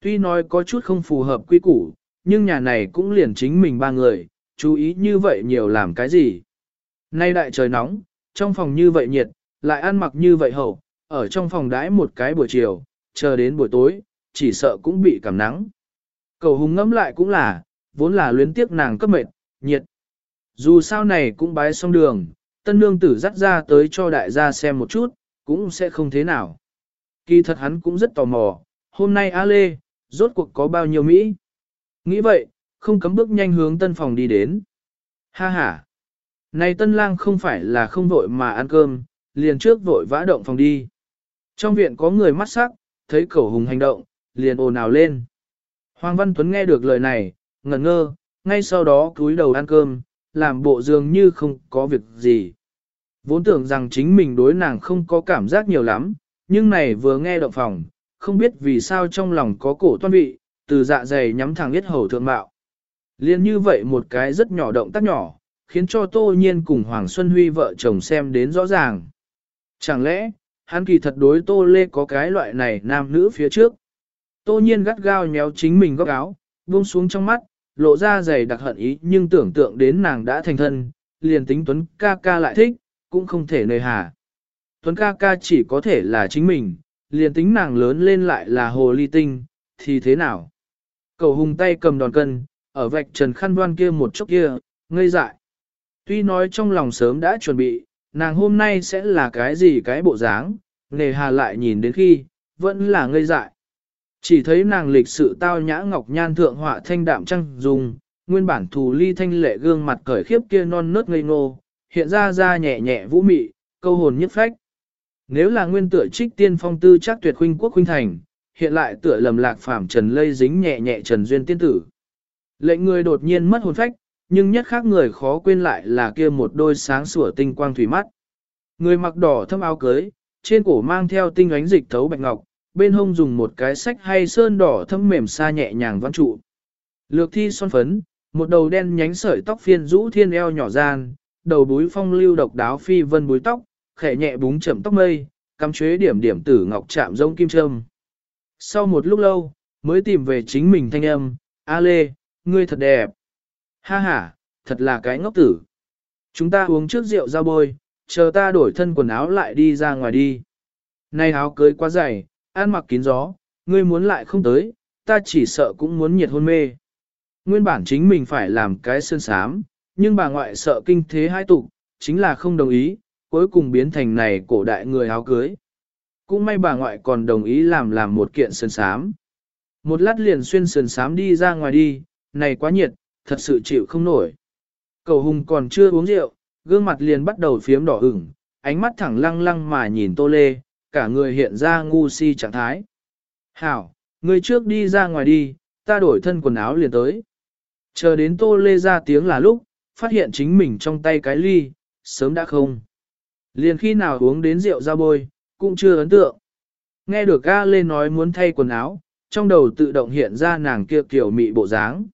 Tuy nói có chút không phù hợp quy củ, nhưng nhà này cũng liền chính mình ba người, chú ý như vậy nhiều làm cái gì. Nay đại trời nóng, trong phòng như vậy nhiệt, lại ăn mặc như vậy hậu, ở trong phòng đãi một cái buổi chiều, chờ đến buổi tối, chỉ sợ cũng bị cảm nắng. Cầu hùng ngẫm lại cũng là, vốn là luyến tiếc nàng cấp mệt, nhiệt. Dù sao này cũng bái xong đường, tân nương tử dắt ra tới cho đại gia xem một chút, cũng sẽ không thế nào. Kỳ thật hắn cũng rất tò mò, hôm nay A Lê, rốt cuộc có bao nhiêu Mỹ. Nghĩ vậy, không cấm bước nhanh hướng tân phòng đi đến. Ha ha! Này tân lang không phải là không vội mà ăn cơm, liền trước vội vã động phòng đi. Trong viện có người mắt sắc, thấy cẩu hùng hành động, liền ồn ào lên. Hoàng Văn Tuấn nghe được lời này, ngẩn ngơ, ngay sau đó cúi đầu ăn cơm, làm bộ dường như không có việc gì. Vốn tưởng rằng chính mình đối nàng không có cảm giác nhiều lắm, nhưng này vừa nghe động phòng, không biết vì sao trong lòng có cổ toan vị, từ dạ dày nhắm thẳng biết hầu thượng mạo. Liên như vậy một cái rất nhỏ động tác nhỏ, khiến cho Tô Nhiên cùng Hoàng Xuân Huy vợ chồng xem đến rõ ràng. Chẳng lẽ, hắn kỳ thật đối Tô Lê có cái loại này nam nữ phía trước. Tô Nhiên gắt gao nhéo chính mình góc áo, buông xuống trong mắt, lộ ra dày đặc hận ý nhưng tưởng tượng đến nàng đã thành thân, liền tính Tuấn ca ca lại thích, cũng không thể nơi hà. Tuấn ca ca chỉ có thể là chính mình, liền tính nàng lớn lên lại là hồ ly tinh, thì thế nào? Cầu hùng tay cầm đòn cân, ở vạch trần khăn đoan kia một chốc kia, ngây dại. Tuy nói trong lòng sớm đã chuẩn bị, nàng hôm nay sẽ là cái gì cái bộ dáng, nề hà lại nhìn đến khi, vẫn là ngây dại. Chỉ thấy nàng lịch sự tao nhã ngọc nhan thượng họa thanh đạm trăng dùng, nguyên bản thù ly thanh lệ gương mặt cởi khiếp kia non nớt ngây ngô, hiện ra ra nhẹ nhẹ vũ mị, câu hồn nhất phách. Nếu là nguyên tựa trích tiên phong tư chắc tuyệt huynh quốc huynh thành, hiện lại tựa lầm lạc phàm trần lây dính nhẹ nhẹ trần duyên tiên tử. Lệnh người đột nhiên mất hồn phách, nhưng nhất khác người khó quên lại là kia một đôi sáng sủa tinh quang thủy mắt. Người mặc đỏ thâm áo cưới, trên cổ mang theo tinh ánh dịch thấu bạch ngọc, bên hông dùng một cái sách hay sơn đỏ thâm mềm xa nhẹ nhàng văn trụ. Lược thi son phấn, một đầu đen nhánh sợi tóc phiên rũ thiên eo nhỏ gian, đầu búi phong lưu độc đáo phi vân búi tóc, khẽ nhẹ búng chậm tóc mây, cắm chế điểm điểm tử ngọc chạm rông kim trâm. Sau một lúc lâu, mới tìm về chính mình thanh âm, A Lê, ngươi thật đẹp. Ha ha, thật là cái ngốc tử. Chúng ta uống trước rượu ra bôi, chờ ta đổi thân quần áo lại đi ra ngoài đi. Này áo cưới quá dày, An mặc kín gió, ngươi muốn lại không tới, ta chỉ sợ cũng muốn nhiệt hôn mê. Nguyên bản chính mình phải làm cái sơn sám, nhưng bà ngoại sợ kinh thế hai tục, chính là không đồng ý, cuối cùng biến thành này cổ đại người áo cưới. Cũng may bà ngoại còn đồng ý làm làm một kiện sơn sám. Một lát liền xuyên sơn sám đi ra ngoài đi, này quá nhiệt, thật sự chịu không nổi. Cầu hùng còn chưa uống rượu, gương mặt liền bắt đầu phiếm đỏ ửng, ánh mắt thẳng lăng lăng mà nhìn tô lê, cả người hiện ra ngu si trạng thái. Hảo, người trước đi ra ngoài đi, ta đổi thân quần áo liền tới. Chờ đến tô lê ra tiếng là lúc, phát hiện chính mình trong tay cái ly, sớm đã không. Liền khi nào uống đến rượu ra bôi, cũng chưa ấn tượng. Nghe được ga lê nói muốn thay quần áo, trong đầu tự động hiện ra nàng kia kiểu mị bộ dáng.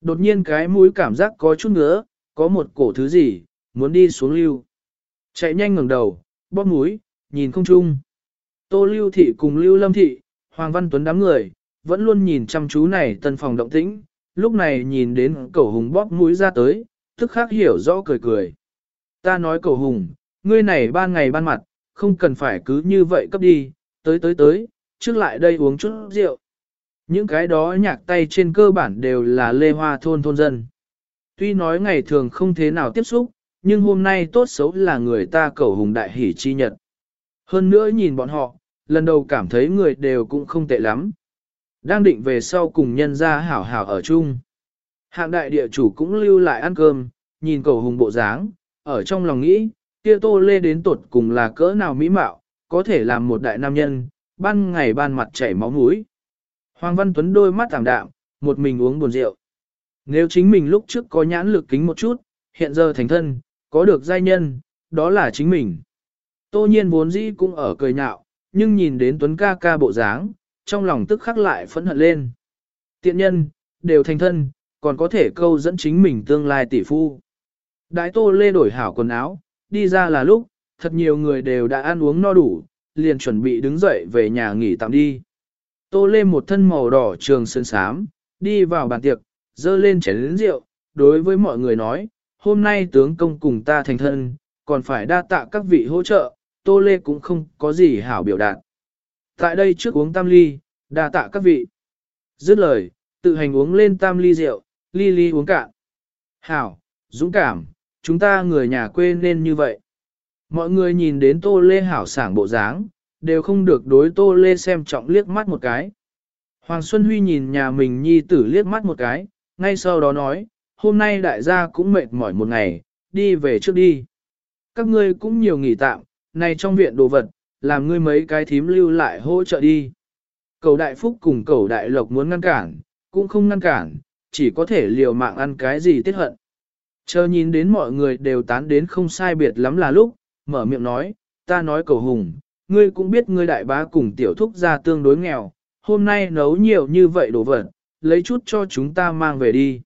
Đột nhiên cái mũi cảm giác có chút nữa, có một cổ thứ gì, muốn đi xuống lưu. Chạy nhanh ngẩng đầu, bóp mũi, nhìn không chung. Tô lưu thị cùng lưu lâm thị, Hoàng Văn Tuấn đám người, vẫn luôn nhìn chăm chú này tân phòng động tĩnh, lúc này nhìn đến cẩu hùng bóp mũi ra tới, tức khắc hiểu rõ cười cười. Ta nói cẩu hùng, ngươi này ban ngày ban mặt, không cần phải cứ như vậy cấp đi, tới tới tới, trước lại đây uống chút rượu. Những cái đó nhạc tay trên cơ bản đều là lê hoa thôn thôn dân. Tuy nói ngày thường không thế nào tiếp xúc, nhưng hôm nay tốt xấu là người ta cầu hùng đại hỷ chi nhật. Hơn nữa nhìn bọn họ, lần đầu cảm thấy người đều cũng không tệ lắm. Đang định về sau cùng nhân ra hảo hảo ở chung. Hạng đại địa chủ cũng lưu lại ăn cơm, nhìn cầu hùng bộ dáng, ở trong lòng nghĩ, kia tô lê đến tột cùng là cỡ nào mỹ mạo, có thể làm một đại nam nhân, ban ngày ban mặt chảy máu mũi. Hoàng Văn Tuấn đôi mắt tạm đạm, một mình uống buồn rượu. Nếu chính mình lúc trước có nhãn lực kính một chút, hiện giờ thành thân, có được giai nhân, đó là chính mình. Tô nhiên vốn dĩ cũng ở cười nhạo, nhưng nhìn đến Tuấn ca ca bộ dáng, trong lòng tức khắc lại phẫn hận lên. Tiện nhân, đều thành thân, còn có thể câu dẫn chính mình tương lai tỷ phu. Đại tô lê đổi hảo quần áo, đi ra là lúc, thật nhiều người đều đã ăn uống no đủ, liền chuẩn bị đứng dậy về nhà nghỉ tạm đi. Tô lê một thân màu đỏ trường sơn sám, đi vào bàn tiệc, dơ lên chén lĩnh rượu, đối với mọi người nói, hôm nay tướng công cùng ta thành thân, còn phải đa tạ các vị hỗ trợ, tô lê cũng không có gì hảo biểu đạt. Tại đây trước uống tam ly, đa tạ các vị. Dứt lời, tự hành uống lên tam ly rượu, ly ly uống cạn. Hảo, dũng cảm, chúng ta người nhà quê nên như vậy. Mọi người nhìn đến tô lê hảo sảng bộ dáng, đều không được đối tô lê xem trọng liếc mắt một cái. Hoàng Xuân Huy nhìn nhà mình nhi tử liếc mắt một cái, ngay sau đó nói, hôm nay đại gia cũng mệt mỏi một ngày, đi về trước đi. Các ngươi cũng nhiều nghỉ tạm, này trong viện đồ vật, làm ngươi mấy cái thím lưu lại hỗ trợ đi. Cầu đại phúc cùng cầu đại lộc muốn ngăn cản, cũng không ngăn cản, chỉ có thể liều mạng ăn cái gì tiết hận. Chờ nhìn đến mọi người đều tán đến không sai biệt lắm là lúc, mở miệng nói, ta nói cầu hùng, ngươi cũng biết ngươi đại bá cùng tiểu thúc ra tương đối nghèo, hôm nay nấu nhiều như vậy đồ vật, lấy chút cho chúng ta mang về đi.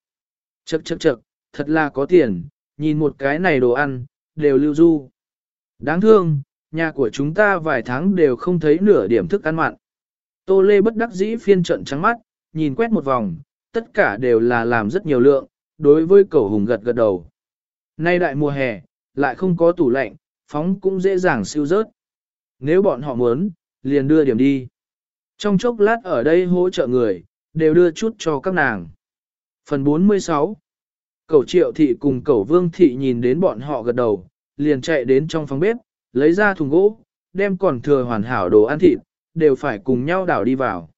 Chậc chậc chậc, thật là có tiền, nhìn một cái này đồ ăn, đều lưu du. Đáng thương, nhà của chúng ta vài tháng đều không thấy nửa điểm thức ăn mặn. Tô Lê bất đắc dĩ phiên trận trắng mắt, nhìn quét một vòng, tất cả đều là làm rất nhiều lượng, đối với cậu hùng gật gật đầu. Nay đại mùa hè, lại không có tủ lạnh, phóng cũng dễ dàng siêu rớt. Nếu bọn họ muốn, liền đưa điểm đi. Trong chốc lát ở đây hỗ trợ người, đều đưa chút cho các nàng. Phần 46 Cậu triệu thị cùng cậu vương thị nhìn đến bọn họ gật đầu, liền chạy đến trong phòng bếp, lấy ra thùng gỗ, đem còn thừa hoàn hảo đồ ăn thịt, đều phải cùng nhau đảo đi vào.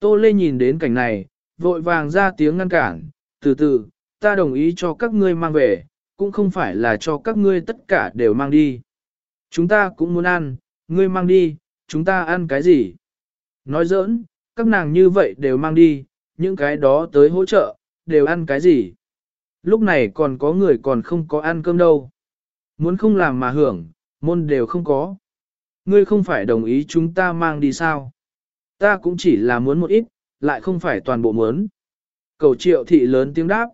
Tô Lê nhìn đến cảnh này, vội vàng ra tiếng ngăn cản, từ từ, ta đồng ý cho các ngươi mang về, cũng không phải là cho các ngươi tất cả đều mang đi. Chúng ta cũng muốn ăn, ngươi mang đi, chúng ta ăn cái gì? Nói giỡn, các nàng như vậy đều mang đi, những cái đó tới hỗ trợ, đều ăn cái gì? Lúc này còn có người còn không có ăn cơm đâu. Muốn không làm mà hưởng, môn đều không có. Ngươi không phải đồng ý chúng ta mang đi sao? Ta cũng chỉ là muốn một ít, lại không phải toàn bộ muốn. Cầu triệu thị lớn tiếng đáp.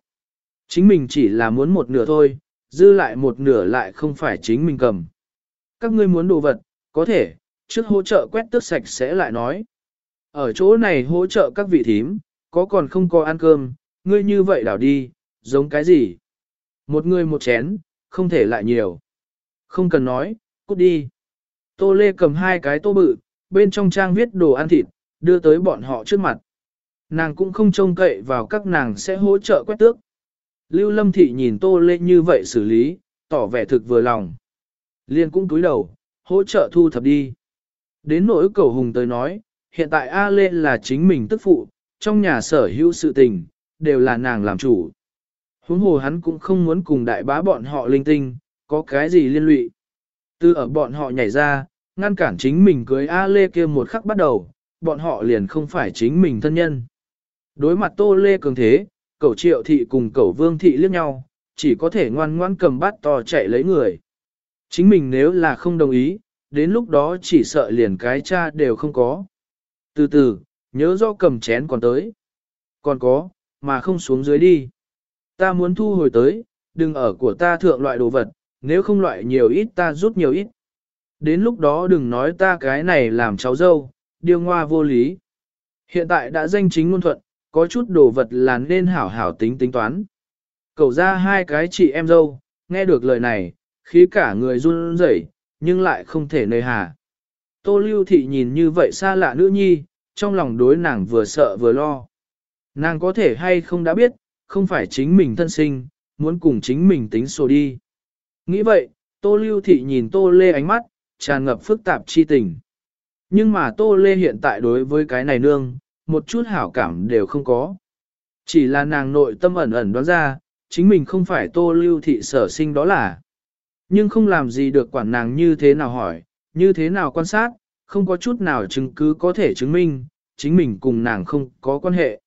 Chính mình chỉ là muốn một nửa thôi, dư lại một nửa lại không phải chính mình cầm. Các ngươi muốn đồ vật, có thể, trước hỗ trợ quét tước sạch sẽ lại nói. Ở chỗ này hỗ trợ các vị thím, có còn không có ăn cơm, ngươi như vậy đảo đi, giống cái gì? Một người một chén, không thể lại nhiều. Không cần nói, cút đi. Tô Lê cầm hai cái tô bự, bên trong trang viết đồ ăn thịt, đưa tới bọn họ trước mặt. Nàng cũng không trông cậy vào các nàng sẽ hỗ trợ quét tước. Lưu Lâm Thị nhìn Tô Lê như vậy xử lý, tỏ vẻ thực vừa lòng. Liên cũng túi đầu, hỗ trợ thu thập đi. Đến nỗi cầu hùng tới nói, hiện tại A Lê là chính mình tức phụ, trong nhà sở hữu sự tình, đều là nàng làm chủ. Huống hồ hắn cũng không muốn cùng đại bá bọn họ linh tinh, có cái gì liên lụy. Từ ở bọn họ nhảy ra, ngăn cản chính mình cưới A Lê kia một khắc bắt đầu, bọn họ liền không phải chính mình thân nhân. Đối mặt Tô Lê cường thế, cậu triệu thị cùng cậu vương thị liếc nhau, chỉ có thể ngoan ngoan cầm bát to chạy lấy người. Chính mình nếu là không đồng ý, đến lúc đó chỉ sợ liền cái cha đều không có. Từ từ, nhớ do cầm chén còn tới. Còn có, mà không xuống dưới đi. Ta muốn thu hồi tới, đừng ở của ta thượng loại đồ vật, nếu không loại nhiều ít ta rút nhiều ít. Đến lúc đó đừng nói ta cái này làm cháu dâu, điêu ngoa vô lý. Hiện tại đã danh chính ngôn thuận, có chút đồ vật là nên hảo hảo tính tính toán. Cầu ra hai cái chị em dâu, nghe được lời này, khí cả người run rẩy, nhưng lại không thể nơi hà. Tô lưu thị nhìn như vậy xa lạ nữ nhi, trong lòng đối nàng vừa sợ vừa lo. Nàng có thể hay không đã biết, không phải chính mình thân sinh, muốn cùng chính mình tính sổ đi. Nghĩ vậy, Tô Lưu Thị nhìn Tô Lê ánh mắt, tràn ngập phức tạp chi tình. Nhưng mà Tô Lê hiện tại đối với cái này nương, một chút hảo cảm đều không có. Chỉ là nàng nội tâm ẩn ẩn đoán ra, chính mình không phải Tô Lưu Thị sở sinh đó là. Nhưng không làm gì được quản nàng như thế nào hỏi, như thế nào quan sát, không có chút nào chứng cứ có thể chứng minh, chính mình cùng nàng không có quan hệ.